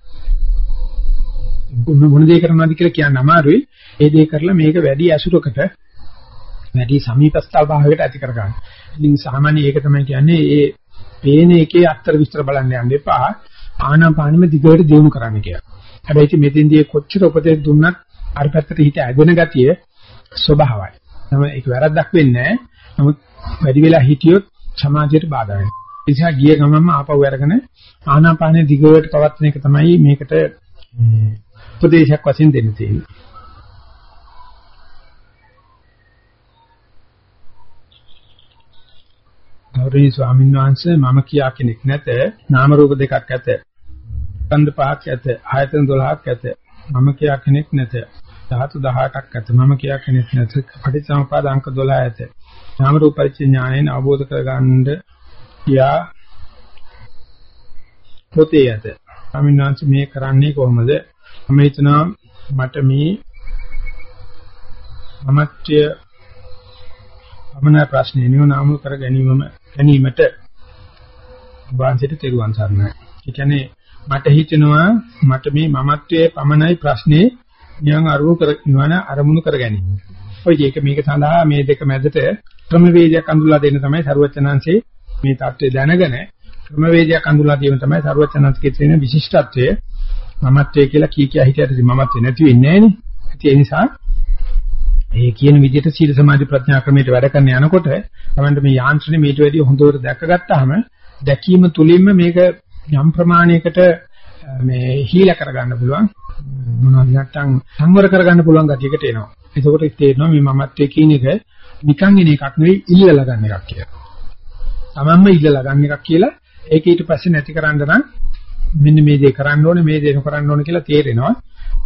මොන දේ කරනවද කියලා කියන්න අමාරුයි. ඒ දේ කරලා මේක වැඩි ඇසුරකට වැඩි සමීපස්ථල් භාවයකට ඇති කරගන්න. ඉතින් සාමාන්‍ය ඒක තමයි කියන්නේ ඒ පේන එකේ අත්තර විස්තර බලන්න යන්න එපා. ආනාපානෙම දිගට දියුණු කරන්න කියලා. හැබැයි ඉතින් මෙතෙන්දී කොච්චර උපදෙස් දුන්නත් අර පැත්තට හිත ඇදෙන ගතිය ස්වභාවයි. නම ඒක වැරද්දක් වෙන්නේ නැහැ. නමුත් වැඩි වෙලා හිටියොත් සමාජයට බාධා වෙනවා. ඒ නිසා ගිය ගමන්ම ආපහු අරගෙන ආනාපානෙ දිගට පවත්වන එක තමයි මේකට උපදේශයක් වශයෙන් දෙන්න තියෙන්නේ. ගෞරවනීය ස්වාමීන් වහන්සේ මම කියා කෙනෙක් නැත. නාම රූප දෙකක් ඇත. ස්කන්ධ පහක් ඇත. ආයතන 12ක් ඇත. මම කියා කෙනෙක් නැත. ධාතු 18ක් ඇත. මම කියා කෙනෙක් නැත. පටිච්චසමුපාද අංක 12 ඇත. නාම රූප පරිච්ඡ ඥාණයෙන් අවබෝධ කරගන්න කියා පොතේ ඇත. ස්වාමීන් වහන්සේ මේ කරන්නේ කොහොමද? මම හිතනවා මට මේ මමත්වය පමණ ප්‍රශ්නේ නෙවෙයි නාම කර ගැනීමම ගැනීමට වාංශයට තෙරුවන් සරණයි. ඒ කියන්නේ මට හිතෙනවා මට මේ මමත්වයේ පමණයි ප්‍රශ්නේ නියං අරුණු කර නිවන අරමුණු කර ගැනීම. ඔය ඒක මේක සඳහා මේ දෙක මැදට ක්‍රමවේදයක් අඳුල්ලා දෙන්න තමයි සරුවචනංශේ මේ தත්ත්වය දැනගෙන ක්‍රමවේදයක් අඳුල්ලා දීම තමයි සරුවචනංශකේ තියෙන විශිෂ්ටත්වය. මමත්වයේ කියලා කී කියා හිතයට මමත්වේ නැති වෙන්නේ නැහැ නේ. ඒ නිසා ඒ කියන විදිහට සීල සමාධි ප්‍රඥා ක්‍රමයට වැඩ කරන යනකොට තමයි මේ යාන්ත්‍රණය මේට වැඩිය හොඳට දැකගත්තාම දැකීම තුලින්ම මේක යම් ප්‍රමාණයකට මේ හීල කරගන්න පුළුවන් මොනවද නැත්තම් සංවර කරගන්න පුළුවන් ගතියකට එනවා. එතකොට තේරෙනවා මේ මමත්වයේ කියන එක නිකන් එන එකක් නෙවෙයි ඉල්ලලා ගන්න එකක් කියලා. තමන්ම ඉල්ලලා ගන්න එකක් කියලා ඒක ඊට පස්සේ නැති කරන්න නම් මෙන්න මේ දේ කරන්න ඕනේ මේ දේ නොකරන්න ඕනේ කියලා තේරෙනවා.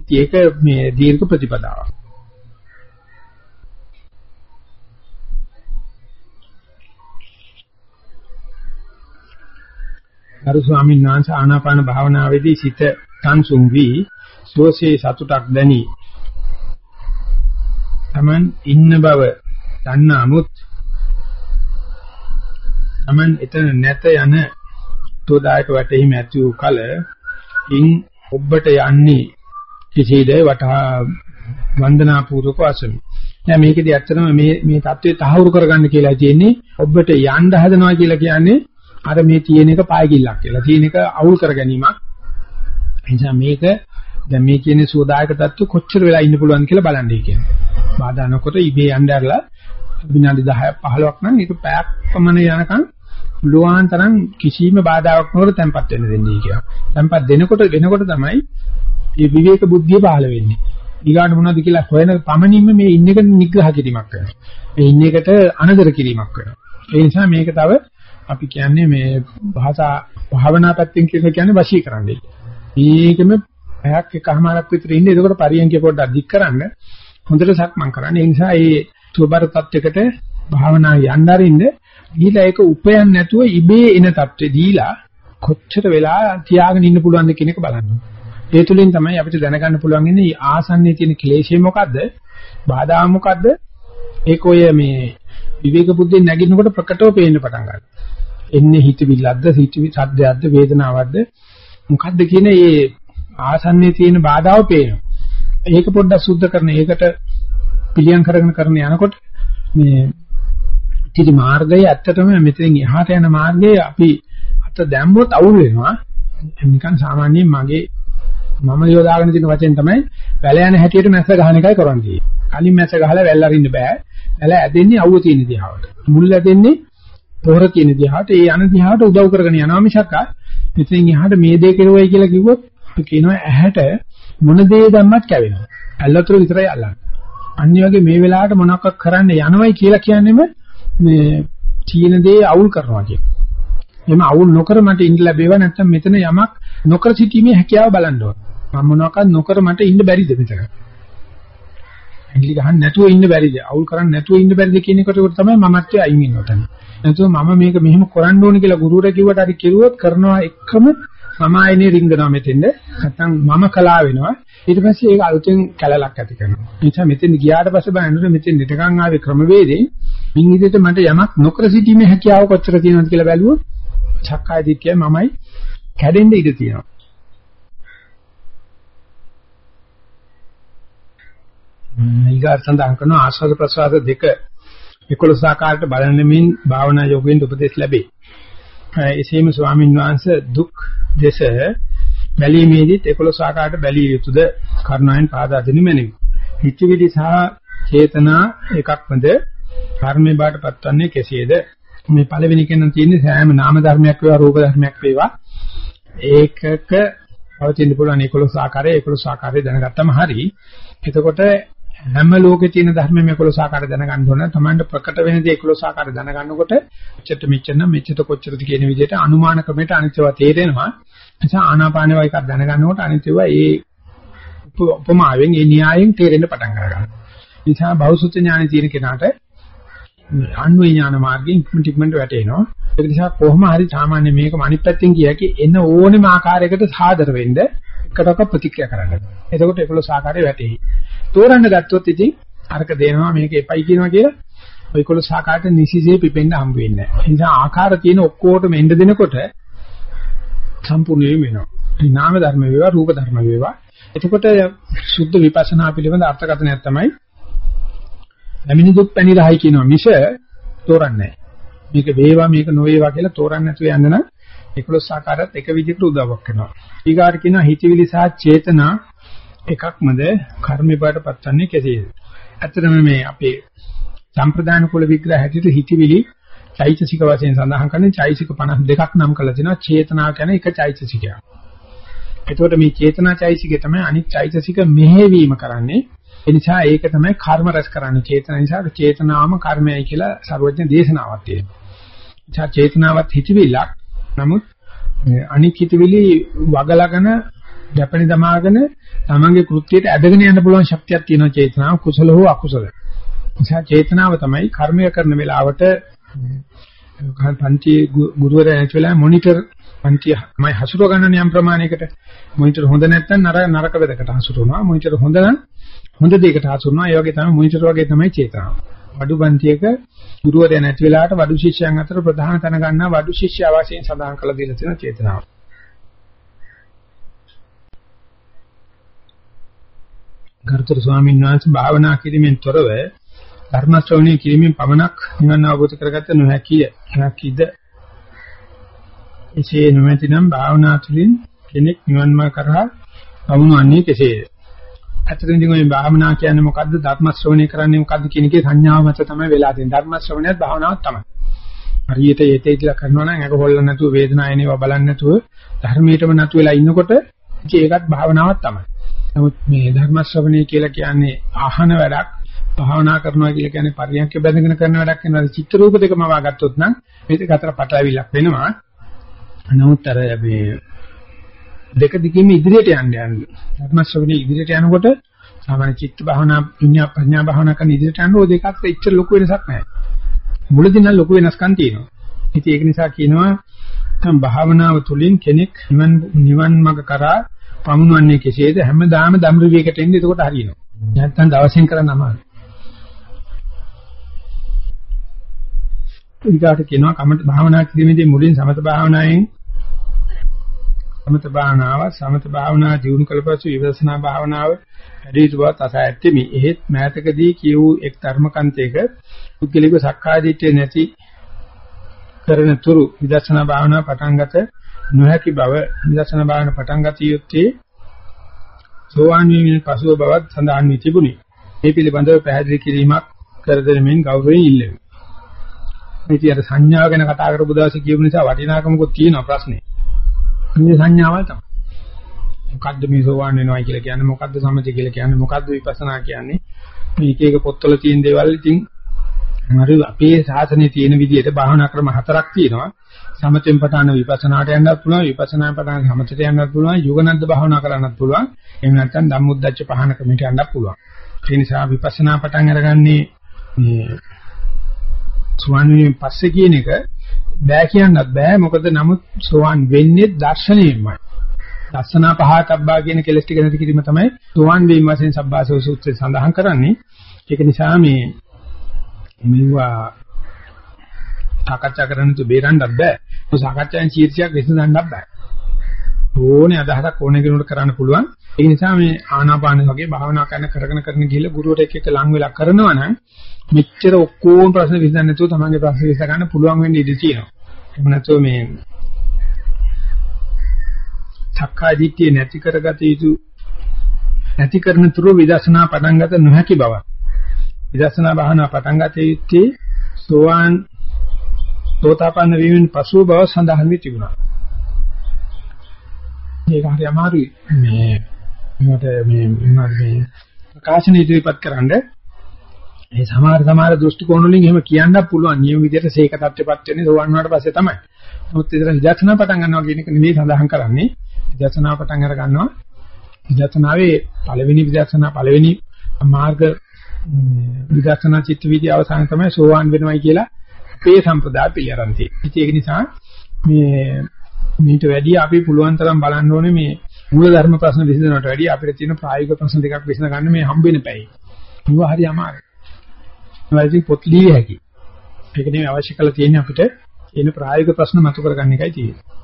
ඉතින් ඒක මේ දීර්ඝ ප්‍රතිපදාවක්. අර ස්වාමීන් වහන්සේ ආනාපාන භාවනාවේදී සිත සංසුන් වී සෝසේ සතුටක් දැනි. Taman ඉන්න බව දන්නාමුත් Taman එතන නැත යන තෝදායට වැටෙහි මැති වූ කල ඉන් ඔබට යන්නේ කිසිද වටහා වන්දනාපූර්වක වශයෙන්. දැන් මේකෙදි ඇත්තටම මේ මේ தત્ත්වය තහවුරු කරගන්න කියලා තියෙන්නේ ඔබට යන්න හදනවා කියලා කියන්නේ අර මේ තියෙන එක පායකිල්ලක් කියලා. තියෙන එක අවුල් කර ගැනීමක්. එනිසා මේක දැන් මේ කියන්නේ සෝදායක தত্ত্ব කොච්චර වෙලා ඉන්න පුළුවන් කියලා බලන්නේ කියන්නේ. බාධා නොකොට ඉබේ යnderලා විනාඩි 10ක් 15ක් නම් ඒක පැයක් පමණ යනකම් පුළුවන් තරම් කිසිම බාධාවක් නොකර තැම්පත් වෙන්න දෙන්නේ කියලා. තැම්පත් දෙනකොට වෙනකොට තමයි මේ විවේක බුද්ධිය පහළ වෙන්නේ. ඊගාට මොනවද කියලා හොයන පමණින්ම මේ ඉන්න එකට නිග්‍රහ කිරීමක් කරනවා. මේ ඉන්න එකට අනදර කිරීමක් කරනවා. ඒ නිසා මේක තව අපි කියන්නේ මේ භාෂා භාවනා පැත්තෙන් කියන්නේ වශී කරන්නේ. මේකෙම පැයක් එකමාරක් විතර ඉන්නේ. ඒකෝට පරියන්ක පොඩ්ඩක් දික් කරන්න හොඳට සක්මන් කරන්න. ඒ නිසා මේ සුබර තත්වයකට භාවනා යන්න අරින්න ගිහිලා ඒක උපයන්නේ නැතුව ඉබේ එන தත්ත්වෙ දීලා කොච්චර වෙලා තියාගෙන ඉන්න පුළුවන්ද කියන එක බලන්න. ඒ තුලින් තමයි අපිට දැනගන්න පුළුවන් ඉන්නේ ආසන්නයේ තියෙන ක්ලේශය මොකද්ද? බාධා මොකද්ද? ඒක ඔය මේ විවේක බුද්ධියෙන් නැගිටිනකොට ප්‍රකටව පේන්න පටන් ගන්නවා. එන්නේ හිතවිල්ලක්ද, හිතවි සද්දයක්ද, වේදනාවක්ද මොකද්ද කියන මේ ආසන්නයේ තියෙන බාධාව පේනවා. ඒක පොඩ්ඩක් සුද්ධ කරන ඒකට පිළියම් කරගෙන කරන යනකොට මේ ඉතිරි මාර්ගය ඇත්තටම මෙතෙන් එහාට යන මාර්ගයේ අපි අත දැම්මොත් අවුල් වෙනවා. නිකන් සාමාන්‍යයෙන් මගේ මම යොදාගෙන තියෙන වචෙන් තමයි වැල යන හැටියට මැස්ස ගහන එකයි කරන්නේ. කලින් මැස්ස ගහලා වැල් අරින්න බෑ. වැල ඇදෙන්නේ අවුව තියෙන දිහාවට. මුල් ඇදෙන්නේ පොහොර තියෙන දිහාවට. ඒ යන දිහාවට උදව් කරගෙන යනවා මිසක් මෙතෙන් එහාට මේ දේ කෙරුවයි කියලා කිව්වොත් අපි කියනවා ඇහැට මොන දේ දැම්මත් කැවෙනවා. ඇල්ලතර විතරයි අල්ලන්නේ. අනිත් වගේ මේ වෙලාවට මොනවක් කරන්න යනවයි කියලා කියන්නේම මේ චීන දේ අවුල් කරනවා කියන. එහෙම අවුල් නොකර මට ඉන්න ලැබේවා නැත්නම් මෙතන යමක් නොකර සිටීමේ හැකියාව බලන්න ඕන. මම මොනවාක්වත් නොකර මට ඉන්න බැරිද මෙතන? ඇඟිලි ගහන්න නැතුව ඉන්න බැරිද? අවුල් කරන්න නැතුව ඉන්න බැරිද කියන එකට තමයි මමත්වයේ අයින් වෙන්න උතන. නැතුව මම මේක මෙහෙම කරන්න ඕනේ කියලා ගුරුවරයා කිව්වට හරි කෙරුවොත් කරනවා එකම මම ආයනේ රින්ගනවා මෙතෙන්ද නැත්නම් මම කලා වෙනවා ඊට පස්සේ ඒක අලුතෙන් කැලලක් ඇති කරනවා ඒ නිසා මෙතෙන් ගියාට පස්සේ බලනකොට මෙතෙන් නිටකන් ආවේ ක්‍රමවේදේ මින් විදිහට මට යමක් නොකර සිටීමේ හැකියාව කොච්චර තියෙනවද කියලා බැලුවොත් චක්කාය දිට්ඨිය මමයි කැඩෙන්න ඉඩ තියෙනවා ඊගාර සඳහන් කරන ආස්වාද ප්‍රසවාස දෙක 11 ආකාරයට බලනමින් භාවනා යෝගයෙන් උපදෙස් ලැබේ. එසේම ස්වාමින් වහන්සේ දුක් දෙස බැලීමේදීත් 11 ආකාරයට බැලිය යුතුද කරුණාවෙන් පාදා දෙනු මැනවි. හිතවිලි සහ චේතනා එකක්මද කර්මේ බාට පත්වන්නේ කෙසේද? මේ පළවෙනි කෙනෙන් තියෙන්නේ සෑම නාම ධර්මයක් වේවා රූප ධර්මයක් වේවා ඒකක පවතින්න පුළුවන් 11 ආකාරයේ 11 ආකාරයේ දැනගත්තම හරි. එතකොට හැම ලෝකේ තියෙන ධර්මෙම 11 ආකාරය දැනගන්න ඕන. Tamanට ප්‍රකට වෙන දේ 11 ආකාරය දැනගන්නකොට මෙච්චර මෙච්චර නම් මෙච්චර කොච්චරද කියන විදිහට අනුමාන ක්‍රමයට අනිත්‍යව තේරෙනවා. නිසා ආනාපාන වයිකක් දැනගන්නකොට අනිත්‍යව ඒ උපමාවෙන් ඒ න්‍යායෙන් තේරෙන්න පටන් ගන්නවා. නිසා බෞසුත ඥානෙ තියෙන කෙනාට අන්වේ ඥාන මාර්ගයෙන් ඉක්මනට ඉක්මනට වැටෙනවා. ඒක නිසා කොහොම හරි සාමාන්‍ය මේක අනිත් පැත්තෙන් කියකි එන ඕනෙම ආකාරයකට සාදර වෙන්න එකටක ප්‍රතික්‍රියා කරන්න. එතකොට 11 ආකාරය වැටෙයි. තෝරන්න ගත්තොත් ඉතින් අරක දෙනවා මේක එපයි කියනවා කියලා ඔය 11 ආකාරයට නිසිසේ පිපෙන්න හම්බ වෙන්නේ නැහැ. ඒ නිසා ආකාර තියෙන ඔක්කොටම එන්න දෙනකොට සම්පූර්ණ වෙනවා. නාම ධර්ම වේවා රූප ධර්ම වේවා. එතකොට සුද්ධ විපස්සනා පිළිබඳ අර්ථකථනයක් තමයි නැමිනි දුක් පැණි රහයි කියනවා මිස තෝරන්නේ නැහැ. මේක වේවා මේක නොවේවා කියලා තෝරන්නේ නැතුව යන්න නම් 11 ආකාරات එක විදිහට උදව්වක් කරනවා. ඊගාට කියනවා හිතවිලි සහ චේතනා එකක්මද කර්මේ බාටපත් වන්නේ කෙසේද? ඇත්තටම මේ අපේ සම්ප්‍රදාන කුල විග්‍රහ හැටියට හිතවිලි චෛතසික වශයෙන් සඳහන් කරන්නේ චෛතසික 52ක් නම් කරලා තිනවා චේතනා කියන්නේ එක චෛතසිකයක්. එතකොට මේ චේතනා චෛතසිකය තමයි අනිත් චෛතසික මෙහෙවීම කරන්නේ. ඒ නිසා ඒක තමයි කර්ම රැස් කරන්නේ. චේතන නිසා චේතනාවම කර්මයයි කියලා සර්වඥ දේශනාවක් තියෙනවා. එචා චේතනාවත් හිතවිල්ලක්. නමුත් අනික් හිතවිලි වගලගෙන යැපෙන දමාගෙන තමන්ගේ කෘත්‍යයට ඇදගෙන යන්න පුළුවන් ශක්තියක් තියෙනවා චේතනාව කුසල හෝ අකුසල. නිසා චේතනාව තමයි කර්මය කරන වෙලාවට පන්ති ගුරුවරයා නැති වෙලාව මොනිටර් පන්ති මයි හසුරව ගන්න යම් ප්‍රමාණයකට මොනිටර් හොඳ නැත්නම් නරක නරක වෙදකට හසුරවනවා මොනිටර් හොඳ නම් හොඳ දෙයකට හසුරවනවා ඒ වගේ තමයි මොනිටර් වගේ තමයි චේතනාව. වඩු පන්තියක ගුරුවරයා නැති වෙලාවට වඩු ශිෂ්‍යයන් අතර ප්‍රධාන තැන ගන්නා වඩු ශිෂ්‍ය ආවාසයෙන් සඳහන් කළ දීලා තියෙන චේතනාව. ගරුතර ස්වාමීන් වහන්සේ භාවනා කිරීමෙන් තොරව ධර්ම ශ්‍රවණය කිරීමෙන් පමණක් නිවන අවබෝධ කරගත නොහැකිය. හැකිද? එසේ නොමැතිනම් භාවනා තුළින් කෙනෙක් නිවන් මාර්ග කරා වමුණන්නේ කෙසේද? ඇත්තටම මේ භාවනා කියන්නේ මොකද්ද? ධර්ම ශ්‍රවණය කරන්නේ මොකද්ද කියන එකේ සංඥාව මත තමයි වෙලා තියෙන්නේ. ධර්ම ශ්‍රවණයත් භාවනාවක් තමයි. හරියට යතේ කියලා කරනවා නම් ඒක හොල්ලන්න නැතුව වේදනාව එනවා බලන්න නැතුව ධර්මයටම නැතු වෙලා ඉන්නකොට ඒකත් භාවනාවක් තමයි. නමුත් මේ ධර්ම ශ්‍රවණය කියලා කියන්නේ අහන වැඩක් භාවනා කරනවා කියලා කියන්නේ පරියන්ක බැඳගෙන කරන වැඩක් වෙනවා. චිත්ත රූප දෙකම වාගත්තොත් නම් මේ දෙක අතර පටලැවිල්ලක් වෙනවා. නමුත් අර මේ දෙක දිගින්ම ඉදිරියට යන්න යන්න. ධර්ම ශ්‍රවණේ ඉදිරියට යනකොට සාමාන්‍ය චිත්ත භාවනා පුඤ්ඤා ප්‍රඥා භාවනා කරන ඉදිරියට යන ඕ දෙක අතර ඉච්චර ලොකු වෙනසක් නැහැ. මුලදී නම් ලොකු වෙනස්කම් තියෙනවා. ඉතින් ඒක නිසා කියනවා තම භාවනාව තුළින් කෙනෙක් නිවන් නිවන් මඟ කරා පමුණවන්නේ කෙසේද හැමදාම ධම්රවියකට එන්නේ එතකොට හරියනවා. නැත්තම් දවසෙන් කරන්න අමාරුයි. ඊගාට කියනවා කමත භාවනා කිරීමේදී මුලින් සමත භාවනාවෙන් සමත භාවනාව සමත භාවනා දියුණු කළ පසු විපස්සනා භාවනාව වැඩි බව තසැත්තෙමි. එහෙත් මෑතකදී කියූ එක් ධර්මකන්තයක පුද්ගලික සක්කාය දිට්ඨිය නැති කරන තුරු විදර්ශනා භාවනාව පටන් ගත නොහැකි බව විදර්ශනා භාවනාව පටන් ගත යුත්තේ සෝවාන් වීමෙන් පසුව බවත් සඳහන් වී තිබුණි. මේ පිළිබඳව පැහැදිලි කිරීමක් කර දෙමින් ගෞරවයෙන් ඉල්ලමි. ඉතින් අර සංඥාව ගැන කතා කරපු දවසේ කියපු නිසා වටිනාකමකුත් තියෙනවා ප්‍රශ්නේ. මේ සංඥාවල් තමයි. මොකද්ද මේ සෝවාන් වෙනවා කියලා කියන්නේ? මොකද්ද සමථය කියලා කියන්නේ? මොකද්ද විපස්සනා කියන්නේ? මේ එක එක පොත්වල තියෙන දේවල් ඉතින් හරි අපේ ශාසනයේ තියෙන විදිහට භාවනා ක්‍රම හතරක් තියෙනවා. සමතෙන් පටන් විපස්සනාට යන්නත් පුළුවන් විපස්සනාෙන් පටන් සමතට යන්නත් පුළුවන් යෝගනද්ද භාවනා කරන්නත් පුළුවන්. එහෙම නැත්නම් ධම්මුද්දච්ච පහන ක්‍රමයට යන්නත් පුළුවන්. ඒ නිසා විපස්සනා පටන් අරගන්නේ මේ සුවන්වියෙන් පස්සේ කියන එක බෑ කියන්නත් බෑ මොකද නමුත් සෝවන් වෙන්නේ දර්ශනයෙන්මයි. දර්ශනා පහතබ්බා කියන කෙලස් ටික නැති කිරීම තමයි සෝවන් වීම වශයෙන් සබ්බාසව සූත්‍රයේ සඳහන් කරන්නේ. ඒක නිසා මේ මෙවුවා සාකච්ඡා කරන්න තු බේරන්නත් බෑ. මොකද සාකච්ඡාවෙන් චීර්ෂයක් විසඳන්නත් බෑ. ඕනේ අදහසක් ඕනේ කෙනෙකුට කරන්න පුළුවන්. ඒ නිසා මේ ආනාපාන වගේ භාවනා කරන කරගෙන කරගෙන ගිහලා ගුරුවරයෙක් එක්ක ලං වෙලා කරනවා නම් මෙච්චර ඔක්කොම ප්‍රශ්න විසඳන්න නැතුව තමන්ගේ ප්‍රශ්න විසඳ ගන්න පුළුවන් වෙන්න ඉඩ තියෙනවා. එහෙම නැතුව මේ සක්කාය දිට්ඨිය නැති කරගත යුතු නැති කරන තුරු විදර්ශනා පටන් ගත නොහැකි බව. විදර්ශනා භාවනා පටන් ගත යුත්තේ සෝවාන් සෝතාපන්න වීමෙන් පසුව බව සඳහන් වී තිබුණා. ඒක හරි අමාරුයි. මේ මට මේ මේ ප්‍රකාශන ඉදිරිපත් කරන්න ඒ සමහර සමහර දෘෂ්ටි කෝණ වලින් එහෙම කියන්නත් පුළුවන් නියම විදිහට සීක තත්ත්වයට වෙන්නේ සෝවන් වුණාට පස්සේ තමයි. නමුත් ඉතින් විදර්ශනා පටන් ගන්නවා කියන එක නෙවෙයි සඳහන් කරන්නේ. විදර්ශනා පටන් අර ගන්නවා. විදර්ශනාවේ පළවෙනි විදර්ශනා පළවෙනි මාර්ග විදර්ශනා චිත්ත විදි අවසාන තමයි සෝවාන් වෙනවයි කියලා අපේ සම්ප්‍රදාය පිළිඅරන් තියෙන්නේ. ඒක නිසා මේ මීට වැඩිය අපි පුළුවන් තරම් බලන්න ඕනේ මේ මූල ධර්ම ප්‍රශ්න විසඳනවට වැඩිය අපිට තියෙන ප්‍රායෝගික ප්‍රශ්න දෙකක් විසඳ ගන්න මේ හම්බ වෙන පැයි. මේවා හරි අමාරුයි. ඒවා පොත් ලිය හැකි. ඒක නෙමෙයි අවශ්‍ය කරලා තියෙන්නේ අපිට එන ප්‍රායෝගික ප්‍රශ්න මතු කරගන්න එකයි තියෙන්නේ.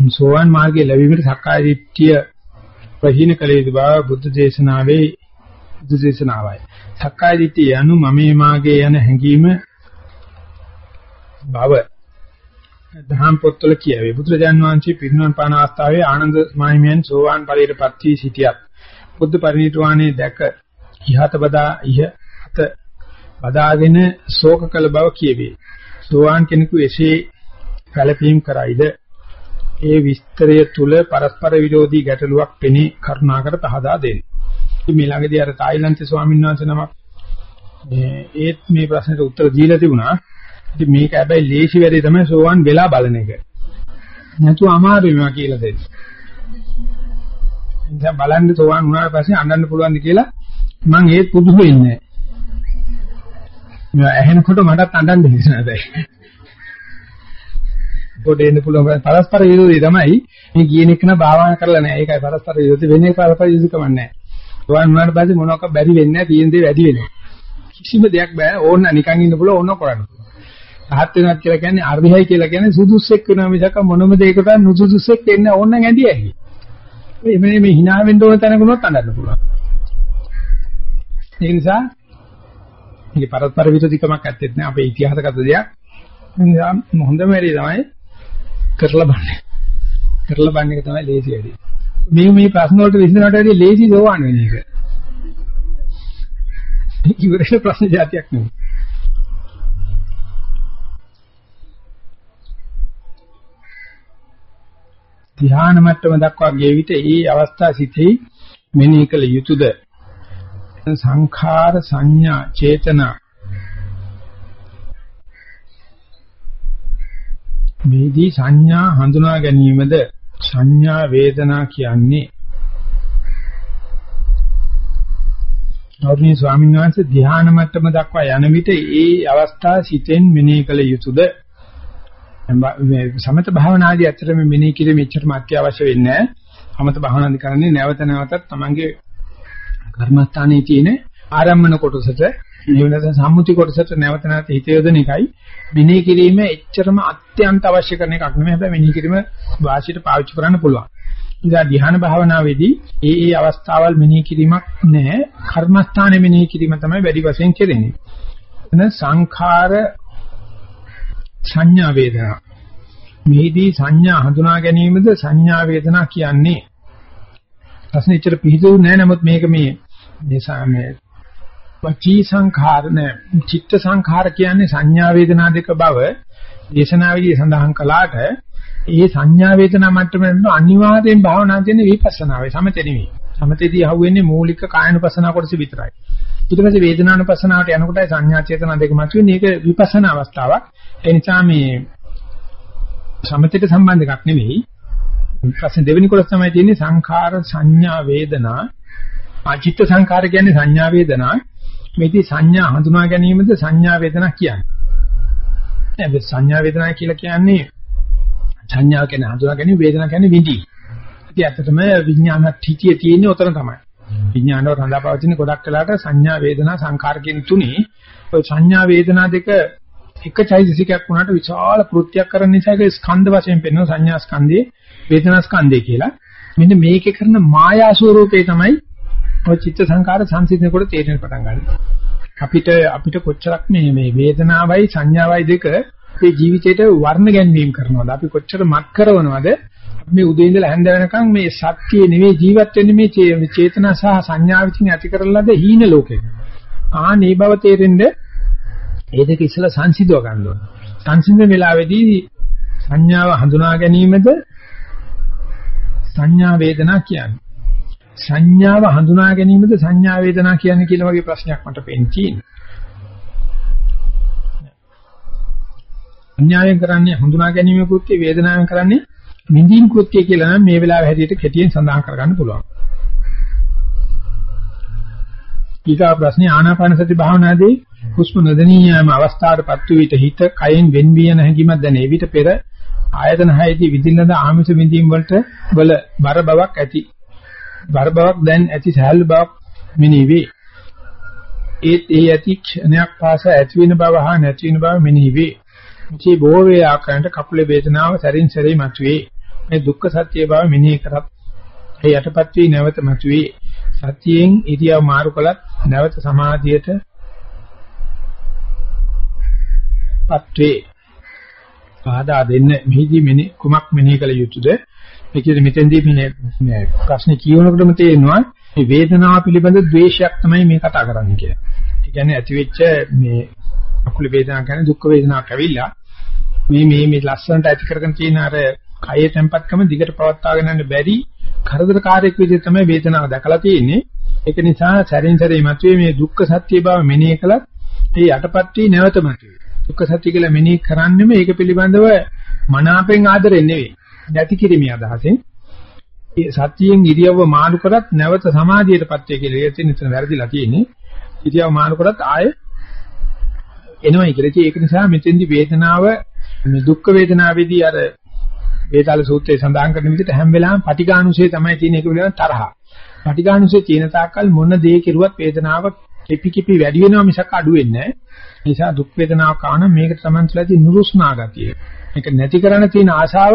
සෝවාන් මාර්ගයේ ලැබීමට සක්කාය දිට්ඨිය ප්‍රහීන කළ යුතු බව බුද්ධ දේශනාවේ බුද්ධ දේශනාවයි. සක්කාය දිට්ඨිය anu මමේ මාගේ යන හැඟීම බව දහම් පොත්වල කියවේ. බුදුරජාන් වහන්සේ පිරිනුවන් පාන අවස්ථාවේ ආනන්ද මාහිමියන් සෝවාන් ඵලයටපත් වී සිටියත් බුද්ධ පරිණිරවාණය දැක ඉහත බදා ඉහත බදාගෙන ශෝක කළ බව කියවේ. සෝවාන් කෙනෙකු එසේ කලපීම් කරයිද ඒ විස්තරය තුල පරස්පර විරෝධී ගැටලුවක් පෙනී කරුණාකර පහදා දෙන්න. මේ ළඟදී අර තායිලන්තේ ස්වාමීන් වහන්සේ නමක් මේ ඒත් මේ ප්‍රශ්නෙට උත්තර දීලා තිබුණා. ඉතින් මේක හැබැයි ලේසි වැඩේ තමයි සෝවන් වෙලා බලන එක. නැතු අමාරුයි මේවා කියලා දෙන්න. ඉතින් බලන්න සෝවන් වුණාට පස්සේ අඬන්න පුළුවන්ද කියලා මම ඒත් පුදුම වෙන්නේ නැහැ. ඇහෙනකොට මටත් අඬන්න හිතෙනවා දැන්. පොඩ එන්න පුළුවන් පරස්පර විරෝධී තමයි මේ කියන එක නා භාවනා කරලා නැහැ. ඒකයි පරස්පර විරෝධී වෙන්නේ පරස්පර විරෝධීකම නැහැ. සෝවන් වුණාට පස්සේ මොනවාක් බැරි වෙන්නේ නැහැ. තියෙන දේ වැඩි වෙනවා. කිසිම දෙයක් බෑ ඕන නිකන් ඉන්න පුළුවන් ඕන කරන්න. රහත් වෙනවා කියලා කියන්නේ අර්ධිහයි කියලා කියන්නේ සුදුස්සෙක් වෙනවා මිසක මොනම දෙයකට නුසුදුස්සෙක් වෙන්න ඕන නම් ඇදී ඇහි. මේ මේ hina වෙන්න ඕන තැනකුණොත් අඬන්න පුළුවන්. ඒ නිසා මේක පරස්පර විරෝධීකමක් ඇත්තෙත් නෑ අපේ ඉතිහාසගත දෙයක්. නිසා හොඳම වැඩි තමයි කරලා බලන්නේ. කරලා බලන එක තමයි ලේසි වැඩි. මේ මේ ප්‍රශ්න වලට විසඳනට වැඩිය ලේසි සෝවාන් වෙන එක. ඉවරේ ප්‍රශ්න જાතියක් නෙවෙයි. ධ්‍යාන මට්ටම දක්වා ගේ විට ඒ අවස්ථා සිටෙහි මෙනෙහි කළ යුතුයද? සංඛාර සංඥා චේතනා. මේදී සංඥා හඳුනා ගැනීමද? සංඥා වේදනා කියන්නේ. ගෞරවනීය ස්වාමීන් වහන්සේ ධ්‍යාන මට්ටම දක්වා යන විට ඒ අවස්ථා සිතෙන් මෙනෙහි කළ යුතුයද? සමත භාවනාදී ඇත්තටම මෙනෙහි කිරීම එච්චරම අත්‍යවශ්‍ය වෙන්නේ නැහැ. සමත භාවනාදී කරන්නේ නැවත නැවතත් තමන්ගේ කර්මස්ථානයේ තියෙන ආරම්මන කොටසට නිවනස සම්මුති කොටසට නැවත නැවත හිත යොදන එකයි මෙනෙහි කිරීම එච්චරම අත්‍යන්ත අවශ්‍ය කරන එකක් නෙමෙයි. හැබැයි මෙනෙහි කිරීම වාසියට පාවිච්චි කරන්න පුළුවන්. ඉතින් ධ්‍යාන භාවනාවේදී ඒ ඒ අවස්ථාවල් මෙනෙහි කිරීමක් නැහැ. කර්මස්ථානයේ මෙනෙහි කිරීම තමයි වැඩි වශයෙන් කෙරෙන්නේ. එන සංඛාර සංඥා වේදනා. මේදී සංඥා හඳුනා ගැනීමද සංඥා වේදනා කියන්නේ. ප්‍රශ්නේ ඉතර පිළිතුරු නෑ නමුත් මේක මේ මේ වචී සංඛාර නෑ චිත්ත සංඛාර කියන්නේ සංඥා වේදනා දෙක බව දේශනාවේදී සඳහන් කළාට ඒ සංඥා වේදනා මට්ටමෙන් අනිවාර්යෙන් භාවනා තියෙන විපස්සනාවේ සමතේ නෙවෙයි. සමතේදී අහුවෙන්නේ මූලික කායනුපස්සනා කොටස විතරයි. ඊට පස්සේ වේදනානුපස්සනාවට යනකොට සංඥා චේතනා දෙක මතුවෙන්නේ ඒක විපස්සනා අවස්ථාවක්. ඒ නිසා මේ සමතේට සම්බන්ධ එකක් නෙවෙයි. ඊපස්සේ දෙවෙනි කොටස තමයි තියෙන්නේ සංඛාර සංඥා වේදනා. අචිත්ත සංඛාර කියන්නේ සංඥා වේදනා. මේකේ සංඥා හඳුනා ගැනීමද සංඥා වේදනා කියන්නේ. නේද සංඥා වේදනා කියලා කියන්නේ සංඥා කියන්නේ හඳුනා ගැනීම වේදනා කියන්නේ විඳි. ඉතින් ඇත්තටම විඥානත් හිතිය තියෙන්නේ උතන තමයි. විඥානව රඳාපවතින ගොඩක් වෙලාට සංඥා වේදනා සංඛාර කියන තුනේ ඔය සංඥා වේදනා දෙක එක චෛතසිකයක් වුණාට විශාල කෘත්‍යයක් කරන නිසා ඒක ස්කන්ධ වශයෙන් පෙන්වන සංඥා ස්කන්ධේ වේදනා ස්කන්ධේ කියලා. මෙන්න මේකේ කරන මායා ස්වરૂපේ තමයි ඔය චිත්ත සංකාර සංසිඳනකොට තේරෙන්න පටන් ගන්න. අපිට අපිට කොච්චරක් මේ මේ වේදනාවයි සංඥාවයි දෙක අපේ ජීවිතේට වර්ණ ගැන්වීම කරනවද? අපි කොච්චර මත් කරනවද? මේ උදේ ඉඳලා හැන්ද වෙනකන් මේ සත්‍යය නෙවෙයි ජීවත් වෙන්නේ මේ චේතනා සහ සංඥා විසින් ඇති කරලාද හීන ලෝකෙක. ආ මේ බව තේරෙන්නේ ඒ දෙක ඉස්සලා සංසිඳව ගන්න ඕන. සංසිඳන වෙලාවේදී සංඥාව හඳුනා ගැනීමද සංඥා වේදනා කියන්නේ. සංඥාව හඳුනා ගැනීමද සංඥා වේදනා කියන්නේ කියලා වගේ ප්‍රශ්නයක් මට පෙන් තියෙනවා. සංඥාවෙන් කරන්නේ හඳුනා ගැනීම කෘත්‍ය වේදනාවෙන් කරන්නේ විඳින් කෘත්‍ය කියලා නම් මේ වෙලාවේ හැටියට කෙටියෙන් සඳහන් කරගන්න පුළුවන්. ඊගා ප්‍රශ්නේ ආනාපාන සති භාවනාදී හුස්ම නොදැනීම අවස්ථාවටපත් වූ විට හිත කයෙන් වෙන් වී යන හැඟීමක් දැනේ. විට පෙර ආයතන හයේදී විඳින්නද ආමිෂ විඳීම් වලට වල බර බවක් ඇති. බර බවක් දැන් ඇති සහැල්ලු බවක් මෙනෙහි වේ. ඒත් ඒ ඇති ක්ෂණයක් පාස ඇති වෙන බව හා නැති වෙන බව මෙනෙහි වේ. මේ බොහෝ වේ ආකාරයට කකුලේ වේදනාව සැරින් සැරේ මතුවේ. මේ දුක්ඛ සත්‍ය බව මෙනෙහි කරත් ඒ යටපත් වී නැවත මතුවේ. සතියෙන් ඉරියව් මාරු කළත් නැවත සමාධියට පත්වේ. පාදා දෙන්න මෙහිදී මෙනි කුමක් මෙනෙහි කළ යුතුද? ඒ කියන්නේ මෙතෙන්දී මේ ප්‍රශ්නේ කියනකොටම තේරෙනවා මේ වේදනාව පිළිබඳ ද්වේෂයක් තමයි මේ කතා කරන්නේ කියලා. ඒ කියන්නේ ඇතිවෙච්ච මේ අකුල වේදනාව කියන්නේ දුක් වේදනාවක් ඇවිල්ලා මේ මේ මේ ලස්සනට ඇති කරගෙන තියෙන අර කයේ tempatකම දිගට පවත්වාගෙන යන්න බැරි කරදරකාරයක් විදිහට තමයි වේදනාව දැකලා තියෙන්නේ. ඒක නිසා සැරින් සැරේ මතුවේ මේ දුක්ඛ සත්‍ය බව මෙනෙහි කළත් ඒ යටපත් වී නැවත මතුවේ. දුක්ඛ සත්‍ය කියලා මෙනෙහි කරන්නෙම ඒක පිළිබඳව මනාපෙන් ආදරෙන් නෙවෙයි. නැති කිරීමේ අදහසෙන්. ඒ සත්‍යයෙන් ඉරියව්ව මාළු කරත් නැවත සමාධියටපත් වේ කියලා ඉතින් එතන වැරදිලා තියෙන්නේ. ඉරියව්ව මාළු කරත් ආය එනවයි කියලා. ඒක නිසා මෙතෙන්දි වේදනාව මේ දුක්ඛ වේදනාවේදී අර වේදාල සූත්‍රයේ සඳහන් කරන විදිහට හැම වෙලාවෙම පටිඝානුසය තමයි තියෙන එක පිළිබඳව තරහ. පටිඝානුසය තියෙන තාක්කල් මොන දේ කෙරුවත් වේදනාව කිපි කිපි වැඩි වෙනවා මිසක් අඩු වෙන්නේ නැහැ. ඒ නිසා දුක් වේදනාව කාණ මේකට සමන්සලදී නුරුස්නා ගතිය. මේක නැති කරන්න තියෙන ආශාව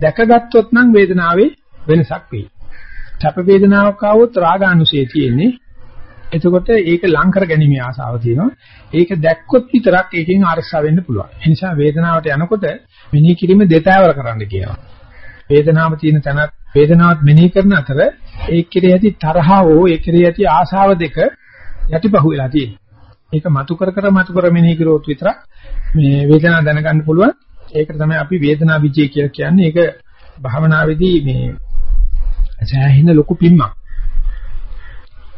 දැකගත්තොත් නම් වේදනාවේ වෙනසක් වෙයි. තප වේදනාවක් ආවොත් රාගානුසය තියෙන්නේ. එතකොට ඒක ලං කර ගැනීමේ ආසාව තියෙනවා. ඒක දැක්කොත් විතරක් ඒකෙන් අරසා වෙන්න පුළුවන්. ඒ නිසා වේදනාවට යනකොට මෙනෙහි කිරීම දෙතෑවර කරන්න කියනවා. වේදනාව තියෙන තැනත් වේදනාවත් මෙනෙහි කරන අතර ඒ කෙරෙහි ඇති තරහවෝ ඒ කෙරෙහි ඇති ආශාව දෙක යටිපහුව වෙලා තියෙනවා. ඒක මතු කර කර මතු කර මෙනෙහි කරොත් විතරක් මේ වේදනාව දැනගන්න පුළුවන්. ඒකට තමයි අපි වේදනා විජය කියලා කියන්නේ. ඒක භාවනාවේදී මේ සෑහෙන ලොකු පිම්මක්.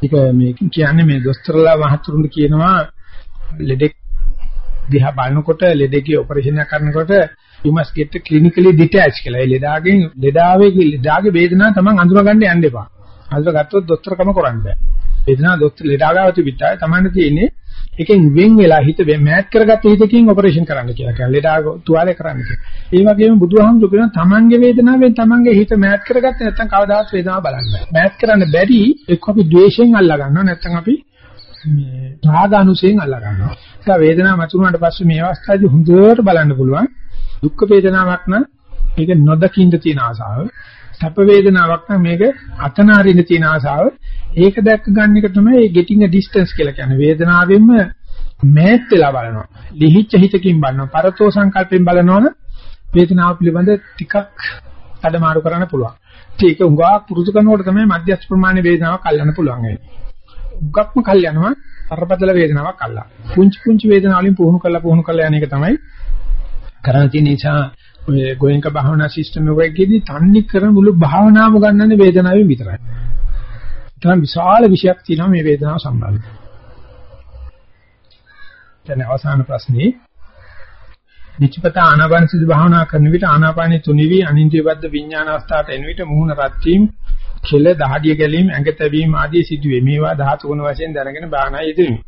ඒක මේ කියන්නේ මේ දොස්තරලා මහතුරුන්ට කියනවා ලෙඩෙක් දිහා බලනකොට ලෙඩේගේ ඔපරේෂන් එක කරනකොට you must get clinically detached කියලා. ඒ ලෙඩාගෙන් ලෙඩාවේ ලෙඩාගේ වේදනාව තමන් අඳුරගන්න යන්න එපා. අඳුරගත්තොත් දොස්තරකම කරන්න බෑ. වේදනාව දොස්තර ලෙඩාගාව තිබිටයි තමන්ට තියෙන්නේ එකෙන් වෙන් වෙලා හිත මෑත් කරගත්ත හිතකින් ඔපරේෂන් කරන්න කියලා. කියන්නේ ලෙඩාව තුවාලේ කරන්න කියලා. ඒ වගේම බුදුහාමුදුරු කියන තමන්ගේ වේදනාවෙන් තමන්ගේ හිත මෑත් කරගත්තේ නැත්නම් කවදාවත් වේදනාව බලන්න බෑ. මෑත් කරන්න බැරි එක්ක අපි ද්වේෂයෙන් අල්ලා ගන්නවා නැත්නම් අපි මේ රාගානුසයෙන් අල්ලා ගන්නවා. ඒක වේදනාව මතුනාට පස්සේ මේ අවස්ථාවේදී හොඳට බලන්න පුළුවන්. දුක් වේදනාවක් නම් ඒක නොදකින්න තියෙන ආසාව. සැප වේදනාවක් නම් මේක අතනාරින්න තියෙන ආසාව. ඒක දැක්ක ගන්න එක තමයි getting a distance කියලා කියන්නේ. වේදනාවෙන්ම මෑත් වෙලා බලනවා. ලිහිච්ච හිතකින් බලනවා. පරතෝ සංකල්පෙන් බලනවනම් වේදනාව පිළිබඳ ටිකක් අඩමාරු කරන්න පුළුවන්. ඒක උඟා පුරුදු කරනකොට තමයි මධ්‍යස්ථ ප්‍රමාණයේ වේදනාවක් අල්ලන්න පුළුවන් වෙන්නේ. උගක්ම කල් යනවා කරපතල වේදනාවක් අල්ලා. පුංචි පුංචි වේදනා වලින් පුහුණු කරලා පුහුණු කරලා යන එක තමයි කරණ තියෙන නිසා ඔය ගෝයන්ක භාවනා සිස්ටම් එකකදී තන්නේ කරන මුළු භාවනාවම ගන්නන්නේ වේදනාවෙන් විතරයි. තමයි විශාල විශයක් තියෙනවා මේ වේදනාව සම්බන්ධව. දැන් අවසාන ප්‍රශ්නේ නිච්චපත ආනාපාන සති භාවනා කරන විට ආනාපානයේ තුනිවි අනින්ද්‍රියබද්ධ විඥාන අවස්ථාවට එන විට මුහුණ රත් වීම කෙල දහඩිය ගැලීම ඇඟ තැබීම ආදී සිදුවේ. මේවා ධාතු ගුණ වශයෙන් දැනගෙන භාවනා යෙදෙමි.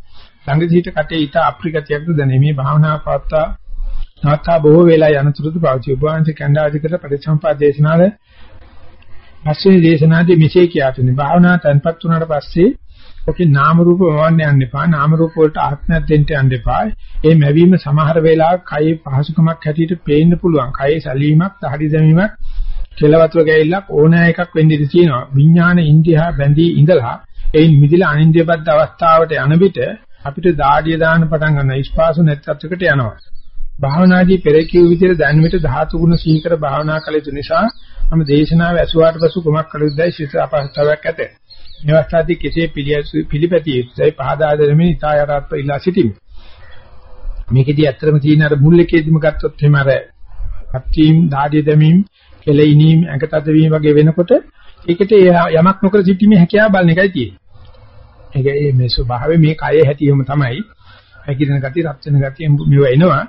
සංගීත කටේ ඊට අප්‍රිකතියක්ද දැනේ. මේ භාවනා පවත්තා නාතා බොහෝ වේලා යනතුරුද පවතී. ඔබ වහන්සේ කණ්ඩායමකට පරිසම්පාද දේශනාවේ පස්සේ දේශනාදී මෙසේ කියා තුනේ. භාවනා තන්පත් වුණාට පස්සේ ඔකේ නාම රූප වවන්න යන්න එපා. නාම රූප වලට ආත්මයක් දෙන්න යන්න එපා. ඒ මැවීම සමහර වෙලාවක කයේ පහසුකමක් හැටියට පේන්න පුළුවන්. කයේ සැලීමක්, දහඩි දැමීමක්, කෙලවතුර ගැහිල්ලක් ඕනෑ එකක් වෙන්න ඉඩ තියෙනවා. විඥාන ඉන්දියා බැඳී ඉඳලා එයින් මිදිලා අනින්ද්‍යබද්ධ අවස්ථාවට යන විට අපිට දාඩිය දාන්න පටන් ගන්න ස්පාසු නැත්ත්වයකට යනවා. භාවනාදී පෙර කිව් විදිහට දැනුමිට ධාතු ගුණ සීකර භාවනා කළ යුතු නිසා මම දේශනාව ඇසුවාට පසු කුමක් කළ යුතුදයි ශිත අපහසුතාවයක් ඇත. මේ අවස්ථාවේදී කෙසේ පිළිපැතිය යුතුදයි පහදා දෙමින් ඉතා යටත්ව ඉල්ලා සිටිමි. මේකෙදී ඇත්තටම තියෙන අර මුල් එකේදීම ගත්තොත් එහෙම අර අත්‍යීම් දාඩිය දැමීම් කෙලෙයිනීම් ඇඟතද වීම වගේ වෙනකොට ඒකට යමක් නොකර සිටීමේ හැකියාව බලන එකයි තියෙන්නේ. ඒක මේ ස්වභාවය මේ කයේ හැටියෙම තමයි. හැකිරෙන ගතිය, රත් වෙන ගතිය මෙව එනවා.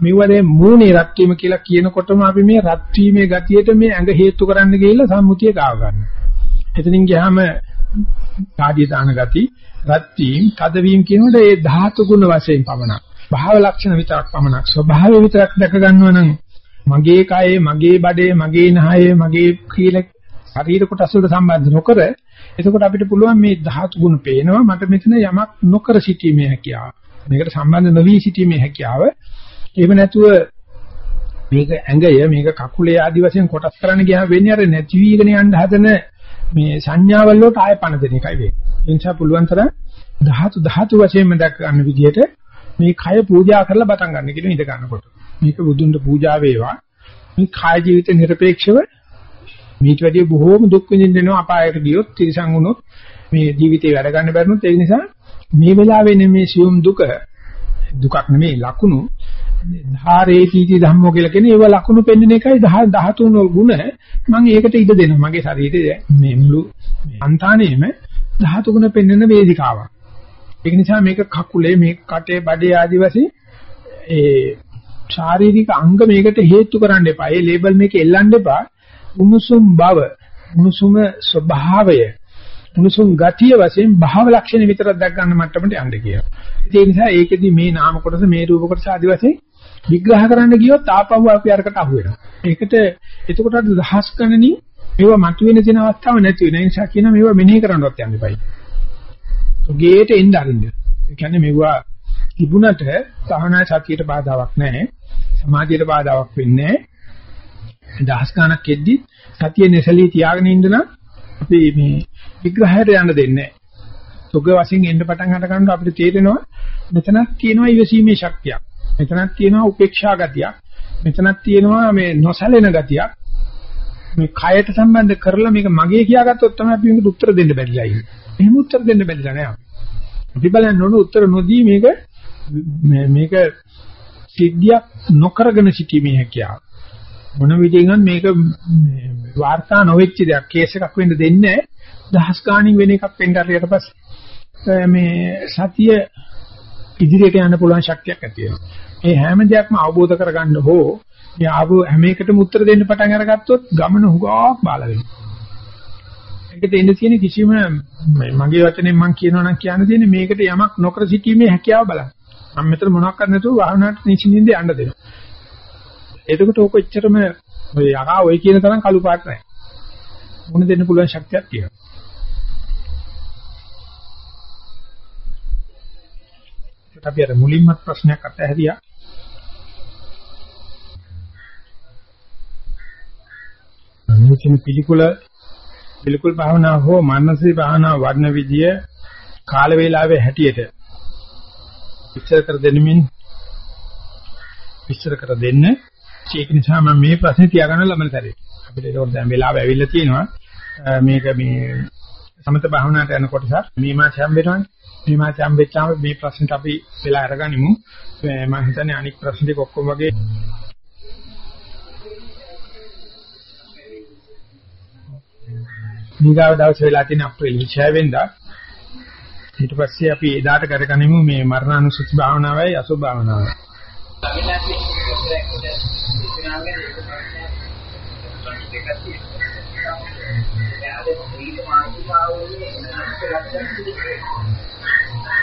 මෙවලේ මූණේ රත් වීම කියලා කියනකොටම අපි මේ රත් වීමේ ගතියට මේ ඇඟ හේතු කරන්න ගිහිල්ලා සම්මුතිය ගාව ගන්නවා. එතනින් ගියාම කාඩිය දාන ගති, රත් වීම, තද වීම කියනකොට ඒ ධාතු ගුණ වශයෙන් පමණක්. භාව ලක්ෂණ විතරක් පමණක්. ස්වභාවය විතරක් දැක ගන්නවා නම් මගේ කයේ, මගේ බඩේ, මගේ නහයේ, මගේ කියලා ශරීර කොටස් වලට සම්බන්ධ නොකර එතකොට අපිට පුළුවන් මේ ධාතු ගුණ පේනවා මට මෙතන යමක් නොකර සිටීමේ හැකියාව. මේකට සම්බන්ධ නොවි සිටීමේ හැකියාව. එහෙම නැතුව මේක ඇඟය මේක කකුලේ ආදි වශයෙන් කොටස් කරන්න ගියාම වෙන්නේ අර නැති වීගෙන යන්න හදන මේ සංඥාවල් වලට ආය පණ දෙන එකයි වෙන්නේ. ඒ නිසා පුළුවන් තරම් ධාතු ධාතු වශයෙන්ම දක් ගන්න විදිහට මේ කය පූජා කරලා බතන් ගන්න කියන ඉඳ ගන්නකොට. මේක බුදුන්ට පූජා වේවා. මේ කාය ජීවිත নিরপেক্ষව මේට වැඩිය බොහෝම දුක් විඳිනවා අපායට ගියොත් තිරසං වුණොත් මේ ජීවිතේ වැඩ ගන්න බැරිනොත් ඒ නිසා මේ වෙලාවේ මේ සියුම් දුක දුකක් නෙමෙයි ලකුණු ධාරේතිති ධම්මෝ කියලා කියන ඒව ලකුණු පෙන්වන එකයි 13 වල ගුණ මම ඒකට ඉඩ දෙනවා. මගේ ශරීරයේ මේ මුළු අන්තානයේම 13 ගුණ පෙන්වන වේදිකාවක්. ඒක නිසා මේක කකුලේ මේ කටේ බඩේ ආදි වශයෙන් ඒ ශාරීරික අංග මේකට හේතු කරන්න එපා. ඒ ලේබල් මේක එල්ලන්න එපා. උණුසුම් බව උණුසුම ස්වභාවය උණුසුම් ගතිය වශයෙන් භාව ලක්ෂණ විතරක් දැක් ගන්න මට්ටමට යන්න කියනවා. ඒ නිසා ඒකෙදි මේ නාම කොටස මේ රූප කොටස ආදි වශයෙන් විග්‍රහ කරන්න ගියොත් ආපහු අපි අරකට අහු වෙනවා. ඒකට එතකොට අර දහස් ගණනින් මේවා මතුවෙන තියෙන අවස්ථාව නැති වෙන නිසා කියන මේවා මෙනෙහි කරන්නවත් යන්න එපයි. ගේට එන්න අරින්න. ඒ කියන්නේ මේවා තිබුණට සහනා සතියට බාධාවක් නැහැ. සමාධියට බාධාවක් වෙන්නේ නැහැ. දහස් ගණක් එද්දි සතිය නැසලී තියාගෙන ඉන්න නම් අපි මේ විග්‍රහයට යන්න දෙන්නේ නැහැ. සුග වශයෙන් එන්න පටන් ගන්න ගන්නකොට අපිට තේරෙනවා මෙතනක් තියෙනවා ඉවසීමේ ශක්තියක්. මෙතනක් තියෙනවා උපේක්ෂා ගතියක්. මෙතනක් තියෙනවා මේ නොසැලෙන ගතියක්. මේ කයට සම්බන්ධ කරලා මේක මගේ කියාගත්තොත් තමයි අපි මේකට උත්තර දෙන්න බැරිලා ඉන්නේ. එහෙම උත්තර දෙන්න බැරිලා නෑ. අපි බලන්න ඕන උත්තර නොදී මේක මේක සිද්ධියක් නොකරගෙන සිටීමේ හැකියාව. මොන විදිහෙන්වත් මේක වාර්තා නොවෙච්ච දෙයක් කේස් එකක් වෙන්න දෙන්නේ දහස් ගාණින් වෙන එකක් වෙන්න හරියට පස්සේ මේ සතිය ඉදිරියට යන්න පුළුවන් ශක්තියක් ඇති වෙනවා. මේ හැම දෙයක්ම අවබෝධ කරගන්න හෝ මේ ආව හැම එකටම උත්තර දෙන්න පටන් අරගත්තොත් ගමන හුඟක් බාල වෙනවා. ඒකට එන්න තියෙන කිසිම මගේ වචනෙන් මම කියනවා නම් කියන්න තියෙන්නේ මේකට යමක් නොකර සිටීමේ හැකියාව බලන්න. මම මෙතන මොනවක් කරන්න නැතුව වාහනات නිසින්ින්ද යන්න දෙනවා. එතකොට ඕක එච්චරම ඔය යකා ඔය කියන තරම් කළු පාට නැහැ. මොන දෙන්න පුළුවන් ශක්තියක් තියෙනවා. ඒත් අපි අර මුලින්මත් ප්‍රශ්නයක් අතහැරියා. අනුචින පිළිකුල පිළිකුල් භාවනා හෝ මානසික භාවනා වර්ණ විදිය කාල වේලාවේ හැටියට විස්තර කර දෙන්නමින් විස්තර කර දෙන්න ඒක නිසා මම මේ ප්‍රශ්නේ තියාගන්න ලබන සැරේ. අපිට ඒක දැන් වෙලාව ඇවිල්ලා තියෙනවා. මේක මේ සමත භාවනාවට යන කොටස මේ මාසෙ හම්බෙනවනේ. මේ මාසෙ හම්බෙච්චාම මේ ප්‍රශ්නෙට අපි වෙලා අරගනිමු. මම හිතන්නේ අනික් ප්‍රශ්න ටික ඔක්කොම වගේ ඊගාව දවසේ වෙලා තියෙන අප්‍රේල් 26 වෙනිදා ඊට පස්සේ අපි එදාට කරගනිමු මේ මරණානුසුති භාවනාවයි අසුභ භාවනාවයි. විනාගෙන ඒක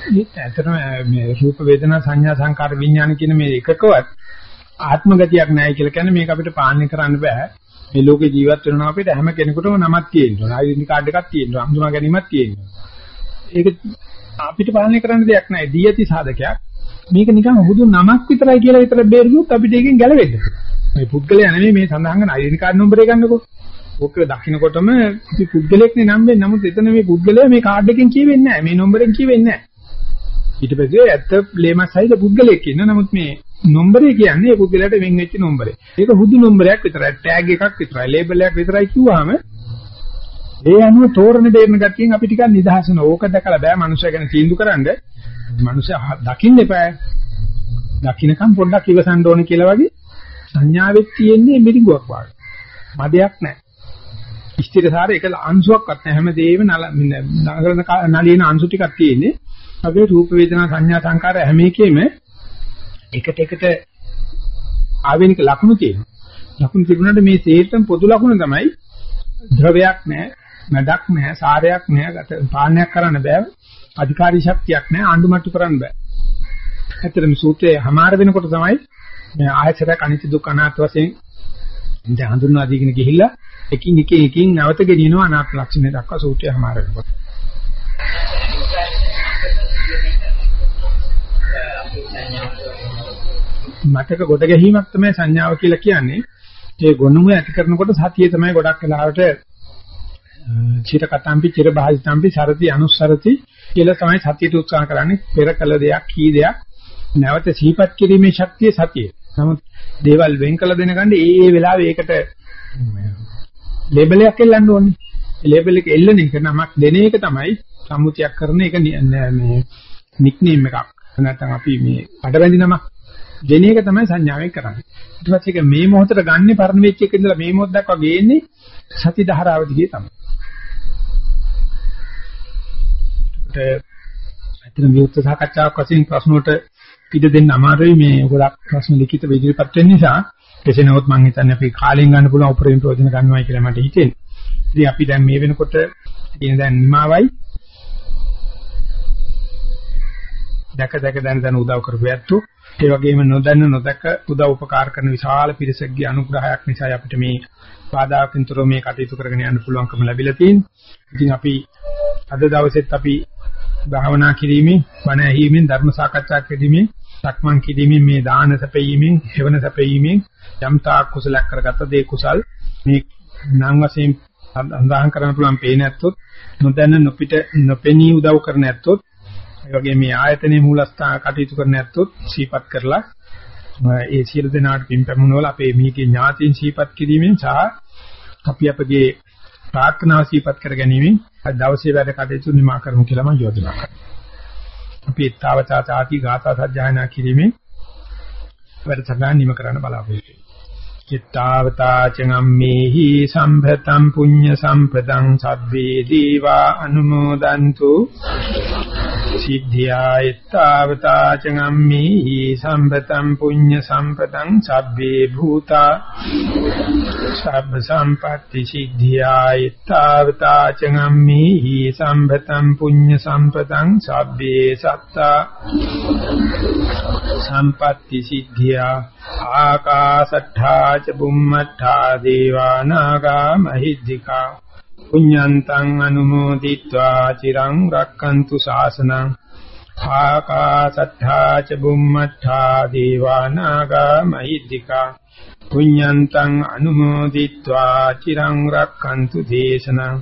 ඒත් ඇත්තටම මේ රූප වේදනා සංඥා සංකාර විඥාන කියන මේ එකකවත් ආත්ම ගතියක් නැහැ කියලා කියන්නේ මේක අපිට පාලනය කරන්න බෑ. මේ ලෝකේ ජීවත් වෙනවා අපිට හැම කෙනෙකුටම නමක් තියෙන්න ඕන. ආයිඩෙන්ටි කාඩ් එකක් තියෙන්න ඕන. හඳුනා ගැනීමක් තියෙන්න ඕන. ඒක අපිට පාලනය කරන්න දෙයක් නැහැ. දී ඇති සාධකයක්. මේක නිකන් හුදු නමක් විතරයි කියලා විතර බේරුවොත් අපිට ඒකෙන් ගැලවෙන්න. මේ පුද්ගලයා නෙමෙයි මේ සඳහන් කරන ඩෙබිට් කාඩ් නම්බරේ ගන්නකො. ඕක දකින්නකොටම අපි පුද්ගලෙක් නේ නම් වෙන්නේ. නමුත් එතන මේ පුද්ගලයා මේ කාඩ් එකෙන් කියවෙන්නේ නැහැ. මේ නම්බරෙන් කියවෙන්නේ නැහැ. ඊට පස්සේ ඇත්ත ලේමස් සයිද පුද්ගලෙක් ඉන්න. නමුත් මේ නම්බරේ කියන්නේ ඒ පුද්ගලයාට වෙන් වෙච්ච නම්බරේ. ඒක හුදු නම්බරයක් විතරයි. ටැග් එකක් විතරයි. ලේබල් එකක් විතරයි කිව්වහම ඒ අනුව තෝරන දෙන්න ගැටියෙන් අපි ටිකක් නිදහස් වෙනවා. ඕක දැකලා බෑ මනුස්සය ගැන තීන්දුව කරන්න. මනුස්සය දකින්න එපා. දකින්නකම් පොඩ්ඩක් ඉවසන්න ඕනේ කියලා වගේ සංඥාවෙත් තියෙන්නේ මිරිඟුවක් වගේ. මදයක් නැහැ. ස්ථිරසාර එක අංශුවක්වත් නැහැ. හැමදේම නගරන නලියන අංශු ටිකක් තියෙන්නේ. අපේ රූප වේදනා සංඥා සංකාර හැම එකෙම එකට එකට ආවේනික ලක්ෂණ තියෙනවා. ලක්ෂණ තිබුණාට මේ තේරෙන පොදු ලක්ෂණ තමයි ද්‍රවයක් නැහැ, මඩක් නැහැ, සාරයක් නැහැ, පාලනයක් කරන්න බෑ. අධිකාරී ශක්තියක් නැහැ, ආණ්ඩුමට්ටු කරන්න බෑ. ඇත්තටම සූත්‍රයේ හමාර වෙනකොට තමයි මේ ආයතරයක් අනිත්‍ය දුක්ඛ අනාත්ම වශයෙන් දැන් හඳුන්වා දීගෙන ගිහිල්ලා එකින් එක එකින් නැවත ගෙනියනවා අනාත්ම ලක්ෂණය දක්වා සූත්‍රය හමාර වෙනකොට. මතක ගොඩ ගැනීමක් තමයි සංඥාව කියලා කියන්නේ. ඒ ගොනුම ඇති කරනකොට සතිය තමයි ගොඩක් වෙලාවට චිර කතම්පි චිර භාජිතම්පි සරති අනුස්සරති කියලා තමයි සතියට උත්සාහ කරන්නේ. පෙර කළ දෙයක් කී දෙයක් නැවත සිහිපත් කිරීමේ ශක්තිය සතිය. නමුත් දේවල් වෙන් කළ දෙනකන් ඒ ඒ වෙලාවේ ඒකට ලේබල් එකක් එල්ලන්න ඕනේ. ලේබල් එක එල්ලන එක නමක් දෙන එක තමයි සම්මුතියක් කරන එක මේ නික්නේම් එකක්. නැත්නම් අපි මේ අඩවැඳි නමක් දෙන එක තමයි සංඥාවෙන් කරන්නේ. ඊට පස්සේ ඒක මේ මොහොතට ගන්න පරණ වෙච්ච එක ඉඳලා මේ මොහොත දක්වා ගේන්නේ සති ධාරාව දිගේ තමයි. ඒකට ඇත්තටම විවෘත සාකච්ඡාවක් වශයෙන් ප්‍රශ්න වලට පිට දෙන්න අමාරුයි මේ ගොඩක් ප්‍රශ්න ලිඛිත ඉදිරිපත් වෙන නිසා කෙසේ නමුත් මම හිතන්නේ අපි කාලෙන් ගන්න පුළුවන් උපරිම ප්‍රයෝජන ගන්නවයි කියලා මට හිතෙනවා. ඉතින් අපි දැන් මේ වෙනකොට කියන දැන් නිමාවයි දැක දැක දැන දැන උදව් කරපු ඇත්තෝ ඒ වගේම නොදන්න නොදක උදව් උපකාර කරන විශාල පිරිසකගේ අනුග්‍රහයක් නිසා අපිට මේ බාධාකින්තරෝ මේ කටයුතු කරගෙන යන්න පුළුවන්කම ලැබිලා තියෙනවා. ඉතින් අපි අද දවසෙත් අපි භාවනා කිරීමේ, බණ ඇහිීමෙන්, ධර්ම සාකච්ඡා කිරීමෙන්, සක්මන් කිරීමෙන් මේ දාන සැපයීමෙන්, හේවන සැපයීමෙන් යම් තාක් කුසලයක් කරගත්ත දේ කුසල් මේ නම් වශයෙන් සඳහන් කරන්න පුළුවන් පේන ඇත්තොත් නොදැන නොපිට නොපෙනී උදව් කරන ඇත්තොත් ඒ වගේ මේ ආයතනයේ මූලස්ථාන කටයුතු කරන ඇත්තොත් සීපත් කරලා ඒ සියලු දෙනාට පින් පැමුණවල අපේ මීගේ ඥාතීන් සීපත් කිරීමෙන් සහ අපි අපගේ ප්‍රාර්ථනාව සීපත් කර ගැනීමෙන් අද දවසේ වැඩ කටයුතු නිමා කරමු කියලා මම යෝජනා කරනවා. අපි ඊතාවතා තාති ගාථා සජ්ජායනා කිරීමෙන් වැඩසටහන නිම කරන්න බලාපොරොත්තු වෙනවා. චිත්තාවතා චංගම්මේහි සම්භතම් පුඤ්ඤ සම්පදං සබ්බේ දීවා අනුමෝදන්තු සිද්ධියා ඊත්තාවතා චංගම්මේහි සම්භතම් පුඤ්ඤ සම්පදං සබ්බේ භූතා සබ්බ සම්පatti සිද්ධියා ඊත්තාවතා චංගම්මේහි සම්භතම් පුඤ්ඤ සම්පදං සබ්බේ සත්තා සම්පatti සිද්ධියා ආකාසට්ඨා ච බුම්මඨා දේවානාගා මහිද්దికා පුඤ්ඤන්තං අනුමෝදිත්වා චිරං රක්칸තු ශාසනං ආකාසත්තා ච බුම්මඨා දේවානාගා මහිද්దికා පුඤ්ඤන්තං අනුමෝදිත්වා චිරං රක්칸තු දේශනං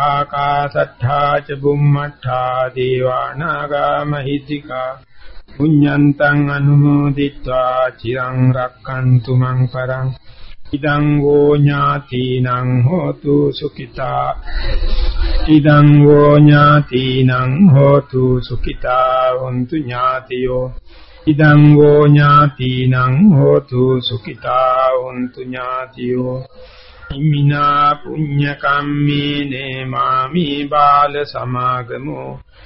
ආකාසත්තා ච බුම්මඨා දේවානාගා මහිද්దికා පුඤ්ඤන්තං අනුමෝදිත්වා චිරං රක්칸තු මං පරං. ඉදං වෝ ඥාතිනං හෝතු සුඛිතා. ඉදං වෝ ඥාතිනං හෝතු සුඛිතා වന്തു ඥාතියෝ. ඉදං වෝ ඥාතිනං හෝතු සුඛිතා වന്തു ඥාතියෝ. ඉමිනා පුඤ්ඤ කම්මේන මාමි බාල සමාගමෝ.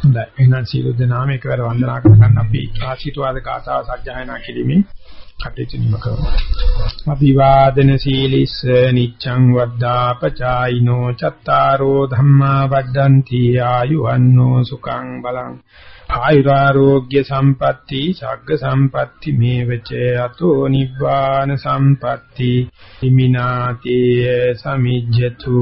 හොඳයි. එහෙනම් සීල දෙනාම එකවර වන්දනා කරගන්න අපි ආශිර්වාද කාතාව සජ්ජායනා කිරීමෙන් කටයුතු නිම කරමු. අභිවාදන සීලිස්ස නිච්ඡං වද්දාපචායිනෝ චත්තාරෝ ධම්මා වඩ්ඩಂತಿ ආයුවන්නෝ සුඛං බලං. ආයුරාෝග්‍ය සම්පatti සග්ග සම්පatti මේවච අතෝ නිබ්බාන සම්පatti හිමිනාති සමිජ්ජතු.